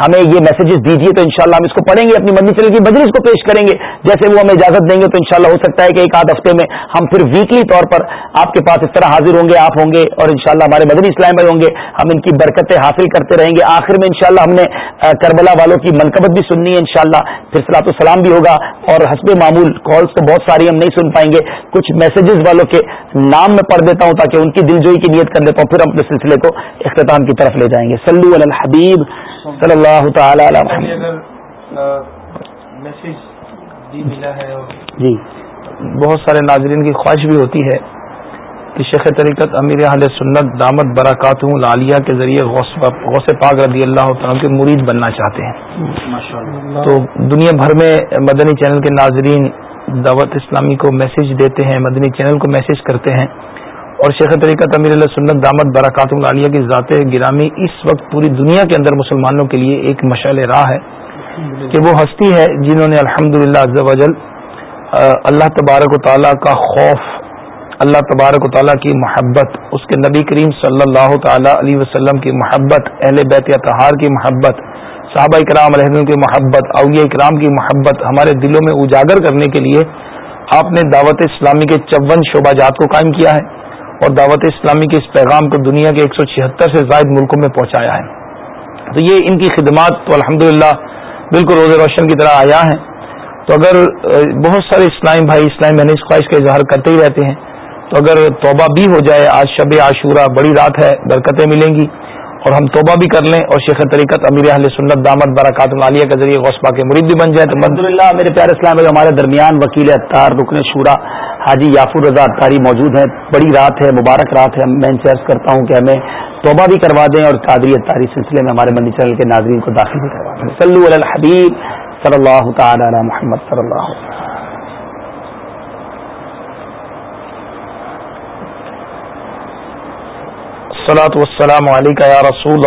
ہمیں یہ میسیجز دیجیے تو انشاءاللہ ہم اس کو پڑھیں گے اپنی مدنی چلے کی مجلس کو پیش کریں گے جیسے وہ ہمیں اجازت دیں گے تو انشاءاللہ ہو سکتا ہے کہ ایک آدھ ہفتے میں ہم پھر ویکلی طور پر آپ کے پاس اس طرح حاضر ہوں گے آپ ہوں گے اور انشاءاللہ ہمارے مدنی اسلام بھائی ہوں گے ہم ان کی برکتیں حاصل کرتے رہیں گے آخر میں انشاءاللہ ہم نے کربلا والوں کی منقبت بھی سننی ہے انشاءاللہ پھر سلاط السلام سلام بھی ہوگا اور حسب معمول کالس تو بہت ساری ہم نہیں سن پائیں گے کچھ میسیجز والوں کے نام میں پڑھ دیتا ہوں تاکہ ان کی دل جوئی کی نیت کر لیتا ہوں پھر ہم اپنے سلسلے کو اختتام کی طرف لے جائیں گے سلو الحبیب صلی اللہ تعالی جی بہت سارے ناظرین کی خواہش بھی ہوتی ہے کہ شیخ طریقت امیر اہل سنت دامت براکات لالیہ کے ذریعے غوث پاک رضی اللہ تعالیٰ کے مرید بننا چاہتے ہیں تو دنیا بھر میں مدنی چینل کے ناظرین دعوت اسلامی کو میسج دیتے ہیں مدنی چینل کو میسج کرتے ہیں اور شیخ طریقہ تمیر اللہ سنت دامت برکات العالیہ کی ذات گرامی اس وقت پوری دنیا کے اندر مسلمانوں کے لیے ایک مشعل راہ ہے کہ وہ ہستی ہے جنہوں نے الحمد للہ اللہ تبارک و تعالیٰ کا خوف اللہ تبارک و تعالیٰ کی محبت اس کے نبی کریم صلی اللہ تعالیٰ علیہ وسلم کی محبت اہل بیت بیتہ کی محبت صحابہ اکرام علیہ کی محبت اویہ اکرام کی محبت ہمارے دلوں میں اجاگر کرنے کے لیے آپ نے دعوت اسلامی کے چون شعبہ جات کو قائم کیا ہے اور دعوت اسلامی کے اس پیغام کو دنیا کے ایک سو چھہتر سے زائد ملکوں میں پہنچایا ہے تو یہ ان کی خدمات تو الحمد بالکل روز روشن کی طرح آیا ہے تو اگر بہت سارے اسلام بھائی اسلام میں یعنی نے اس خواہش کا اظہار کرتے ہی رہتے ہیں تو اگر توبہ بھی ہو جائے آج شب عاشورہ بڑی رات ہے برکتیں ملیں گی اور ہم توبہ بھی کر لیں اور شیخ طریقت امیر اہل سنت دامت برکات العالیہ کے ذریعے غوثہ کے مرید بھی بن جائیں تو مدد اللہ میرے اسلام اسلامک ہمارے درمیان وکیل اطار رکن شورا حاجی یافور رضا اطاری موجود ہیں بڑی رات ہے مبارک رات ہے میں انچارج کرتا ہوں کہ ہمیں توبہ بھی کروا دیں اور قادری اطاری سلسلے میں ہمارے مندی چینل کے ناظرین کو داخل بھی کروا دیں صلی اللہ تعالی محمد صلی اللہ وسلم رسول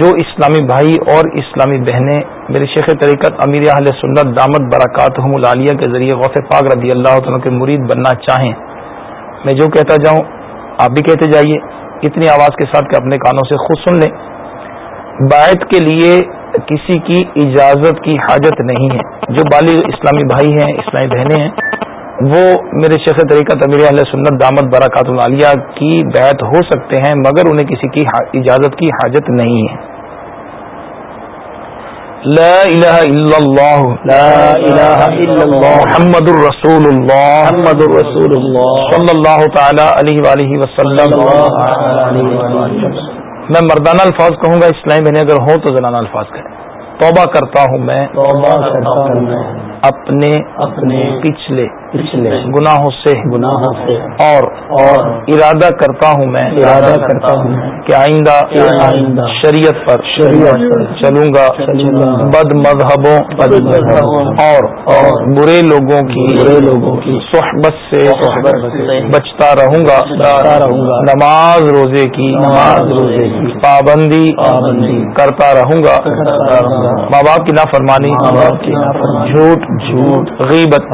جو اسلامی بھائی اور اسلامی بہنیں میرے شیخ طریقت امیر اہل سنت دامت برکات ہم العالیہ کے ذریعے غوث پاک رضی اللہ کے مرید بننا چاہیں میں جو کہتا جاؤں آپ بھی کہتے جائیے اتنی آواز کے ساتھ کہ اپنے کانوں سے خود سن لیں بیت کے لیے کسی کی اجازت کی حاجت نہیں ہے جو بالی اسلامی بھائی ہیں اسلامی بہنیں ہیں وہ میرے شیخ طریقہ تمیر علیہ سنت دامت برکات العالیہ کی بیعت ہو سکتے ہیں مگر انہیں کسی کی اجازت کی حاجت نہیں ہے لا الہ الا اللہ لا الہ الا اللہ محمد الرسول اللہ محمد الرسول اللہ صلی اللہ تعالی علیہ وآلہ وسلم اللہ علیہ وآلہ وسلم میں مردانہ الفاظ کہوں گا اسلامی یعنی بہنیں اگر ہوں تو زنانہ الفاظ کہیں توبہ کرتا ہوں میں توبہ کرتا ہوں میں اپنے اپنے پچھلے گناہوں سے گناہوں سے اور اور ارادہ کرتا ہوں میں ارادہ کرتا ہوں کہ آئندہ آئندہ شریعت پر شریعت چلوں گا بد مذہبوں اور برے لوگوں کی برے لوگوں کی صحبت سے بچتا رہوں گا نماز روزے کی نماز روزے کی پابندی پابندی کرتا رہوں گا ماں باپ کی نا فرمانی جھوٹ جھوٹ غیبت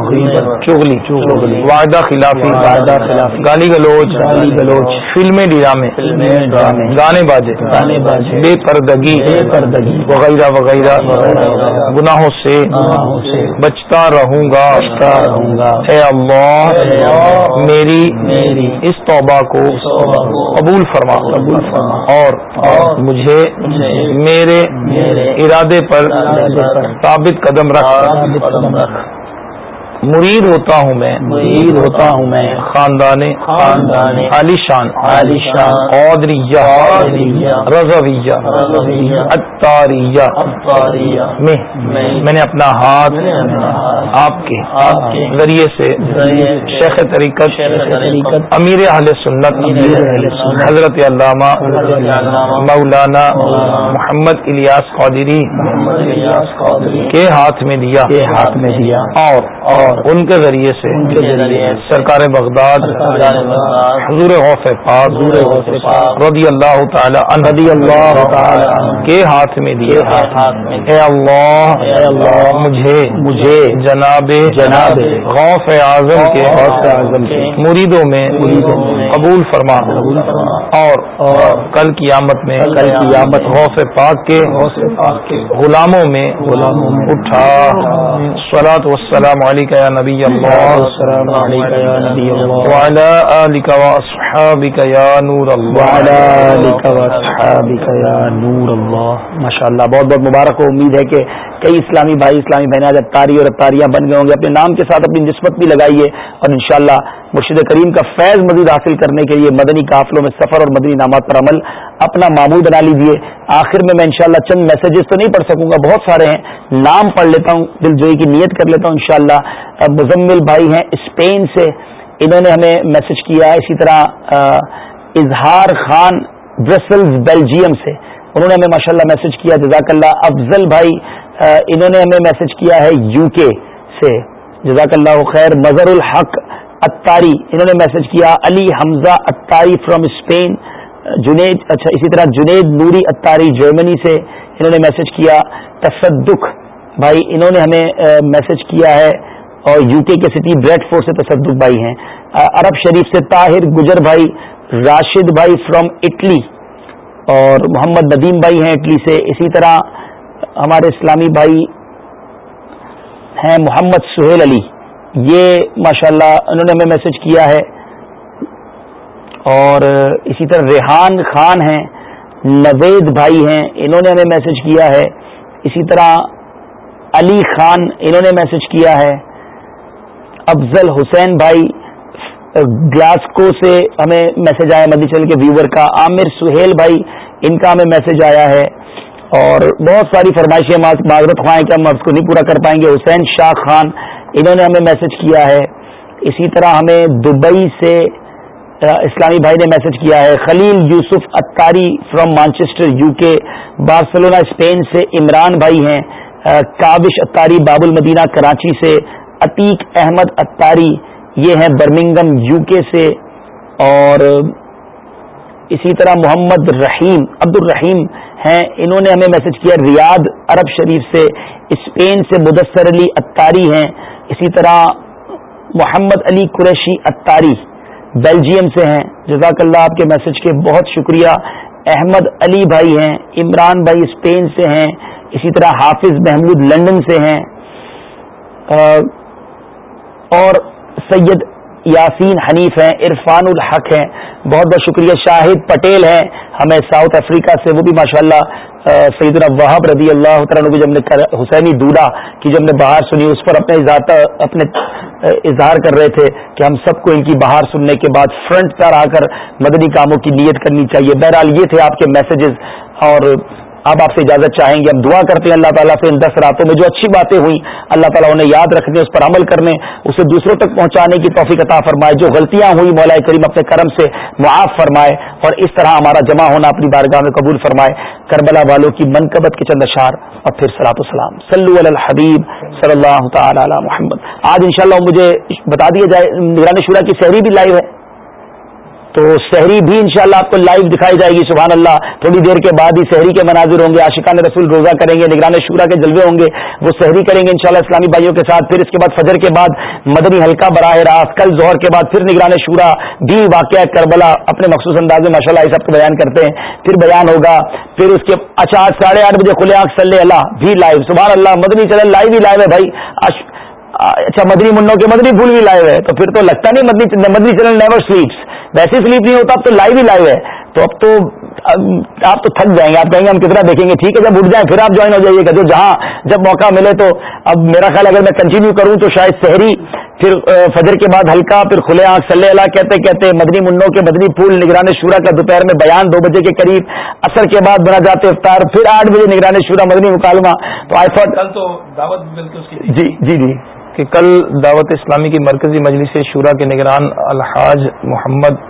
چغلی وعدہ خلافی گالی گلوچ گلوچ فلمیں ڈرامے گانے بازے بے پردگی وغیرہ وغیرہ گناہوں سے بچتا رہوں گا اے اللہ میری اس توبہ کو قبول فرما اور مجھے میرے ارادے پر ثابت قدم رکھ مرید ہوتا ہوں میں مرید ہوتا ہوں میں خاندان علی شان شان علی رضویہ اتاریہ میں میں نے اپنا ہاتھ آپ کے ذریعے سے شیخ طریقت امیر اہل سنت حضرت علامہ مولانا محمد الیاس قادری کے ہاتھ میں دیا ہاتھ میں دیا اور ان کے ذریعے سے سرکار بغداد حضور غوف رضی اللہ تعالی رضی تعالی کے ہاتھ میں دیے اے اللہ مجھے مجھے جناب جناب غوف اعظم کے مریدوں میں قبول فرما اور کل کی آمد میں کل کی آمد غوف پاک کے غوث پاک کے غلاموں میں غلام اٹھا سلاد وسلام علیکم ماشاء اللہ بہت بہت مبارک ہو امید ہے کہ کئی اسلامی بھائی اسلامی بہن آج اتاری اور اتاریاں بن گئے ہوں گے اپنے نام کے ساتھ اپنی نسبت بھی لگائیے اور انشاءاللہ مرشد کریم کا فیض مزید حاصل کرنے کے لیے مدنی قافلوں میں سفر اور مدنی نامات پر عمل اپنا معمول بنا لیجیے آخر میں میں انشاءاللہ چند میسجز تو نہیں پڑھ سکوں گا بہت سارے ہیں نام پڑھ لیتا ہوں دل جوئی کی نیت کر لیتا ہوں انشاءاللہ مزمل بھائی ہیں اسپین سے انہوں نے ہمیں میسج کیا ہے اسی طرح اظہار خان برسلز بیلجیم سے انہوں نے ہمیں ماشاءاللہ اللہ میسج کیا جزاک اللہ افضل بھائی انہوں نے ہمیں میسج کیا ہے یو کے سے جزاک اللہ خیر مظہر الحق اتاری انہوں نے میسج کیا علی حمزہ اتاری فرام اسپین جنید اچھا اسی طرح جنید نوری اتاری جرمنی سے انہوں نے میسج کیا تصدق بھائی انہوں نے ہمیں میسج کیا ہے اور U K city Bradford سے تصدق بھائی ہیں عرب شریف سے طاہر گجر بھائی راشد بھائی فرام اٹلی اور محمد ندیم بھائی ہیں اٹلی سے اسی طرح ہمارے اسلامی بھائی ہیں محمد سہیل علی یہ ماشاءاللہ انہوں نے ہمیں میسج کیا ہے اور اسی طرح ریحان خان ہیں نوید بھائی ہیں انہوں نے ہمیں میسج کیا ہے اسی طرح علی خان انہوں نے میسج کیا ہے افضل حسین بھائی گلاسکو سے ہمیں میسج آیا مدی چل کے ویور کا عامر سہیل بھائی ان کا ہمیں میسج آیا ہے اور بہت ساری فرمائشیں ہم معذرت خواہیں کہ ہم اس کو نہیں پورا کر پائیں گے حسین شاہ خان انہوں نے ہمیں میسج کیا ہے اسی طرح ہمیں دبئی سے اسلامی بھائی نے میسج کیا ہے Khalil Yusuf Attari from Manchester U K Barcelona Spain سے عمران بھائی ہیں کابش اتاری باب المدینہ کراچی سے عتیق احمد اتاری یہ ہیں برمنگم یو کے سے اور اسی طرح محمد رحیم عبد الرحیم ہیں انہوں نے ہمیں میسج کیا ریاض عرب شریف سے اسپین سے مدثر علی اتاری ہیں اسی طرح محمد علی قریشی اتاری بیلجیم سے ہیں جزاک اللہ آپ کے میسج کے بہت شکریہ احمد علی بھائی ہیں عمران بھائی اسپین سے ہیں اسی طرح حافظ محمود لندن سے ہیں اور سید یاسین حنیف ہیں عرفان الحق ہیں بہت بہت شکریہ شاہد پٹیل ہیں ہمیں ساؤتھ افریقہ سے وہ بھی ماشاءاللہ سیدنا وہاب رضی اللہ تعالیٰ کو جب نے حسینی دورا کی جب نے باہر سنی اس پر اپنے اپنے اظہار کر رہے تھے کہ ہم سب کو ان کی باہر سننے کے بعد فرنٹ پر آ کر مدنی کاموں کی نیت کرنی چاہیے بہرحال یہ تھے آپ کے میسجز اور اب آپ سے اجازت چاہیں گے ہم دعا کرتے ہیں اللہ تعالیٰ سے ان دس راتوں میں جو اچھی باتیں ہوئیں اللہ تعالیٰ انہیں یاد رکھنے اس پر عمل کرنے اسے دوسروں تک پہنچانے کی توفیق عطا فرمائے جو غلطیاں ہوئی مولا کریم اپنے کرم سے معاف فرمائے اور اس طرح ہمارا جمع ہونا اپنی بارگاہ میں قبول فرمائے کربلا والوں کی منقبت کے چند اشار اور پھر سلاۃ السلام سلو الحبیب صلی اللہ علی محمد آج ان مجھے بتا دیا جائے نگران شورا کی سہری بھی لائیو ہے تو شہری بھی انشاءاللہ شاء آپ کو لائیو دکھائی جائے گی سبحان اللہ تھوڑی دیر کے بعد ہی شہری کے مناظر ہوں گے آشقان رسول روزہ کریں گے نگران شورا کے جلوے ہوں گے وہ شہری کریں گے انشاءاللہ اسلامی بھائیوں کے ساتھ پھر اس کے بعد فجر کے بعد مدنی ہلکا براہ راست کل زہر کے بعد پھر نگران شورا بھی واقعہ کربلا اپنے مخصوص انداز میں ماشاء اللہ کو بیان کرتے ہیں پھر بیان ہوگا پھر اس کے اچھا آج ساڑھے آٹھ بجے کھلے آنکھ صلی اللہ بھی لائیو سبحان اللہ مدنی چنل لائیو ہی لائیو ہے بھائی اچھا مدنی منوں کے مدنی بھول بھی لائیو ہے تو پھر تو لگتا نہیں Madani Madani channel never sleeps ویسے سلیپ نہیں ہوتا اب تو لائیو ہی لائیو ہے تو اب تو آپ تو تھک جائیں گے آپ کہیں گے ہم کتنا دیکھیں گے ٹھیک ہے جب اٹھ جائیں پھر آپ جوائن ہو جائیے گا جو جہاں جب موقع ملے تو اب میرا خیال اگر میں کنٹینیو کروں تو شاید شہری پھر فجر کے بعد ہلکا پھر کھلے آنکھ اللہ کہتے کہتے مدنی منوں کے مدنی پھول نگران شورا کا دوپہر میں بیان دو بجے کے قریب اثر کے بعد بنا جاتے افطار پھر آٹھ بجے نگران شورا مدنی مکالمہ تو آئی تو دعوت جی جی جی کہ کل دعوت اسلامی کی مرکزی مجلس شورا کے نگران الحاج محمد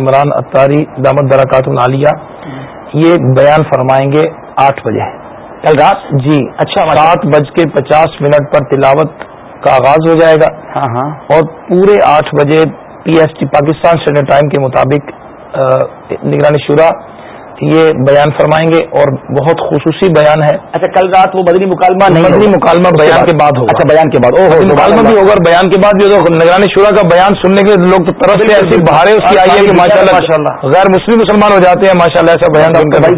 عمران اتاری دامت درکات العالیہ عالیہ یہ بیان فرمائیں گے آٹھ بجے کل رات جی اچھا سات بج کے پچاس منٹ پر تلاوت کا آغاز ہو جائے گا ہاں، ہاں۔ اور پورے آٹھ بجے P S T Pakistan standard time کے مطابق شورا یہ بیان فرمائیں گے اور بہت خصوصی بیان ہے اچھا کل رات وہ بدنی مکالمہ نہیں بدنی مکالمہ بیان کے بعد ہوگا اچھا بیان کے بعد مکالمہ بھی ہوگا بیان کے بعد جو نگرانی شورا کا بیان سننے کے لوگ تو طرف سے ایسی بہارے اس کی آئی ہے کہ ماشاء اللہ غیر مسلم مسلمان ہو جاتے ہیں ماشاء اللہ ایسا بیان اچھا،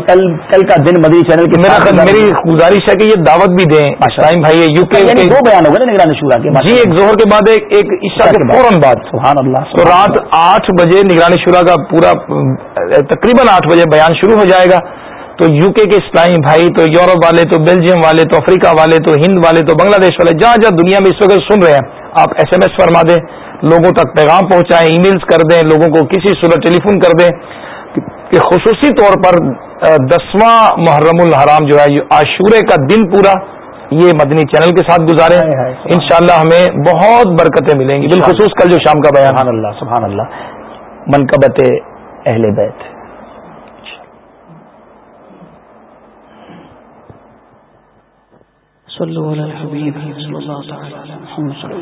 کل کا دن مدنی چینل کی میرا میری گزارش ہے کہ یہ دعوت بھی دیں شاہم بھائی یو کے دو یعنی بیان ہوگا نگرانی شورا کے جی ایک زہر کے بعد ایک عشاء کے فوراً بعد سبحان اللہ تو رات آٹھ بجے نگرانی شورا کا پورا تقریباً آٹھ بجے بیان شروع شروع ہو جائے گا تو یو کے کے اسلامی بھائی تو یورپ والے تو بیلجیم والے تو افریقہ والے تو ہند والے تو بنگلہ دیش والے جہاں جہاں دنیا میں اس وقت سن رہے ہیں آپ ایس ایم ایس فرما دیں لوگوں تک پیغام پہنچائیں ای میلز کر دیں لوگوں کو کسی صبح فون کر دیں کہ خصوصی طور پر دسواں محرم الحرام جو ہے عاشورے کا دن پورا یہ مدنی چینل کے ساتھ گزارے ان شاء اللہ ہمیں بہت برکتیں ملیں گی بالخصوص کل جو شام کا بیان اللہ سبحان اللہ منقبت اہل بیت صلو سنگ والا ہم سن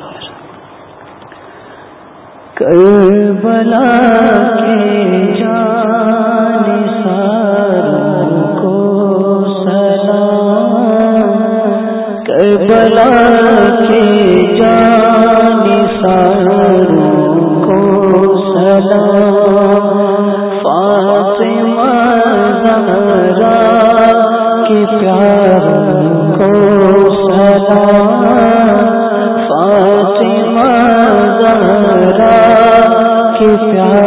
بلا محمد سارا اللہ علیہ وسلم کربلا کے جان ساروں کو سلام کربلا کے جان ساروں کو سلام پیارا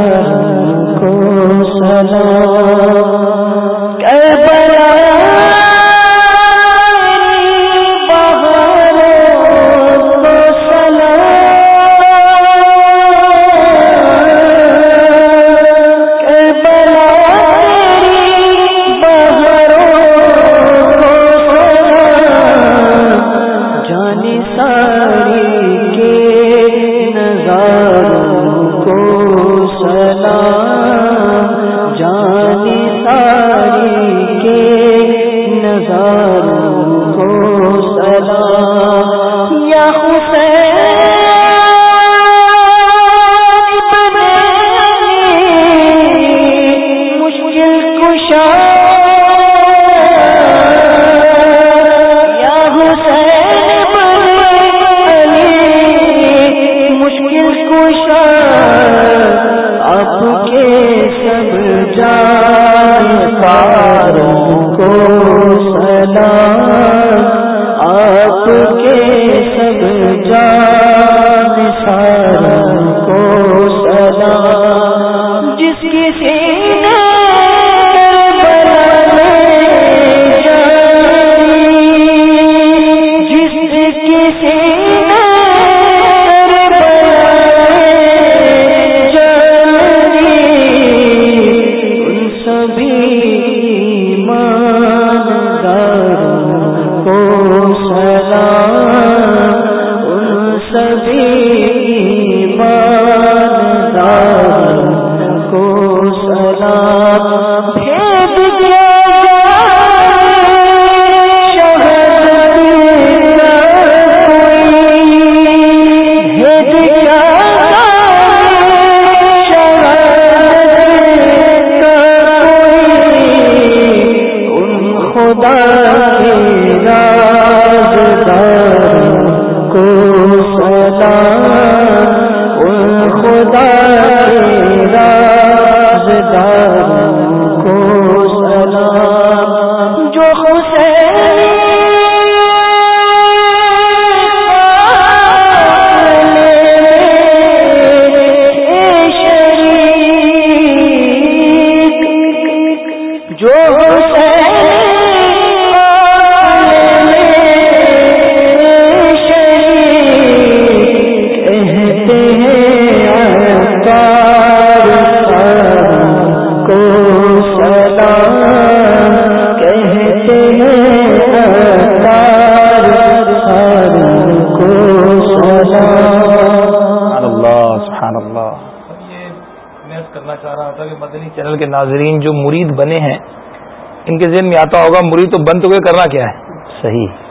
ان کے ذہن میں آتا ہوگا مرید تو بند ہو گئے کرنا کیا ہے صحیح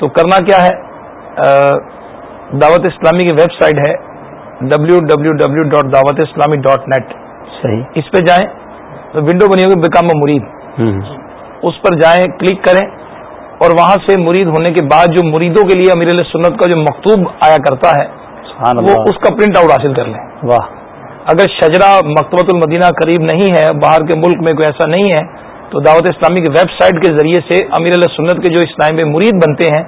تو کرنا کیا ہے دعوت اسلامی کی ویب سائٹ ہے W W W dot Dawat Islami dot net صحیح اس پہ جائیں تو ونڈو بنی ہوگی بیکم مرید اس پر جائیں کلک کریں اور وہاں سے مرید ہونے کے بعد جو مریدوں کے لیے امیر علیہ سنت کا جو مکتوب آیا کرتا ہے وہ اس کا پرنٹ آؤٹ حاصل کر لیں واہ اگر شجرا مکتبۃ المدینہ قریب نہیں ہے باہر کے ملک میں کوئی ایسا نہیں ہے تو دعوت اسلامی کی ویب سائٹ کے ذریعے سے امیر علیہ سنت کے جو اسلام مرید بنتے ہیں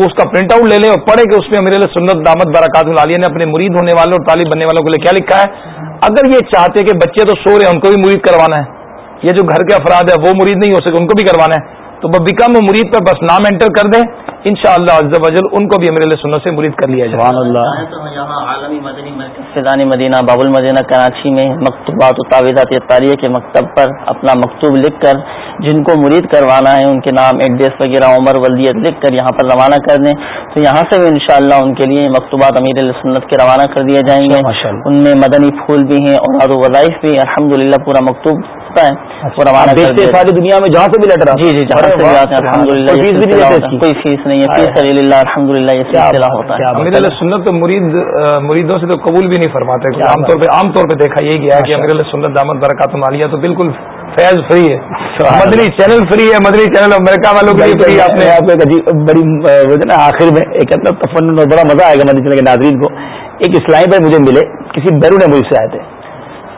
وہ اس کا پرنٹ آؤٹ لے لیں اور پڑھے کہ اس میں امیر علیہ سنت دامت برکات العالیہ نے اپنے مرید ہونے والوں اور طالب بننے والوں کے لیے کیا لکھا ہے اگر یہ چاہتے کہ بچے تو سو رہے ہیں ان کو بھی مرید کروانا ہے یہ جو گھر کے افراد ہیں وہ مرید نہیں ہو سکے ان کو بھی کروانا ہے تو وہ مرید پر بس نام انٹر کر دیں ان شاء اللہ ان کو بھی امیر علیہ سنت سے مرید کر لیا اللہ فیلانی مدینہ باب المدینہ کراچی میں مکتوبات و تعویذات تاریخ کے مکتب پر اپنا مکتوب لکھ کر جن کو مرید کروانا ہے ان کے نام ایڈریس وغیرہ عمر ولدیت لکھ کر یہاں پر روانہ کر دیں تو یہاں سے بھی انشاءاللہ ان کے لیے مکتوبات امیر السنت کے روانہ کر دیے جائیں گے ان میں مدنی پھول بھی ہیں اور وظائف الحمد الحمدللہ پورا مکتوب ہے اچھا جی۔ ساری دنیا میں جہاں سے بھی لیٹر جی جی جہاں سے الحمد للہ کوئی فیس نہیں ہے فیس اللہ الحمد للہ ہوتا ہے امیر علیہ سنت تو مرید مریدوں سے تو قبول بھی نہیں فرماتے عام طور پہ عام طور پہ دیکھا یہ گیا کہ امیر علیہ سنت دامت برکات مالیہ تو بالکل فیض فری ہے مدنی چینل فری ہے مدنی چینل امریکہ والوں کے لیے فری آپ نے آپ ایک بڑی وہ نا آخر میں ایک اتنا تفن اور بڑا مزہ آئے گا مدنی چینل کے ناظرین کو ایک اسلائی پر مجھے ملے کسی بیرو نے مجھ سے آئے تھے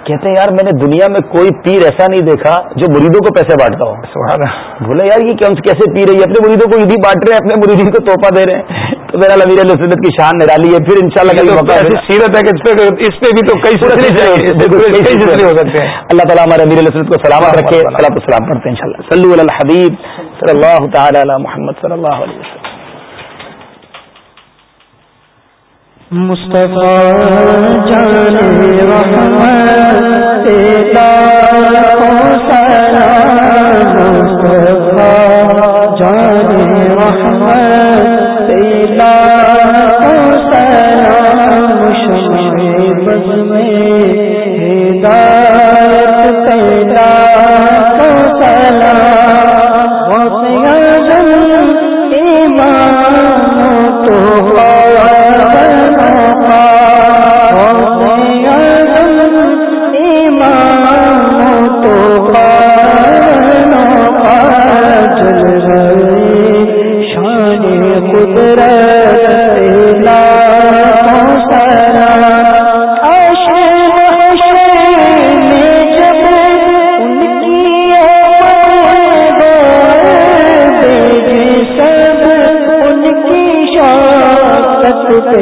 کہتے ہیں یار میں نے دنیا میں کوئی پیر ایسا نہیں دیکھا جو مریدوں کو پیسے بانٹتا ہو بولے یار یہ کیسے پی رہی ہے اپنے مریدوں کو یہ بھی بانٹ رہے ہیں اپنے مریدین کو توحفہ دے رہے ہیں تو میرا لمیر السلت کی شان نرالی ہے پھر انشاءاللہ شاء اللہ سیرت ہے کہ اس پہ بھی تو کئی ہو سکتے ہیں اللہ تعالیٰ ہمارے امیر السلت کو سلامت رکھے اللہ تو سلام پڑھتے ہیں ان شاء اللہ صلی اللہ حبیب صلی اللہ تعالیٰ محمد صلی اللہ علیہ مستق جانا سیتا مستقبہ جانے سیتا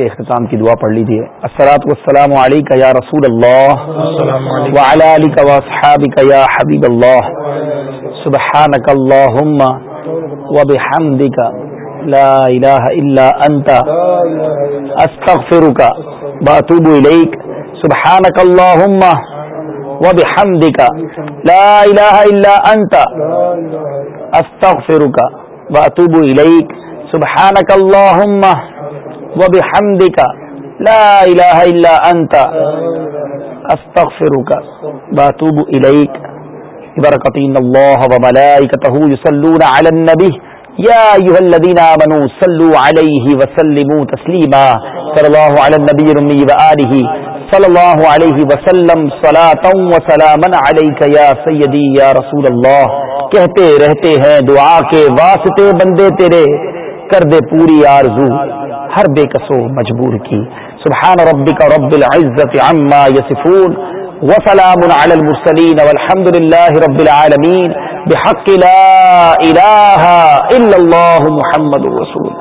کے اختتام کی دعا پڑھ لیجیے والسلام علیکہ یا یا رسول اللہ اللہ وعلی حبیب سبحانک سبحانک سبحانک اللہم اللہم اللہم لا لا الہ الہ الا الا انت انت باتوب باتوب علیک و بحمد کا لا الہ الا انت استغفرک و اتوب الیک برکتین اللہ و ملائکته یصلون علی النبی یا ایها الذين امنوا صلوا علیه وسلموا تسلیما صلی اللہ علی النبی رمی و آله صلی اللہ علیہ وسلم صلاۃ و سلاما علیک یا سیدی یا رسول اللہ کہتے رہتے ہیں دعا کے واسطے بندے تیرے کر دے پوری آرزو ہر بے کسو مجبور کی سبحان ربک رب العزت عما یسفون وسلام علی المرسلین والحمد للہ رب العالمین بحق لا الہ الا اللہ محمد رسول